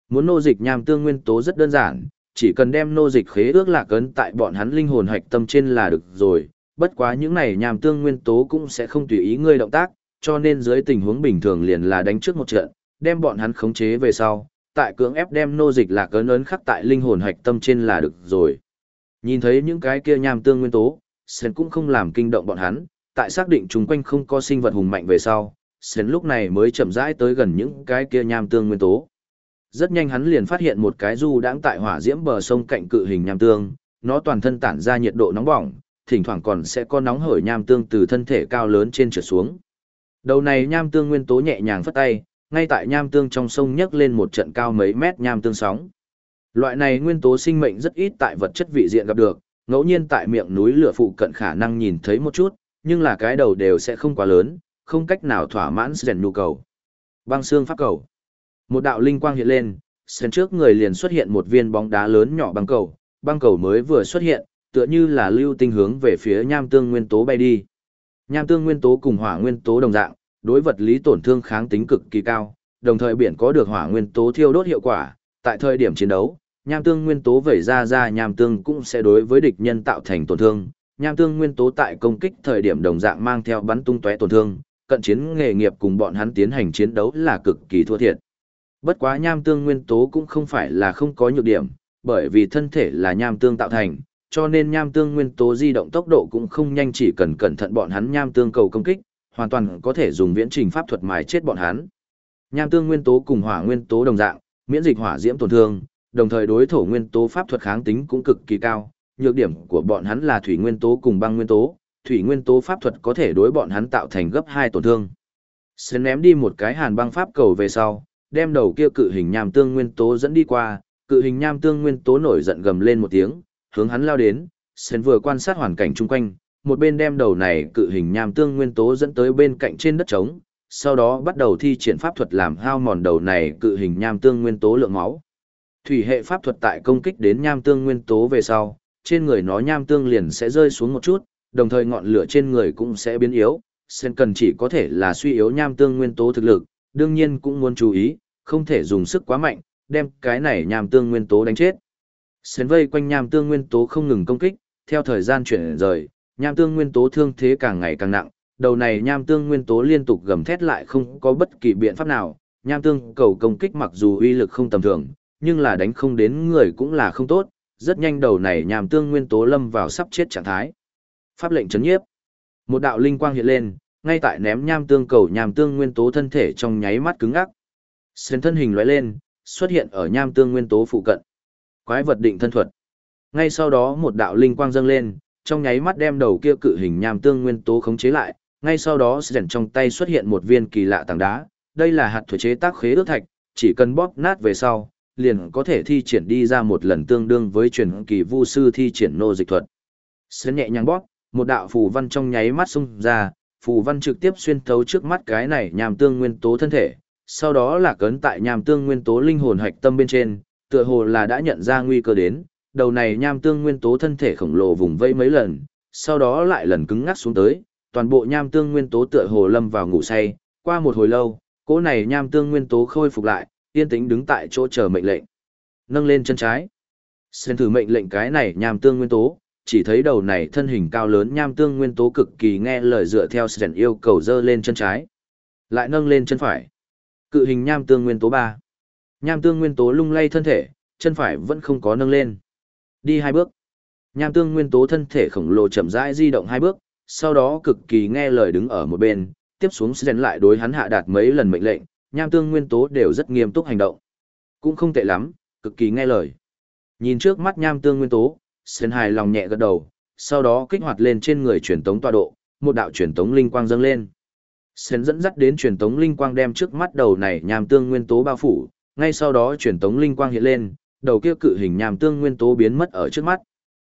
Speaker 1: Muốn nô dịch nham tương nguyên tố rất đơn giản, chỉ cần đem nô dịch khế ước lạc ấn tại bọn hắn linh hồn hạch tâm trên là được rồi, bất quá những này nham tương nguyên tố cũng sẽ không tùy ý ngươi động tác, cho nên dưới tình huống bình thường liền là đánh trước một trận, đem bọn hắn khống chế về sau, tại cưỡng ép đem nô dịch lạc ấn ấn khắc tại linh hồn hạch tâm trên là được rồi. Nhìn thấy những cái kia nham tương nguyên tố, Sen cũng không làm kinh động bọn hắn, tại xác định chúng quanh không có sinh vật hùng mạnh về sau, Sen lúc này mới chậm rãi tới gần những cái kia nham tương nguyên tố. Rất nhanh hắn liền phát hiện một cái du đãng tại hỏa diễm bờ sông cạnh cự hình nham tương, nó toàn thân tản ra nhiệt độ nóng bỏng, thỉnh thoảng còn sẽ có nóng hởi nham tương từ thân thể cao lớn trên trượt xuống. Đầu này nham tương nguyên tố nhẹ nhàng phất tay, ngay tại nham tương trong sông nhấc lên một trận cao mấy mét nham tương sóng. Loại này nguyên tố sinh mệnh rất ít tại vật chất vị diện gặp được, ngẫu nhiên tại miệng núi lửa phụ cận khả năng nhìn thấy một chút, nhưng là cái đầu đều sẽ không quá lớn, không cách nào thỏa mãn rèn nhu cầu. Băng xương pháp cầu. Một đạo linh quang hiện lên, sân trước người liền xuất hiện một viên bóng đá lớn nhỏ băng cầu, băng cầu mới vừa xuất hiện, tựa như là lưu tinh hướng về phía nham tương nguyên tố bay đi. Nham tương nguyên tố cùng hỏa nguyên tố đồng dạng, đối vật lý tổn thương kháng tính cực kỳ cao, đồng thời biển có được hỏa nguyên tố thiêu đốt hiệu quả, tại thời điểm chiến đấu, nham tương nguyên tố vẩy ra ra nham tương cũng sẽ đối với địch nhân tạo thành tổn thương. Nham tương nguyên tố tại công kích thời điểm đồng dạng mang theo bắn tung tóe tổn thương, cận chiến nghề nghiệp cùng bọn hắn tiến hành chiến đấu là cực kỳ thua thiệt. Bất quá nham tương nguyên tố cũng không phải là không có nhược điểm, bởi vì thân thể là nham tương tạo thành, cho nên nham tương nguyên tố di động tốc độ cũng không nhanh chỉ cần cẩn thận bọn hắn nham tương cầu công kích, hoàn toàn có thể dùng viễn trình pháp thuật mài chết bọn hắn. Nham tương nguyên tố cùng hỏa nguyên tố đồng dạng, miễn dịch hỏa diễm tổn thương, đồng thời đối thổ nguyên tố pháp thuật kháng tính cũng cực kỳ cao, nhược điểm của bọn hắn là thủy nguyên tố cùng băng nguyên tố, thủy nguyên tố pháp thuật có thể đối bọn hắn tạo thành gấp 2 tổn thương. Sến ném đi một cái hàn băng pháp cầu về sau, đem đầu kia cự hình nham tương nguyên tố dẫn đi qua, cự hình nham tương nguyên tố nổi giận gầm lên một tiếng, hướng hắn lao đến, Sen vừa quan sát hoàn cảnh chung quanh, một bên đem đầu này cự hình nham tương nguyên tố dẫn tới bên cạnh trên đất trống, sau đó bắt đầu thi triển pháp thuật làm hao mòn đầu này cự hình nham tương nguyên tố lượng máu. Thủy hệ pháp thuật tại công kích đến nham tương nguyên tố về sau, trên người nó nham tương liền sẽ rơi xuống một chút, đồng thời ngọn lửa trên người cũng sẽ biến yếu, sen cần chỉ có thể là suy yếu nham tương nguyên tố thực lực, đương nhiên cũng muốn chú ý, không thể dùng sức quá mạnh, đem cái này nham tương nguyên tố đánh chết. Sen vây quanh nham tương nguyên tố không ngừng công kích, theo thời gian chuyển rời, nham tương nguyên tố thương thế càng ngày càng nặng, đầu này nham tương nguyên tố liên tục gầm thét lại không có bất kỳ biện pháp nào, nham tương cầu công kích mặc dù uy lực không tầm thường, nhưng là đánh không đến người cũng là không tốt, rất nhanh đầu này nham tương nguyên tố lâm vào sắp chết trạng thái. Pháp lệnh chấn nhiếp. Một đạo linh quang hiện lên, ngay tại ném nham tương cầu nham tương nguyên tố thân thể trong nháy mắt cứng ngắc. Sến thân hình lóe lên, xuất hiện ở nham tương nguyên tố phụ cận. Quái vật định thân thuật. Ngay sau đó một đạo linh quang dâng lên, trong nháy mắt đem đầu kia cự hình nham tương nguyên tố khống chế lại, ngay sau đó Sến trong tay xuất hiện một viên kỳ lạ tảng đá, đây là hạt thủy chế tác khế ước thạch, chỉ cần bóp nát về sau, liền có thể thi triển đi ra một lần tương đương với truyền kỳ vu sư thi triển nô dịch thuật. Sến nhẹ nhàng bóp, một đạo phù văn trong nháy mắt xung ra, phù văn trực tiếp xuyên thấu trước mắt cái này nham tương nguyên tố thân thể, sau đó là cấn tại nham tương nguyên tố linh hồn hạch tâm bên trên, tựa hồ là đã nhận ra nguy cơ đến, đầu này nham tương nguyên tố thân thể khổng lồ vùng vây mấy lần, sau đó lại lần cứng ngắc xuống tới, toàn bộ nham tương nguyên tố tựa hồ lâm vào ngủ say, qua một hồi lâu, cỗ này nham tương nguyên tố khôi phục lại, yên tĩnh đứng tại chỗ chờ mệnh lệnh. Nâng lên chân trái. Sen thử mệnh lệnh cái này nham tương nguyên tố, chỉ thấy đầu này thân hình cao lớn nham tương nguyên tố cực kỳ nghe lời dựa theo Sen yêu cầu dơ lên chân trái. Lại nâng lên chân phải. Cự hình nham tương nguyên tố ba, Nham tương nguyên tố lung lay thân thể, chân phải vẫn không có nâng lên. Đi hai bước. Nham tương nguyên tố thân thể khổng lồ chậm rãi di động hai bước, sau đó cực kỳ nghe lời đứng ở một bên, tiếp xuống Sen lại đối hắn hạ đạt mấy lần mệnh lệnh, nham tương nguyên tố đều rất nghiêm túc hành động. Cũng không tệ lắm, cực kỳ nghe lời. Nhìn trước mắt nham tương nguyên tố, Sen hài lòng nhẹ gật đầu, sau đó kích hoạt lên trên người truyền tống tọa độ, một đạo truyền tống linh quang dâng lên. Sến dẫn dắt đến truyền tống linh quang đem trước mắt đầu này nham tương nguyên tố bao phủ, ngay sau đó truyền tống linh quang hiện lên, đầu kia cự hình nham tương nguyên tố biến mất ở trước mắt.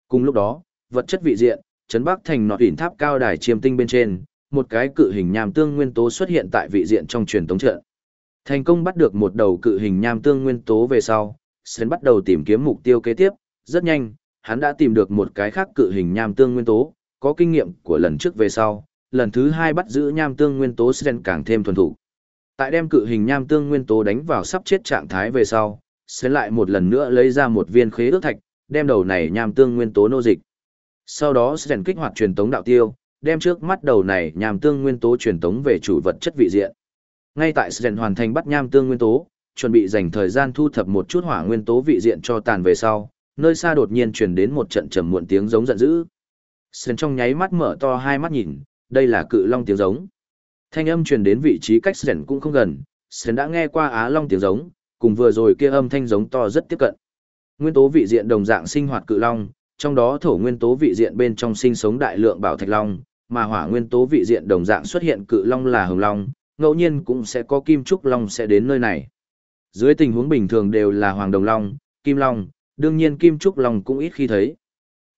Speaker 1: Cùng lúc đó, vật chất vị diện, trấn Bắc thành nọ đỉnh tháp cao đài chiêm tinh bên trên, một cái cự hình nham tương nguyên tố xuất hiện tại vị diện trong truyền tống trận. Thành công bắt được một đầu cự hình nham tương nguyên tố về sau, Sến bắt đầu tìm kiếm mục tiêu kế tiếp, rất nhanh, hắn đã tìm được một cái khác cự hình nham tương nguyên tố, có kinh nghiệm của lần trước về sau, lần thứ hai bắt giữ nham tương nguyên tố Sren càng thêm thuần thủ. Tại đem cự hình nham tương nguyên tố đánh vào sắp chết trạng thái về sau, Sren lại một lần nữa lấy ra một viên khế ước thạch, đem đầu này nham tương nguyên tố nô dịch. Sau đó Sren kích hoạt truyền tống đạo tiêu, đem trước mắt đầu này nham tương nguyên tố truyền tống về chủ vật chất vị diện. Ngay tại Sren hoàn thành bắt nham tương nguyên tố, chuẩn bị dành thời gian thu thập một chút hỏa nguyên tố vị diện cho tàn về sau, nơi xa đột nhiên truyền đến một trận trầm muộn tiếng giống giận dữ. Sren trong nháy mắt mở to hai mắt nhìn, đây là cự long tiếng giống. Thanh âm truyền đến vị trí cách Sren cũng không gần, Sren đã nghe qua Á Long tiếng giống, cùng vừa rồi kia âm thanh giống to rất tiếp cận. Nguyên tố vị diện đồng dạng sinh hoạt cự long, trong đó thổ nguyên tố vị diện bên trong sinh sống đại lượng bảo thạch long, mà hỏa nguyên tố vị diện đồng dạng xuất hiện cự long là hồng long, ngẫu nhiên cũng sẽ có kim trúc long sẽ đến nơi này. Dưới tình huống bình thường đều là hoàng đồng long, kim long, đương nhiên kim trúc long cũng ít khi thấy.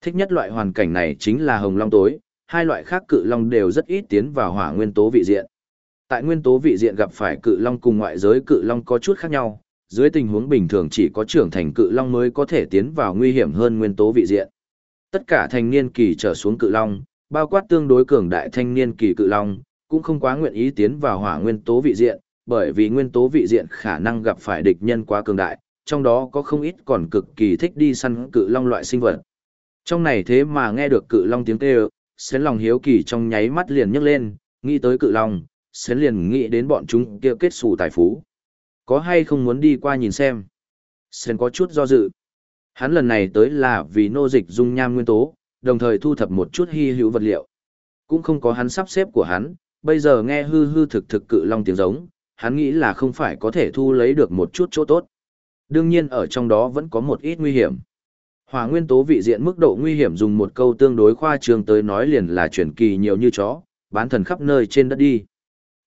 Speaker 1: Thích nhất loại hoàn cảnh này chính là hồng long tối, hai loại khác cự long đều rất ít tiến vào hỏa nguyên tố vị diện. Tại nguyên tố vị diện gặp phải cự long cùng ngoại giới cự long có chút khác nhau, dưới tình huống bình thường chỉ có trưởng thành cự long mới có thể tiến vào nguy hiểm hơn nguyên tố vị diện. Tất cả thành niên kỳ trở xuống cự long, bao quát tương đối cường đại thanh niên kỳ cự long, cũng không quá nguyện ý tiến vào hỏa nguyên tố vị diện, bởi vì nguyên tố vị diện khả năng gặp phải địch nhân quá cường đại, trong đó có không ít còn cực kỳ thích đi săn cự long loại sinh vật. Trong này thế mà nghe được cự long tiếng kêu, xén lòng hiếu kỳ trong nháy mắt liền nhấc lên, nghĩ tới cự long, xén liền nghĩ đến bọn chúng kia kết xù tài phú. Có hay không muốn đi qua nhìn xem? Xén có chút do dự. Hắn lần này tới là vì nô dịch dung nham nguyên tố, đồng thời thu thập một chút hy hữu vật liệu. Cũng không có hắn sắp xếp của hắn, bây giờ nghe hư hư thực thực cự long tiếng giống, hắn nghĩ là không phải có thể thu lấy được một chút chỗ tốt. Đương nhiên ở trong đó vẫn có một ít nguy hiểm. Hỏa nguyên tố vị diện mức độ nguy hiểm dùng một câu tương đối khoa trương tới nói liền là chuyển kỳ nhiều như chó, bán thần khắp nơi trên đất đi.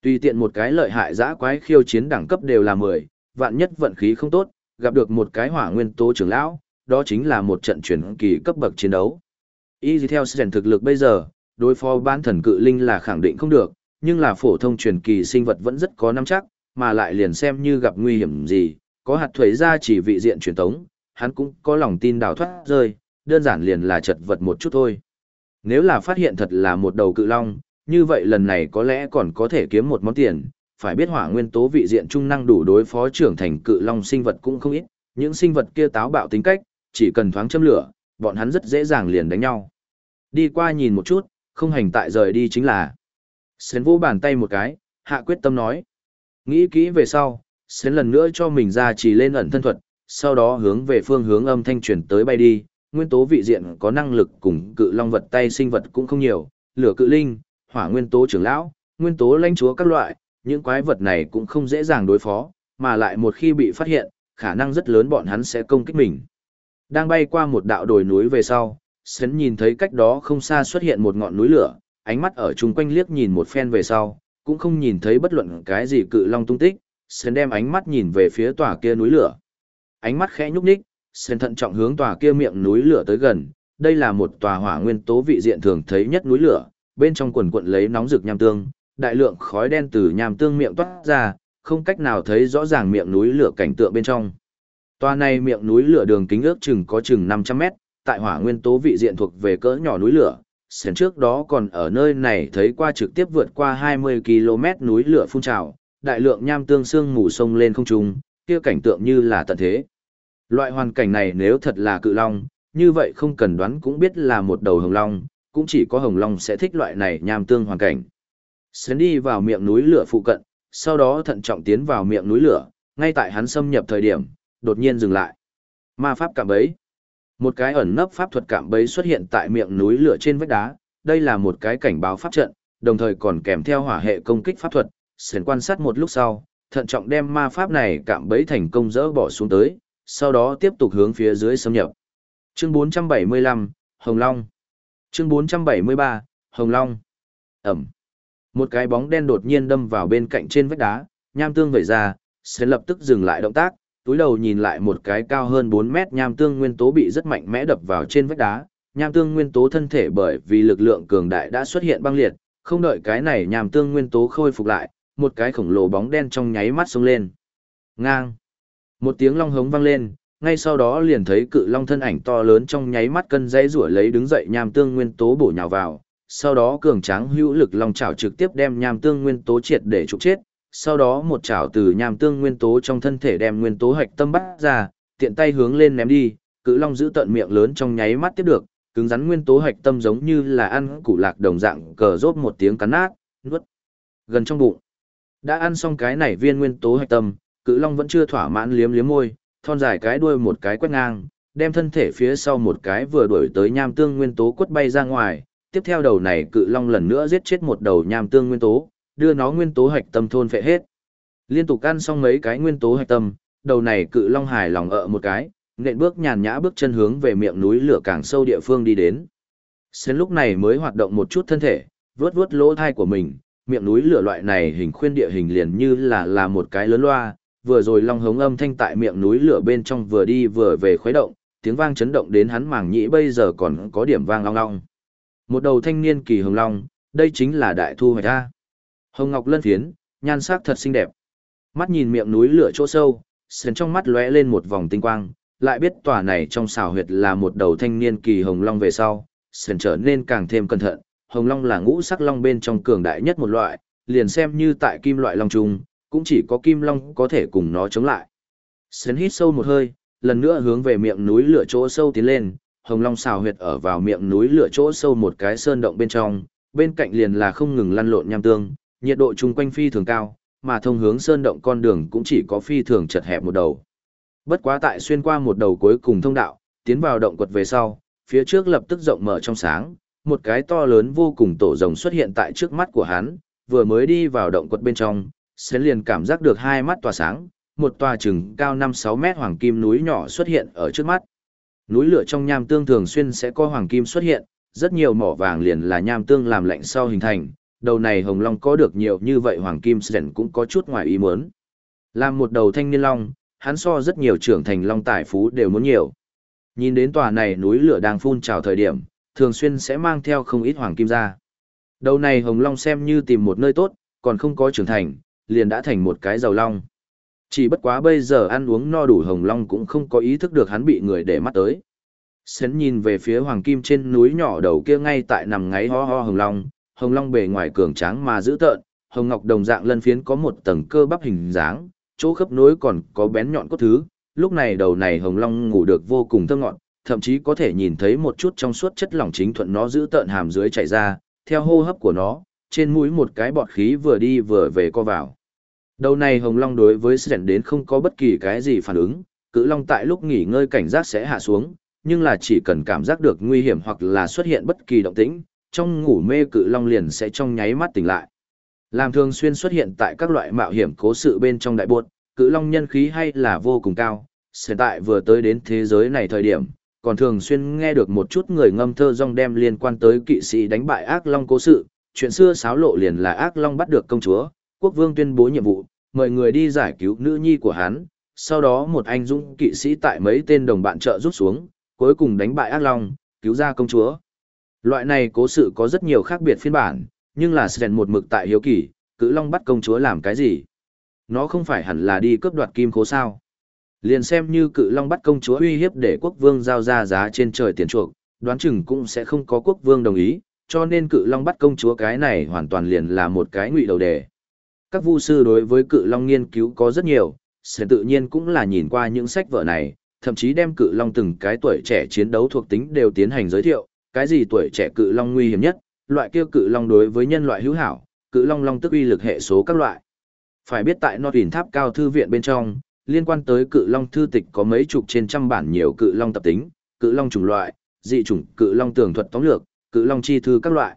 Speaker 1: Tùy tiện một cái lợi hại dã quái khiêu chiến đẳng cấp đều là 10, vạn nhất vận khí không tốt, gặp được một cái hỏa nguyên tố trưởng lão, đó chính là một trận chuyển kỳ cấp bậc chiến đấu. Y theo sẻn thực lực bây giờ, đối phó bán thần cự linh là khẳng định không được, nhưng là phổ thông truyền kỳ sinh vật vẫn rất có nắm chắc, mà lại liền xem như gặp nguy hiểm gì, có hạt thuế ra chỉ vị diện truyền tống, hắn cũng có lòng tin đào thoát rơi, đơn giản liền là chật vật một chút thôi. Nếu là phát hiện thật là một đầu cự long, như vậy lần này có lẽ còn có thể kiếm một món tiền, phải biết hỏa nguyên tố vị diện trung năng đủ đối phó trưởng thành cự long sinh vật cũng không ít, những sinh vật kia táo bạo tính cách, chỉ cần thoáng châm lửa, bọn hắn rất dễ dàng liền đánh nhau. Đi qua nhìn một chút, không hành tại rời đi chính là. Sến vô bàn tay một cái, hạ quyết tâm nói. Nghĩ kỹ về sau, Sến lần nữa cho mình ra chỉ lên ẩn thân thuật, sau đó hướng về phương hướng âm thanh truyền tới bay đi. Nguyên tố vị diện có năng lực cùng cự long vật tay sinh vật cũng không nhiều, lửa cự linh, hỏa nguyên tố trưởng lão, nguyên tố lãnh chúa các loại, những quái vật này cũng không dễ dàng đối phó, mà lại một khi bị phát hiện, khả năng rất lớn bọn hắn sẽ công kích mình. Đang bay qua một đạo đồi núi về sau, Sến nhìn thấy cách đó không xa xuất hiện một ngọn núi lửa, ánh mắt ở chung quanh liếc nhìn một phen về sau, cũng không nhìn thấy bất luận cái gì cự long tung tích, Sến đem ánh mắt nhìn về phía tòa kia núi lửa. Ánh mắt khẽ nhúc nhích, Sến thận trọng hướng tòa kia miệng núi lửa tới gần, đây là một tòa hỏa nguyên tố vị diện thường thấy nhất núi lửa, bên trong quần quận lấy nóng rực nham tương, đại lượng khói đen từ nham tương miệng toát ra, không cách nào thấy rõ ràng miệng núi lửa cảnh tượng bên trong. Tòa này miệng núi lửa đường kính ước chừng có chừng 500 mét, tại hỏa nguyên tố vị diện thuộc về cỡ nhỏ núi lửa, Sến trước đó còn ở nơi này thấy qua trực tiếp vượt qua 20 km núi lửa phun trào, đại lượng nham tương xương mù sông lên không trung, kia cảnh tượng như là tận thế. Loại hoàn cảnh này nếu thật là cự long, như vậy không cần đoán cũng biết là một đầu hồng long, cũng chỉ có hồng long sẽ thích loại này nham tương hoàn cảnh. Sến đi vào miệng núi lửa phụ cận, sau đó thận trọng tiến vào miệng núi lửa, ngay tại hắn xâm nhập thời điểm, đột nhiên dừng lại. Ma pháp cạm bẫy. Một cái ẩn nấp pháp thuật cạm bẫy xuất hiện tại miệng núi lửa trên vách đá, đây là một cái cảnh báo pháp trận, đồng thời còn kèm theo hỏa hệ công kích pháp thuật. Sến quan sát một lúc sau, thận trọng đem ma pháp này cạm bẫy thành công dỡ bỏ xuống tới, sau đó tiếp tục hướng phía dưới xâm nhập. Chương 475, Hồng Long. Chương 473, Hồng Long. Ẩm. Một cái bóng đen đột nhiên đâm vào bên cạnh trên vách đá, nham tương vẩy ra, sẽ lập tức dừng lại động tác, túi đầu nhìn lại một cái cao hơn 4 mét nham tương nguyên tố bị rất mạnh mẽ đập vào trên vách đá, nham tương nguyên tố thân thể bởi vì lực lượng cường đại đã xuất hiện băng liệt, không đợi cái này nham tương nguyên tố khôi phục lại, một cái khổng lồ bóng đen trong nháy mắt xông lên. Ngang. Một tiếng long hống vang lên, ngay sau đó liền thấy cự long thân ảnh to lớn trong nháy mắt cân dây rủa lấy đứng dậy nham tương nguyên tố bổ nhào vào, sau đó cường tráng hữu lực long chảo trực tiếp đem nham tương nguyên tố triệt để trục chết, sau đó một chảo từ nham tương nguyên tố trong thân thể đem nguyên tố hạch tâm bắt ra, tiện tay hướng lên ném đi, cự long giữ tận miệng lớn trong nháy mắt tiếp được, cứng rắn nguyên tố hạch tâm giống như là ăn củ lạc đồng dạng cờ rốt một tiếng cắn nát, nuốt gần trong bụng. Đã ăn xong cái này viên nguyên tố hạch tâm, cự long vẫn chưa thỏa mãn liếm liếm môi, thon dài cái đuôi một cái quét ngang, đem thân thể phía sau một cái vừa đuổi tới nham tương nguyên tố quất bay ra ngoài, tiếp theo đầu này cự long lần nữa giết chết một đầu nham tương nguyên tố, đưa nó nguyên tố hạch tâm thôn phệ hết. Liên tục ăn xong mấy cái nguyên tố hạch tâm, đầu này cự long hài lòng ợ một cái, nện bước nhàn nhã bước chân hướng về miệng núi lửa càng sâu địa phương đi đến. Xến lúc này mới hoạt động một chút thân thể, vướt vướt lỗ thai của mình, miệng núi lửa loại này hình khuyên địa hình liền như là là một cái lớn loa, vừa rồi long hống âm thanh tại miệng núi lửa bên trong vừa đi vừa về khuấy động, tiếng vang chấn động đến hắn màng nhĩ bây giờ còn có điểm vang long long. Một đầu thanh niên kỳ hồng long, đây chính là đại thu hoạch ta Hồng ngọc lân phiến, nhan sắc thật xinh đẹp. Mắt nhìn miệng núi lửa chỗ sâu, sền trong mắt lóe lên một vòng tinh quang, lại biết tòa này trong xào huyệt là một đầu thanh niên kỳ hồng long về sau, sền trở nên càng thêm cẩn thận. Hồng long là ngũ sắc long bên trong cường đại nhất một loại, liền xem như tại kim loại long trùng, cũng chỉ có kim long có thể cùng nó chống lại. Sến hít sâu một hơi, lần nữa hướng về miệng núi lửa chỗ sâu tiến lên, hồng long xào huyệt ở vào miệng núi lửa chỗ sâu một cái sơn động bên trong, bên cạnh liền là không ngừng lăn lộn nham tương, nhiệt độ chung quanh phi thường cao, mà thông hướng sơn động con đường cũng chỉ có phi thường chật hẹp một đầu. Bất quá tại xuyên qua một đầu cuối cùng thông đạo, tiến vào động quật về sau, phía trước lập tức rộng mở trong sáng, một cái to lớn vô cùng tổ rồng xuất hiện tại trước mắt của hắn, vừa mới đi vào động quật bên trong, Sến liền cảm giác được hai mắt tỏa sáng, một tòa chừng cao 5-6 mét hoàng kim núi nhỏ xuất hiện ở trước mắt. Núi lửa trong nham tương thường xuyên sẽ có hoàng kim xuất hiện, rất nhiều mỏ vàng liền là nham tương làm lạnh sau hình thành, đầu này hồng long có được nhiều như vậy hoàng kim Sến cũng có chút ngoài ý muốn. Làm một đầu thanh niên long, hắn so rất nhiều trưởng thành long tài phú đều muốn nhiều. Nhìn đến tòa này núi lửa đang phun trào thời điểm, thường xuyên sẽ mang theo không ít hoàng kim ra. Đầu này hồng long xem như tìm một nơi tốt, còn không có trưởng thành, liền đã thành một cái giàu long. Chỉ bất quá bây giờ ăn uống no đủ hồng long cũng không có ý thức được hắn bị người để mắt tới. Sến nhìn về phía hoàng kim trên núi nhỏ đầu kia ngay tại nằm ngáy ho ho hồng long, hồng long bề ngoài cường tráng mà dữ tợn, hồng ngọc đồng dạng lân phiến có một tầng cơ bắp hình dáng, chỗ khớp nối còn có bén nhọn cốt thứ, lúc này đầu này hồng long ngủ được vô cùng thơ ngọn, thậm chí có thể nhìn thấy một chút trong suốt chất lỏng chính thuận nó giữ tợn hàm dưới chảy ra, theo hô hấp của nó, trên mũi một cái bọt khí vừa đi vừa về co vào. Đầu này hồng long đối với Sren đến không có bất kỳ cái gì phản ứng, cự long tại lúc nghỉ ngơi cảnh giác sẽ hạ xuống, nhưng là chỉ cần cảm giác được nguy hiểm hoặc là xuất hiện bất kỳ động tĩnh, trong ngủ mê cự long liền sẽ trong nháy mắt tỉnh lại. Làm thường xuyên xuất hiện tại các loại mạo hiểm cố sự bên trong đại buột, cự long nhân khí hay là vô cùng cao, Sren tại vừa tới đến thế giới này thời điểm, còn thường xuyên nghe được một chút người ngâm thơ rong đem liên quan tới kỵ sĩ đánh bại ác long cố sự, chuyện xưa xáo lộ liền là ác long bắt được công chúa, quốc vương tuyên bố nhiệm vụ, mời người đi giải cứu nữ nhi của hắn, sau đó một anh dũng kỵ sĩ tại mấy tên đồng bạn trợ rút xuống, cuối cùng đánh bại ác long, cứu ra công chúa. Loại này cố sự có rất nhiều khác biệt phiên bản, nhưng là Sven một mực tại hiếu kỳ, cự long bắt công chúa làm cái gì? Nó không phải hẳn là đi cướp đoạt kim khố sao? Liền xem như cự long bắt công chúa uy hiếp để quốc vương giao ra giá trên trời tiền chuộc, đoán chừng cũng sẽ không có quốc vương đồng ý, cho nên cự long bắt công chúa cái này hoàn toàn liền là một cái ngụy đầu đề. Các vu sư đối với cự long nghiên cứu có rất nhiều, sẽ tự nhiên cũng là nhìn qua những sách vở này, thậm chí đem cự long từng cái tuổi trẻ chiến đấu thuộc tính đều tiến hành giới thiệu, cái gì tuổi trẻ cự long nguy hiểm nhất, loại kia cự long đối với nhân loại hữu hảo, cự long long tức uy lực hệ số các loại. Phải biết tại Nọt Tháp cao thư viện bên trong, liên quan tới cự long thư tịch có mấy chục trên trăm bản nhiều cự long tập tính, cự long chủng loại, dị chủng cự long tường thuật tóm lược, cự long chi thư các loại.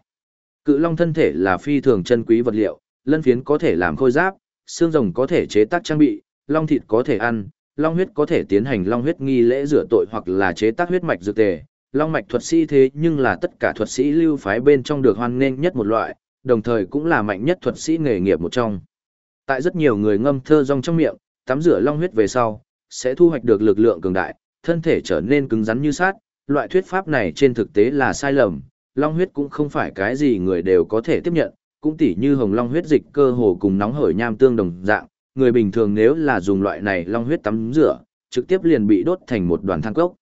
Speaker 1: Cự long thân thể là phi thường chân quý vật liệu, lân phiến có thể làm khôi giáp, xương rồng có thể chế tác trang bị, long thịt có thể ăn, long huyết có thể tiến hành long huyết nghi lễ rửa tội hoặc là chế tác huyết mạch dược tề. Long mạch thuật sĩ thế nhưng là tất cả thuật sĩ lưu phái bên trong được hoan nghênh nhất một loại, đồng thời cũng là mạnh nhất thuật sĩ nghề nghiệp một trong. Tại rất nhiều người ngâm thơ rong trong miệng, tắm rửa long huyết về sau, sẽ thu hoạch được lực lượng cường đại, thân thể trở nên cứng rắn như sát. Loại thuyết pháp này trên thực tế là sai lầm, long huyết cũng không phải cái gì người đều có thể tiếp nhận, cũng tỉ như hồng long huyết dịch cơ hồ cùng nóng hổi nham tương đồng dạng, người bình thường nếu là dùng loại này long huyết tắm rửa, trực tiếp liền bị đốt thành một đoàn than cốc.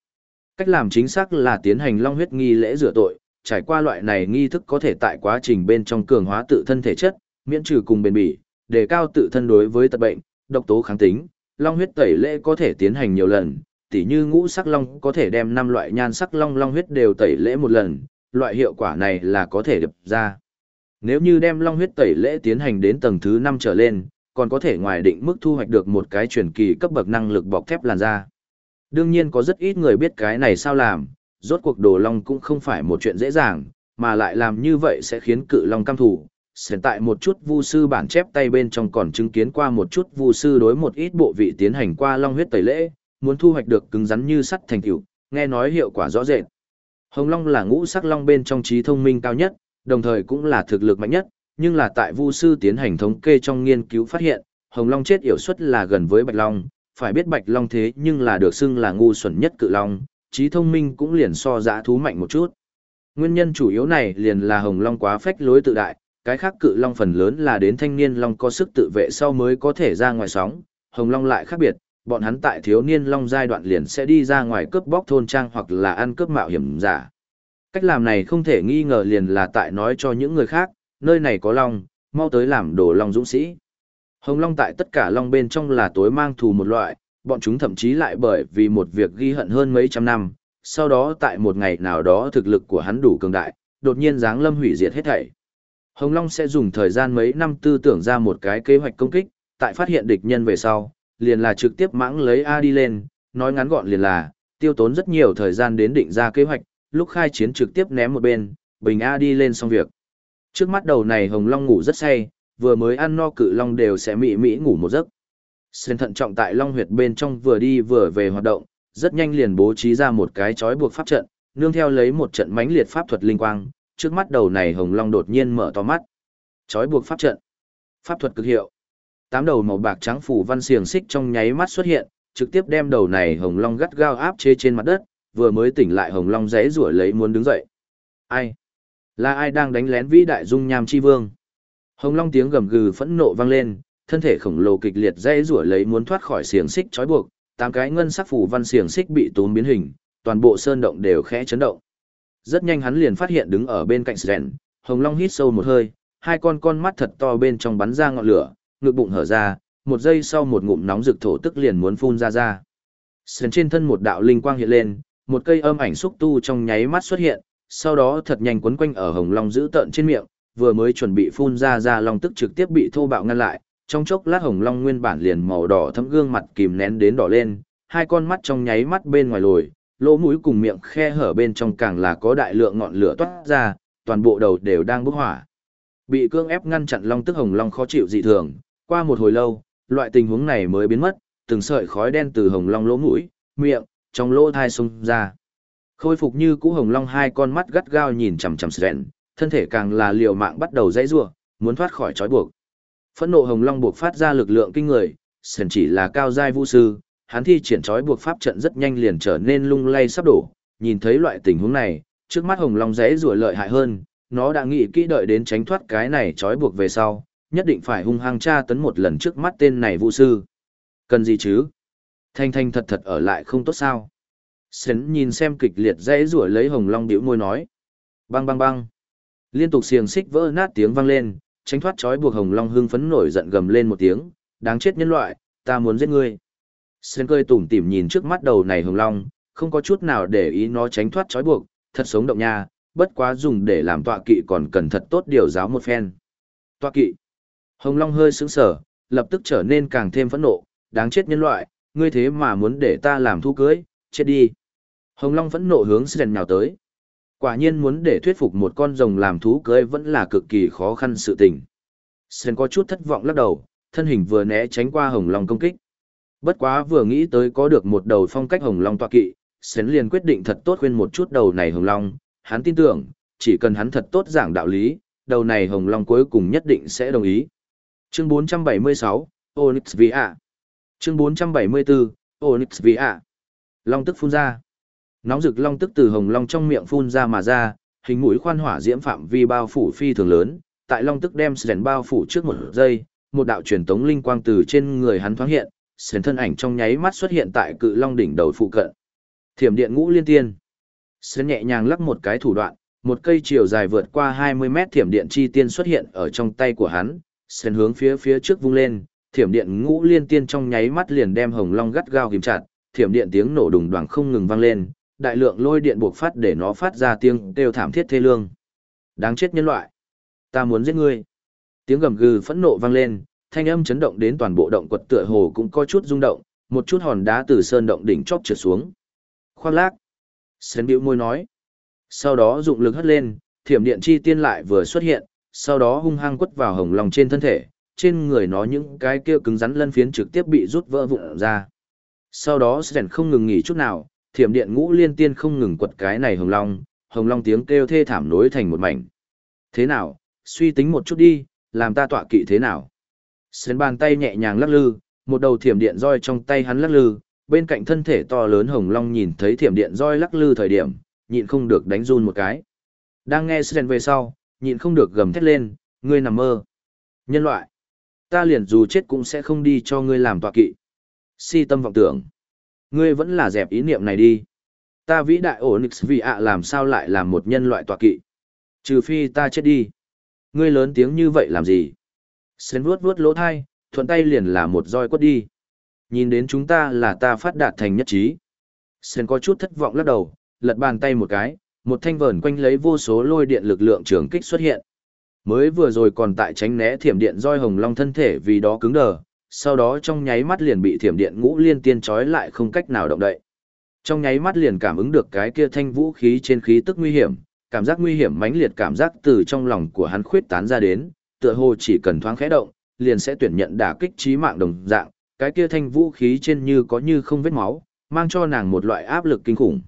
Speaker 1: Cách làm chính xác là tiến hành long huyết nghi lễ rửa tội, trải qua loại này nghi thức có thể tại quá trình bên trong cường hóa tự thân thể chất, miễn trừ cùng bền bỉ, đề cao tự thân đối với tật bệnh, độc tố kháng tính, long huyết tẩy lễ có thể tiến hành nhiều lần, tỉ như ngũ sắc long có thể đem năm loại nhan sắc long long huyết đều tẩy lễ một lần, loại hiệu quả này là có thể đập ra. Nếu như đem long huyết tẩy lễ tiến hành đến tầng thứ 5 trở lên, còn có thể ngoài định mức thu hoạch được một cái truyền kỳ cấp bậc năng lực bọc thép làn da. Đương nhiên có rất ít người biết cái này sao làm, rốt cuộc đồ long cũng không phải một chuyện dễ dàng, mà lại làm như vậy sẽ khiến cự long cam thủ. Hiện tại một chút vu sư bản chép tay bên trong còn chứng kiến qua một chút vu sư đối một ít bộ vị tiến hành qua long huyết tẩy lễ, muốn thu hoạch được cứng rắn như sắt thành tựu, nghe nói hiệu quả rõ rệt. Hồng Long là ngũ sắc long bên trong trí thông minh cao nhất, đồng thời cũng là thực lực mạnh nhất, nhưng là tại Vu sư tiến hành thống kê trong nghiên cứu phát hiện, Hồng Long chết yểu suất là gần với Bạch Long, phải biết Bạch Long thế nhưng là được xưng là ngu xuẩn nhất cự long, trí thông minh cũng liền so dã thú mạnh một chút. Nguyên nhân chủ yếu này liền là Hồng Long quá phách lối tự đại, cái khác cự long phần lớn là đến thanh niên long có sức tự vệ sau mới có thể ra ngoài sóng, Hồng Long lại khác biệt, bọn hắn tại thiếu niên long giai đoạn liền sẽ đi ra ngoài cướp bóc thôn trang hoặc là ăn cướp mạo hiểm giả. Cách làm này không thể nghi ngờ liền là tại nói cho những người khác, nơi này có long, mau tới làm đồ long dũng sĩ. Hồng long tại tất cả long bên trong là tối mang thù một loại, bọn chúng thậm chí lại bởi vì một việc ghi hận hơn mấy trăm năm, sau đó tại một ngày nào đó thực lực của hắn đủ cường đại, đột nhiên giáng lâm hủy diệt hết thảy. Hồng Long sẽ dùng thời gian mấy năm tư tưởng ra một cái kế hoạch công kích, tại phát hiện địch nhân về sau, liền là trực tiếp mãng lấy A đi lên, nói ngắn gọn liền là, tiêu tốn rất nhiều thời gian đến định ra kế hoạch, lúc khai chiến trực tiếp ném một bên, bình A đi lên xong việc. Trước mắt đầu này Hồng Long ngủ rất say, vừa mới ăn no cự Long đều sẽ mị mị ngủ một giấc. Xuyên thận trọng tại Long huyệt bên trong vừa đi vừa về hoạt động, rất nhanh liền bố trí ra một cái chói buộc pháp trận, nương theo lấy một trận mãnh liệt pháp thuật linh quang, trước mắt đầu này Hồng Long đột nhiên mở to mắt. Chói buộc pháp trận. Pháp thuật cực hiệu. Tám đầu màu bạc trắng phủ văn xiềng xích trong nháy mắt xuất hiện, trực tiếp đem đầu này Hồng Long gắt gao áp chế trên mặt đất, vừa mới tỉnh lại Hồng Long rẽ rủa lấy muốn đứng dậy. Ai? Là ai đang đánh lén vĩ đại dung nham chi vương? Hồng Long tiếng gầm gừ phẫn nộ vang lên, thân thể khổng lồ kịch liệt rẽ rủa lấy muốn thoát khỏi xiềng xích trói buộc, tám cái ngân sắc phủ văn xiềng xích bị tốn biến hình, toàn bộ sơn động đều khẽ chấn động. Rất nhanh hắn liền phát hiện đứng ở bên cạnh Sren, Hồng Long hít sâu một hơi, hai con con mắt thật to bên trong bắn ra ngọn lửa, ngực bụng hở ra, một giây sau một ngụm nóng rực thổ tức liền muốn phun ra ra. Sren trên thân một đạo linh quang hiện lên, một cây âm ảnh xúc tu trong nháy mắt xuất hiện, sau đó thật nhanh quấn quanh ở hồng long giữ tợn trên miệng, vừa mới chuẩn bị phun ra ra long tức trực tiếp bị thô bạo ngăn lại, trong chốc lát hồng long nguyên bản liền màu đỏ thấm gương mặt kìm nén đến đỏ lên, hai con mắt trong nháy mắt bên ngoài lồi, lỗ mũi cùng miệng khe hở bên trong càng là có đại lượng ngọn lửa toát ra, toàn bộ đầu đều đang bốc hỏa. Bị cương ép ngăn chặn long tức hồng long khó chịu dị thường, qua một hồi lâu, loại tình huống này mới biến mất, từng sợi khói đen từ hồng long lỗ mũi, miệng, trong lỗ thai xông ra. Khôi phục như cũ hồng long hai con mắt gắt gao nhìn chằm chằm Sren, thân thể càng là liều mạng bắt đầu dãy rủa, muốn thoát khỏi trói buộc. Phẫn nộ hồng long buộc phát ra lực lượng kinh người, Sren chỉ là cao giai vũ sư, hắn thi triển trói buộc pháp trận rất nhanh liền trở nên lung lay sắp đổ, nhìn thấy loại tình huống này, trước mắt hồng long dãy rủa lợi hại hơn, nó đã nghĩ kỹ đợi đến tránh thoát cái này trói buộc về sau, nhất định phải hung hăng tra tấn một lần trước mắt tên này vũ sư. Cần gì chứ? Thanh thanh thật thật ở lại không tốt sao? Sến nhìn xem kịch liệt dãy rủa lấy hồng long điệu môi nói. Băng băng băng. Liên tục xiềng xích vỡ nát tiếng vang lên, tránh thoát trói buộc Hồng Long hưng phấn nổi giận gầm lên một tiếng, đáng chết nhân loại, ta muốn giết ngươi. Sến cười tủm tỉm nhìn trước mắt đầu này Hồng Long, không có chút nào để ý nó tránh thoát trói buộc, thật sống động nha, bất quá dùng để làm tọa kỵ còn cần thật tốt điều giáo một phen. Tọa kỵ. Hồng Long hơi sững sờ, lập tức trở nên càng thêm phẫn nộ, đáng chết nhân loại, ngươi thế mà muốn để ta làm thu cưới, chết đi. Hồng Long phẫn nộ hướng Sren nhào tới. Quả nhiên muốn để thuyết phục một con rồng làm thú cưới vẫn là cực kỳ khó khăn sự tình. Sren có chút thất vọng lắc đầu, thân hình vừa né tránh qua Hồng Long công kích. Bất quá vừa nghĩ tới có được một đầu phong cách Hồng Long tọa kỵ, Sren liền quyết định thật tốt khuyên một chút đầu này Hồng Long, hắn tin tưởng, chỉ cần hắn thật tốt giảng đạo lý, đầu này Hồng Long cuối cùng nhất định sẽ đồng ý. Chương 476, Onyx VA Chương 474, Onyx ạ. Long tức phun ra. Nóng rực long tức từ hồng long trong miệng phun ra mà ra, hình mũi khoan hỏa diễm phạm vi bao phủ phi thường lớn, tại long tức đem sền bao phủ trước một giây, một đạo truyền tống linh quang từ trên người hắn thoáng hiện, sền thân ảnh trong nháy mắt xuất hiện tại cự long đỉnh đầu phụ cận. Thiểm điện ngũ liên tiên. Sền nhẹ nhàng lắc một cái thủ đoạn, một cây chiều dài vượt qua 20 mét thiểm điện chi tiên xuất hiện ở trong tay của hắn, sền hướng phía phía trước vung lên, thiểm điện ngũ liên tiên trong nháy mắt liền đem hồng long gắt gao kìm chặt, thiểm điện tiếng nổ đùng đoàng không ngừng vang lên, đại lượng lôi điện buộc phát để nó phát ra tiếng kêu thảm thiết thê lương. Đáng chết nhân loại. Ta muốn giết ngươi. Tiếng gầm gừ phẫn nộ vang lên, thanh âm chấn động đến toàn bộ động quật tựa hồ cũng có chút rung động, một chút hòn đá từ sơn động đỉnh chóp trượt xuống. Khoan lác. Sến bĩu môi nói. Sau đó dụng lực hất lên, thiểm điện chi tiên lại vừa xuất hiện, sau đó hung hăng quất vào hồng lòng trên thân thể, trên người nó những cái kia cứng rắn lân phiến trực tiếp bị rút vỡ vụn ra. Sau đó Sren không ngừng nghỉ chút nào, thiểm điện ngũ liên tiên không ngừng quật cái này hồng long, hồng long tiếng kêu thê thảm nối thành một mảnh. Thế nào, suy tính một chút đi, làm ta tọa kỵ thế nào? Sren bàn tay nhẹ nhàng lắc lư, một đầu thiểm điện roi trong tay hắn lắc lư, bên cạnh thân thể to lớn hồng long nhìn thấy thiểm điện roi lắc lư thời điểm, nhịn không được đánh run một cái. Đang nghe Sren về sau, nhịn không được gầm thét lên, ngươi nằm mơ. Nhân loại, ta liền dù chết cũng sẽ không đi cho ngươi làm tọa kỵ. Si tâm vọng tưởng. Ngươi vẫn là dẹp ý niệm này đi. Ta vĩ đại Onyx vì ạ làm sao lại làm một nhân loại tọa kỵ. Trừ phi ta chết đi. Ngươi lớn tiếng như vậy làm gì? Sến vuốt vuốt lỗ thai, thuận tay liền là một roi quất đi. Nhìn đến chúng ta là ta phát đạt thành nhất trí. Sến có chút thất vọng lắc đầu, lật bàn tay một cái, một thanh vờn quanh lấy vô số lôi điện lực lượng trường kích xuất hiện. Mới vừa rồi còn tại tránh né thiểm điện roi hồng long thân thể vì đó cứng đờ, sau đó trong nháy mắt liền bị thiểm điện ngũ liên tiên trói lại không cách nào động đậy. Trong nháy mắt liền cảm ứng được cái kia thanh vũ khí trên khí tức nguy hiểm, cảm giác nguy hiểm mãnh liệt cảm giác từ trong lòng của hắn khuyết tán ra đến, tựa hồ chỉ cần thoáng khẽ động, liền sẽ tuyển nhận đả kích chí mạng đồng dạng, cái kia thanh vũ khí trên như có như không vết máu, mang cho nàng một loại áp lực kinh khủng.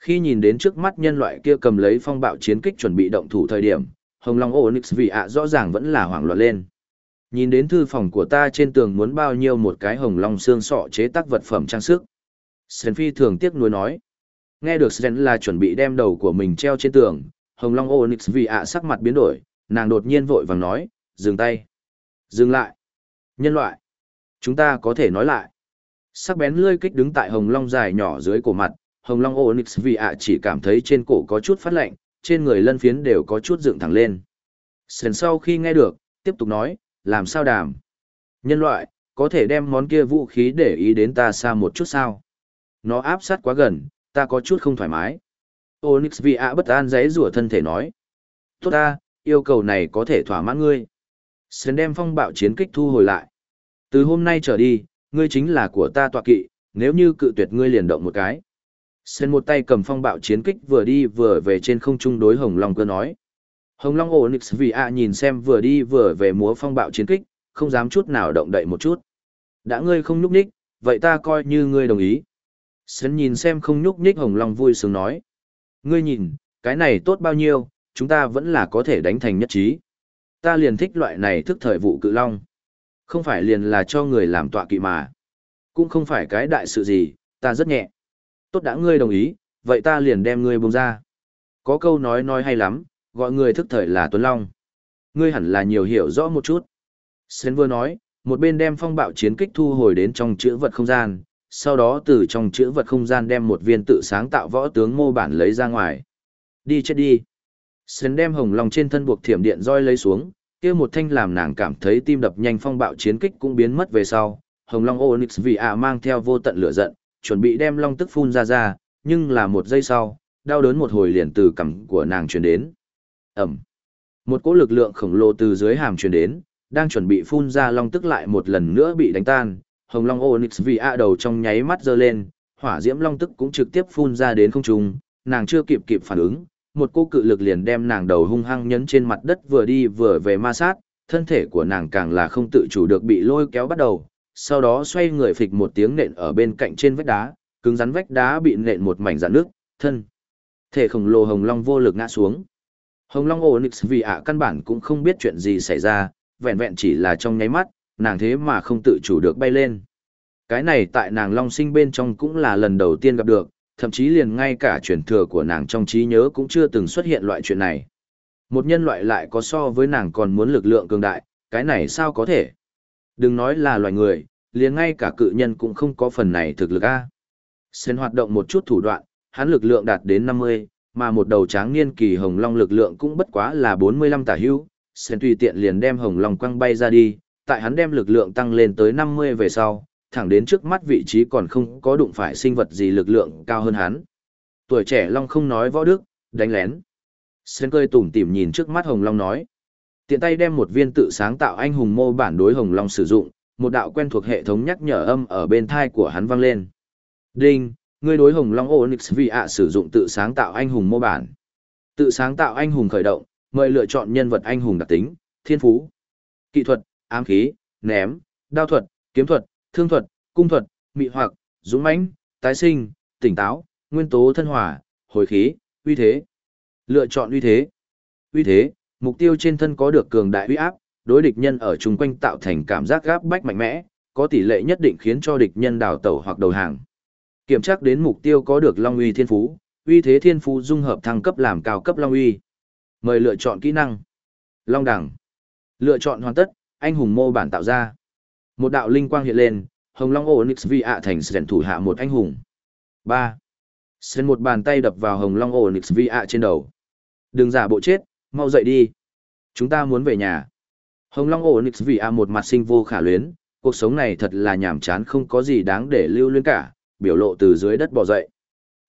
Speaker 1: Khi nhìn đến trước mắt nhân loại kia cầm lấy phong bạo chiến kích chuẩn bị động thủ thời điểm, Hồng Long Onyx vì ạ rõ ràng vẫn là hoảng loạn lên. Nhìn đến thư phòng của ta trên tường muốn bao nhiêu một cái hồng long xương sọ chế tác vật phẩm trang sức. Sren phi thường tiếc nuối nói. Nghe được Sren là chuẩn bị đem đầu của mình treo trên tường, hồng long Onyx vì ạ sắc mặt biến đổi, nàng đột nhiên vội vàng nói, dừng tay. Dừng lại. Nhân loại. Chúng ta có thể nói lại. Sắc bén lươi kích đứng tại hồng long dài nhỏ dưới cổ mặt, hồng long Onyx vì ạ chỉ cảm thấy trên cổ có chút phát lạnh, trên người lân phiến đều có chút dựng thẳng lên. Sren sau khi nghe được, tiếp tục nói, làm sao đàm? Nhân loại, có thể đem món kia vũ khí để ý đến ta xa một chút sao? Nó áp sát quá gần, ta có chút không thoải mái. Onyx vì ạ bất an giấy rủa thân thể nói. Tốt ta, yêu cầu này có thể thỏa mãn ngươi. Sến đem phong bạo chiến kích thu hồi lại. Từ hôm nay trở đi, ngươi chính là của ta tọa kỵ, nếu như cự tuyệt ngươi liền động một cái. Sơn một tay cầm phong bạo chiến kích vừa đi vừa về trên không trung đối hồng long cơ nói. Hồng Long Onyx vì ạ nhìn xem vừa đi vừa về múa phong bạo chiến kích, không dám chút nào động đậy một chút. Đã ngươi không nhúc nhích, vậy ta coi như ngươi đồng ý. Sơn nhìn xem không nhúc nhích Hồng Long vui sướng nói. Ngươi nhìn, cái này tốt bao nhiêu, chúng ta vẫn là có thể đánh thành nhất trí. Ta liền thích loại này thức thời vụ cự long. Không phải liền là cho người làm tọa kỵ mà. Cũng không phải cái đại sự gì, ta rất nhẹ. Tốt đã ngươi đồng ý, vậy ta liền đem ngươi buông ra. Có câu nói nói hay lắm, gọi người thức thời là Tuấn Long. Ngươi hẳn là nhiều hiểu rõ một chút. Sến vừa nói, một bên đem phong bạo chiến kích thu hồi đến trong chữ vật không gian, sau đó từ trong chữ vật không gian đem một viên tự sáng tạo võ tướng mô bản lấy ra ngoài. Đi chết đi. Sến đem hồng long trên thân buộc thiểm điện roi lấy xuống, kia một thanh làm nàng cảm thấy tim đập nhanh phong bạo chiến kích cũng biến mất về sau. Hồng long Onyx vì ạ mang theo vô tận lửa giận, chuẩn bị đem long tức phun ra ra, nhưng là một giây sau, đau đớn một hồi liền từ cằm của nàng truyền đến. Ẩm. Một cỗ lực lượng khổng lồ từ dưới hàm truyền đến, đang chuẩn bị phun ra long tức lại một lần nữa bị đánh tan. Hồng long Onyx vì ạ đầu trong nháy mắt giơ lên, hỏa diễm long tức cũng trực tiếp phun ra đến không trung, nàng chưa kịp kịp phản ứng, một cô cự lực liền đem nàng đầu hung hăng nhấn trên mặt đất vừa đi vừa về ma sát, thân thể của nàng càng là không tự chủ được bị lôi kéo bắt đầu, sau đó xoay người phịch một tiếng nện ở bên cạnh trên vách đá, cứng rắn vách đá bị nện một mảnh rạn nước, thân. Thể khổng lồ hồng long vô lực ngã xuống. Hồng long Onyx vì ạ căn bản cũng không biết chuyện gì xảy ra, vẹn vẹn chỉ là trong nháy mắt, nàng thế mà không tự chủ được bay lên. Cái này tại nàng long sinh bên trong cũng là lần đầu tiên gặp được, thậm chí liền ngay cả truyền thừa của nàng trong trí nhớ cũng chưa từng xuất hiện loại chuyện này. Một nhân loại lại có so với nàng còn muốn lực lượng cường đại, cái này sao có thể? Đừng nói là loài người, liền ngay cả cự nhân cũng không có phần này thực lực a. Sen hoạt động một chút thủ đoạn, hắn lực lượng đạt đến 50, mà một đầu tráng niên kỳ hồng long lực lượng cũng bất quá là 45 tả hữu. Sen tùy tiện liền đem hồng long quăng bay ra đi, tại hắn đem lực lượng tăng lên tới 50 về sau, thẳng đến trước mắt vị trí còn không có đụng phải sinh vật gì lực lượng cao hơn hắn. Tuổi trẻ long không nói võ đức, đánh lén. Sen cơi tủm tỉm nhìn trước mắt hồng long nói. Tiện tay đem một viên tự sáng tạo anh hùng mô bản đối hồng long sử dụng, một đạo quen thuộc hệ thống nhắc nhở âm ở bên thai của hắn vang lên. Đinh, ngươi đối hồng long Onyx vì ạ sử dụng tự sáng tạo anh hùng mô bản. Tự sáng tạo anh hùng khởi động, mời lựa chọn nhân vật anh hùng đặc tính, thiên phú, kỹ thuật, ám khí, ném, đao thuật, kiếm thuật, thương thuật, cung thuật, mị hoặc, dũng mãnh, tái sinh, tỉnh táo, nguyên tố thân hỏa, hồi khí, uy thế. Lựa chọn uy thế. Uy thế, mục tiêu trên thân có được cường đại uy áp, đối địch nhân ở chung quanh tạo thành cảm giác gáp bách mạnh mẽ, có tỷ lệ nhất định khiến cho địch nhân đào tẩu hoặc đầu hàng. Kiểm tra đến mục tiêu có được Long Uy Thiên Phú, uy thế Thiên Phú dung hợp thăng cấp làm cao cấp Long Uy. Mời lựa chọn kỹ năng. Long đẳng. Lựa chọn hoàn tất, anh hùng mô bản tạo ra. Một đạo linh quang hiện lên, Hồng Long Onyx Vi ạ thành sền thủ hạ một anh hùng. 3. sơn một bàn tay đập vào Hồng Long Onyx Vi ạ trên đầu. Đừng giả bộ chết, mau dậy đi. Chúng ta muốn về nhà. Hồng Long Onyx vì a một mặt sinh vô khả luyến, cuộc sống này thật là nhàm chán không có gì đáng để lưu luyến cả, biểu lộ từ dưới đất bò dậy.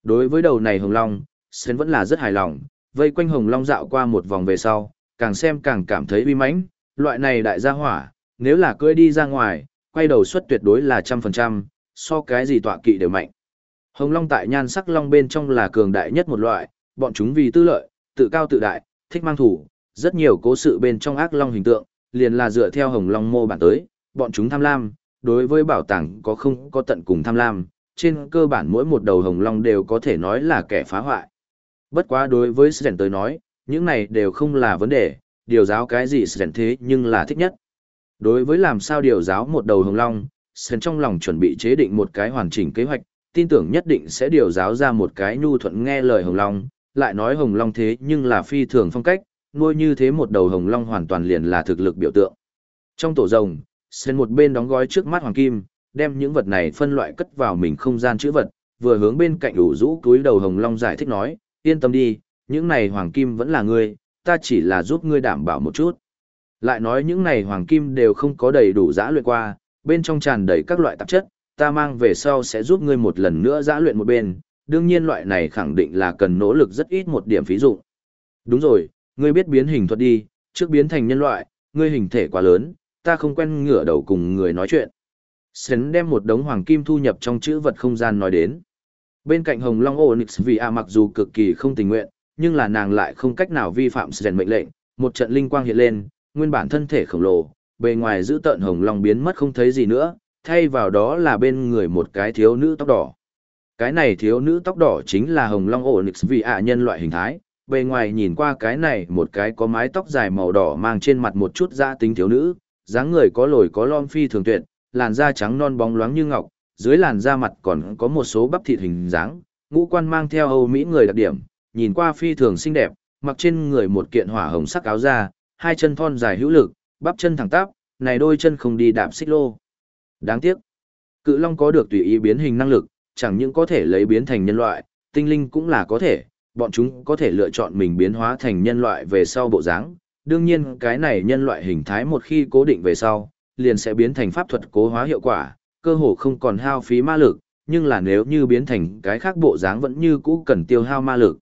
Speaker 1: Đối với đầu này Hồng Long, Sến vẫn là rất hài lòng, vây quanh Hồng Long dạo qua một vòng về sau, càng xem càng cảm thấy uy mãnh, loại này đại gia hỏa, nếu là cưỡi đi ra ngoài, quay đầu suất tuyệt đối là trăm phần trăm, so cái gì tọa kỵ đều mạnh. Hồng Long tại nhan sắc long bên trong là cường đại nhất một loại, bọn chúng vì tư lợi, tự cao tự đại, thích mang thủ, rất nhiều cố sự bên trong ác long hình tượng, liền là dựa theo hồng long mô bản tới, bọn chúng tham lam, đối với bảo tàng có không có tận cùng tham lam, trên cơ bản mỗi một đầu hồng long đều có thể nói là kẻ phá hoại. Bất quá đối với Sren tới nói, những này đều không là vấn đề, điều giáo cái gì Sren thế nhưng là thích nhất. Đối với làm sao điều giáo một đầu hồng long, Sren trong lòng chuẩn bị chế định một cái hoàn chỉnh kế hoạch, tin tưởng nhất định sẽ điều giáo ra một cái nhu thuận nghe lời hồng long, lại nói hồng long thế nhưng là phi thường phong cách, nuôi như thế một đầu hồng long hoàn toàn liền là thực lực biểu tượng. Trong tổ rồng, sen một bên đóng gói trước mắt hoàng kim, đem những vật này phân loại cất vào mình không gian chữ vật, vừa hướng bên cạnh ủ rũ túi đầu hồng long giải thích nói, yên tâm đi, những này hoàng kim vẫn là ngươi, ta chỉ là giúp ngươi đảm bảo một chút. Lại nói những này hoàng kim đều không có đầy đủ giã luyện qua, bên trong tràn đầy các loại tạp chất, ta mang về sau sẽ giúp ngươi một lần nữa giã luyện một bên, đương nhiên loại này khẳng định là cần nỗ lực rất ít một điểm phí dụ. Đúng rồi, Ngươi biết biến hình thuật đi, trước biến thành nhân loại, ngươi hình thể quá lớn, ta không quen ngửa đầu cùng người nói chuyện. Sến đem một đống hoàng kim thu nhập trong chữ vật không gian nói đến. Bên cạnh Hồng Long Onyx vì a mặc dù cực kỳ không tình nguyện, nhưng là nàng lại không cách nào vi phạm Sến mệnh lệnh, một trận linh quang hiện lên, nguyên bản thân thể khổng lồ, bề ngoài giữ tợn Hồng Long biến mất không thấy gì nữa, thay vào đó là bên người một cái thiếu nữ tóc đỏ. Cái này thiếu nữ tóc đỏ chính là Hồng Long Onyx vì a nhân loại hình thái, bề ngoài nhìn qua cái này một cái có mái tóc dài màu đỏ mang trên mặt một chút da tính thiếu nữ, dáng người có lồi có lom phi thường tuyệt, làn da trắng non bóng loáng như ngọc, dưới làn da mặt còn có một số bắp thịt hình dáng, ngũ quan mang theo Âu Mỹ người đặc điểm, nhìn qua phi thường xinh đẹp, mặc trên người một kiện hỏa hồng sắc áo da, hai chân thon dài hữu lực, bắp chân thẳng tắp, này đôi chân không đi đạp xích lô. Đáng tiếc, cự long có được tùy ý biến hình năng lực, chẳng những có thể lấy biến thành nhân loại, tinh linh cũng là có thể, bọn chúng có thể lựa chọn mình biến hóa thành nhân loại về sau bộ dáng. Đương nhiên cái này nhân loại hình thái một khi cố định về sau, liền sẽ biến thành pháp thuật cố hóa hiệu quả, cơ hồ không còn hao phí ma lực, nhưng là nếu như biến thành cái khác bộ dáng vẫn như cũ cần tiêu hao ma lực.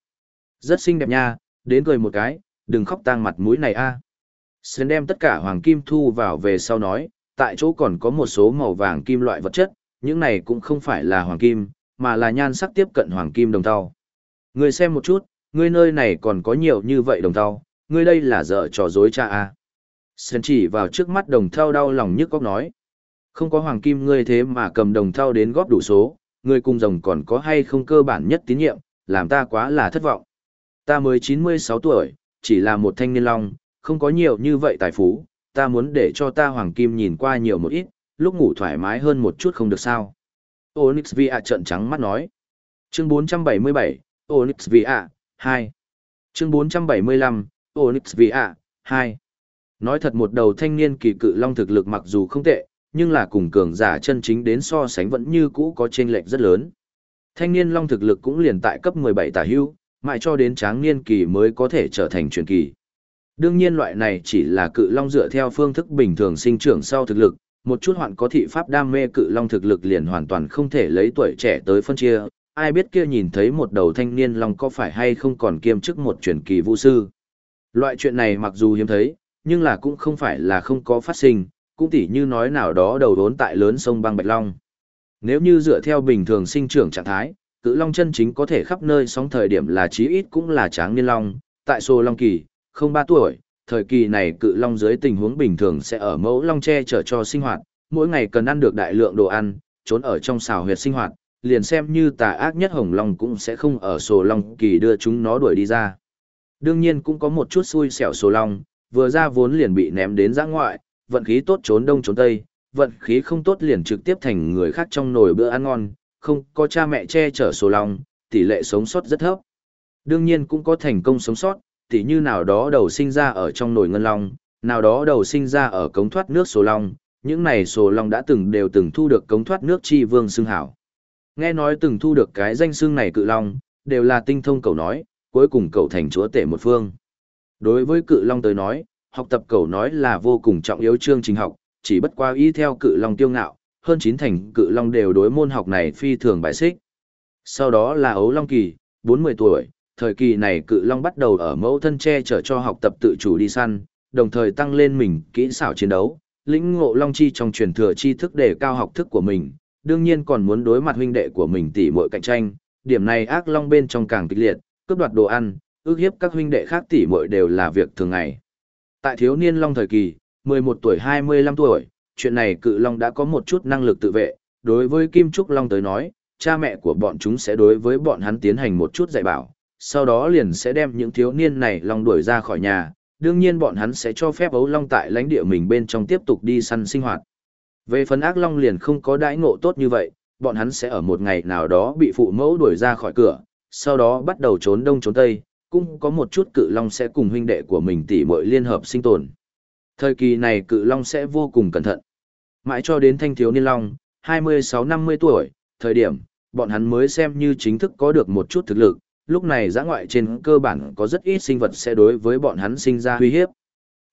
Speaker 1: Rất xinh đẹp nha, đến cười một cái, đừng khóc tang mặt mũi này a. Sơn đem tất cả hoàng kim thu vào về sau nói, tại chỗ còn có một số màu vàng kim loại vật chất, những này cũng không phải là hoàng kim, mà là nhan sắc tiếp cận hoàng kim đồng tàu. Ngươi xem một chút, ngươi nơi này còn có nhiều như vậy đồng tàu, ngươi đây là dở trò dối cha a. Sến chỉ vào trước mắt đồng thau đau lòng nhức góc nói. Không có hoàng kim ngươi thế mà cầm đồng thau đến góp đủ số, ngươi cùng rồng còn có hay không cơ bản nhất tín nhiệm, làm ta quá là thất vọng. Ta mới 96 tuổi, chỉ là một thanh niên long, không có nhiều như vậy tài phú, ta muốn để cho ta hoàng kim nhìn qua nhiều một ít, lúc ngủ thoải mái hơn một chút không được sao. Onyx Via trợn trắng mắt nói. Chương 477, Onyx Via, 2. Chương 475, Onyx Via, 2. Nói thật một đầu thanh niên kỳ cự long thực lực mặc dù không tệ, nhưng là cùng cường giả chân chính đến so sánh vẫn như cũ có chênh lệch rất lớn. Thanh niên long thực lực cũng liền tại cấp 17 tả hưu, mãi cho đến tráng niên kỳ mới có thể trở thành truyền kỳ. Đương nhiên loại này chỉ là cự long dựa theo phương thức bình thường sinh trưởng sau thực lực, một chút hoạn có thị pháp đam mê cự long thực lực liền hoàn toàn không thể lấy tuổi trẻ tới phân chia, ai biết kia nhìn thấy một đầu thanh niên long có phải hay không còn kiêm chức một truyền kỳ vũ sư. Loại chuyện này mặc dù hiếm thấy, nhưng là cũng không phải là không có phát sinh, cũng tỉ như nói nào đó đầu đốn tại lớn sông băng Bạch Long. Nếu như dựa theo bình thường sinh trưởng trạng thái, cự long chân chính có thể khắp nơi sóng thời điểm là chí ít cũng là tráng niên long, tại số long kỳ, không ba tuổi, thời kỳ này cự long dưới tình huống bình thường sẽ ở mẫu long che chở cho sinh hoạt, mỗi ngày cần ăn được đại lượng đồ ăn, trốn ở trong xào huyệt sinh hoạt, liền xem như tà ác nhất hồng long cũng sẽ không ở sổ long kỳ đưa chúng nó đuổi đi ra. Đương nhiên cũng có một chút xui xẻo sổ long, vừa ra vốn liền bị ném đến giã ngoại, vận khí tốt trốn đông trốn tây, vận khí không tốt liền trực tiếp thành người khác trong nồi bữa ăn ngon, không có cha mẹ che chở sổ long, tỷ lệ sống sót rất thấp. Đương nhiên cũng có thành công sống sót, tỷ như nào đó đầu sinh ra ở trong nồi ngân long, nào đó đầu sinh ra ở cống thoát nước sổ long, những này sổ long đã từng đều từng thu được cống thoát nước chi vương xưng hảo. Nghe nói từng thu được cái danh xưng này cự long, đều là tinh thông cầu nói, cuối cùng cầu thành chúa tể một phương. Đối với cự long tới nói, học tập cầu nói là vô cùng trọng yếu chương trình học, chỉ bất qua ý theo cự long tiêu ngạo, hơn chín thành cự long đều đối môn học này phi thường bài xích. Sau đó là ấu long kỳ, 40 tuổi, thời kỳ này cự long bắt đầu ở mẫu thân che chở cho học tập tự chủ đi săn, đồng thời tăng lên mình kỹ xảo chiến đấu, lĩnh ngộ long chi trong truyền thừa tri thức để cao học thức của mình, đương nhiên còn muốn đối mặt huynh đệ của mình tỉ muội cạnh tranh, điểm này ác long bên trong càng kịch liệt, cướp đoạt đồ ăn, ước hiếp các huynh đệ khác tỉ muội đều là việc thường ngày. Tại thiếu niên long thời kỳ, 11 tuổi 25 tuổi, chuyện này cự long đã có một chút năng lực tự vệ, đối với Kim Trúc Long tới nói, cha mẹ của bọn chúng sẽ đối với bọn hắn tiến hành một chút dạy bảo, sau đó liền sẽ đem những thiếu niên này long đuổi ra khỏi nhà, đương nhiên bọn hắn sẽ cho phép ấu long tại lãnh địa mình bên trong tiếp tục đi săn sinh hoạt. Về phần ác long liền không có đãi ngộ tốt như vậy, bọn hắn sẽ ở một ngày nào đó bị phụ mẫu đuổi ra khỏi cửa, sau đó bắt đầu trốn đông trốn tây, cũng có một chút cự long sẽ cùng huynh đệ của mình tỉ muội liên hợp sinh tồn. Thời kỳ này cự long sẽ vô cùng cẩn thận. Mãi cho đến thanh thiếu niên long, 26-50 tuổi, thời điểm, bọn hắn mới xem như chính thức có được một chút thực lực, lúc này giã ngoại trên cơ bản có rất ít sinh vật sẽ đối với bọn hắn sinh ra uy hiếp.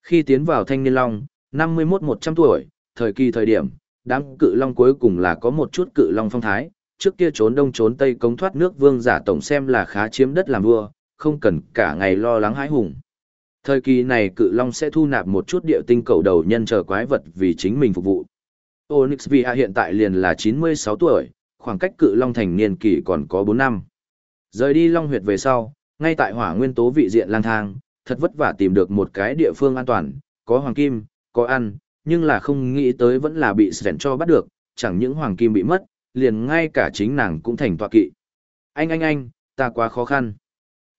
Speaker 1: Khi tiến vào thanh niên long, 51-100 tuổi, thời kỳ thời điểm, đám cự long cuối cùng là có một chút cự long phong thái, trước kia trốn đông trốn tây cống thoát nước vương giả tổng xem là khá chiếm đất làm vua, không cần cả ngày lo lắng hãi hùng. Thời kỳ này cự long sẽ thu nạp một chút địa tinh cầu đầu nhân chờ quái vật vì chính mình phục vụ. Onyx Via hiện tại liền là 96 tuổi, khoảng cách cự long thành niên kỳ còn có 4 năm. Rời đi long huyệt về sau, ngay tại hỏa nguyên tố vị diện lang thang, thật vất vả tìm được một cái địa phương an toàn, có hoàng kim, có ăn, nhưng là không nghĩ tới vẫn là bị Sren cho bắt được, chẳng những hoàng kim bị mất, liền ngay cả chính nàng cũng thành tọa kỵ. Anh anh anh, ta quá khó khăn.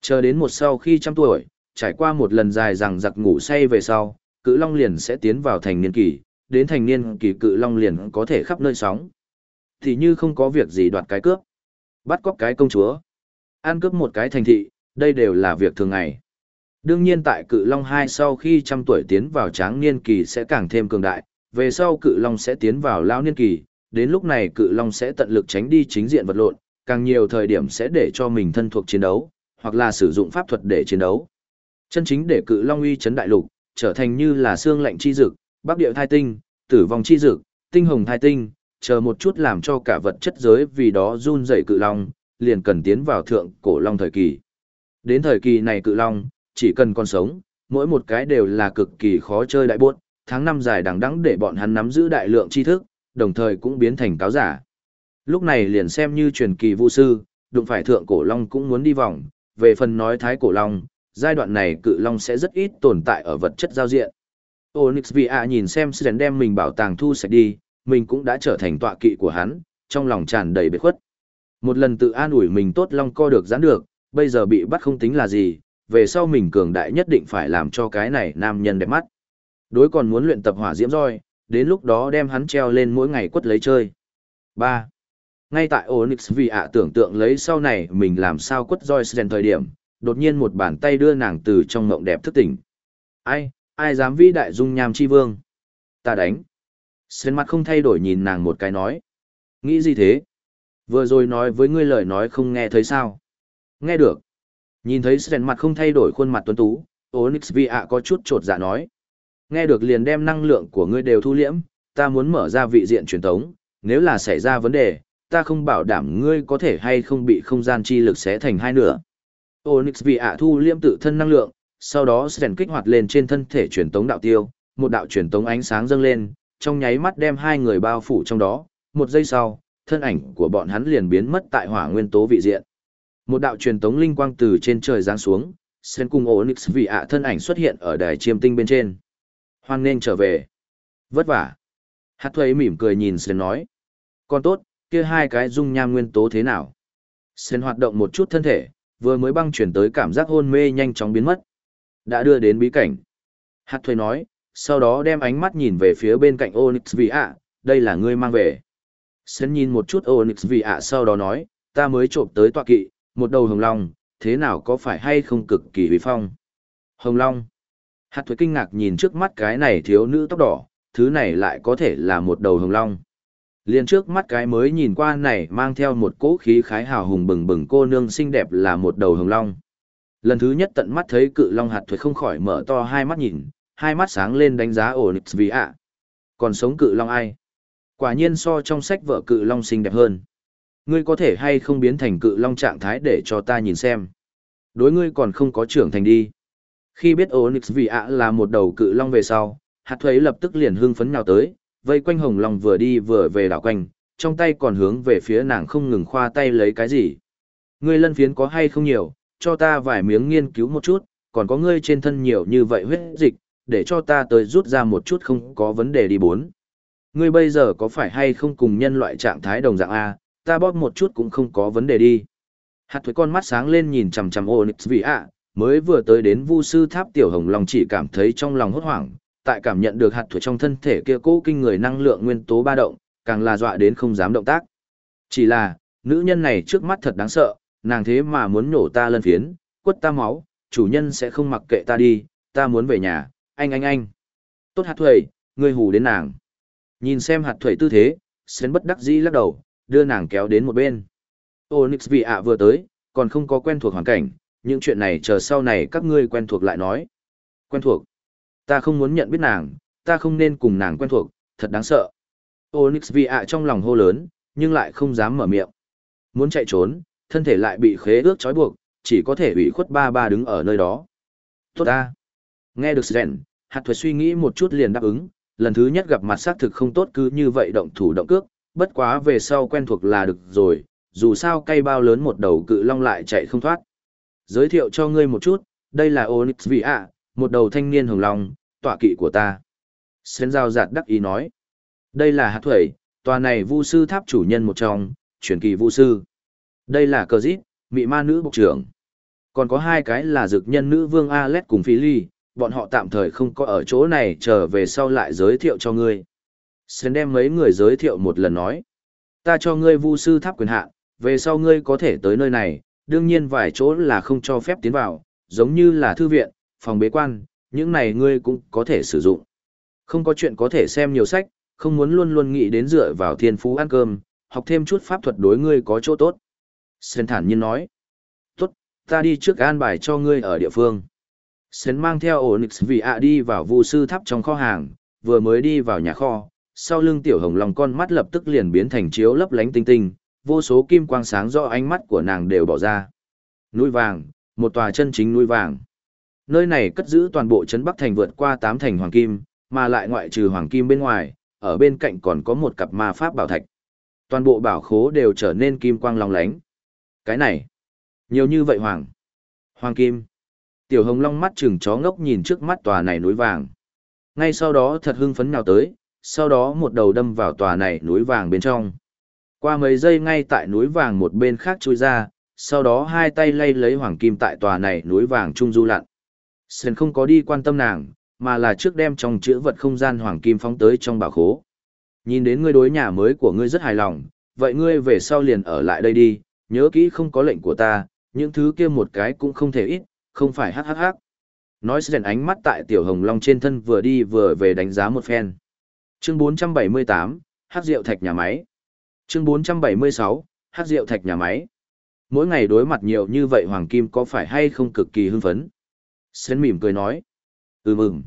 Speaker 1: Chờ đến một sau khi trăm tuổi, trải qua một lần dài rằng giặc ngủ say về sau, cự long liền sẽ tiến vào thành niên kỳ, đến thành niên kỳ cự long liền có thể khắp nơi sóng. Thì như không có việc gì đoạt cái cướp, bắt cóc cái công chúa, ăn cướp một cái thành thị, đây đều là việc thường ngày. Đương nhiên tại cự long 2 sau khi trăm tuổi tiến vào tráng niên kỳ sẽ càng thêm cường đại, về sau cự long sẽ tiến vào lao niên kỳ, đến lúc này cự long sẽ tận lực tránh đi chính diện vật lộn, càng nhiều thời điểm sẽ để cho mình thân thuộc chiến đấu, hoặc là sử dụng pháp thuật để chiến đấu. Chân chính để cự long uy chấn đại lục, trở thành như là xương lạnh chi dực, bắc địa thai tinh, tử vong chi dực, tinh hồng thai tinh, chờ một chút làm cho cả vật chất giới vì đó run dậy cự long, liền cần tiến vào thượng cổ long thời kỳ. Đến thời kỳ này cự long, chỉ cần còn sống, mỗi một cái đều là cực kỳ khó chơi đại buốt, tháng năm dài đằng đẵng để bọn hắn nắm giữ đại lượng tri thức, đồng thời cũng biến thành cáo giả. Lúc này liền xem như truyền kỳ vũ sư, đụng phải thượng cổ long cũng muốn đi vòng, về phần nói thái cổ long, giai đoạn này cự long sẽ rất ít tồn tại ở vật chất giao diện. Onyx vì nhìn xem Sren đem mình bảo tàng thu sạch đi, mình cũng đã trở thành tọa kỵ của hắn, trong lòng tràn đầy bế khuất. Một lần tự an ủi mình tốt long co được giãn được, bây giờ bị bắt không tính là gì, về sau mình cường đại nhất định phải làm cho cái này nam nhân đẹp mắt. Đối còn muốn luyện tập hỏa diễm roi, đến lúc đó đem hắn treo lên mỗi ngày quất lấy chơi. 3. Ngay tại Onyx vì ạ tưởng tượng lấy sau này mình làm sao quất roi sen thời điểm, đột nhiên một bàn tay đưa nàng từ trong ngộng đẹp thức tỉnh. Ai, ai dám vĩ đại dung nham chi vương? Ta đánh. sen mặt không thay đổi nhìn nàng một cái nói. Nghĩ gì thế? Vừa rồi nói với ngươi lời nói không nghe thấy sao? Nghe được. Nhìn thấy Sren mặt không thay đổi khuôn mặt tuấn tú, Onyx vì ạ có chút trột dạ nói. Nghe được liền đem năng lượng của ngươi đều thu liễm, ta muốn mở ra vị diện truyền tống, nếu là xảy ra vấn đề, ta không bảo đảm ngươi có thể hay không bị không gian chi lực xé thành hai nửa. Onyx vì ạ thu liễm tự thân năng lượng, sau đó Sren kích hoạt lên trên thân thể truyền tống đạo tiêu, một đạo truyền tống ánh sáng dâng lên, trong nháy mắt đem hai người bao phủ trong đó, một giây sau, thân ảnh của bọn hắn liền biến mất tại hỏa nguyên tố vị diện. Một đạo truyền tống linh quang từ trên trời giáng xuống, Sen cùng Onyx vị ạ thân ảnh xuất hiện ở đài chiêm tinh bên trên. Hoan nên trở về. Vất vả. Hát thuế mỉm cười nhìn Sen nói. Còn tốt, kia hai cái dung nham nguyên tố thế nào? Sen hoạt động một chút thân thể, vừa mới băng chuyển tới cảm giác hôn mê nhanh chóng biến mất. Đã đưa đến bí cảnh. Hát thuế nói, sau đó đem ánh mắt nhìn về phía bên cạnh Onyx vị ạ, đây là ngươi mang về sến nhìn một chút Onyx vì ạ sau đó nói, ta mới trộm tới tọa kỵ, một đầu hồng long, thế nào có phải hay không cực kỳ huy phong. Hồng long. Hạt thuế kinh ngạc nhìn trước mắt cái này thiếu nữ tóc đỏ, thứ này lại có thể là một đầu hồng long. Liên trước mắt cái mới nhìn qua này mang theo một cỗ khí khái hào hùng bừng bừng cô nương xinh đẹp là một đầu hồng long. Lần thứ nhất tận mắt thấy cự long hạt thuế không khỏi mở to hai mắt nhìn, hai mắt sáng lên đánh giá ổn vì ạ. Còn sống cự long ai? Quả nhiên so trong sách vợ cự long xinh đẹp hơn. Ngươi có thể hay không biến thành cự long trạng thái để cho ta nhìn xem. Đối ngươi còn không có trưởng thành đi. Khi biết Onyx vì ạ là một đầu cự long về sau, hạt thuế lập tức liền hưng phấn nào tới, vây quanh hồng long vừa đi vừa về đảo quanh, trong tay còn hướng về phía nàng không ngừng khoa tay lấy cái gì. Ngươi lân phiến có hay không nhiều, cho ta vài miếng nghiên cứu một chút, còn có ngươi trên thân nhiều như vậy huyết dịch, để cho ta tới rút ra một chút không có vấn đề đi bốn. Ngươi bây giờ có phải hay không cùng nhân loại trạng thái đồng dạng A, ta bóp một chút cũng không có vấn đề đi. Hạt thuế con mắt sáng lên nhìn chằm chằm Onyx vì ạ, mới vừa tới đến vu sư tháp tiểu hồng Lòng chỉ cảm thấy trong lòng hốt hoảng, tại cảm nhận được hạt thuế trong thân thể kia cố kinh người năng lượng nguyên tố ba động, càng là dọa đến không dám động tác. Chỉ là, nữ nhân này trước mắt thật đáng sợ, nàng thế mà muốn nhổ ta lân phiến, quất ta máu, chủ nhân sẽ không mặc kệ ta đi, ta muốn về nhà, anh anh anh. Tốt hạt thuế, ngươi hù đến nàng. Nhìn xem hạt thủy tư thế, Sến bất đắc dĩ lắc đầu, đưa nàng kéo đến một bên. Onyx vì ạ vừa tới, còn không có quen thuộc hoàn cảnh, những chuyện này chờ sau này các ngươi quen thuộc lại nói. Quen thuộc? Ta không muốn nhận biết nàng, ta không nên cùng nàng quen thuộc, thật đáng sợ. Onyx vì ạ trong lòng hô lớn, nhưng lại không dám mở miệng. Muốn chạy trốn, thân thể lại bị khế ước trói buộc, chỉ có thể ủy khuất ba ba đứng ở nơi đó. Tốt ta. Nghe được Sren, hạt thuật suy nghĩ một chút liền đáp ứng, lần thứ nhất gặp mặt xác thực không tốt cứ như vậy động thủ động cước, bất quá về sau quen thuộc là được rồi, dù sao cây bao lớn một đầu cự long lại chạy không thoát. Giới thiệu cho ngươi một chút, đây là Onyx Via, một đầu thanh niên hồng long, tọa kỵ của ta. Sến giao giạt đắc ý nói. Đây là hạt thuẩy, tòa này vu sư tháp chủ nhân một trong, truyền kỳ vu sư. Đây là cờ dít, mị ma nữ bộc trưởng. Còn có hai cái là dực nhân nữ vương Alet cùng Phi Ly, bọn họ tạm thời không có ở chỗ này trở về sau lại giới thiệu cho ngươi. Sơn đem mấy người giới thiệu một lần nói. Ta cho ngươi vu sư tháp quyền hạn, về sau ngươi có thể tới nơi này, đương nhiên vài chỗ là không cho phép tiến vào, giống như là thư viện, phòng bế quan, những này ngươi cũng có thể sử dụng. Không có chuyện có thể xem nhiều sách, không muốn luôn luôn nghĩ đến dựa vào thiên phú ăn cơm, học thêm chút pháp thuật đối ngươi có chỗ tốt. Sơn thản nhiên nói. Tốt, Ta đi trước an bài cho ngươi ở địa phương. Sến mang theo Onyx vì ạ đi vào vu sư tháp trong kho hàng, vừa mới đi vào nhà kho, sau lưng tiểu hồng lòng con mắt lập tức liền biến thành chiếu lấp lánh tinh tinh, vô số kim quang sáng do ánh mắt của nàng đều bỏ ra. Núi vàng, một tòa chân chính núi vàng. Nơi này cất giữ toàn bộ trấn Bắc Thành vượt qua tám thành hoàng kim, mà lại ngoại trừ hoàng kim bên ngoài, ở bên cạnh còn có một cặp ma pháp bảo thạch. Toàn bộ bảo khố đều trở nên kim quang long lánh. Cái này, nhiều như vậy hoàng. Hoàng kim. Tiểu Hồng Long mắt chừng chó ngốc nhìn trước mắt tòa này núi vàng. Ngay sau đó thật hưng phấn nào tới, sau đó một đầu đâm vào tòa này núi vàng bên trong. Qua mấy giây ngay tại núi vàng một bên khác chui ra, sau đó hai tay lay lấy hoàng kim tại tòa này núi vàng trung du lặn. Sơn không có đi quan tâm nàng, mà là trước đem trong chữ vật không gian hoàng kim phóng tới trong bảo khố. Nhìn đến ngươi đối nhà mới của ngươi rất hài lòng, vậy ngươi về sau liền ở lại đây đi, nhớ kỹ không có lệnh của ta, những thứ kia một cái cũng không thể ít, không phải hắc hắc hắc. Nói sẽ ánh mắt tại tiểu hồng long trên thân vừa đi vừa về đánh giá một phen. Chương 478, hát rượu thạch nhà máy. Chương 476, hát rượu thạch nhà máy. Mỗi ngày đối mặt nhiều như vậy Hoàng Kim có phải hay không cực kỳ hưng phấn? Sến mỉm cười nói. Ừ mừng.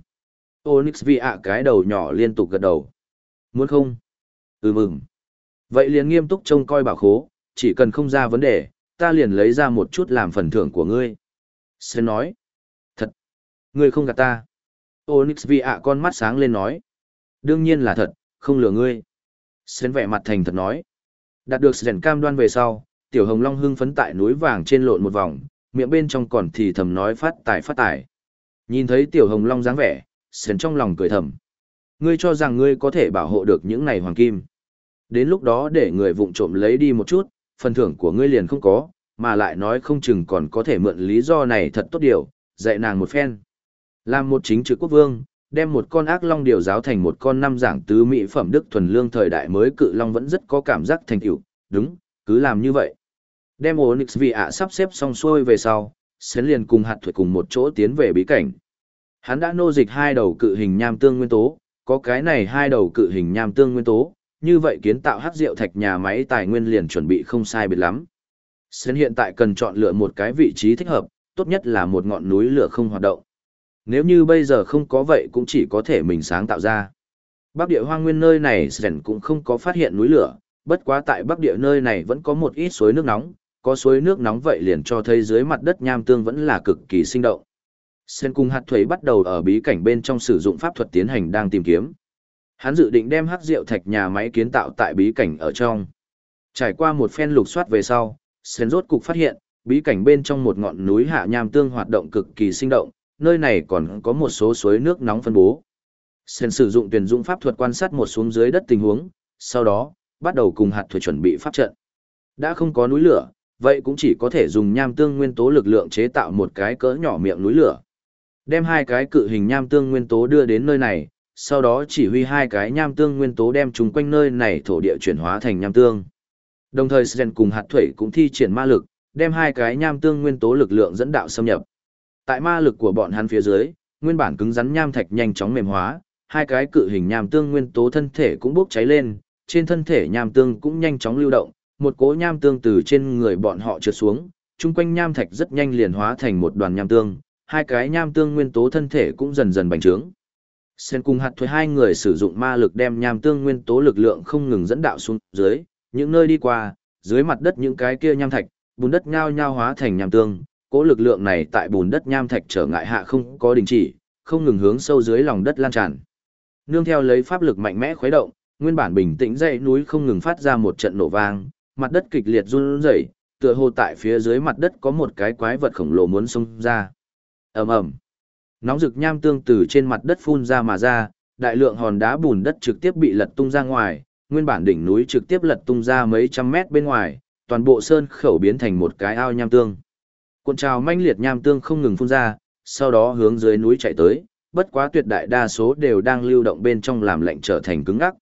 Speaker 1: Onyx vì ạ cái đầu nhỏ liên tục gật đầu. Muốn không? Ừ mừng. Vậy liền nghiêm túc trông coi bảo khố, chỉ cần không ra vấn đề, ta liền lấy ra một chút làm phần thưởng của ngươi. Sơn nói. Thật. Ngươi không gạt ta. Onyx vì ạ con mắt sáng lên nói. Đương nhiên là thật, không lừa ngươi. Sơn vẻ mặt thành thật nói. Đạt được rèn cam đoan về sau, tiểu hồng long hưng phấn tại núi vàng trên lộn một vòng, miệng bên trong còn thì thầm nói phát tài phát tài. Nhìn thấy tiểu hồng long dáng vẻ, Sơn trong lòng cười thầm. Ngươi cho rằng ngươi có thể bảo hộ được những này hoàng kim. Đến lúc đó để người vụng trộm lấy đi một chút, phần thưởng của ngươi liền không có, mà lại nói không chừng còn có thể mượn lý do này thật tốt điều, dạy nàng một phen. Làm một chính trực quốc vương, đem một con ác long điều giáo thành một con năm giảng tứ mỹ phẩm đức thuần lương thời đại mới cự long vẫn rất có cảm giác thành tựu. Đúng cứ làm như vậy. Đem onyx vị ạ sắp xếp xong xuôi về sau xến liền cùng hạt thuật cùng một chỗ tiến về bí cảnh. Hắn đã nô dịch hai đầu cự hình nham tương nguyên tố có cái này hai đầu cự hình nham tương nguyên tố như vậy kiến tạo hắc rượu thạch nhà máy tài nguyên liền chuẩn bị không sai biệt lắm sến hiện tại cần chọn lựa một cái vị trí thích hợp tốt nhất là một ngọn núi lửa không hoạt động nếu như bây giờ không có vậy cũng chỉ có thể mình sáng tạo ra. Bắc địa hoang nguyên nơi này Sren cũng không có phát hiện núi lửa, bất quá tại bắc địa nơi này vẫn có một ít suối nước nóng, có suối nước nóng vậy liền cho thấy dưới mặt đất nham tương vẫn là cực kỳ sinh động. Sen cùng hạt thuế bắt đầu ở bí cảnh bên trong sử dụng pháp thuật tiến hành đang tìm kiếm. Hắn dự định đem hắc rượu thạch nhà máy kiến tạo tại bí cảnh ở trong. Trải qua một phen lục soát về sau, Sen rốt cục phát hiện, bí cảnh bên trong một ngọn núi hạ nham tương hoạt động cực kỳ sinh động, nơi này còn có một số suối nước nóng phân bố. Sen sử dụng tuyển dụng pháp thuật quan sát một xuống dưới đất tình huống, sau đó, bắt đầu cùng hạt thuật chuẩn bị pháp trận. Đã không có núi lửa, vậy cũng chỉ có thể dùng nham tương nguyên tố lực lượng chế tạo một cái cỡ nhỏ miệng núi lửa. Đem hai cái cự hình nham tương nguyên tố đưa đến nơi này, sau đó chỉ huy hai cái nham tương nguyên tố đem chúng quanh nơi này thổ địa chuyển hóa thành nham tương. Đồng thời Sren cùng hạt thủy cũng thi triển ma lực, đem hai cái nham tương nguyên tố lực lượng dẫn đạo xâm nhập. Tại ma lực của bọn hắn phía dưới, nguyên bản cứng rắn nham thạch nhanh chóng mềm hóa, hai cái cự hình nham tương nguyên tố thân thể cũng bốc cháy lên, trên thân thể nham tương cũng nhanh chóng lưu động, một cỗ nham tương từ trên người bọn họ trượt xuống, chung quanh nham thạch rất nhanh liền hóa thành một đoàn nham tương, hai cái nham tương nguyên tố thân thể cũng dần dần bành trướng. Sen cùng hạt thuế hai người sử dụng ma lực đem nham tương nguyên tố lực lượng không ngừng dẫn đạo xuống dưới, những nơi đi qua, dưới mặt đất những cái kia nham thạch, bùn đất nhao nhao hóa thành nham tương, cỗ lực lượng này tại bùn đất nham thạch trở ngại hạ không có đình chỉ, không ngừng hướng sâu dưới lòng đất lan tràn. Nương theo lấy pháp lực mạnh mẽ khuấy động, nguyên bản bình tĩnh dãy núi không ngừng phát ra một trận nổ vang, mặt đất kịch liệt run rẩy, tựa hồ tại phía dưới mặt đất có một cái quái vật khổng lồ muốn xông ra. Ầm ầm. Nóng rực nham tương từ trên mặt đất phun ra mà ra, đại lượng hòn đá bùn đất trực tiếp bị lật tung ra ngoài, nguyên bản đỉnh núi trực tiếp lật tung ra mấy trăm mét bên ngoài, toàn bộ sơn khẩu biến thành một cái ao nham tương. Cuộn trào manh liệt nham tương không ngừng phun ra, sau đó hướng dưới núi chạy tới, bất quá tuyệt đại đa số đều đang lưu động bên trong làm lạnh trở thành cứng ngắc.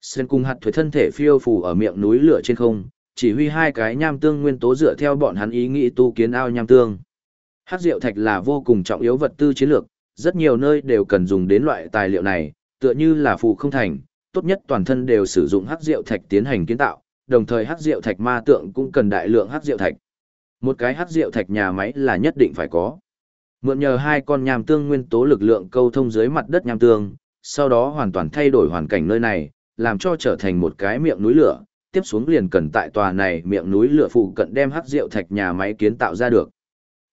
Speaker 1: Sơn cung hạt thuế thân thể phiêu phù ở miệng núi lửa trên không, chỉ huy hai cái nham tương nguyên tố dựa theo bọn hắn ý nghĩ tu kiến ao nham tương. Hắc diệu thạch là vô cùng trọng yếu vật tư chiến lược, rất nhiều nơi đều cần dùng đến loại tài liệu này, tựa như là phù không thành, tốt nhất toàn thân đều sử dụng hắc diệu thạch tiến hành kiến tạo, đồng thời hắc diệu thạch ma tượng cũng cần đại lượng hắc diệu thạch. Một cái hắc rượu thạch nhà máy là nhất định phải có. Mượn nhờ hai con nham tương nguyên tố lực lượng câu thông dưới mặt đất nham tương, sau đó hoàn toàn thay đổi hoàn cảnh nơi này, làm cho trở thành một cái miệng núi lửa, tiếp xuống liền cần tại tòa này miệng núi lửa phụ cận đem hắc rượu thạch nhà máy kiến tạo ra được.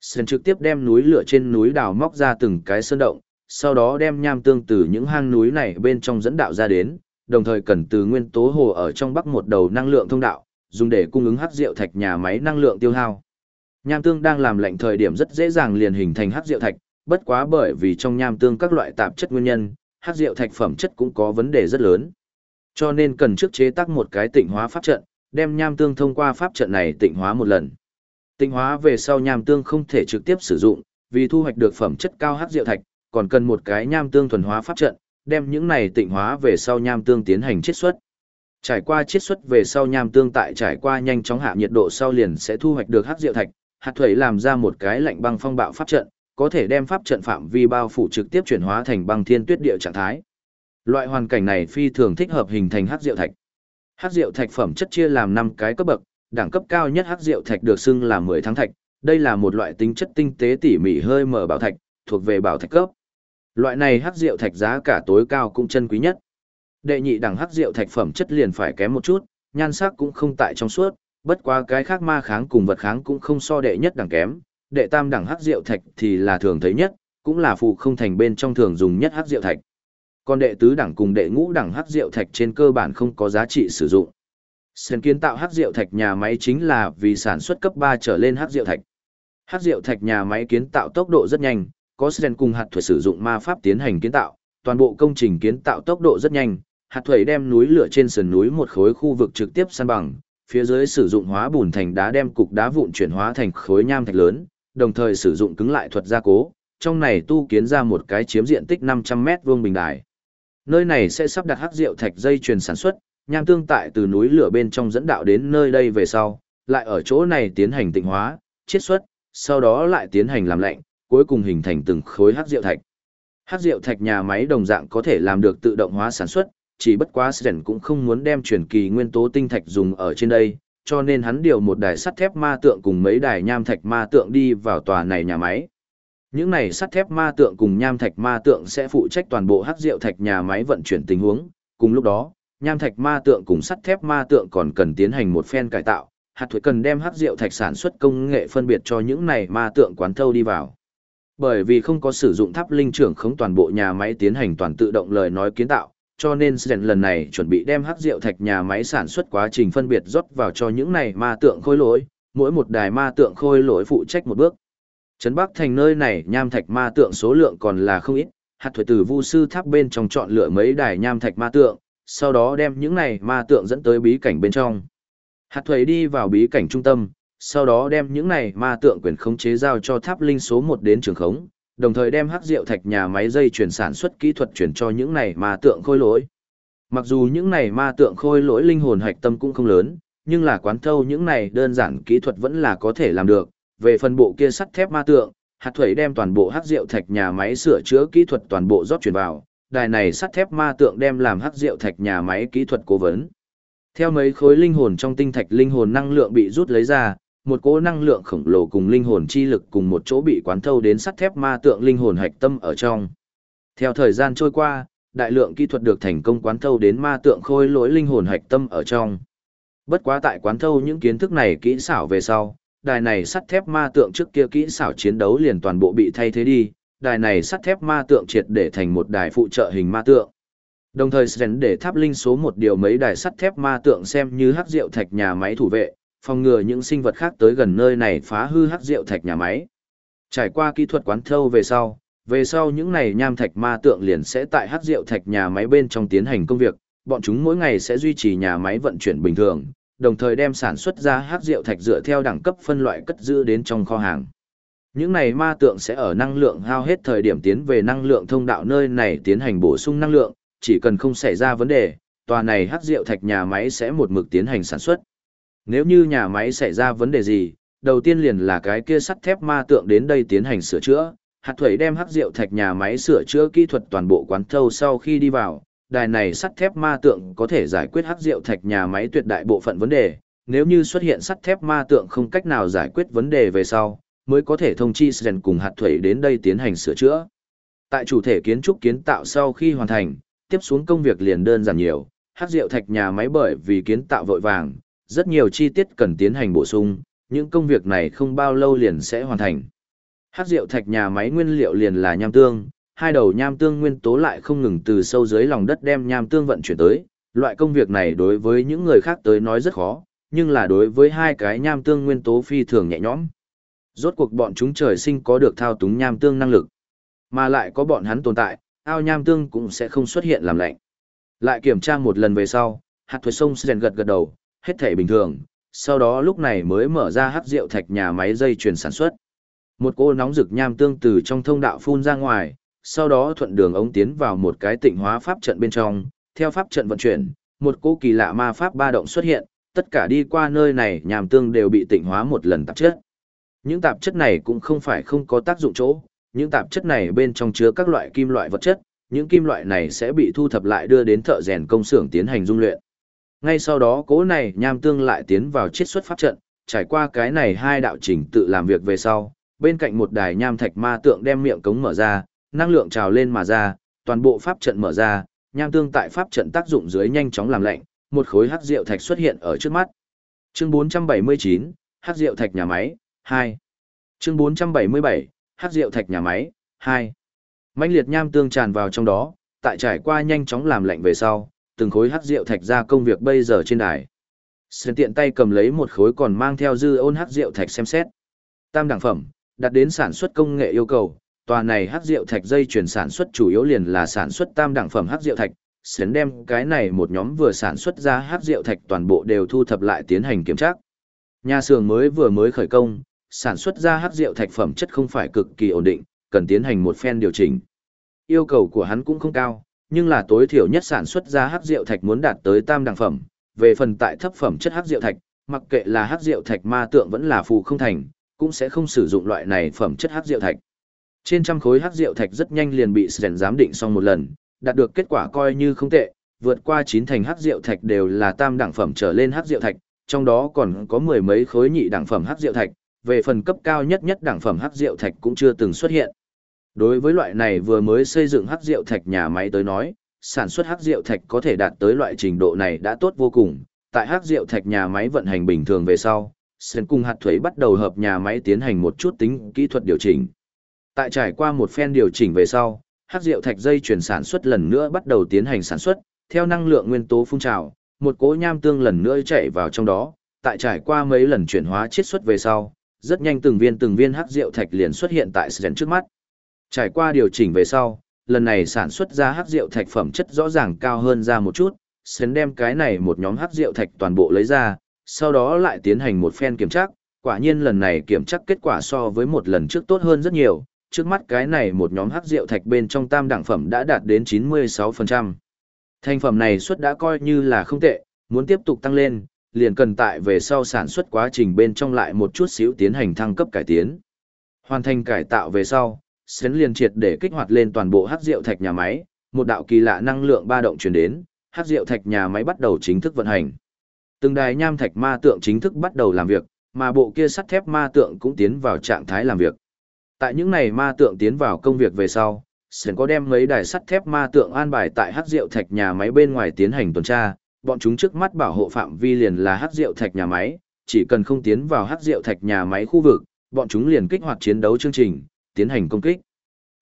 Speaker 1: Sơn trực tiếp đem núi lửa trên núi đào móc ra từng cái sơn động, sau đó đem nham tương từ những hang núi này bên trong dẫn đạo ra đến, đồng thời cần từ nguyên tố hồ ở trong bắc một đầu năng lượng thông đạo, dùng để cung ứng hắc rượu thạch nhà máy năng lượng tiêu hao. Nham tương đang làm lạnh thời điểm rất dễ dàng liền hình thành hắc rượu thạch, bất quá bởi vì trong nham tương các loại tạp chất nguyên nhân, hắc rượu thạch phẩm chất cũng có vấn đề rất lớn. Cho nên cần trước chế tác một cái tịnh hóa pháp trận, đem nham tương thông qua pháp trận này tịnh hóa một lần. Tịnh hóa về sau nham tương không thể trực tiếp sử dụng, vì thu hoạch được phẩm chất cao hắc rượu thạch, còn cần một cái nham tương thuần hóa pháp trận, đem những này tịnh hóa về sau nham tương tiến hành chiết xuất. Trải qua chiết xuất về sau nham tương tại trải qua nhanh chóng hạ nhiệt độ sau liền sẽ thu hoạch được hắc diệu thạch, hạt thủy làm ra một cái lạnh băng phong bạo pháp trận, có thể đem pháp trận phạm vi bao phủ trực tiếp chuyển hóa thành băng thiên tuyết địa trạng thái. Loại hoàn cảnh này phi thường thích hợp hình thành hắc diệu thạch. Hắc diệu thạch phẩm chất chia làm 5 cái cấp bậc, đẳng cấp cao nhất hắc diệu thạch được xưng là 10 tháng thạch, đây là một loại tính chất tinh tế tỉ mỉ hơi mở bảo thạch, thuộc về bảo thạch cấp. Loại này hắc rượu thạch giá cả tối cao cũng chân quý nhất. Đệ nhị đẳng hắc rượu thạch phẩm chất liền phải kém một chút, nhan sắc cũng không tại trong suốt, bất quá cái khác ma kháng cùng vật kháng cũng không so đệ nhất đẳng kém. Đệ tam đẳng hắc rượu thạch thì là thường thấy nhất, cũng là phụ không thành bên trong thường dùng nhất hắc rượu thạch. Còn đệ tứ đẳng cùng đệ ngũ đẳng hắc rượu thạch trên cơ bản không có giá trị sử dụng. Sen kiến tạo hắc rượu thạch nhà máy chính là vì sản xuất cấp 3 trở lên hắc rượu thạch. Hắc rượu thạch nhà máy kiến tạo tốc độ rất nhanh, có Sren cùng hạt thuở sử dụng ma pháp tiến hành kiến tạo, toàn bộ công trình kiến tạo tốc độ rất nhanh, hạt thuở đem núi lửa trên sườn núi một khối khu vực trực tiếp san bằng, phía dưới sử dụng hóa bùn thành đá đem cục đá vụn chuyển hóa thành khối nham thạch lớn, đồng thời sử dụng cứng lại thuật gia cố, trong này tu kiến ra một cái chiếm diện tích 500 mét vuông bình đài. Nơi này sẽ sắp đặt hắc rượu thạch dây chuyền sản xuất, nham tương tại từ núi lửa bên trong dẫn đạo đến nơi đây về sau, lại ở chỗ này tiến hành tịnh hóa, chiết xuất, sau đó lại tiến hành làm lạnh, cuối cùng hình thành từng khối hắc rượu thạch. Hắc rượu thạch nhà máy đồng dạng có thể làm được tự động hóa sản xuất, chỉ bất quá Sren cũng không muốn đem truyền kỳ nguyên tố tinh thạch dùng ở trên đây, cho nên hắn điều một đài sắt thép ma tượng cùng mấy đài nham thạch ma tượng đi vào tòa này nhà máy. Những này sắt thép ma tượng cùng nham thạch ma tượng sẽ phụ trách toàn bộ hắc rượu thạch nhà máy vận chuyển tình huống, cùng lúc đó, nham thạch ma tượng cùng sắt thép ma tượng còn cần tiến hành một phen cải tạo, hạt thuế cần đem hắc rượu thạch sản xuất công nghệ phân biệt cho những này ma tượng quán thâu đi vào. Bởi vì không có sử dụng tháp linh trưởng khống toàn bộ nhà máy tiến hành toàn tự động lời nói kiến tạo, cho nên Sren lần này chuẩn bị đem hắc rượu thạch nhà máy sản xuất quá trình phân biệt rót vào cho những này ma tượng khôi lỗi, mỗi một đài ma tượng khôi lỗi phụ trách một bước. Trấn Bắc thành nơi này nham thạch ma tượng số lượng còn là không ít, hạt thuế từ vu sư tháp bên trong chọn lựa mấy đài nham thạch ma tượng, sau đó đem những này ma tượng dẫn tới bí cảnh bên trong. Hạt thuế đi vào bí cảnh trung tâm, sau đó đem những này ma tượng quyền khống chế giao cho tháp linh số 1 đến trường khống, đồng thời đem hắc rượu thạch nhà máy dây chuyển sản xuất kỹ thuật chuyển cho những này ma tượng khôi lỗi. Mặc dù những này ma tượng khôi lỗi linh hồn hạch tâm cũng không lớn, nhưng là quán thâu những này đơn giản kỹ thuật vẫn là có thể làm được. Về phần bộ kia sắt thép ma tượng, hạt thủy đem toàn bộ hắc rượu thạch nhà máy sửa chữa kỹ thuật toàn bộ rót chuyển vào, đài này sắt thép ma tượng đem làm hắc rượu thạch nhà máy kỹ thuật cố vấn. Theo mấy khối linh hồn trong tinh thạch linh hồn năng lượng bị rút lấy ra, một cỗ năng lượng khổng lồ cùng linh hồn chi lực cùng một chỗ bị quán thâu đến sắt thép ma tượng linh hồn hạch tâm ở trong. Theo thời gian trôi qua, đại lượng kỹ thuật được thành công quán thâu đến ma tượng khôi lỗi linh hồn hạch tâm ở trong. Bất quá tại quán thâu những kiến thức này kỹ xảo về sau, đài này sắt thép ma tượng trước kia kỹ xảo chiến đấu liền toàn bộ bị thay thế đi, đài này sắt thép ma tượng triệt để thành một đài phụ trợ hình ma tượng. Đồng thời Sren để tháp linh số một điều mấy đài sắt thép ma tượng xem như hắc rượu thạch nhà máy thủ vệ, phòng ngừa những sinh vật khác tới gần nơi này phá hư hắc rượu thạch nhà máy. Trải qua kỹ thuật quán thâu về sau, về sau những này nham thạch ma tượng liền sẽ tại hắc rượu thạch nhà máy bên trong tiến hành công việc, bọn chúng mỗi ngày sẽ duy trì nhà máy vận chuyển bình thường, đồng thời đem sản xuất ra hắc rượu thạch dựa theo đẳng cấp phân loại cất giữ đến trong kho hàng. Những này ma tượng sẽ ở năng lượng hao hết thời điểm tiến về năng lượng thông đạo nơi này tiến hành bổ sung năng lượng, chỉ cần không xảy ra vấn đề, tòa này hắc rượu thạch nhà máy sẽ một mực tiến hành sản xuất. Nếu như nhà máy xảy ra vấn đề gì, đầu tiên liền là cái kia sắt thép ma tượng đến đây tiến hành sửa chữa, hạt thuẩy đem hắc rượu thạch nhà máy sửa chữa kỹ thuật toàn bộ quán thâu sau khi đi vào, đài này sắt thép ma tượng có thể giải quyết hắc rượu thạch nhà máy tuyệt đại bộ phận vấn đề, nếu như xuất hiện sắt thép ma tượng không cách nào giải quyết vấn đề về sau, mới có thể thông chi Sren cùng hạt thủy đến đây tiến hành sửa chữa. Tại chủ thể kiến trúc kiến tạo sau khi hoàn thành, tiếp xuống công việc liền đơn giản nhiều, hát rượu thạch nhà máy bởi vì kiến tạo vội vàng, rất nhiều chi tiết cần tiến hành bổ sung, những công việc này không bao lâu liền sẽ hoàn thành. Hát rượu thạch nhà máy nguyên liệu liền là nham tương, hai đầu nham tương nguyên tố lại không ngừng từ sâu dưới lòng đất đem nham tương vận chuyển tới, loại công việc này đối với những người khác tới nói rất khó, nhưng là đối với hai cái nham tương nguyên tố phi thường nhẹ nhõm. Rốt cuộc bọn chúng trời sinh có được thao túng nham tương năng lực, mà lại có bọn hắn tồn tại, ao nham tương cũng sẽ không xuất hiện làm lạnh. Lại kiểm tra một lần về sau, hạt thuế sông Sren gật gật đầu, hết thể bình thường, sau đó lúc này mới mở ra hắc rượu thạch nhà máy dây chuyển sản xuất. Một cô nóng rực nham tương từ trong thông đạo phun ra ngoài, sau đó thuận đường ống tiến vào một cái tịnh hóa pháp trận bên trong, theo pháp trận vận chuyển, một cô kỳ lạ ma pháp ba động xuất hiện, tất cả đi qua nơi này nham tương đều bị tịnh hóa một lần tạp chất. Những tạp chất này cũng không phải không có tác dụng chỗ, những tạp chất này bên trong chứa các loại kim loại vật chất, những kim loại này sẽ bị thu thập lại đưa đến thợ rèn công xưởng tiến hành dung luyện. Ngay sau đó cố này nham tương lại tiến vào chiết xuất pháp trận, trải qua cái này hai đạo trình tự làm việc về sau, bên cạnh một đài nham thạch ma tượng đem miệng cống mở ra, năng lượng trào lên mà ra, toàn bộ pháp trận mở ra, nham tương tại pháp trận tác dụng dưới nhanh chóng làm lạnh, một khối hắc rượu thạch xuất hiện ở trước mắt. Chương 479, hắc rượu thạch nhà máy 2. Chương 477, hắc rượu thạch nhà máy 2. Mãnh liệt nham tương tràn vào trong đó, tại trải qua nhanh chóng làm lạnh về sau, từng khối hắc rượu thạch ra công việc bây giờ trên đài. Sơn tiện tay cầm lấy một khối còn mang theo dư ôn hắc rượu thạch xem xét. Tam đẳng phẩm, đặt đến sản xuất công nghệ yêu cầu, tòa này hắc rượu thạch dây chuyển sản xuất chủ yếu liền là sản xuất tam đẳng phẩm hắc rượu thạch. Sơn đem cái này một nhóm vừa sản xuất ra hắc rượu thạch toàn bộ đều thu thập lại tiến hành kiểm tra. Nhà xưởng mới vừa mới khởi công, sản xuất ra hắc rượu thạch phẩm chất không phải cực kỳ ổn định, cần tiến hành một phen điều chỉnh. Yêu cầu của hắn cũng không cao, nhưng là tối thiểu nhất sản xuất ra hắc rượu thạch muốn đạt tới tam đẳng phẩm, về phần tại thấp phẩm chất hắc rượu thạch, mặc kệ là hắc rượu thạch ma tượng vẫn là phù không thành, cũng sẽ không sử dụng loại này phẩm chất hắc rượu thạch. Trên trăm khối hắc rượu thạch rất nhanh liền bị Sren giám định xong một lần, đạt được kết quả coi như không tệ, vượt qua chín thành hắc rượu thạch đều là tam đẳng phẩm trở lên hắc rượu thạch, trong đó còn có mười mấy khối nhị đẳng phẩm hắc rượu thạch, về phần cấp cao nhất nhất đẳng phẩm hắc rượu thạch cũng chưa từng xuất hiện. Đối với loại này vừa mới xây dựng hắc rượu thạch nhà máy tới nói, sản xuất hắc rượu thạch có thể đạt tới loại trình độ này đã tốt vô cùng. Tại hắc rượu thạch nhà máy vận hành bình thường về sau, Sen cùng hạt thuế bắt đầu hợp nhà máy tiến hành một chút tính kỹ thuật điều chỉnh. Tại trải qua một phen điều chỉnh về sau, hắc rượu thạch dây chuyển sản xuất lần nữa bắt đầu tiến hành sản xuất, theo năng lượng nguyên tố phun trào, một cỗ nham tương lần nữa chạy vào trong đó, tại trải qua mấy lần chuyển hóa chiết xuất về sau, rất nhanh từng viên từng viên hắc rượu thạch liền xuất hiện tại Sen trước mắt. Trải qua điều chỉnh về sau, lần này sản xuất ra hắc rượu thạch phẩm chất rõ ràng cao hơn ra một chút, Sến đem cái này một nhóm hắc rượu thạch toàn bộ lấy ra, sau đó lại tiến hành một phen kiểm tra, quả nhiên lần này kiểm tra kết quả so với một lần trước tốt hơn rất nhiều, trước mắt cái này một nhóm hắc rượu thạch bên trong tam đẳng phẩm đã đạt đến 96%. Thành phẩm này xuất đã coi như là không tệ, muốn tiếp tục tăng lên, liền cần tại về sau sản xuất quá trình bên trong lại một chút xíu tiến hành thăng cấp cải tiến. Hoàn thành cải tạo về sau, Sến liền triệt để kích hoạt lên toàn bộ hắc rượu thạch nhà máy, một đạo kỳ lạ năng lượng ba động truyền đến, hắc rượu thạch nhà máy bắt đầu chính thức vận hành. Từng đài nham thạch ma tượng chính thức bắt đầu làm việc, mà bộ kia sắt thép ma tượng cũng tiến vào trạng thái làm việc. Tại những này ma tượng tiến vào công việc về sau, Sến có đem mấy đài sắt thép ma tượng an bài tại hắc rượu thạch nhà máy bên ngoài tiến hành tuần tra, bọn chúng trước mắt bảo hộ phạm vi liền là hắc rượu thạch nhà máy, chỉ cần không tiến vào hắc rượu thạch nhà máy khu vực, bọn chúng liền kích hoạt chiến đấu chương trình, tiến hành công kích.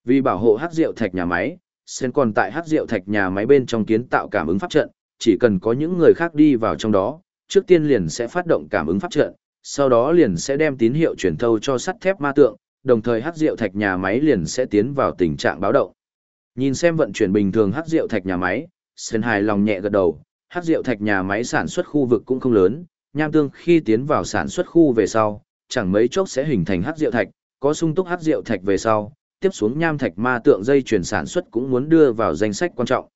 Speaker 1: Vì bảo hộ hắc rượu thạch nhà máy, Sen còn tại hắc rượu thạch nhà máy bên trong kiến tạo cảm ứng pháp trận, chỉ cần có những người khác đi vào trong đó, trước tiên liền sẽ phát động cảm ứng pháp trận, sau đó liền sẽ đem tín hiệu truyền thâu cho sắt thép ma tượng, đồng thời hắc rượu thạch nhà máy liền sẽ tiến vào tình trạng báo động. Nhìn xem vận chuyển bình thường hắc rượu thạch nhà máy, Sen hài lòng nhẹ gật đầu, hắc rượu thạch nhà máy sản xuất khu vực cũng không lớn, nham tương khi tiến vào sản xuất khu về sau, chẳng mấy chốc sẽ hình thành hắc rượu thạch, có sung túc hắc rượu thạch về sau, tiếp xuống nham thạch ma tượng dây chuyển sản xuất cũng muốn đưa vào danh sách quan trọng.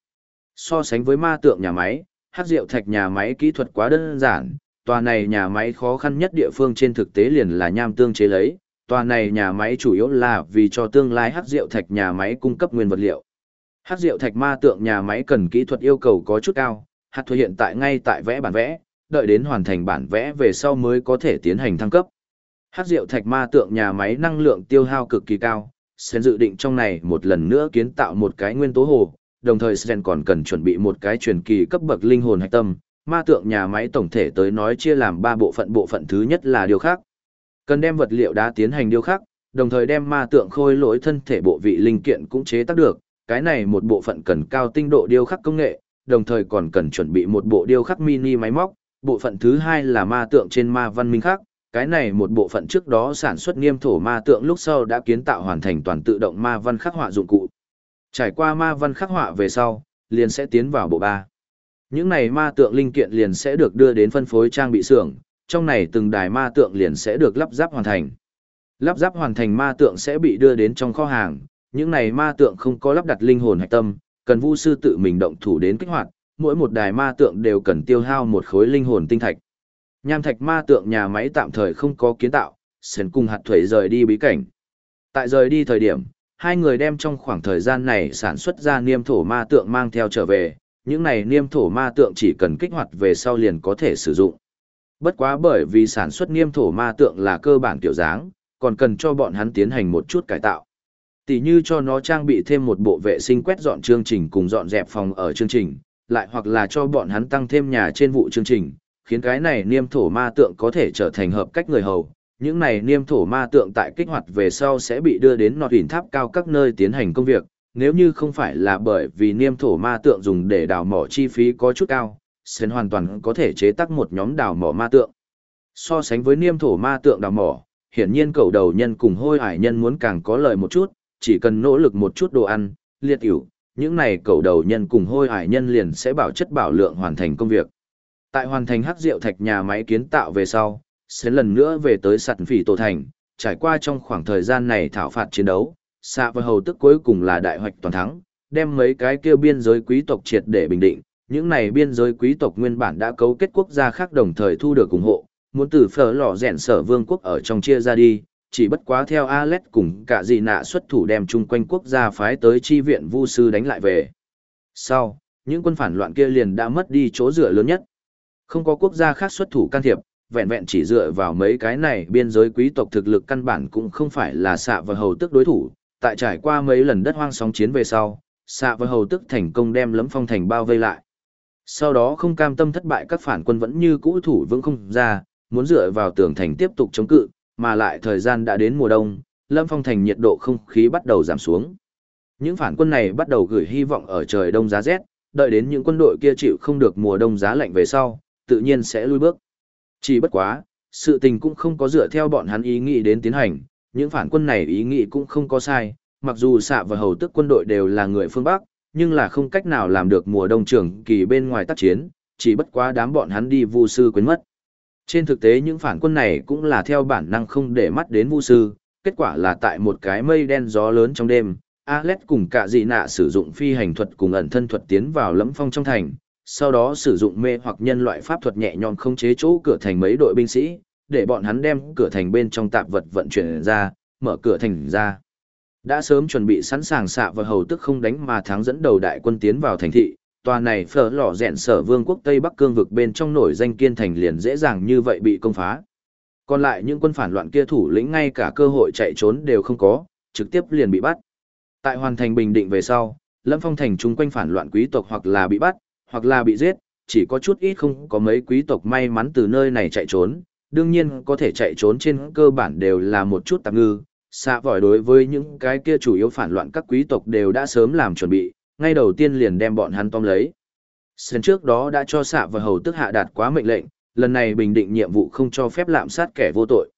Speaker 1: So sánh với ma tượng nhà máy, hắc rượu thạch nhà máy kỹ thuật quá đơn giản, tòa này nhà máy khó khăn nhất địa phương trên thực tế liền là nham tương chế lấy, tòa này nhà máy chủ yếu là vì cho tương lai hắc rượu thạch nhà máy cung cấp nguyên vật liệu. Hắc rượu thạch ma tượng nhà máy cần kỹ thuật yêu cầu có chút cao, hạt thuê hiện tại ngay tại vẽ bản vẽ, đợi đến hoàn thành bản vẽ về sau mới có thể tiến hành thăng cấp. Hát rượu thạch ma tượng nhà máy năng lượng tiêu hao cực kỳ cao, Sen dự định trong này một lần nữa kiến tạo một cái nguyên tố hồ, đồng thời Sen còn cần chuẩn bị một cái truyền kỳ cấp bậc linh hồn hạch tâm. Ma tượng nhà máy tổng thể tới nói chia làm ba bộ phận bộ phận thứ nhất là điều khác. Cần đem vật liệu đá tiến hành điều khắc, đồng thời đem ma tượng khôi lỗi thân thể bộ vị linh kiện cũng chế tác được, cái này một bộ phận cần cao tinh độ điêu khắc công nghệ, đồng thời còn cần chuẩn bị một bộ điêu khắc mini máy móc, bộ phận thứ hai là ma tượng trên ma văn minh khác, cái này một bộ phận trước đó sản xuất nghiêm thổ ma tượng lúc sau đã kiến tạo hoàn thành toàn tự động ma văn khắc họa dụng cụ. Trải qua ma văn khắc họa về sau, liền sẽ tiến vào bộ ba. Những này ma tượng linh kiện liền sẽ được đưa đến phân phối trang bị xưởng, trong này từng đài ma tượng liền sẽ được lắp ráp hoàn thành. Lắp ráp hoàn thành ma tượng sẽ bị đưa đến trong kho hàng, những này ma tượng không có lắp đặt linh hồn hạch tâm, cần vu sư tự mình động thủ đến kích hoạt, mỗi một đài ma tượng đều cần tiêu hao một khối linh hồn tinh thạch. Nham thạch ma tượng nhà máy tạm thời không có kiến tạo, Sến cùng hạt thuẩy rời đi bí cảnh. Tại rời đi thời điểm, hai người đem trong khoảng thời gian này sản xuất ra niêm thổ ma tượng mang theo trở về, những này niêm thổ ma tượng chỉ cần kích hoạt về sau liền có thể sử dụng. Bất quá bởi vì sản xuất niêm thổ ma tượng là cơ bản kiểu dáng, còn cần cho bọn hắn tiến hành một chút cải tạo. Tỷ như cho nó trang bị thêm một bộ vệ sinh quét dọn chương trình cùng dọn dẹp phòng ở chương trình, lại hoặc là cho bọn hắn tăng thêm nhà trên vụ chương trình, khiến cái này niêm thổ ma tượng có thể trở thành hợp cách người hầu. Những này niêm thổ ma tượng tại kích hoạt về sau sẽ bị đưa đến nọt hình tháp cao các nơi tiến hành công việc, nếu như không phải là bởi vì niêm thổ ma tượng dùng để đào mỏ chi phí có chút cao, sẽ hoàn toàn có thể chế tác một nhóm đào mỏ ma tượng. So sánh với niêm thổ ma tượng đào mỏ, hiển nhiên cầu đầu nhân cùng hôi hải nhân muốn càng có lợi một chút, chỉ cần nỗ lực một chút đồ ăn, liệt ỉu, những này cầu đầu nhân cùng hôi hải nhân liền sẽ bảo chất bảo lượng hoàn thành công việc. Tại hoàn thành hắc rượu thạch nhà máy kiến tạo về sau, sẽ lần nữa về tới sạt phỉ tổ thành, trải qua trong khoảng thời gian này thảo phạt chiến đấu, xạ và hầu tức cuối cùng là đại hoạch toàn thắng, đem mấy cái kêu biên giới quý tộc triệt để bình định, những này biên giới quý tộc nguyên bản đã cấu kết quốc gia khác đồng thời thu được ủng hộ, muốn từ phở lò rèn sở vương quốc ở trong chia ra đi, chỉ bất quá theo Alet cùng cả gì nạ xuất thủ đem chung quanh quốc gia phái tới chi viện vu sư đánh lại về. Sau, những quân phản loạn kia liền đã mất đi chỗ dựa lớn nhất. Không có quốc gia khác xuất thủ can thiệp, vẹn vẹn chỉ dựa vào mấy cái này biên giới quý tộc thực lực căn bản cũng không phải là xạ và hầu tức đối thủ. Tại trải qua mấy lần đất hoang sóng chiến về sau, xạ và hầu tức thành công đem lấm phong thành bao vây lại. Sau đó không cam tâm thất bại các phản quân vẫn như cũ thủ vững không ra, muốn dựa vào tường thành tiếp tục chống cự, mà lại thời gian đã đến mùa đông, Lâm Phong thành nhiệt độ không khí bắt đầu giảm xuống. Những phản quân này bắt đầu gửi hy vọng ở trời đông giá rét, đợi đến những quân đội kia chịu không được mùa đông giá lạnh về sau, tự nhiên sẽ lui bước. Chỉ bất quá, sự tình cũng không có dựa theo bọn hắn ý nghĩ đến tiến hành, những phản quân này ý nghĩ cũng không có sai, mặc dù xạ và hầu tức quân đội đều là người phương Bắc, nhưng là không cách nào làm được mùa đông trưởng kỳ bên ngoài tác chiến, chỉ bất quá đám bọn hắn đi vu sư quên mất. Trên thực tế những phản quân này cũng là theo bản năng không để mắt đến vu sư, kết quả là tại một cái mây đen gió lớn trong đêm, Alex cùng cả dị nạ sử dụng phi hành thuật cùng ẩn thân thuật tiến vào lẫm phong trong thành, sau đó sử dụng mê hoặc nhân loại pháp thuật nhẹ nhõm không chế chỗ cửa thành mấy đội binh sĩ, để bọn hắn đem cửa thành bên trong tạp vật vận chuyển ra, mở cửa thành ra. Đã sớm chuẩn bị sẵn sàng xạ và hầu tức không đánh mà thắng dẫn đầu đại quân tiến vào thành thị, tòa này phở lò rẹn sở vương quốc Tây Bắc cương vực bên trong nổi danh kiên thành liền dễ dàng như vậy bị công phá. Còn lại những quân phản loạn kia thủ lĩnh ngay cả cơ hội chạy trốn đều không có, trực tiếp liền bị bắt. Tại hoàn thành bình định về sau, Lâm Phong thành chung quanh phản loạn quý tộc hoặc là bị bắt, hoặc là bị giết, chỉ có chút ít không có mấy quý tộc may mắn từ nơi này chạy trốn, đương nhiên có thể chạy trốn trên cơ bản đều là một chút tạm ngư. Xạ vòi đối với những cái kia chủ yếu phản loạn các quý tộc đều đã sớm làm chuẩn bị, ngay đầu tiên liền đem bọn hắn tóm lấy. Sơn trước đó đã cho xạ và hầu tức hạ đạt quá mệnh lệnh, lần này bình định nhiệm vụ không cho phép lạm sát kẻ vô tội.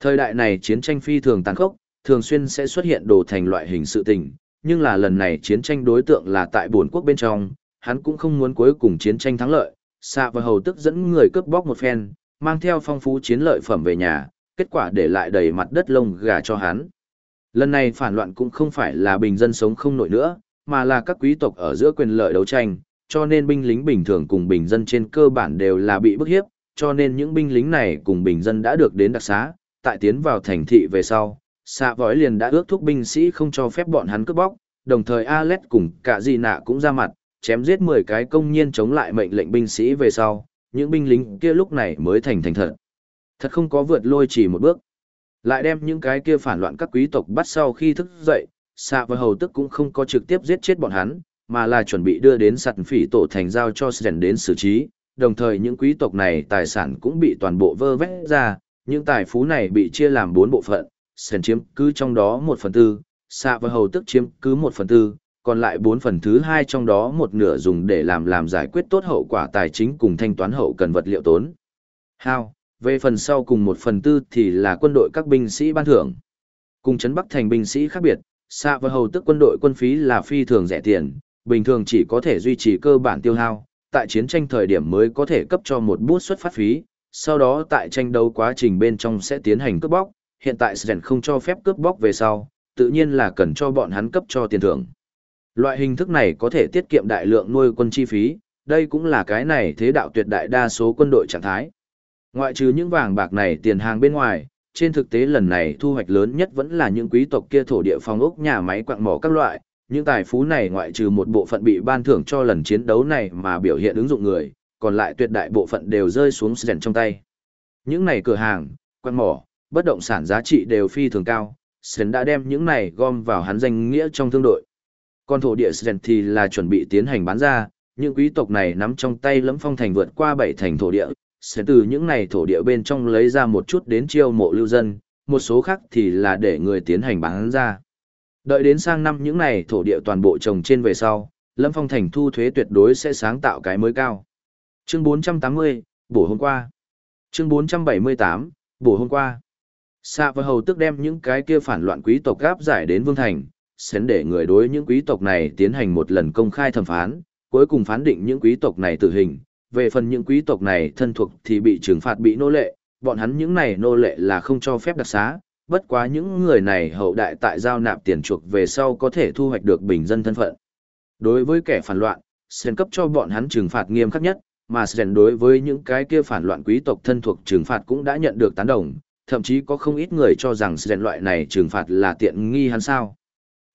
Speaker 1: Thời đại này chiến tranh phi thường tàn khốc, thường xuyên sẽ xuất hiện đồ thành loại hình sự tình, nhưng là lần này chiến tranh đối tượng là tại buồn quốc bên trong, hắn cũng không muốn cuối cùng chiến tranh thắng lợi, xạ và hầu tức dẫn người cướp bóc một phen, mang theo phong phú chiến lợi phẩm về nhà, kết quả để lại đầy mặt đất lông gà cho hắn. Lần này phản loạn cũng không phải là bình dân sống không nổi nữa, mà là các quý tộc ở giữa quyền lợi đấu tranh, cho nên binh lính bình thường cùng bình dân trên cơ bản đều là bị bức hiếp, cho nên những binh lính này cùng bình dân đã được đến đặc xá, tại tiến vào thành thị về sau, xạ vói liền đã ước thúc binh sĩ không cho phép bọn hắn cướp bóc, đồng thời Alet cùng cả gì nạ cũng ra mặt, chém giết 10 cái công nhiên chống lại mệnh lệnh binh sĩ về sau, những binh lính kia lúc này mới thành thành thật. Thật không có vượt lôi chỉ một bước. Lại đem những cái kia phản loạn các quý tộc bắt sau khi thức dậy, xạ và hầu tức cũng không có trực tiếp giết chết bọn hắn, mà là chuẩn bị đưa đến sặt phỉ tổ thành giao cho Sren đến xử trí, đồng thời những quý tộc này tài sản cũng bị toàn bộ vơ vét ra, những tài phú này bị chia làm bốn bộ phận, Sren chiếm cứ trong đó một phần tư, xạ và hầu tức chiếm cứ một phần tư, còn lại bốn phần thứ hai trong đó một nửa dùng để làm làm giải quyết tốt hậu quả tài chính cùng thanh toán hậu cần vật liệu tốn. Hao, về phần sau cùng một phần tư thì là quân đội các binh sĩ ban thưởng. Cùng chấn Bắc thành binh sĩ khác biệt, xạ và hầu tức quân đội quân phí là phi thường rẻ tiền, bình thường chỉ có thể duy trì cơ bản tiêu hao, tại chiến tranh thời điểm mới có thể cấp cho một bút xuất phát phí, sau đó tại tranh đấu quá trình bên trong sẽ tiến hành cướp bóc, hiện tại Sren không cho phép cướp bóc về sau, tự nhiên là cần cho bọn hắn cấp cho tiền thưởng. Loại hình thức này có thể tiết kiệm đại lượng nuôi quân chi phí, đây cũng là cái này thế đạo tuyệt đại đa số quân đội trạng thái. Ngoại trừ những vàng bạc này tiền hàng bên ngoài, trên thực tế lần này thu hoạch lớn nhất vẫn là những quý tộc kia thổ địa phong ốc nhà máy quạng mỏ các loại, những tài phú này ngoại trừ một bộ phận bị ban thưởng cho lần chiến đấu này mà biểu hiện ứng dụng người, còn lại tuyệt đại bộ phận đều rơi xuống Sren trong tay. Những này cửa hàng, quạng mỏ, bất động sản giá trị đều phi thường cao, Sren đã đem những này gom vào hắn danh nghĩa trong thương đội. Còn thổ địa Sren thì là chuẩn bị tiến hành bán ra, những quý tộc này nắm trong tay lẫm phong thành vượt qua bảy thành thổ địa, sẽ từ những này thổ địa bên trong lấy ra một chút đến chiêu mộ lưu dân, một số khác thì là để người tiến hành bán ra. Đợi đến sang năm những này thổ địa toàn bộ trồng trên về sau, Lâm Phong Thành thu thuế tuyệt đối sẽ sáng tạo cái mới cao. Chương 480, bổ hôm qua. Chương 478, bổ hôm qua. xa và hầu tức đem những cái kia phản loạn quý tộc gáp giải đến Vương Thành, sẽ để người đối những quý tộc này tiến hành một lần công khai thẩm phán, cuối cùng phán định những quý tộc này tử hình. Về phần những quý tộc này thân thuộc thì bị trừng phạt bị nô lệ, bọn hắn những này nô lệ là không cho phép đặc xá, bất quá những người này hậu đại tại giao nạp tiền chuộc về sau có thể thu hoạch được bình dân thân phận. Đối với kẻ phản loạn, Sen cấp cho bọn hắn trừng phạt nghiêm khắc nhất, mà Sen đối với những cái kia phản loạn quý tộc thân thuộc trừng phạt cũng đã nhận được tán đồng, thậm chí có không ít người cho rằng Sen loại này trừng phạt là tiện nghi hắn sao.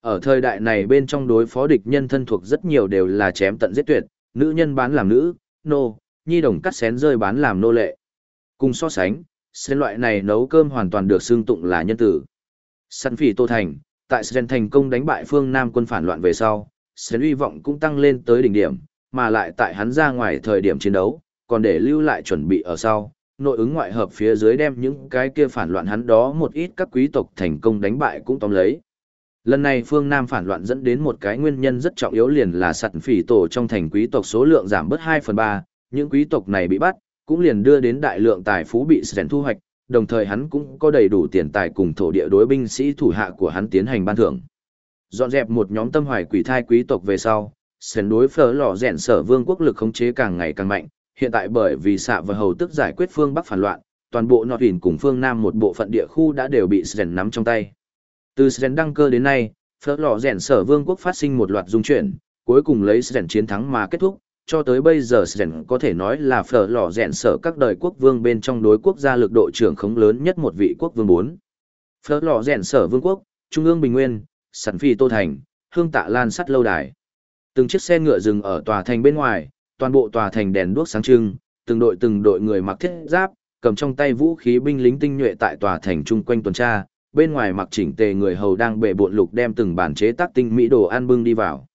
Speaker 1: Ở thời đại này bên trong đối phó địch nhân thân thuộc rất nhiều đều là chém tận giết tuyệt, nữ nhân bán làm nữ, nô, nhi đồng cắt xén rơi bán làm nô lệ. Cùng so sánh, Sen loại này nấu cơm hoàn toàn được xương tụng là nhân tử. Săn phỉ Tô Thành, tại Sen thành công đánh bại phương Nam quân phản loạn về sau, Sen uy vọng cũng tăng lên tới đỉnh điểm, mà lại tại hắn ra ngoài thời điểm chiến đấu, còn để lưu lại chuẩn bị ở sau, nội ứng ngoại hợp phía dưới đem những cái kia phản loạn hắn đó một ít các quý tộc thành công đánh bại cũng tóm lấy. Lần này phương Nam phản loạn dẫn đến một cái nguyên nhân rất trọng yếu liền là sẵn phỉ tổ trong thành quý tộc số lượng giảm bớt 2 phần 3, những quý tộc này bị bắt, cũng liền đưa đến đại lượng tài phú bị Sren thu hoạch, đồng thời hắn cũng có đầy đủ tiền tài cùng thổ địa đối binh sĩ thủ hạ của hắn tiến hành ban thưởng. Dọn dẹp một nhóm tâm hoài quỷ thai quý tộc về sau, Sren đối phở lò rèn sở vương quốc lực khống chế càng ngày càng mạnh, hiện tại bởi vì xạ và hầu tức giải quyết phương Bắc phản loạn, toàn bộ nọt hình cùng phương Nam một bộ phận địa khu đã đều bị Sren nắm trong tay. Từ Sren đăng cơ đến nay, phở lò rèn sở vương quốc phát sinh một loạt dung chuyển, cuối cùng lấy Sren chiến thắng mà kết thúc, cho tới bây giờ Sren có thể nói là phở lò rèn sở các đời quốc vương bên trong đối quốc gia lực độ trưởng khống lớn nhất một vị quốc vương bốn. Phở lò rèn sở vương quốc, Trung ương Bình Nguyên, Sản Phi Tô Thành, Hương Tạ Lan sắt lâu đài. Từng chiếc xe ngựa dừng ở tòa thành bên ngoài, toàn bộ tòa thành đèn đuốc sáng trưng, từng đội từng đội người mặc thiết giáp, cầm trong tay vũ khí binh lính tinh nhuệ tại tòa thành chung quanh tuần tra, bên ngoài mặc chỉnh tề người hầu đang bệ bộn lục đem từng bản chế tác tinh mỹ đồ ăn bưng đi vào.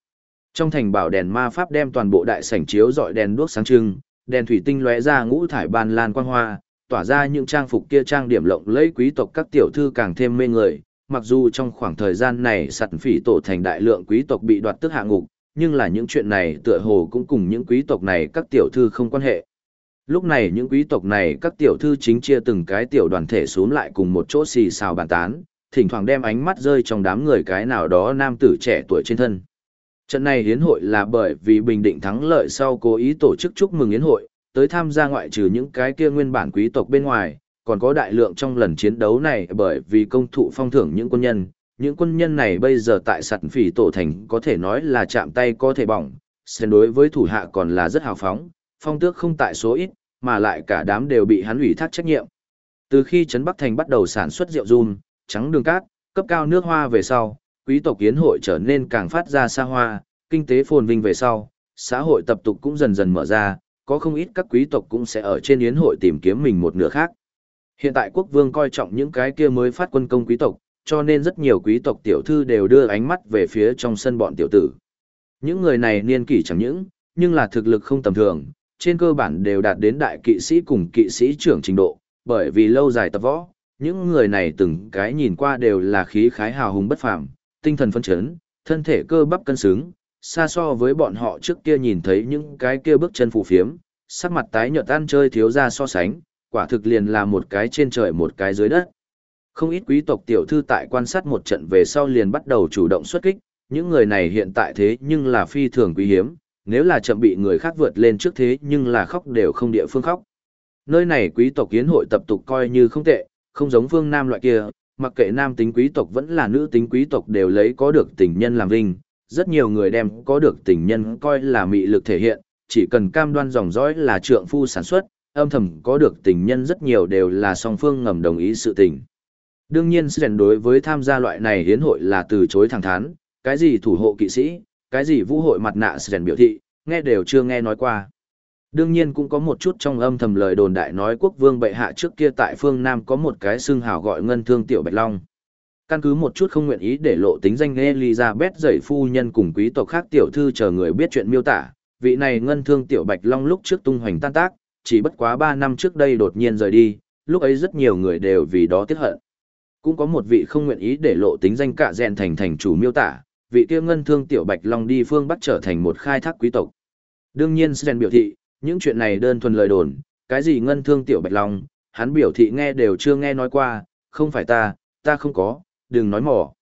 Speaker 1: Trong thành bảo đèn ma pháp đem toàn bộ đại sảnh chiếu dọi đèn đuốc sáng trưng, đèn thủy tinh lóe ra ngũ thải ban lan quang hoa, tỏa ra những trang phục kia trang điểm lộng lẫy quý tộc các tiểu thư càng thêm mê người. Mặc dù trong khoảng thời gian này sặt phỉ tổ thành đại lượng quý tộc bị đoạt tức hạ ngục, nhưng là những chuyện này tựa hồ cũng cùng những quý tộc này các tiểu thư không quan hệ. Lúc này những quý tộc này các tiểu thư chính chia từng cái tiểu đoàn thể xuống lại cùng một chỗ xì xào bàn tán, thỉnh thoảng đem ánh mắt rơi trong đám người cái nào đó nam tử trẻ tuổi trên thân. Trận này hiến hội là bởi vì Bình Định thắng lợi sau cố ý tổ chức chúc mừng hiến hội, tới tham gia ngoại trừ những cái kia nguyên bản quý tộc bên ngoài, còn có đại lượng trong lần chiến đấu này bởi vì công thụ phong thưởng những quân nhân. Những quân nhân này bây giờ tại sạt phỉ tổ thành có thể nói là chạm tay có thể bỏng, xen đối với thủ hạ còn là rất hào phóng, phong tước không tại số ít, mà lại cả đám đều bị hắn ủy thác trách nhiệm. Từ khi Trấn Bắc Thành bắt đầu sản xuất rượu rum, trắng đường cát, cấp cao nước hoa về sau, quý tộc kiến hội trở nên càng phát ra xa hoa, kinh tế phồn vinh về sau, xã hội tập tục cũng dần dần mở ra, có không ít các quý tộc cũng sẽ ở trên yến hội tìm kiếm mình một nửa khác. Hiện tại quốc vương coi trọng những cái kia mới phát quân công quý tộc, cho nên rất nhiều quý tộc tiểu thư đều đưa ánh mắt về phía trong sân bọn tiểu tử. Những người này niên kỷ chẳng những, nhưng là thực lực không tầm thường, trên cơ bản đều đạt đến đại kỵ sĩ cùng kỵ sĩ trưởng trình độ, bởi vì lâu dài tập võ, những người này từng cái nhìn qua đều là khí khái hào hùng bất phàm, tinh thần phấn chấn, thân thể cơ bắp cân xứng, xa so với bọn họ trước kia nhìn thấy những cái kia bước chân phù phiếm, sắc mặt tái nhợt ăn chơi thiếu ra so sánh, quả thực liền là một cái trên trời một cái dưới đất. Không ít quý tộc tiểu thư tại quan sát một trận về sau liền bắt đầu chủ động xuất kích, những người này hiện tại thế nhưng là phi thường quý hiếm, nếu là chậm bị người khác vượt lên trước thế nhưng là khóc đều không địa phương khóc. Nơi này quý tộc kiến hội tập tục coi như không tệ, không giống phương Nam loại kia, mặc kệ nam tính quý tộc vẫn là nữ tính quý tộc đều lấy có được tình nhân làm vinh, rất nhiều người đem có được tình nhân coi là mị lực thể hiện, chỉ cần cam đoan dòng dõi là trượng phu sản xuất, âm thầm có được tình nhân rất nhiều đều là song phương ngầm đồng ý sự tình. Đương nhiên Sren đối với tham gia loại này hiến hội là từ chối thẳng thắn, cái gì thủ hộ kỵ sĩ, cái gì vũ hội mặt nạ sèn biểu thị, nghe đều chưa nghe nói qua. Đương nhiên cũng có một chút trong âm thầm lời đồn đại nói quốc vương bệ hạ trước kia tại phương Nam có một cái xương hào gọi ngân thương tiểu bạch long. Căn cứ một chút không nguyện ý để lộ tính danh Elizabeth dạy phu nhân cùng quý tộc khác tiểu thư chờ người biết chuyện miêu tả, vị này ngân thương tiểu bạch long lúc trước tung hoành tan tác, chỉ bất quá 3 năm trước đây đột nhiên rời đi, lúc ấy rất nhiều người đều vì đó tiếc hận. Cũng có một vị không nguyện ý để lộ tính danh cả rèn thành thành chủ miêu tả, vị kia ngân thương tiểu bạch long đi phương Bắc trở thành một khai thác quý tộc. Đương nhiên Sren biểu thị, những chuyện này đơn thuần lời đồn, cái gì ngân thương tiểu bạch long, hắn biểu thị nghe đều chưa nghe nói qua, không phải ta, ta không có, đừng nói mỏ.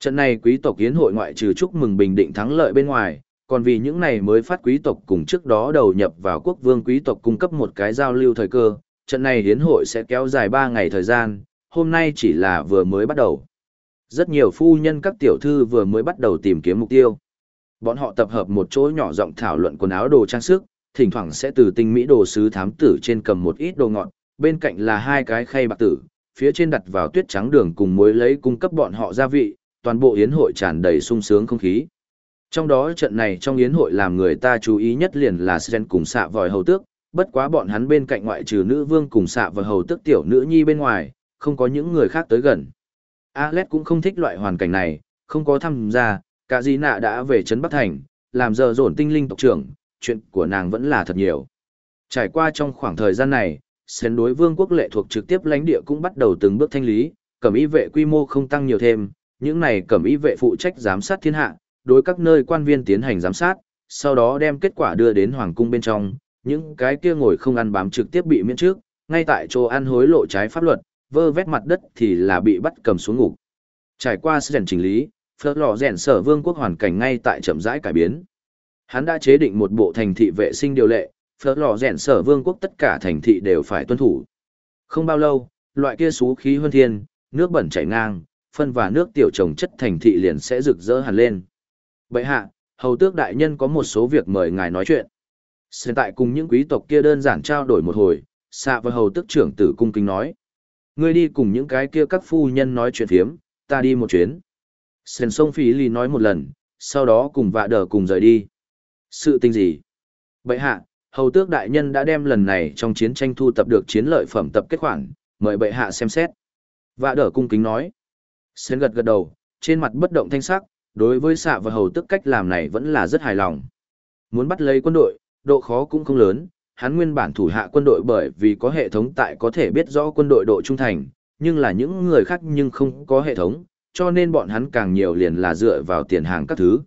Speaker 1: Trận này quý tộc yến hội ngoại trừ chúc mừng bình định thắng lợi bên ngoài, còn vì những này mới phát quý tộc cùng trước đó đầu nhập vào quốc vương quý tộc cung cấp một cái giao lưu thời cơ, trận này yến hội sẽ kéo dài 3 ngày thời gian, hôm nay chỉ là vừa mới bắt đầu. Rất nhiều phu nhân các tiểu thư vừa mới bắt đầu tìm kiếm mục tiêu. Bọn họ tập hợp một chỗ nhỏ rộng thảo luận quần áo đồ trang sức, thỉnh thoảng sẽ từ tinh mỹ đồ sứ thám tử trên cầm một ít đồ ngọt, bên cạnh là hai cái khay bạc tử, phía trên đặt vào tuyết trắng đường cùng muối lấy cung cấp bọn họ gia vị, toàn bộ yến hội tràn đầy sung sướng không khí. Trong đó trận này trong yến hội làm người ta chú ý nhất liền là Sren cùng xạ vòi hầu tước, bất quá bọn hắn bên cạnh ngoại trừ nữ vương cùng xạ vòi hầu tước tiểu nữ nhi bên ngoài, không có những người khác tới gần. Alex cũng không thích loại hoàn cảnh này, không có tham gia, cả gì nạ đã về Trấn Bắc Thành, làm giờ dồn tinh linh tộc trưởng, chuyện của nàng vẫn là thật nhiều. Trải qua trong khoảng thời gian này, Sến đối vương quốc lệ thuộc trực tiếp lãnh địa cũng bắt đầu từng bước thanh lý, cẩm y vệ quy mô không tăng nhiều thêm, những này cẩm y vệ phụ trách giám sát thiên hạ, đối các nơi quan viên tiến hành giám sát, sau đó đem kết quả đưa đến hoàng cung bên trong, những cái kia ngồi không ăn bám trực tiếp bị miễn trước, ngay tại chỗ ăn hối lộ trái pháp luật, vơ vét mặt đất thì là bị bắt cầm xuống ngục. Trải qua sự chỉnh lý, phở lò rèn sở vương quốc hoàn cảnh ngay tại chậm rãi cải biến. Hắn đã chế định một bộ thành thị vệ sinh điều lệ, phở lò rèn sở vương quốc tất cả thành thị đều phải tuân thủ. Không bao lâu, loại kia xú khí hơn thiên, nước bẩn chảy ngang, phân và nước tiểu trồng chất thành thị liền sẽ rực rỡ hẳn lên. Bệ hạ, hầu tước đại nhân có một số việc mời ngài nói chuyện. Hiện tại cùng những quý tộc kia đơn giản trao đổi một hồi, xạ và hầu tước trưởng tử cung kính nói. Ngươi đi cùng những cái kia các phu nhân nói chuyện phiếm, ta đi một chuyến. Sền sông phí lì nói một lần, sau đó cùng vạ đờ cùng rời đi. Sự tình gì? Bậy hạ, hầu tước đại nhân đã đem lần này trong chiến tranh thu tập được chiến lợi phẩm tập kết khoản, mời bệ hạ xem xét. Vạ đờ cung kính nói. Sến gật gật đầu, trên mặt bất động thanh sắc, đối với xạ và hầu tước cách làm này vẫn là rất hài lòng. Muốn bắt lấy quân đội, độ khó cũng không lớn, hắn nguyên bản thủ hạ quân đội bởi vì có hệ thống tại có thể biết rõ quân đội độ trung thành, nhưng là những người khác nhưng không có hệ thống, cho nên bọn hắn càng nhiều liền là dựa vào tiền hàng các thứ.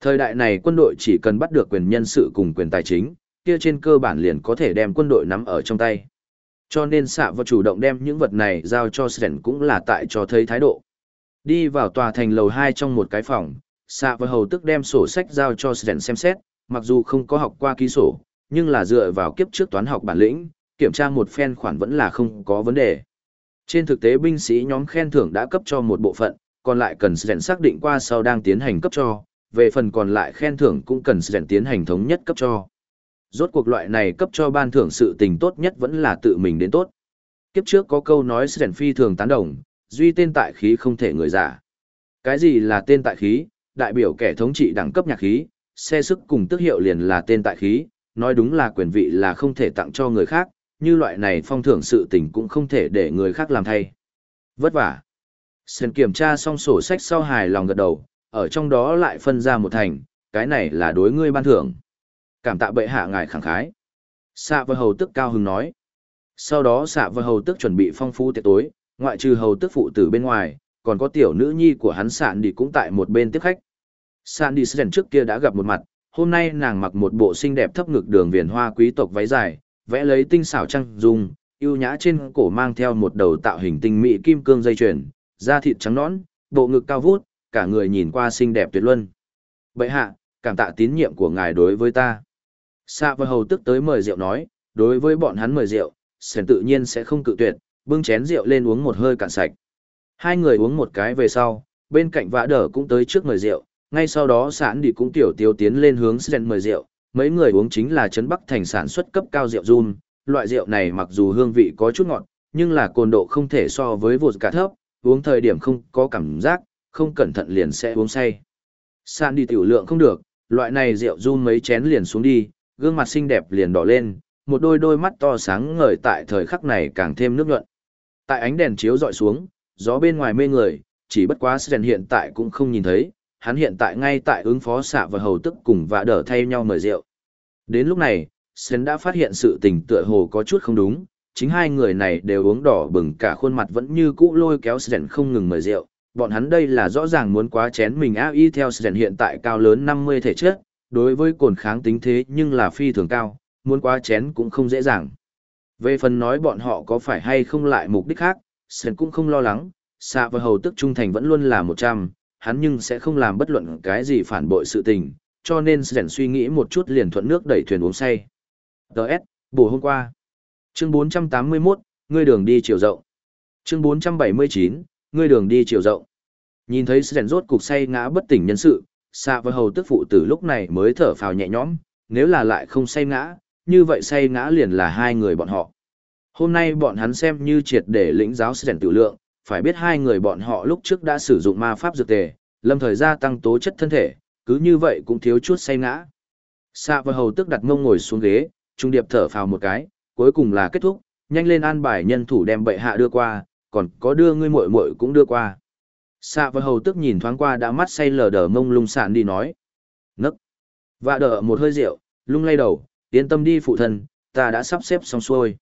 Speaker 1: Thời đại này quân đội chỉ cần bắt được quyền nhân sự cùng quyền tài chính, kia trên cơ bản liền có thể đem quân đội nắm ở trong tay. Cho nên xạ và chủ động đem những vật này giao cho Sren cũng là tại cho thấy thái độ. Đi vào tòa thành lầu 2 trong một cái phòng, xạ và hầu tức đem sổ sách giao cho Sren xem xét, mặc dù không có học qua ký sổ, nhưng là dựa vào kiếp trước toán học bản lĩnh, kiểm tra một phen khoản vẫn là không có vấn đề. Trên thực tế binh sĩ nhóm khen thưởng đã cấp cho một bộ phận, còn lại cần rèn xác định qua sau đang tiến hành cấp cho, về phần còn lại khen thưởng cũng cần rèn tiến hành thống nhất cấp cho. Rốt cuộc loại này cấp cho ban thưởng sự tình tốt nhất vẫn là tự mình đến tốt. Kiếp trước có câu nói rèn phi thường tán đồng, duy tên tại khí không thể người giả. Cái gì là tên tại khí? Đại biểu kẻ thống trị đẳng cấp nhạc khí, xe sức cùng tước hiệu liền là tên tại khí, nói đúng là quyền vị là không thể tặng cho người khác, như loại này phong thưởng sự tình cũng không thể để người khác làm thay. Vất vả. Sơn kiểm tra xong sổ sách sau hài lòng gật đầu, ở trong đó lại phân ra một thành, cái này là đối ngươi ban thưởng. Cảm tạ bệ hạ ngài khẳng khái. Xạ và hầu tức cao hứng nói. Sau đó xạ và hầu tức chuẩn bị phong phú tiệc tối, ngoại trừ hầu tức phụ tử bên ngoài, còn có tiểu nữ nhi của hắn sạn đi cũng tại một bên tiếp khách. Sạn đi sẵn trước kia đã gặp một mặt, hôm nay nàng mặc một bộ xinh đẹp thấp ngực đường viền hoa quý tộc váy dài, vẽ lấy tinh xảo trăng dung, yêu nhã trên cổ mang theo một đầu tạo hình tinh mỹ kim cương dây chuyền, da thịt trắng nõn, bộ ngực cao vút, cả người nhìn qua xinh đẹp tuyệt luân. Bệ hạ, cảm tạ tín nhiệm của ngài đối với ta. Sa và hầu tức tới mời rượu nói, đối với bọn hắn mời rượu, sền tự nhiên sẽ không cự tuyệt, bưng chén rượu lên uống một hơi cạn sạch. Hai người uống một cái về sau, bên cạnh vã đỡ cũng tới trước mời rượu, ngay sau đó sản đi cũng tiểu tiêu tiến lên hướng Sren mời rượu, mấy người uống chính là trấn Bắc thành sản xuất cấp cao rượu rum, loại rượu này mặc dù hương vị có chút ngọt, nhưng là cồn độ không thể so với vột cả thấp, uống thời điểm không có cảm giác, không cẩn thận liền sẽ uống say. Sản đi tiểu lượng không được, loại này rượu rum mấy chén liền xuống đi, gương mặt xinh đẹp liền đỏ lên, một đôi đôi mắt to sáng ngời tại thời khắc này càng thêm nước nhuận. Tại ánh đèn chiếu dọi xuống, gió bên ngoài mê người, chỉ bất quá Sren hiện tại cũng không nhìn thấy, hắn hiện tại ngay tại ứng phó xạ và hầu tức cùng vạ đỡ thay nhau mời rượu. Đến lúc này, Sến đã phát hiện sự tình tựa hồ có chút không đúng, chính hai người này đều uống đỏ bừng cả khuôn mặt vẫn như cũ lôi kéo Sến không ngừng mời rượu. Bọn hắn đây là rõ ràng muốn quá chén mình áo y theo Sến hiện tại cao lớn 50 thể chất, đối với cồn kháng tính thế nhưng là phi thường cao, muốn quá chén cũng không dễ dàng. Về phần nói bọn họ có phải hay không lại mục đích khác, Sến cũng không lo lắng, xạ và hầu tức trung thành vẫn luôn là 100, hắn nhưng sẽ không làm bất luận cái gì phản bội sự tình, cho nên Sren suy nghĩ một chút liền thuận nước đẩy thuyền uống say. Đợt, bổ hôm qua. Chương 481, ngươi đường đi chiều rộng. Chương 479, ngươi đường đi chiều rộng. Nhìn thấy Sren rốt cục say ngã bất tỉnh nhân sự, xạ và hầu tức phụ tử lúc này mới thở phào nhẹ nhõm, nếu là lại không say ngã, như vậy say ngã liền là hai người bọn họ. Hôm nay bọn hắn xem như triệt để lĩnh giáo sẻn tự lượng, phải biết hai người bọn họ lúc trước đã sử dụng ma pháp dược tề, lâm thời gia tăng tố chất thân thể, cứ như vậy cũng thiếu chút say ngã. Sạ và hầu tức đặt mông ngồi xuống ghế, trung điệp thở phào một cái, cuối cùng là kết thúc, nhanh lên an bài nhân thủ đem bệ hạ đưa qua, còn có đưa ngươi muội muội cũng đưa qua. Sạ và hầu tức nhìn thoáng qua đã mắt say lờ đờ mông lung sạn đi nói. Nấc. Vạ đỡ một hơi rượu, lung lay đầu, yên tâm đi phụ thân, ta đã sắp xếp xong xuôi.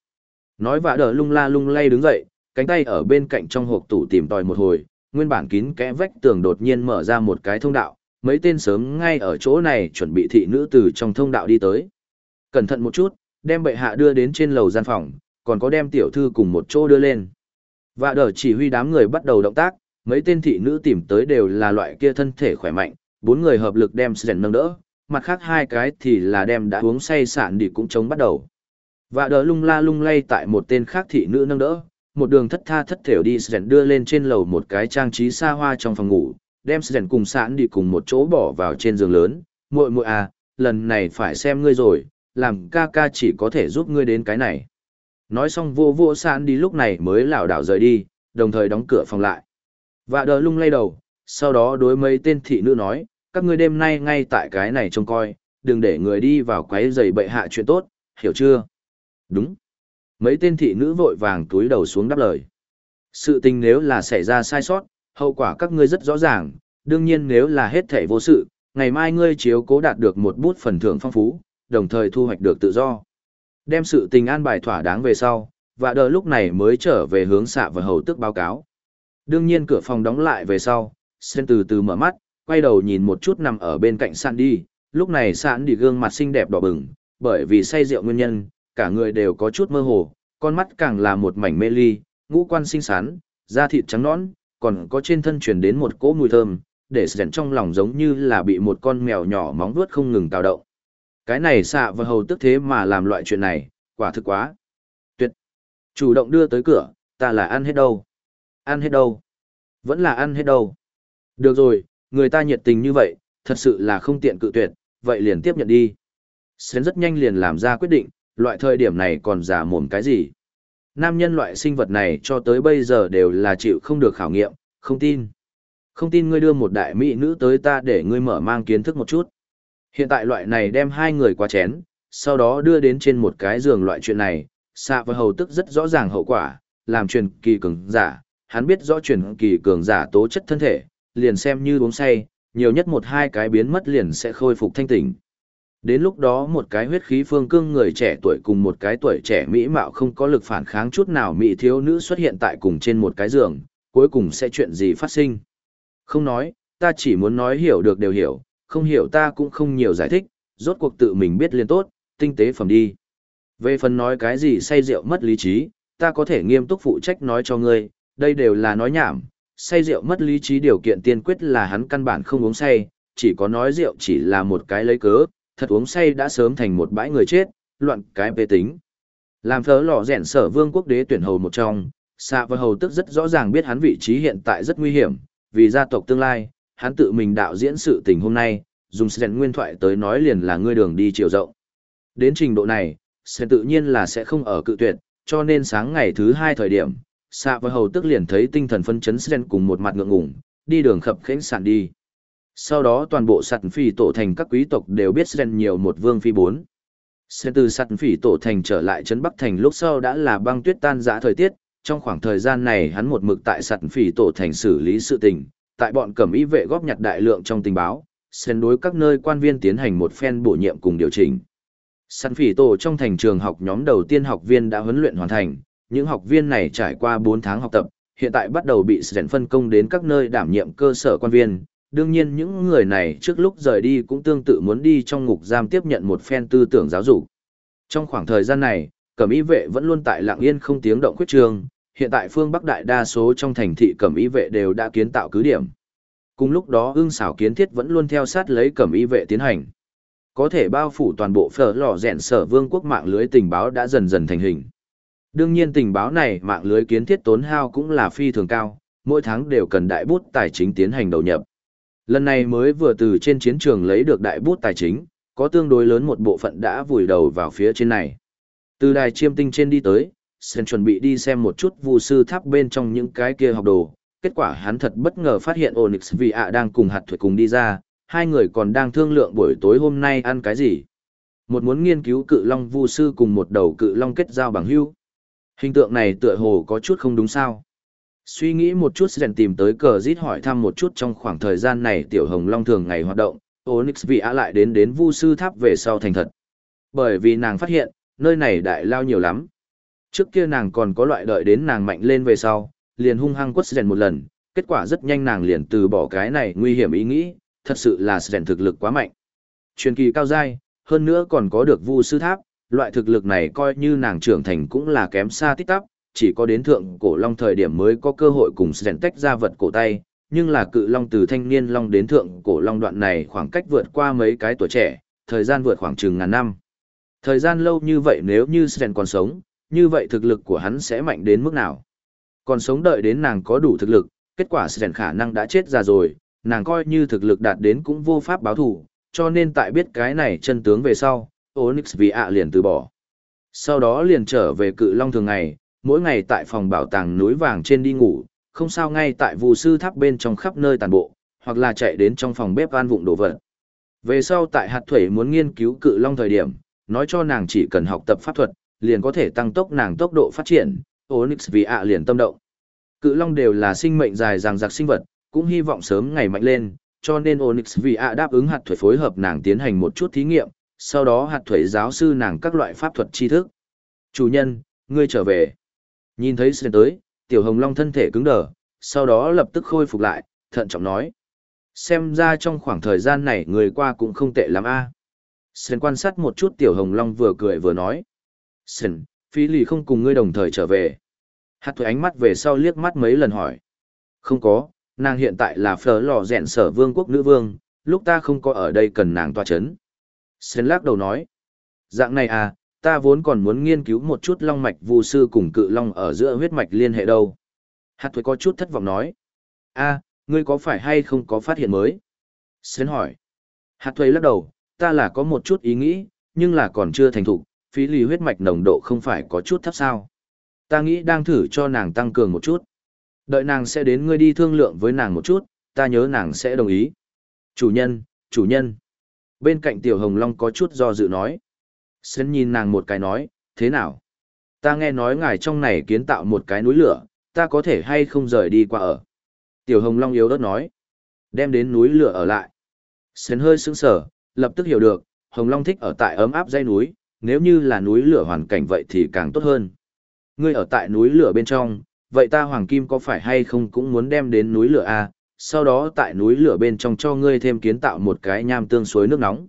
Speaker 1: Nói vạ đỡ lung la lung lay đứng dậy, cánh tay ở bên cạnh trong hộp tủ tìm tòi một hồi, nguyên bản kín kẽ vách tường đột nhiên mở ra một cái thông đạo, mấy tên sớm ngay ở chỗ này chuẩn bị thị nữ từ trong thông đạo đi tới. Cẩn thận một chút, đem bệ hạ đưa đến trên lầu gian phòng, còn có đem tiểu thư cùng một chỗ đưa lên. Và đỡ chỉ huy đám người bắt đầu động tác, mấy tên thị nữ tìm tới đều là loại kia thân thể khỏe mạnh, bốn người hợp lực đem Sren nâng đỡ, mặt khác hai cái thì là đem đã uống say sạn đi cũng chống bắt đầu. Và đỡ lung la lung lay tại một tên khác thị nữ nâng đỡ, một đường thất tha thất thểu đi Sren đưa lên trên lầu một cái trang trí xa hoa trong phòng ngủ, đem Sren cùng sạn đi cùng một chỗ bỏ vào trên giường lớn. Muội muội à, lần này phải xem ngươi rồi, làm ca ca chỉ có thể giúp ngươi đến cái này. Nói xong vô vô sạn đi lúc này mới lảo đảo rời đi, đồng thời đóng cửa phòng lại. Vạ đờ lung lay đầu, sau đó đối mấy tên thị nữ nói, các ngươi đêm nay ngay tại cái này trông coi, đừng để người đi vào quấy giày bệ hạ chuyện tốt, hiểu chưa? Đúng. Mấy tên thị nữ vội vàng túi đầu xuống đáp lời. Sự tình nếu là xảy ra sai sót, hậu quả các ngươi rất rõ ràng, đương nhiên nếu là hết thể vô sự, ngày mai ngươi chiếu cố đạt được một bút phần thưởng phong phú, đồng thời thu hoạch được tự do. Đem sự tình an bài thỏa đáng về sau, và đợi lúc này mới trở về hướng xạ và hầu tức báo cáo. Đương nhiên cửa phòng đóng lại về sau, Sen từ từ mở mắt, quay đầu nhìn một chút nằm ở bên cạnh sạn đi, lúc này sạn đi gương mặt xinh đẹp đỏ bừng, bởi vì say rượu nguyên nhân, cả người đều có chút mơ hồ, con mắt càng là một mảnh mê ly, ngũ quan xinh xắn, da thịt trắng nõn, còn có trên thân truyền đến một cỗ mùi thơm, để rèn trong lòng giống như là bị một con mèo nhỏ móng vuốt không ngừng tào động. Cái này xạ và hầu tức thế mà làm loại chuyện này, quả thực quá. Tuyệt. Chủ động đưa tới cửa, ta là ăn hết đâu. Ăn hết đâu. Vẫn là ăn hết đâu. Được rồi, người ta nhiệt tình như vậy, thật sự là không tiện cự tuyệt, vậy liền tiếp nhận đi. Sến rất nhanh liền làm ra quyết định, loại thời điểm này còn giả mồm cái gì. Nam nhân loại sinh vật này cho tới bây giờ đều là chịu không được khảo nghiệm, không tin. Không tin ngươi đưa một đại mỹ nữ tới ta để ngươi mở mang kiến thức một chút. Hiện tại loại này đem hai người qua chén, sau đó đưa đến trên một cái giường loại chuyện này, xạ và hầu tức rất rõ ràng hậu quả, làm truyền kỳ cường giả, hắn biết rõ truyền kỳ cường giả tố chất thân thể, liền xem như uống say, nhiều nhất một hai cái biến mất liền sẽ khôi phục thanh tỉnh. Đến lúc đó một cái huyết khí phương cương người trẻ tuổi cùng một cái tuổi trẻ mỹ mạo không có lực phản kháng chút nào mỹ thiếu nữ xuất hiện tại cùng trên một cái giường, cuối cùng sẽ chuyện gì phát sinh. Không nói, ta chỉ muốn nói hiểu được đều hiểu, không hiểu ta cũng không nhiều giải thích, rốt cuộc tự mình biết liền tốt, tinh tế phẩm đi. Về phần nói cái gì say rượu mất lý trí, ta có thể nghiêm túc phụ trách nói cho ngươi, đây đều là nói nhảm, say rượu mất lý trí điều kiện tiên quyết là hắn căn bản không uống say, chỉ có nói rượu chỉ là một cái lấy cớ, thật uống say đã sớm thành một bãi người chết, loạn cái về tính. Làm phớ lò rèn sở vương quốc đế tuyển hầu một trong, xạ và hầu tức rất rõ ràng biết hắn vị trí hiện tại rất nguy hiểm, vì gia tộc tương lai, hắn tự mình đạo diễn sự tình hôm nay, dùng sren nguyên thoại tới nói liền là ngươi đường đi chiều rộng. Đến trình độ này, sren tự nhiên là sẽ không ở cự tuyệt, cho nên sáng ngày thứ hai thời điểm, xạ và hầu tức liền thấy tinh thần phân chấn sren cùng một mặt ngượng ngủng, đi đường khập khẽnh sạn đi. Sau đó toàn bộ sạt phỉ tổ thành các quý tộc đều biết Sren nhiều một vương phi bốn. Sren từ sạt phỉ tổ thành trở lại trấn Bắc thành lúc sau đã là băng tuyết tan dã thời tiết, trong khoảng thời gian này hắn một mực tại sạt phỉ tổ thành xử lý sự tình, tại bọn cẩm y vệ góp nhặt đại lượng trong tình báo, Sren đối các nơi quan viên tiến hành một phen bổ nhiệm cùng điều chỉnh. Sạt phỉ tổ trong thành trường học nhóm đầu tiên học viên đã huấn luyện hoàn thành, những học viên này trải qua 4 tháng học tập, hiện tại bắt đầu bị Sren phân công đến các nơi đảm nhiệm cơ sở quan viên đương nhiên những người này trước lúc rời đi cũng tương tự muốn đi trong ngục giam tiếp nhận một phen tư tưởng giáo dục. Trong khoảng thời gian này, cẩm y vệ vẫn luôn tại lạng yên không tiếng động quyết trường, hiện tại phương Bắc đại đa số trong thành thị cẩm y vệ đều đã kiến tạo cứ điểm. Cùng lúc đó ưng xảo kiến thiết vẫn luôn theo sát lấy cẩm y vệ tiến hành. Có thể bao phủ toàn bộ phở lò rèn sở vương quốc mạng lưới tình báo đã dần dần thành hình. Đương nhiên tình báo này mạng lưới kiến thiết tốn hao cũng là phi thường cao, mỗi tháng đều cần đại bút tài chính tiến hành đầu nhập. Lần này mới vừa từ trên chiến trường lấy được đại bút tài chính, có tương đối lớn một bộ phận đã vùi đầu vào phía trên này. Từ đài chiêm tinh trên đi tới, Sen chuẩn bị đi xem một chút vu sư tháp bên trong những cái kia học đồ. Kết quả hắn thật bất ngờ phát hiện Onyx vì ạ đang cùng hạt thuật cùng đi ra, hai người còn đang thương lượng buổi tối hôm nay ăn cái gì. Một muốn nghiên cứu cự long vu sư cùng một đầu cự long kết giao bằng hưu. Hình tượng này tựa hồ có chút không đúng sao. Suy nghĩ một chút rèn tìm tới cờ rít hỏi thăm một chút trong khoảng thời gian này tiểu hồng long thường ngày hoạt động, Onyx vì á lại đến đến vu sư tháp về sau thành thật. Bởi vì nàng phát hiện, nơi này đại lao nhiều lắm. Trước kia nàng còn có loại đợi đến nàng mạnh lên về sau, liền hung hăng quất rèn một lần, kết quả rất nhanh nàng liền từ bỏ cái này nguy hiểm ý nghĩ, thật sự là rèn thực lực quá mạnh. Truyền kỳ cao dai, hơn nữa còn có được vu sư tháp, loại thực lực này coi như nàng trưởng thành cũng là kém xa tích tắp, chỉ có đến thượng cổ long thời điểm mới có cơ hội cùng sèn tách ra vật cổ tay, nhưng là cự long từ thanh niên long đến thượng cổ long đoạn này khoảng cách vượt qua mấy cái tuổi trẻ, thời gian vượt khoảng chừng ngàn năm. Thời gian lâu như vậy nếu như Sren còn sống, như vậy thực lực của hắn sẽ mạnh đến mức nào? Còn sống đợi đến nàng có đủ thực lực, kết quả Sren khả năng đã chết ra rồi, nàng coi như thực lực đạt đến cũng vô pháp báo thù cho nên tại biết cái này chân tướng về sau, Onyx vì ạ liền từ bỏ. Sau đó liền trở về cự long thường ngày, mỗi ngày tại phòng bảo tàng núi vàng trên đi ngủ, không sao ngay tại vụ sư tháp bên trong khắp nơi tàn bộ, hoặc là chạy đến trong phòng bếp an vụng đồ vật. Về sau tại hạt thuẩy muốn nghiên cứu cự long thời điểm, nói cho nàng chỉ cần học tập pháp thuật, liền có thể tăng tốc nàng tốc độ phát triển, Onyx vì ạ liền tâm động. Cự long đều là sinh mệnh dài dằng dặc sinh vật, cũng hy vọng sớm ngày mạnh lên, cho nên Onyx vì ạ đáp ứng hạt thuẩy phối hợp nàng tiến hành một chút thí nghiệm, sau đó hạt thuẩy giáo sư nàng các loại pháp thuật tri thức. Chủ nhân, ngươi trở về. Nhìn thấy Sren tới, tiểu hồng long thân thể cứng đờ, sau đó lập tức khôi phục lại, thận trọng nói. Xem ra trong khoảng thời gian này người qua cũng không tệ lắm a. À. Sren quan sát một chút tiểu hồng long vừa cười vừa nói. Sren, phi lì không cùng ngươi đồng thời trở về. hạt thuế ánh mắt về sau liếc mắt mấy lần hỏi. Không có, nàng hiện tại là phở lò rèn sở vương quốc nữ vương, lúc ta không có ở đây cần nàng toa chấn. Sren lắc đầu nói. Dạng này à, ta vốn còn muốn nghiên cứu một chút long mạch vu sư cùng cự long ở giữa huyết mạch liên hệ đâu. Hạt thuế có chút thất vọng nói. a ngươi có phải hay không có phát hiện mới? Sến hỏi. Hạt thuế lắc đầu, ta là có một chút ý nghĩ, nhưng là còn chưa thành thục, phí lì huyết mạch nồng độ không phải có chút thấp sao. Ta nghĩ đang thử cho nàng tăng cường một chút. Đợi nàng sẽ đến ngươi đi thương lượng với nàng một chút, ta nhớ nàng sẽ đồng ý. Chủ nhân, chủ nhân. Bên cạnh tiểu hồng long có chút do dự nói. Sơn nhìn nàng một cái nói, thế nào? Ta nghe nói ngài trong này kiến tạo một cái núi lửa, ta có thể hay không rời đi qua ở. Tiểu Hồng Long yếu đất nói, đem đến núi lửa ở lại. Sơn hơi sững sờ, lập tức hiểu được, Hồng Long thích ở tại ấm áp dây núi, nếu như là núi lửa hoàn cảnh vậy thì càng tốt hơn. Ngươi ở tại núi lửa bên trong, vậy ta Hoàng Kim có phải hay không cũng muốn đem đến núi lửa A, sau đó tại núi lửa bên trong cho ngươi thêm kiến tạo một cái nham tương suối nước nóng.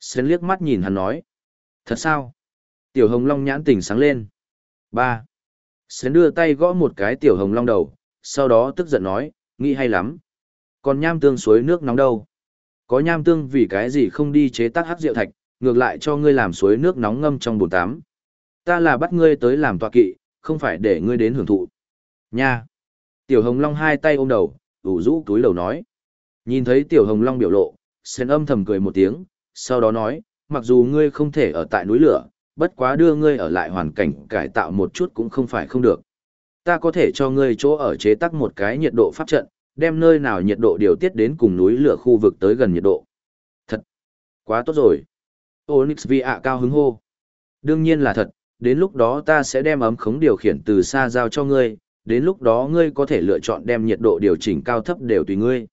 Speaker 1: Sến liếc mắt nhìn hắn nói. Thật sao? Tiểu hồng long nhãn tỉnh sáng lên. ba Sến đưa tay gõ một cái tiểu hồng long đầu, sau đó tức giận nói, nghĩ hay lắm. Còn nham tương suối nước nóng đâu? Có nham tương vì cái gì không đi chế tác hắc rượu thạch, ngược lại cho ngươi làm suối nước nóng ngâm trong bồn tắm. Ta là bắt ngươi tới làm tọa kỵ, không phải để ngươi đến hưởng thụ. Nha! Tiểu hồng long hai tay ôm đầu, ủ rũ túi đầu nói. Nhìn thấy tiểu hồng long biểu lộ, Sến âm thầm cười một tiếng, sau đó nói, mặc dù ngươi không thể ở tại núi lửa, bất quá đưa ngươi ở lại hoàn cảnh cải tạo một chút cũng không phải không được. Ta có thể cho ngươi chỗ ở chế tác một cái nhiệt độ pháp trận, đem nơi nào nhiệt độ điều tiết đến cùng núi lửa khu vực tới gần nhiệt độ. Thật! Quá tốt rồi! Onyx Vi ạ cao hứng hô. Đương nhiên là thật, đến lúc đó ta sẽ đem ấm khống điều khiển từ xa giao cho ngươi, đến lúc đó ngươi có thể lựa chọn đem nhiệt độ điều chỉnh cao thấp đều tùy ngươi.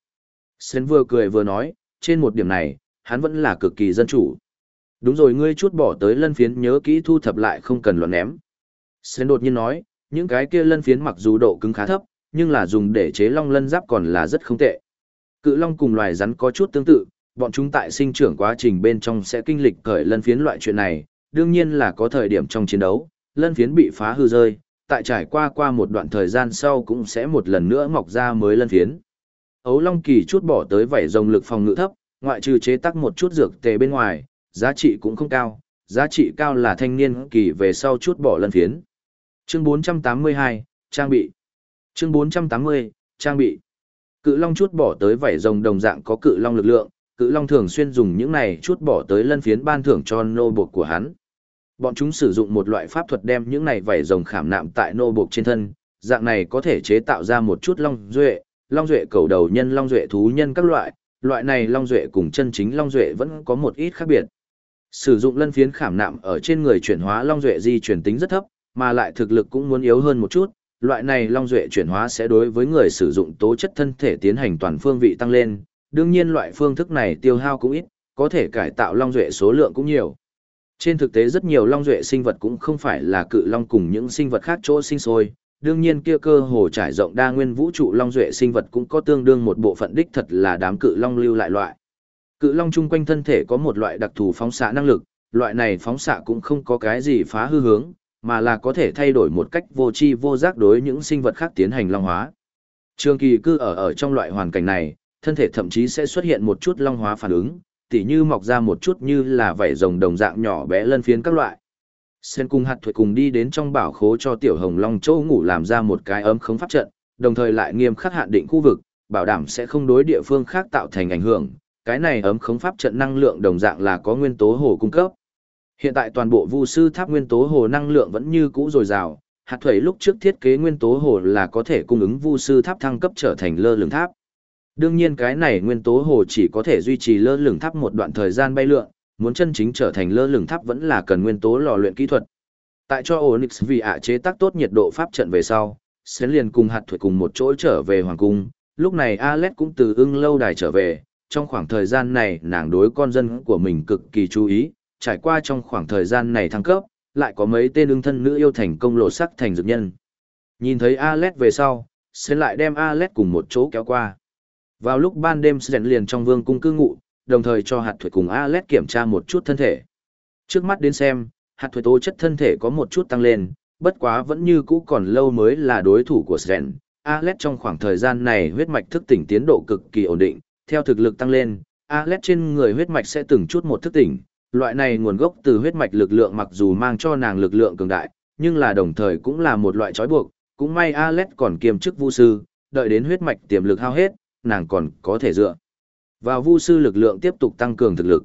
Speaker 1: Sến vừa cười vừa nói, trên một điểm này, hắn vẫn là cực kỳ dân chủ. Đúng rồi ngươi chút bỏ tới lân phiến nhớ kỹ thu thập lại không cần loạn ném. Sến đột nhiên nói, những cái kia lân phiến mặc dù độ cứng khá thấp, nhưng là dùng để chế long lân giáp còn là rất không tệ. Cự long cùng loài rắn có chút tương tự, bọn chúng tại sinh trưởng quá trình bên trong sẽ kinh lịch cởi lân phiến loại chuyện này, đương nhiên là có thời điểm trong chiến đấu, lân phiến bị phá hư rơi, tại trải qua qua một đoạn thời gian sau cũng sẽ một lần nữa mọc ra mới lân phiến. Ấu Long Kỳ chút bỏ tới vảy rồng lực phòng ngự thấp, ngoại trừ chế tác một chút dược tề bên ngoài, giá trị cũng không cao, giá trị cao là thanh niên kỳ về sau chút bỏ lân phiến. Chương 482, trang bị. Chương 480, trang bị. Cự Long chút bỏ tới vảy rồng đồng dạng có cự long lực lượng, cự long thường xuyên dùng những này chút bỏ tới lân phiến ban thưởng cho nô buộc của hắn. Bọn chúng sử dụng một loại pháp thuật đem những này vảy rồng khảm nạm tại nô buộc trên thân, dạng này có thể chế tạo ra một chút long duệ, long duệ cầu đầu nhân long duệ thú nhân các loại, loại này long duệ cùng chân chính long duệ vẫn có một ít khác biệt. Sử dụng lân phiến khảm nạm ở trên người chuyển hóa long duệ di chuyển tính rất thấp, mà lại thực lực cũng muốn yếu hơn một chút, loại này long duệ chuyển hóa sẽ đối với người sử dụng tố chất thân thể tiến hành toàn phương vị tăng lên, đương nhiên loại phương thức này tiêu hao cũng ít, có thể cải tạo long duệ số lượng cũng nhiều. Trên thực tế rất nhiều long duệ sinh vật cũng không phải là cự long cùng những sinh vật khác chỗ sinh sôi, đương nhiên kia cơ hồ trải rộng đa nguyên vũ trụ long duệ sinh vật cũng có tương đương một bộ phận đích thật là đám cự long lưu lại loại. Cự long chung quanh thân thể có một loại đặc thù phóng xạ năng lực, loại này phóng xạ cũng không có cái gì phá hư hướng, mà là có thể thay đổi một cách vô tri vô giác đối những sinh vật khác tiến hành long hóa. Trường kỳ cư ở ở trong loại hoàn cảnh này, thân thể thậm chí sẽ xuất hiện một chút long hóa phản ứng, tỉ như mọc ra một chút như là vảy rồng đồng dạng nhỏ bé lân phiến các loại. Sen cùng hạt thuật cùng đi đến trong bảo khố cho tiểu hồng long châu ngủ làm ra một cái ấm khống pháp trận, đồng thời lại nghiêm khắc hạn định khu vực, bảo đảm sẽ không đối địa phương khác tạo thành ảnh hưởng. Cái này ấm khống pháp trận năng lượng đồng dạng là có nguyên tố hồ cung cấp. Hiện tại toàn bộ vu sư tháp nguyên tố hồ năng lượng vẫn như cũ dồi dào, hạt thủy lúc trước thiết kế nguyên tố hồ là có thể cung ứng vu sư tháp thăng cấp trở thành lơ lửng tháp. Đương nhiên cái này nguyên tố hồ chỉ có thể duy trì lơ lửng tháp một đoạn thời gian bay lượn, muốn chân chính trở thành lơ lửng tháp vẫn là cần nguyên tố lò luyện kỹ thuật. Tại cho Onyx vì ạ chế tác tốt nhiệt độ pháp trận về sau, Sến liền cùng hạt thủy cùng một chỗ trở về hoàng cung, lúc này Alet cũng từ ưng lâu đài trở về, trong khoảng thời gian này nàng đối con dân của mình cực kỳ chú ý, trải qua trong khoảng thời gian này thăng cấp, lại có mấy tên ưng thân nữ yêu thành công lộ sắc thành dược nhân. Nhìn thấy Alet về sau, Sến lại đem Alet cùng một chỗ kéo qua. Vào lúc ban đêm Sến liền trong vương cung cư ngụ, đồng thời cho hạt Thuật cùng Alet kiểm tra một chút thân thể. Trước mắt đến xem, hạt Thuật tố chất thân thể có một chút tăng lên, bất quá vẫn như cũ còn lâu mới là đối thủ của Sến. Alet trong khoảng thời gian này huyết mạch thức tỉnh tiến độ cực kỳ ổn định, theo thực lực tăng lên, Alet trên người huyết mạch sẽ từng chút một thức tỉnh. Loại này nguồn gốc từ huyết mạch lực lượng mặc dù mang cho nàng lực lượng cường đại, nhưng là đồng thời cũng là một loại trói buộc, cũng may Alet còn kiêm chức vu sư, đợi đến huyết mạch tiềm lực hao hết, nàng còn có thể dựa vào vu sư lực lượng tiếp tục tăng cường thực lực.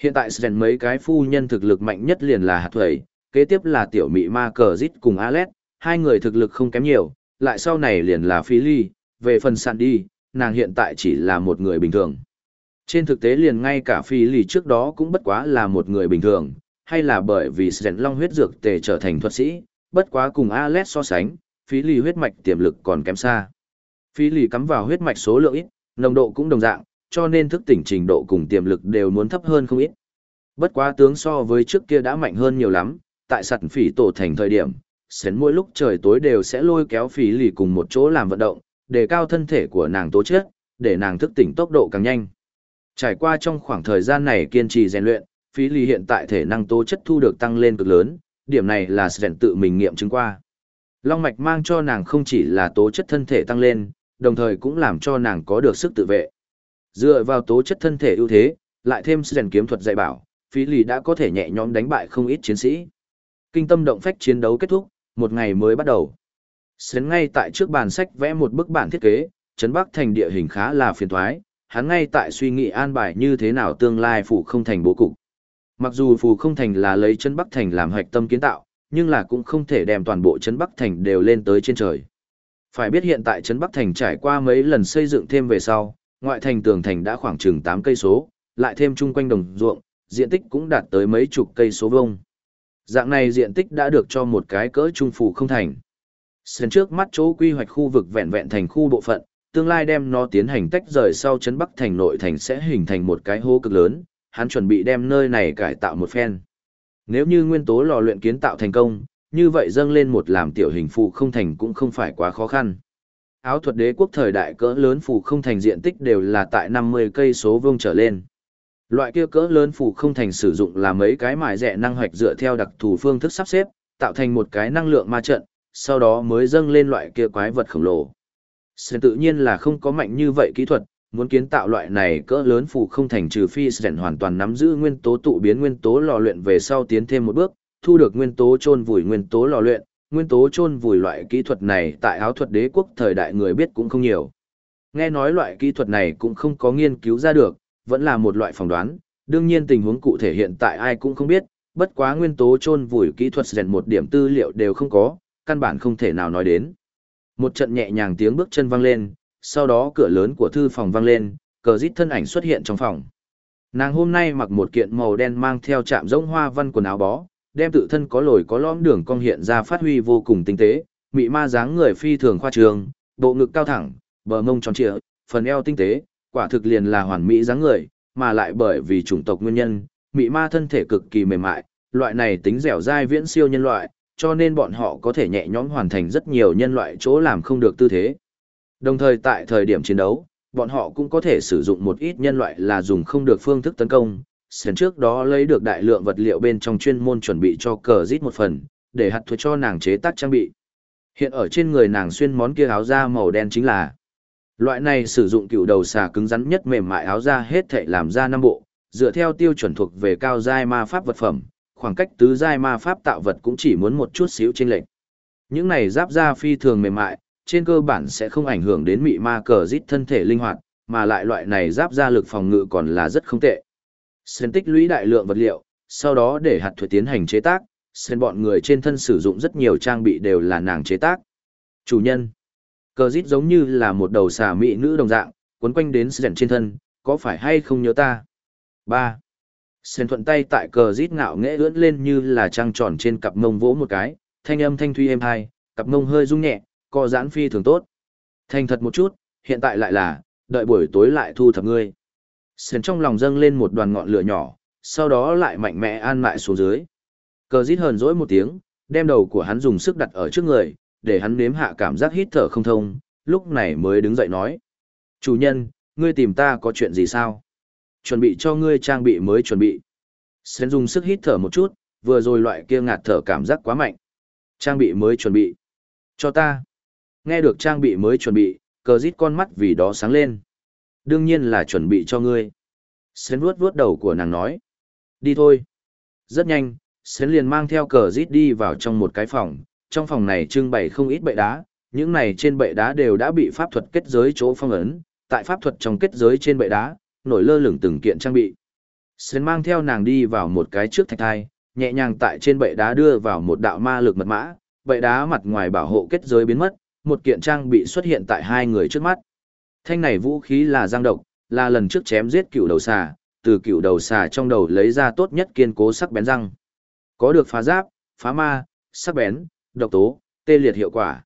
Speaker 1: Hiện tại Sven mấy cái phu nhân thực lực mạnh nhất liền là hạt thuẩy, kế tiếp là tiểu mị ma cờ Dít cùng Alet, hai người thực lực không kém nhiều, lại sau này liền là phi ly, về phần sạn đi, nàng hiện tại chỉ là một người bình thường. Trên thực tế liền ngay cả phi Lì trước đó cũng bất quá là một người bình thường, hay là bởi vì sẹn Long huyết dược tề trở thành thuật sĩ, bất quá cùng Alex so sánh, Phi lì huyết mạch tiềm lực còn kém xa. Phi lì cắm vào huyết mạch số lượng ít, nồng độ cũng đồng dạng, cho nên thức tỉnh trình độ cùng tiềm lực đều muốn thấp hơn không ít. Bất quá tướng so với trước kia đã mạnh hơn nhiều lắm, tại sặt phỉ tổ thành thời điểm, sến mỗi lúc trời tối đều sẽ lôi kéo phí lì cùng một chỗ làm vận động, để cao thân thể của nàng tố chất, để nàng thức tỉnh tốc độ càng nhanh. Trải qua trong khoảng thời gian này kiên trì rèn luyện, phí lì hiện tại thể năng tố chất thu được tăng lên cực lớn, điểm này là rèn tự mình nghiệm chứng qua. Long mạch mang cho nàng không chỉ là tố chất thân thể tăng lên, đồng thời cũng làm cho nàng có được sức tự vệ. Dựa vào tố chất thân thể ưu thế, lại thêm rèn kiếm thuật dạy bảo, phí lì đã có thể nhẹ nhõm đánh bại không ít chiến sĩ. Kinh tâm động phách chiến đấu kết thúc, một ngày mới bắt đầu. Sến ngay tại trước bàn sách vẽ một bức bản thiết kế, Trấn Bắc thành địa hình khá là phiền thoái, hắn ngay tại suy nghĩ an bài như thế nào tương lai phủ không thành bố cục. Mặc dù phủ không thành là lấy Trấn Bắc thành làm hoạch tâm kiến tạo, nhưng là cũng không thể đem toàn bộ Trấn Bắc thành đều lên tới trên trời. Phải biết hiện tại Trấn Bắc thành trải qua mấy lần xây dựng thêm về sau, ngoại thành tường thành đã khoảng chừng 8 cây số, lại thêm chung quanh đồng ruộng, diện tích cũng đạt tới mấy chục cây số vuông. Dạng này diện tích đã được cho một cái cỡ trung phủ không thành. Sân trước mắt chỗ quy hoạch khu vực vẹn vẹn thành khu bộ phận, tương lai đem nó tiến hành tách rời sau chấn bắc thành nội thành sẽ hình thành một cái hố cực lớn, hắn chuẩn bị đem nơi này cải tạo một phen. Nếu như nguyên tố lò luyện kiến tạo thành công, như vậy dâng lên một làm tiểu hình phụ không thành cũng không phải quá khó khăn. Áo thuật đế quốc thời đại cỡ lớn phụ không thành diện tích đều là tại 50 cây số vuông trở lên. Loại kia cỡ lớn phụ không thành sử dụng là mấy cái mài rẻ năng hoạch dựa theo đặc thù phương thức sắp xếp, tạo thành một cái năng lượng ma trận, sau đó mới dâng lên loại kia quái vật khổng lồ. Sơn tự nhiên là không có mạnh như vậy kỹ thuật, muốn kiến tạo loại này cỡ lớn phù không thành trừ phi Sơn hoàn toàn nắm giữ nguyên tố tụ biến nguyên tố lò luyện về sau tiến thêm một bước, thu được nguyên tố chôn vùi nguyên tố lò luyện, nguyên tố chôn vùi loại kỹ thuật này tại áo thuật đế quốc thời đại người biết cũng không nhiều. Nghe nói loại kỹ thuật này cũng không có nghiên cứu ra được, vẫn là một loại phỏng đoán, đương nhiên tình huống cụ thể hiện tại ai cũng không biết, bất quá nguyên tố chôn vùi kỹ thuật rèn một điểm tư liệu đều không có, căn bản không thể nào nói đến. Một trận nhẹ nhàng tiếng bước chân vang lên, sau đó cửa lớn của thư phòng vang lên, cờ rít thân ảnh xuất hiện trong phòng. Nàng hôm nay mặc một kiện màu đen mang theo chạm rỗng hoa văn quần áo bó, đem tự thân có lồi có lõm đường cong hiện ra phát huy vô cùng tinh tế, mị ma dáng người phi thường khoa trường, bộ ngực cao thẳng, bờ mông tròn trịa, phần eo tinh tế, quả thực liền là hoàn mỹ dáng người, mà lại bởi vì chủng tộc nguyên nhân, mị ma thân thể cực kỳ mềm mại, loại này tính dẻo dai viễn siêu nhân loại, cho nên bọn họ có thể nhẹ nhõm hoàn thành rất nhiều nhân loại chỗ làm không được tư thế. Đồng thời tại thời điểm chiến đấu, bọn họ cũng có thể sử dụng một ít nhân loại là dùng không được phương thức tấn công. Sến trước đó lấy được đại lượng vật liệu bên trong chuyên môn chuẩn bị cho cờ rít một phần, để hạt thuế cho nàng chế tác trang bị. Hiện ở trên người nàng xuyên món kia áo da màu đen chính là Loại này sử dụng cựu đầu xà cứng rắn nhất mềm mại áo da hết thảy làm ra năm bộ, dựa theo tiêu chuẩn thuộc về cao giai ma pháp vật phẩm, khoảng cách tứ giai ma pháp tạo vật cũng chỉ muốn một chút xíu chênh lệch. Những này giáp da phi thường mềm mại, trên cơ bản sẽ không ảnh hưởng đến mị ma cờ rít thân thể linh hoạt, mà lại loại này giáp da lực phòng ngự còn là rất không tệ. Xuyên tích lũy đại lượng vật liệu, sau đó để hạt thuật tiến hành chế tác, Xuyên bọn người trên thân sử dụng rất nhiều trang bị đều là nàng chế tác. Chủ nhân, cờ rít giống như là một đầu xà mị nữ đồng dạng, quấn quanh đến sơn trên thân, có phải hay không nhớ ta? 3. Sền thuận tay tại cờ rít ngạo nghễ ưỡn lên như là trăng tròn trên cặp mông vỗ một cái, thanh âm thanh thuy êm hai, cặp mông hơi rung nhẹ, co giãn phi thường tốt. Thành thật một chút, hiện tại lại là, đợi buổi tối lại thu thập ngươi. Sền trong lòng dâng lên một đoàn ngọn lửa nhỏ, sau đó lại mạnh mẽ an lại xuống dưới. Cờ rít hờn dỗi một tiếng, đem đầu của hắn dùng sức đặt ở trước người, để hắn nếm hạ cảm giác hít thở không thông, lúc này mới đứng dậy nói. Chủ nhân, ngươi tìm ta có chuyện gì sao? Chuẩn bị cho ngươi trang bị mới chuẩn bị. Sến dùng sức hít thở một chút, vừa rồi loại kia ngạt thở cảm giác quá mạnh. Trang bị mới chuẩn bị. Cho ta. Nghe được trang bị mới chuẩn bị, cờ rít con mắt vì đó sáng lên. Đương nhiên là chuẩn bị cho ngươi. Sến vuốt vuốt đầu của nàng nói. Đi thôi. Rất nhanh, Sến liền mang theo cờ rít đi vào trong một cái phòng, trong phòng này trưng bày không ít bệ đá, những này trên bệ đá đều đã bị pháp thuật kết giới chỗ phong ấn, tại pháp thuật trong kết giới trên bệ đá, nổi lơ lửng từng kiện trang bị. Sến mang theo nàng đi vào một cái trước thạch thai, nhẹ nhàng tại trên bệ đá đưa vào một đạo ma lực mật mã, bệ đá mặt ngoài bảo hộ kết giới biến mất, một kiện trang bị xuất hiện tại hai người trước mắt. Thanh này vũ khí là giang độc, là lần trước chém giết cựu đầu xà, từ cựu đầu xà trong đầu lấy ra tốt nhất kiên cố sắc bén răng. Có được phá giáp, phá ma, sắc bén, độc tố, tê liệt hiệu quả.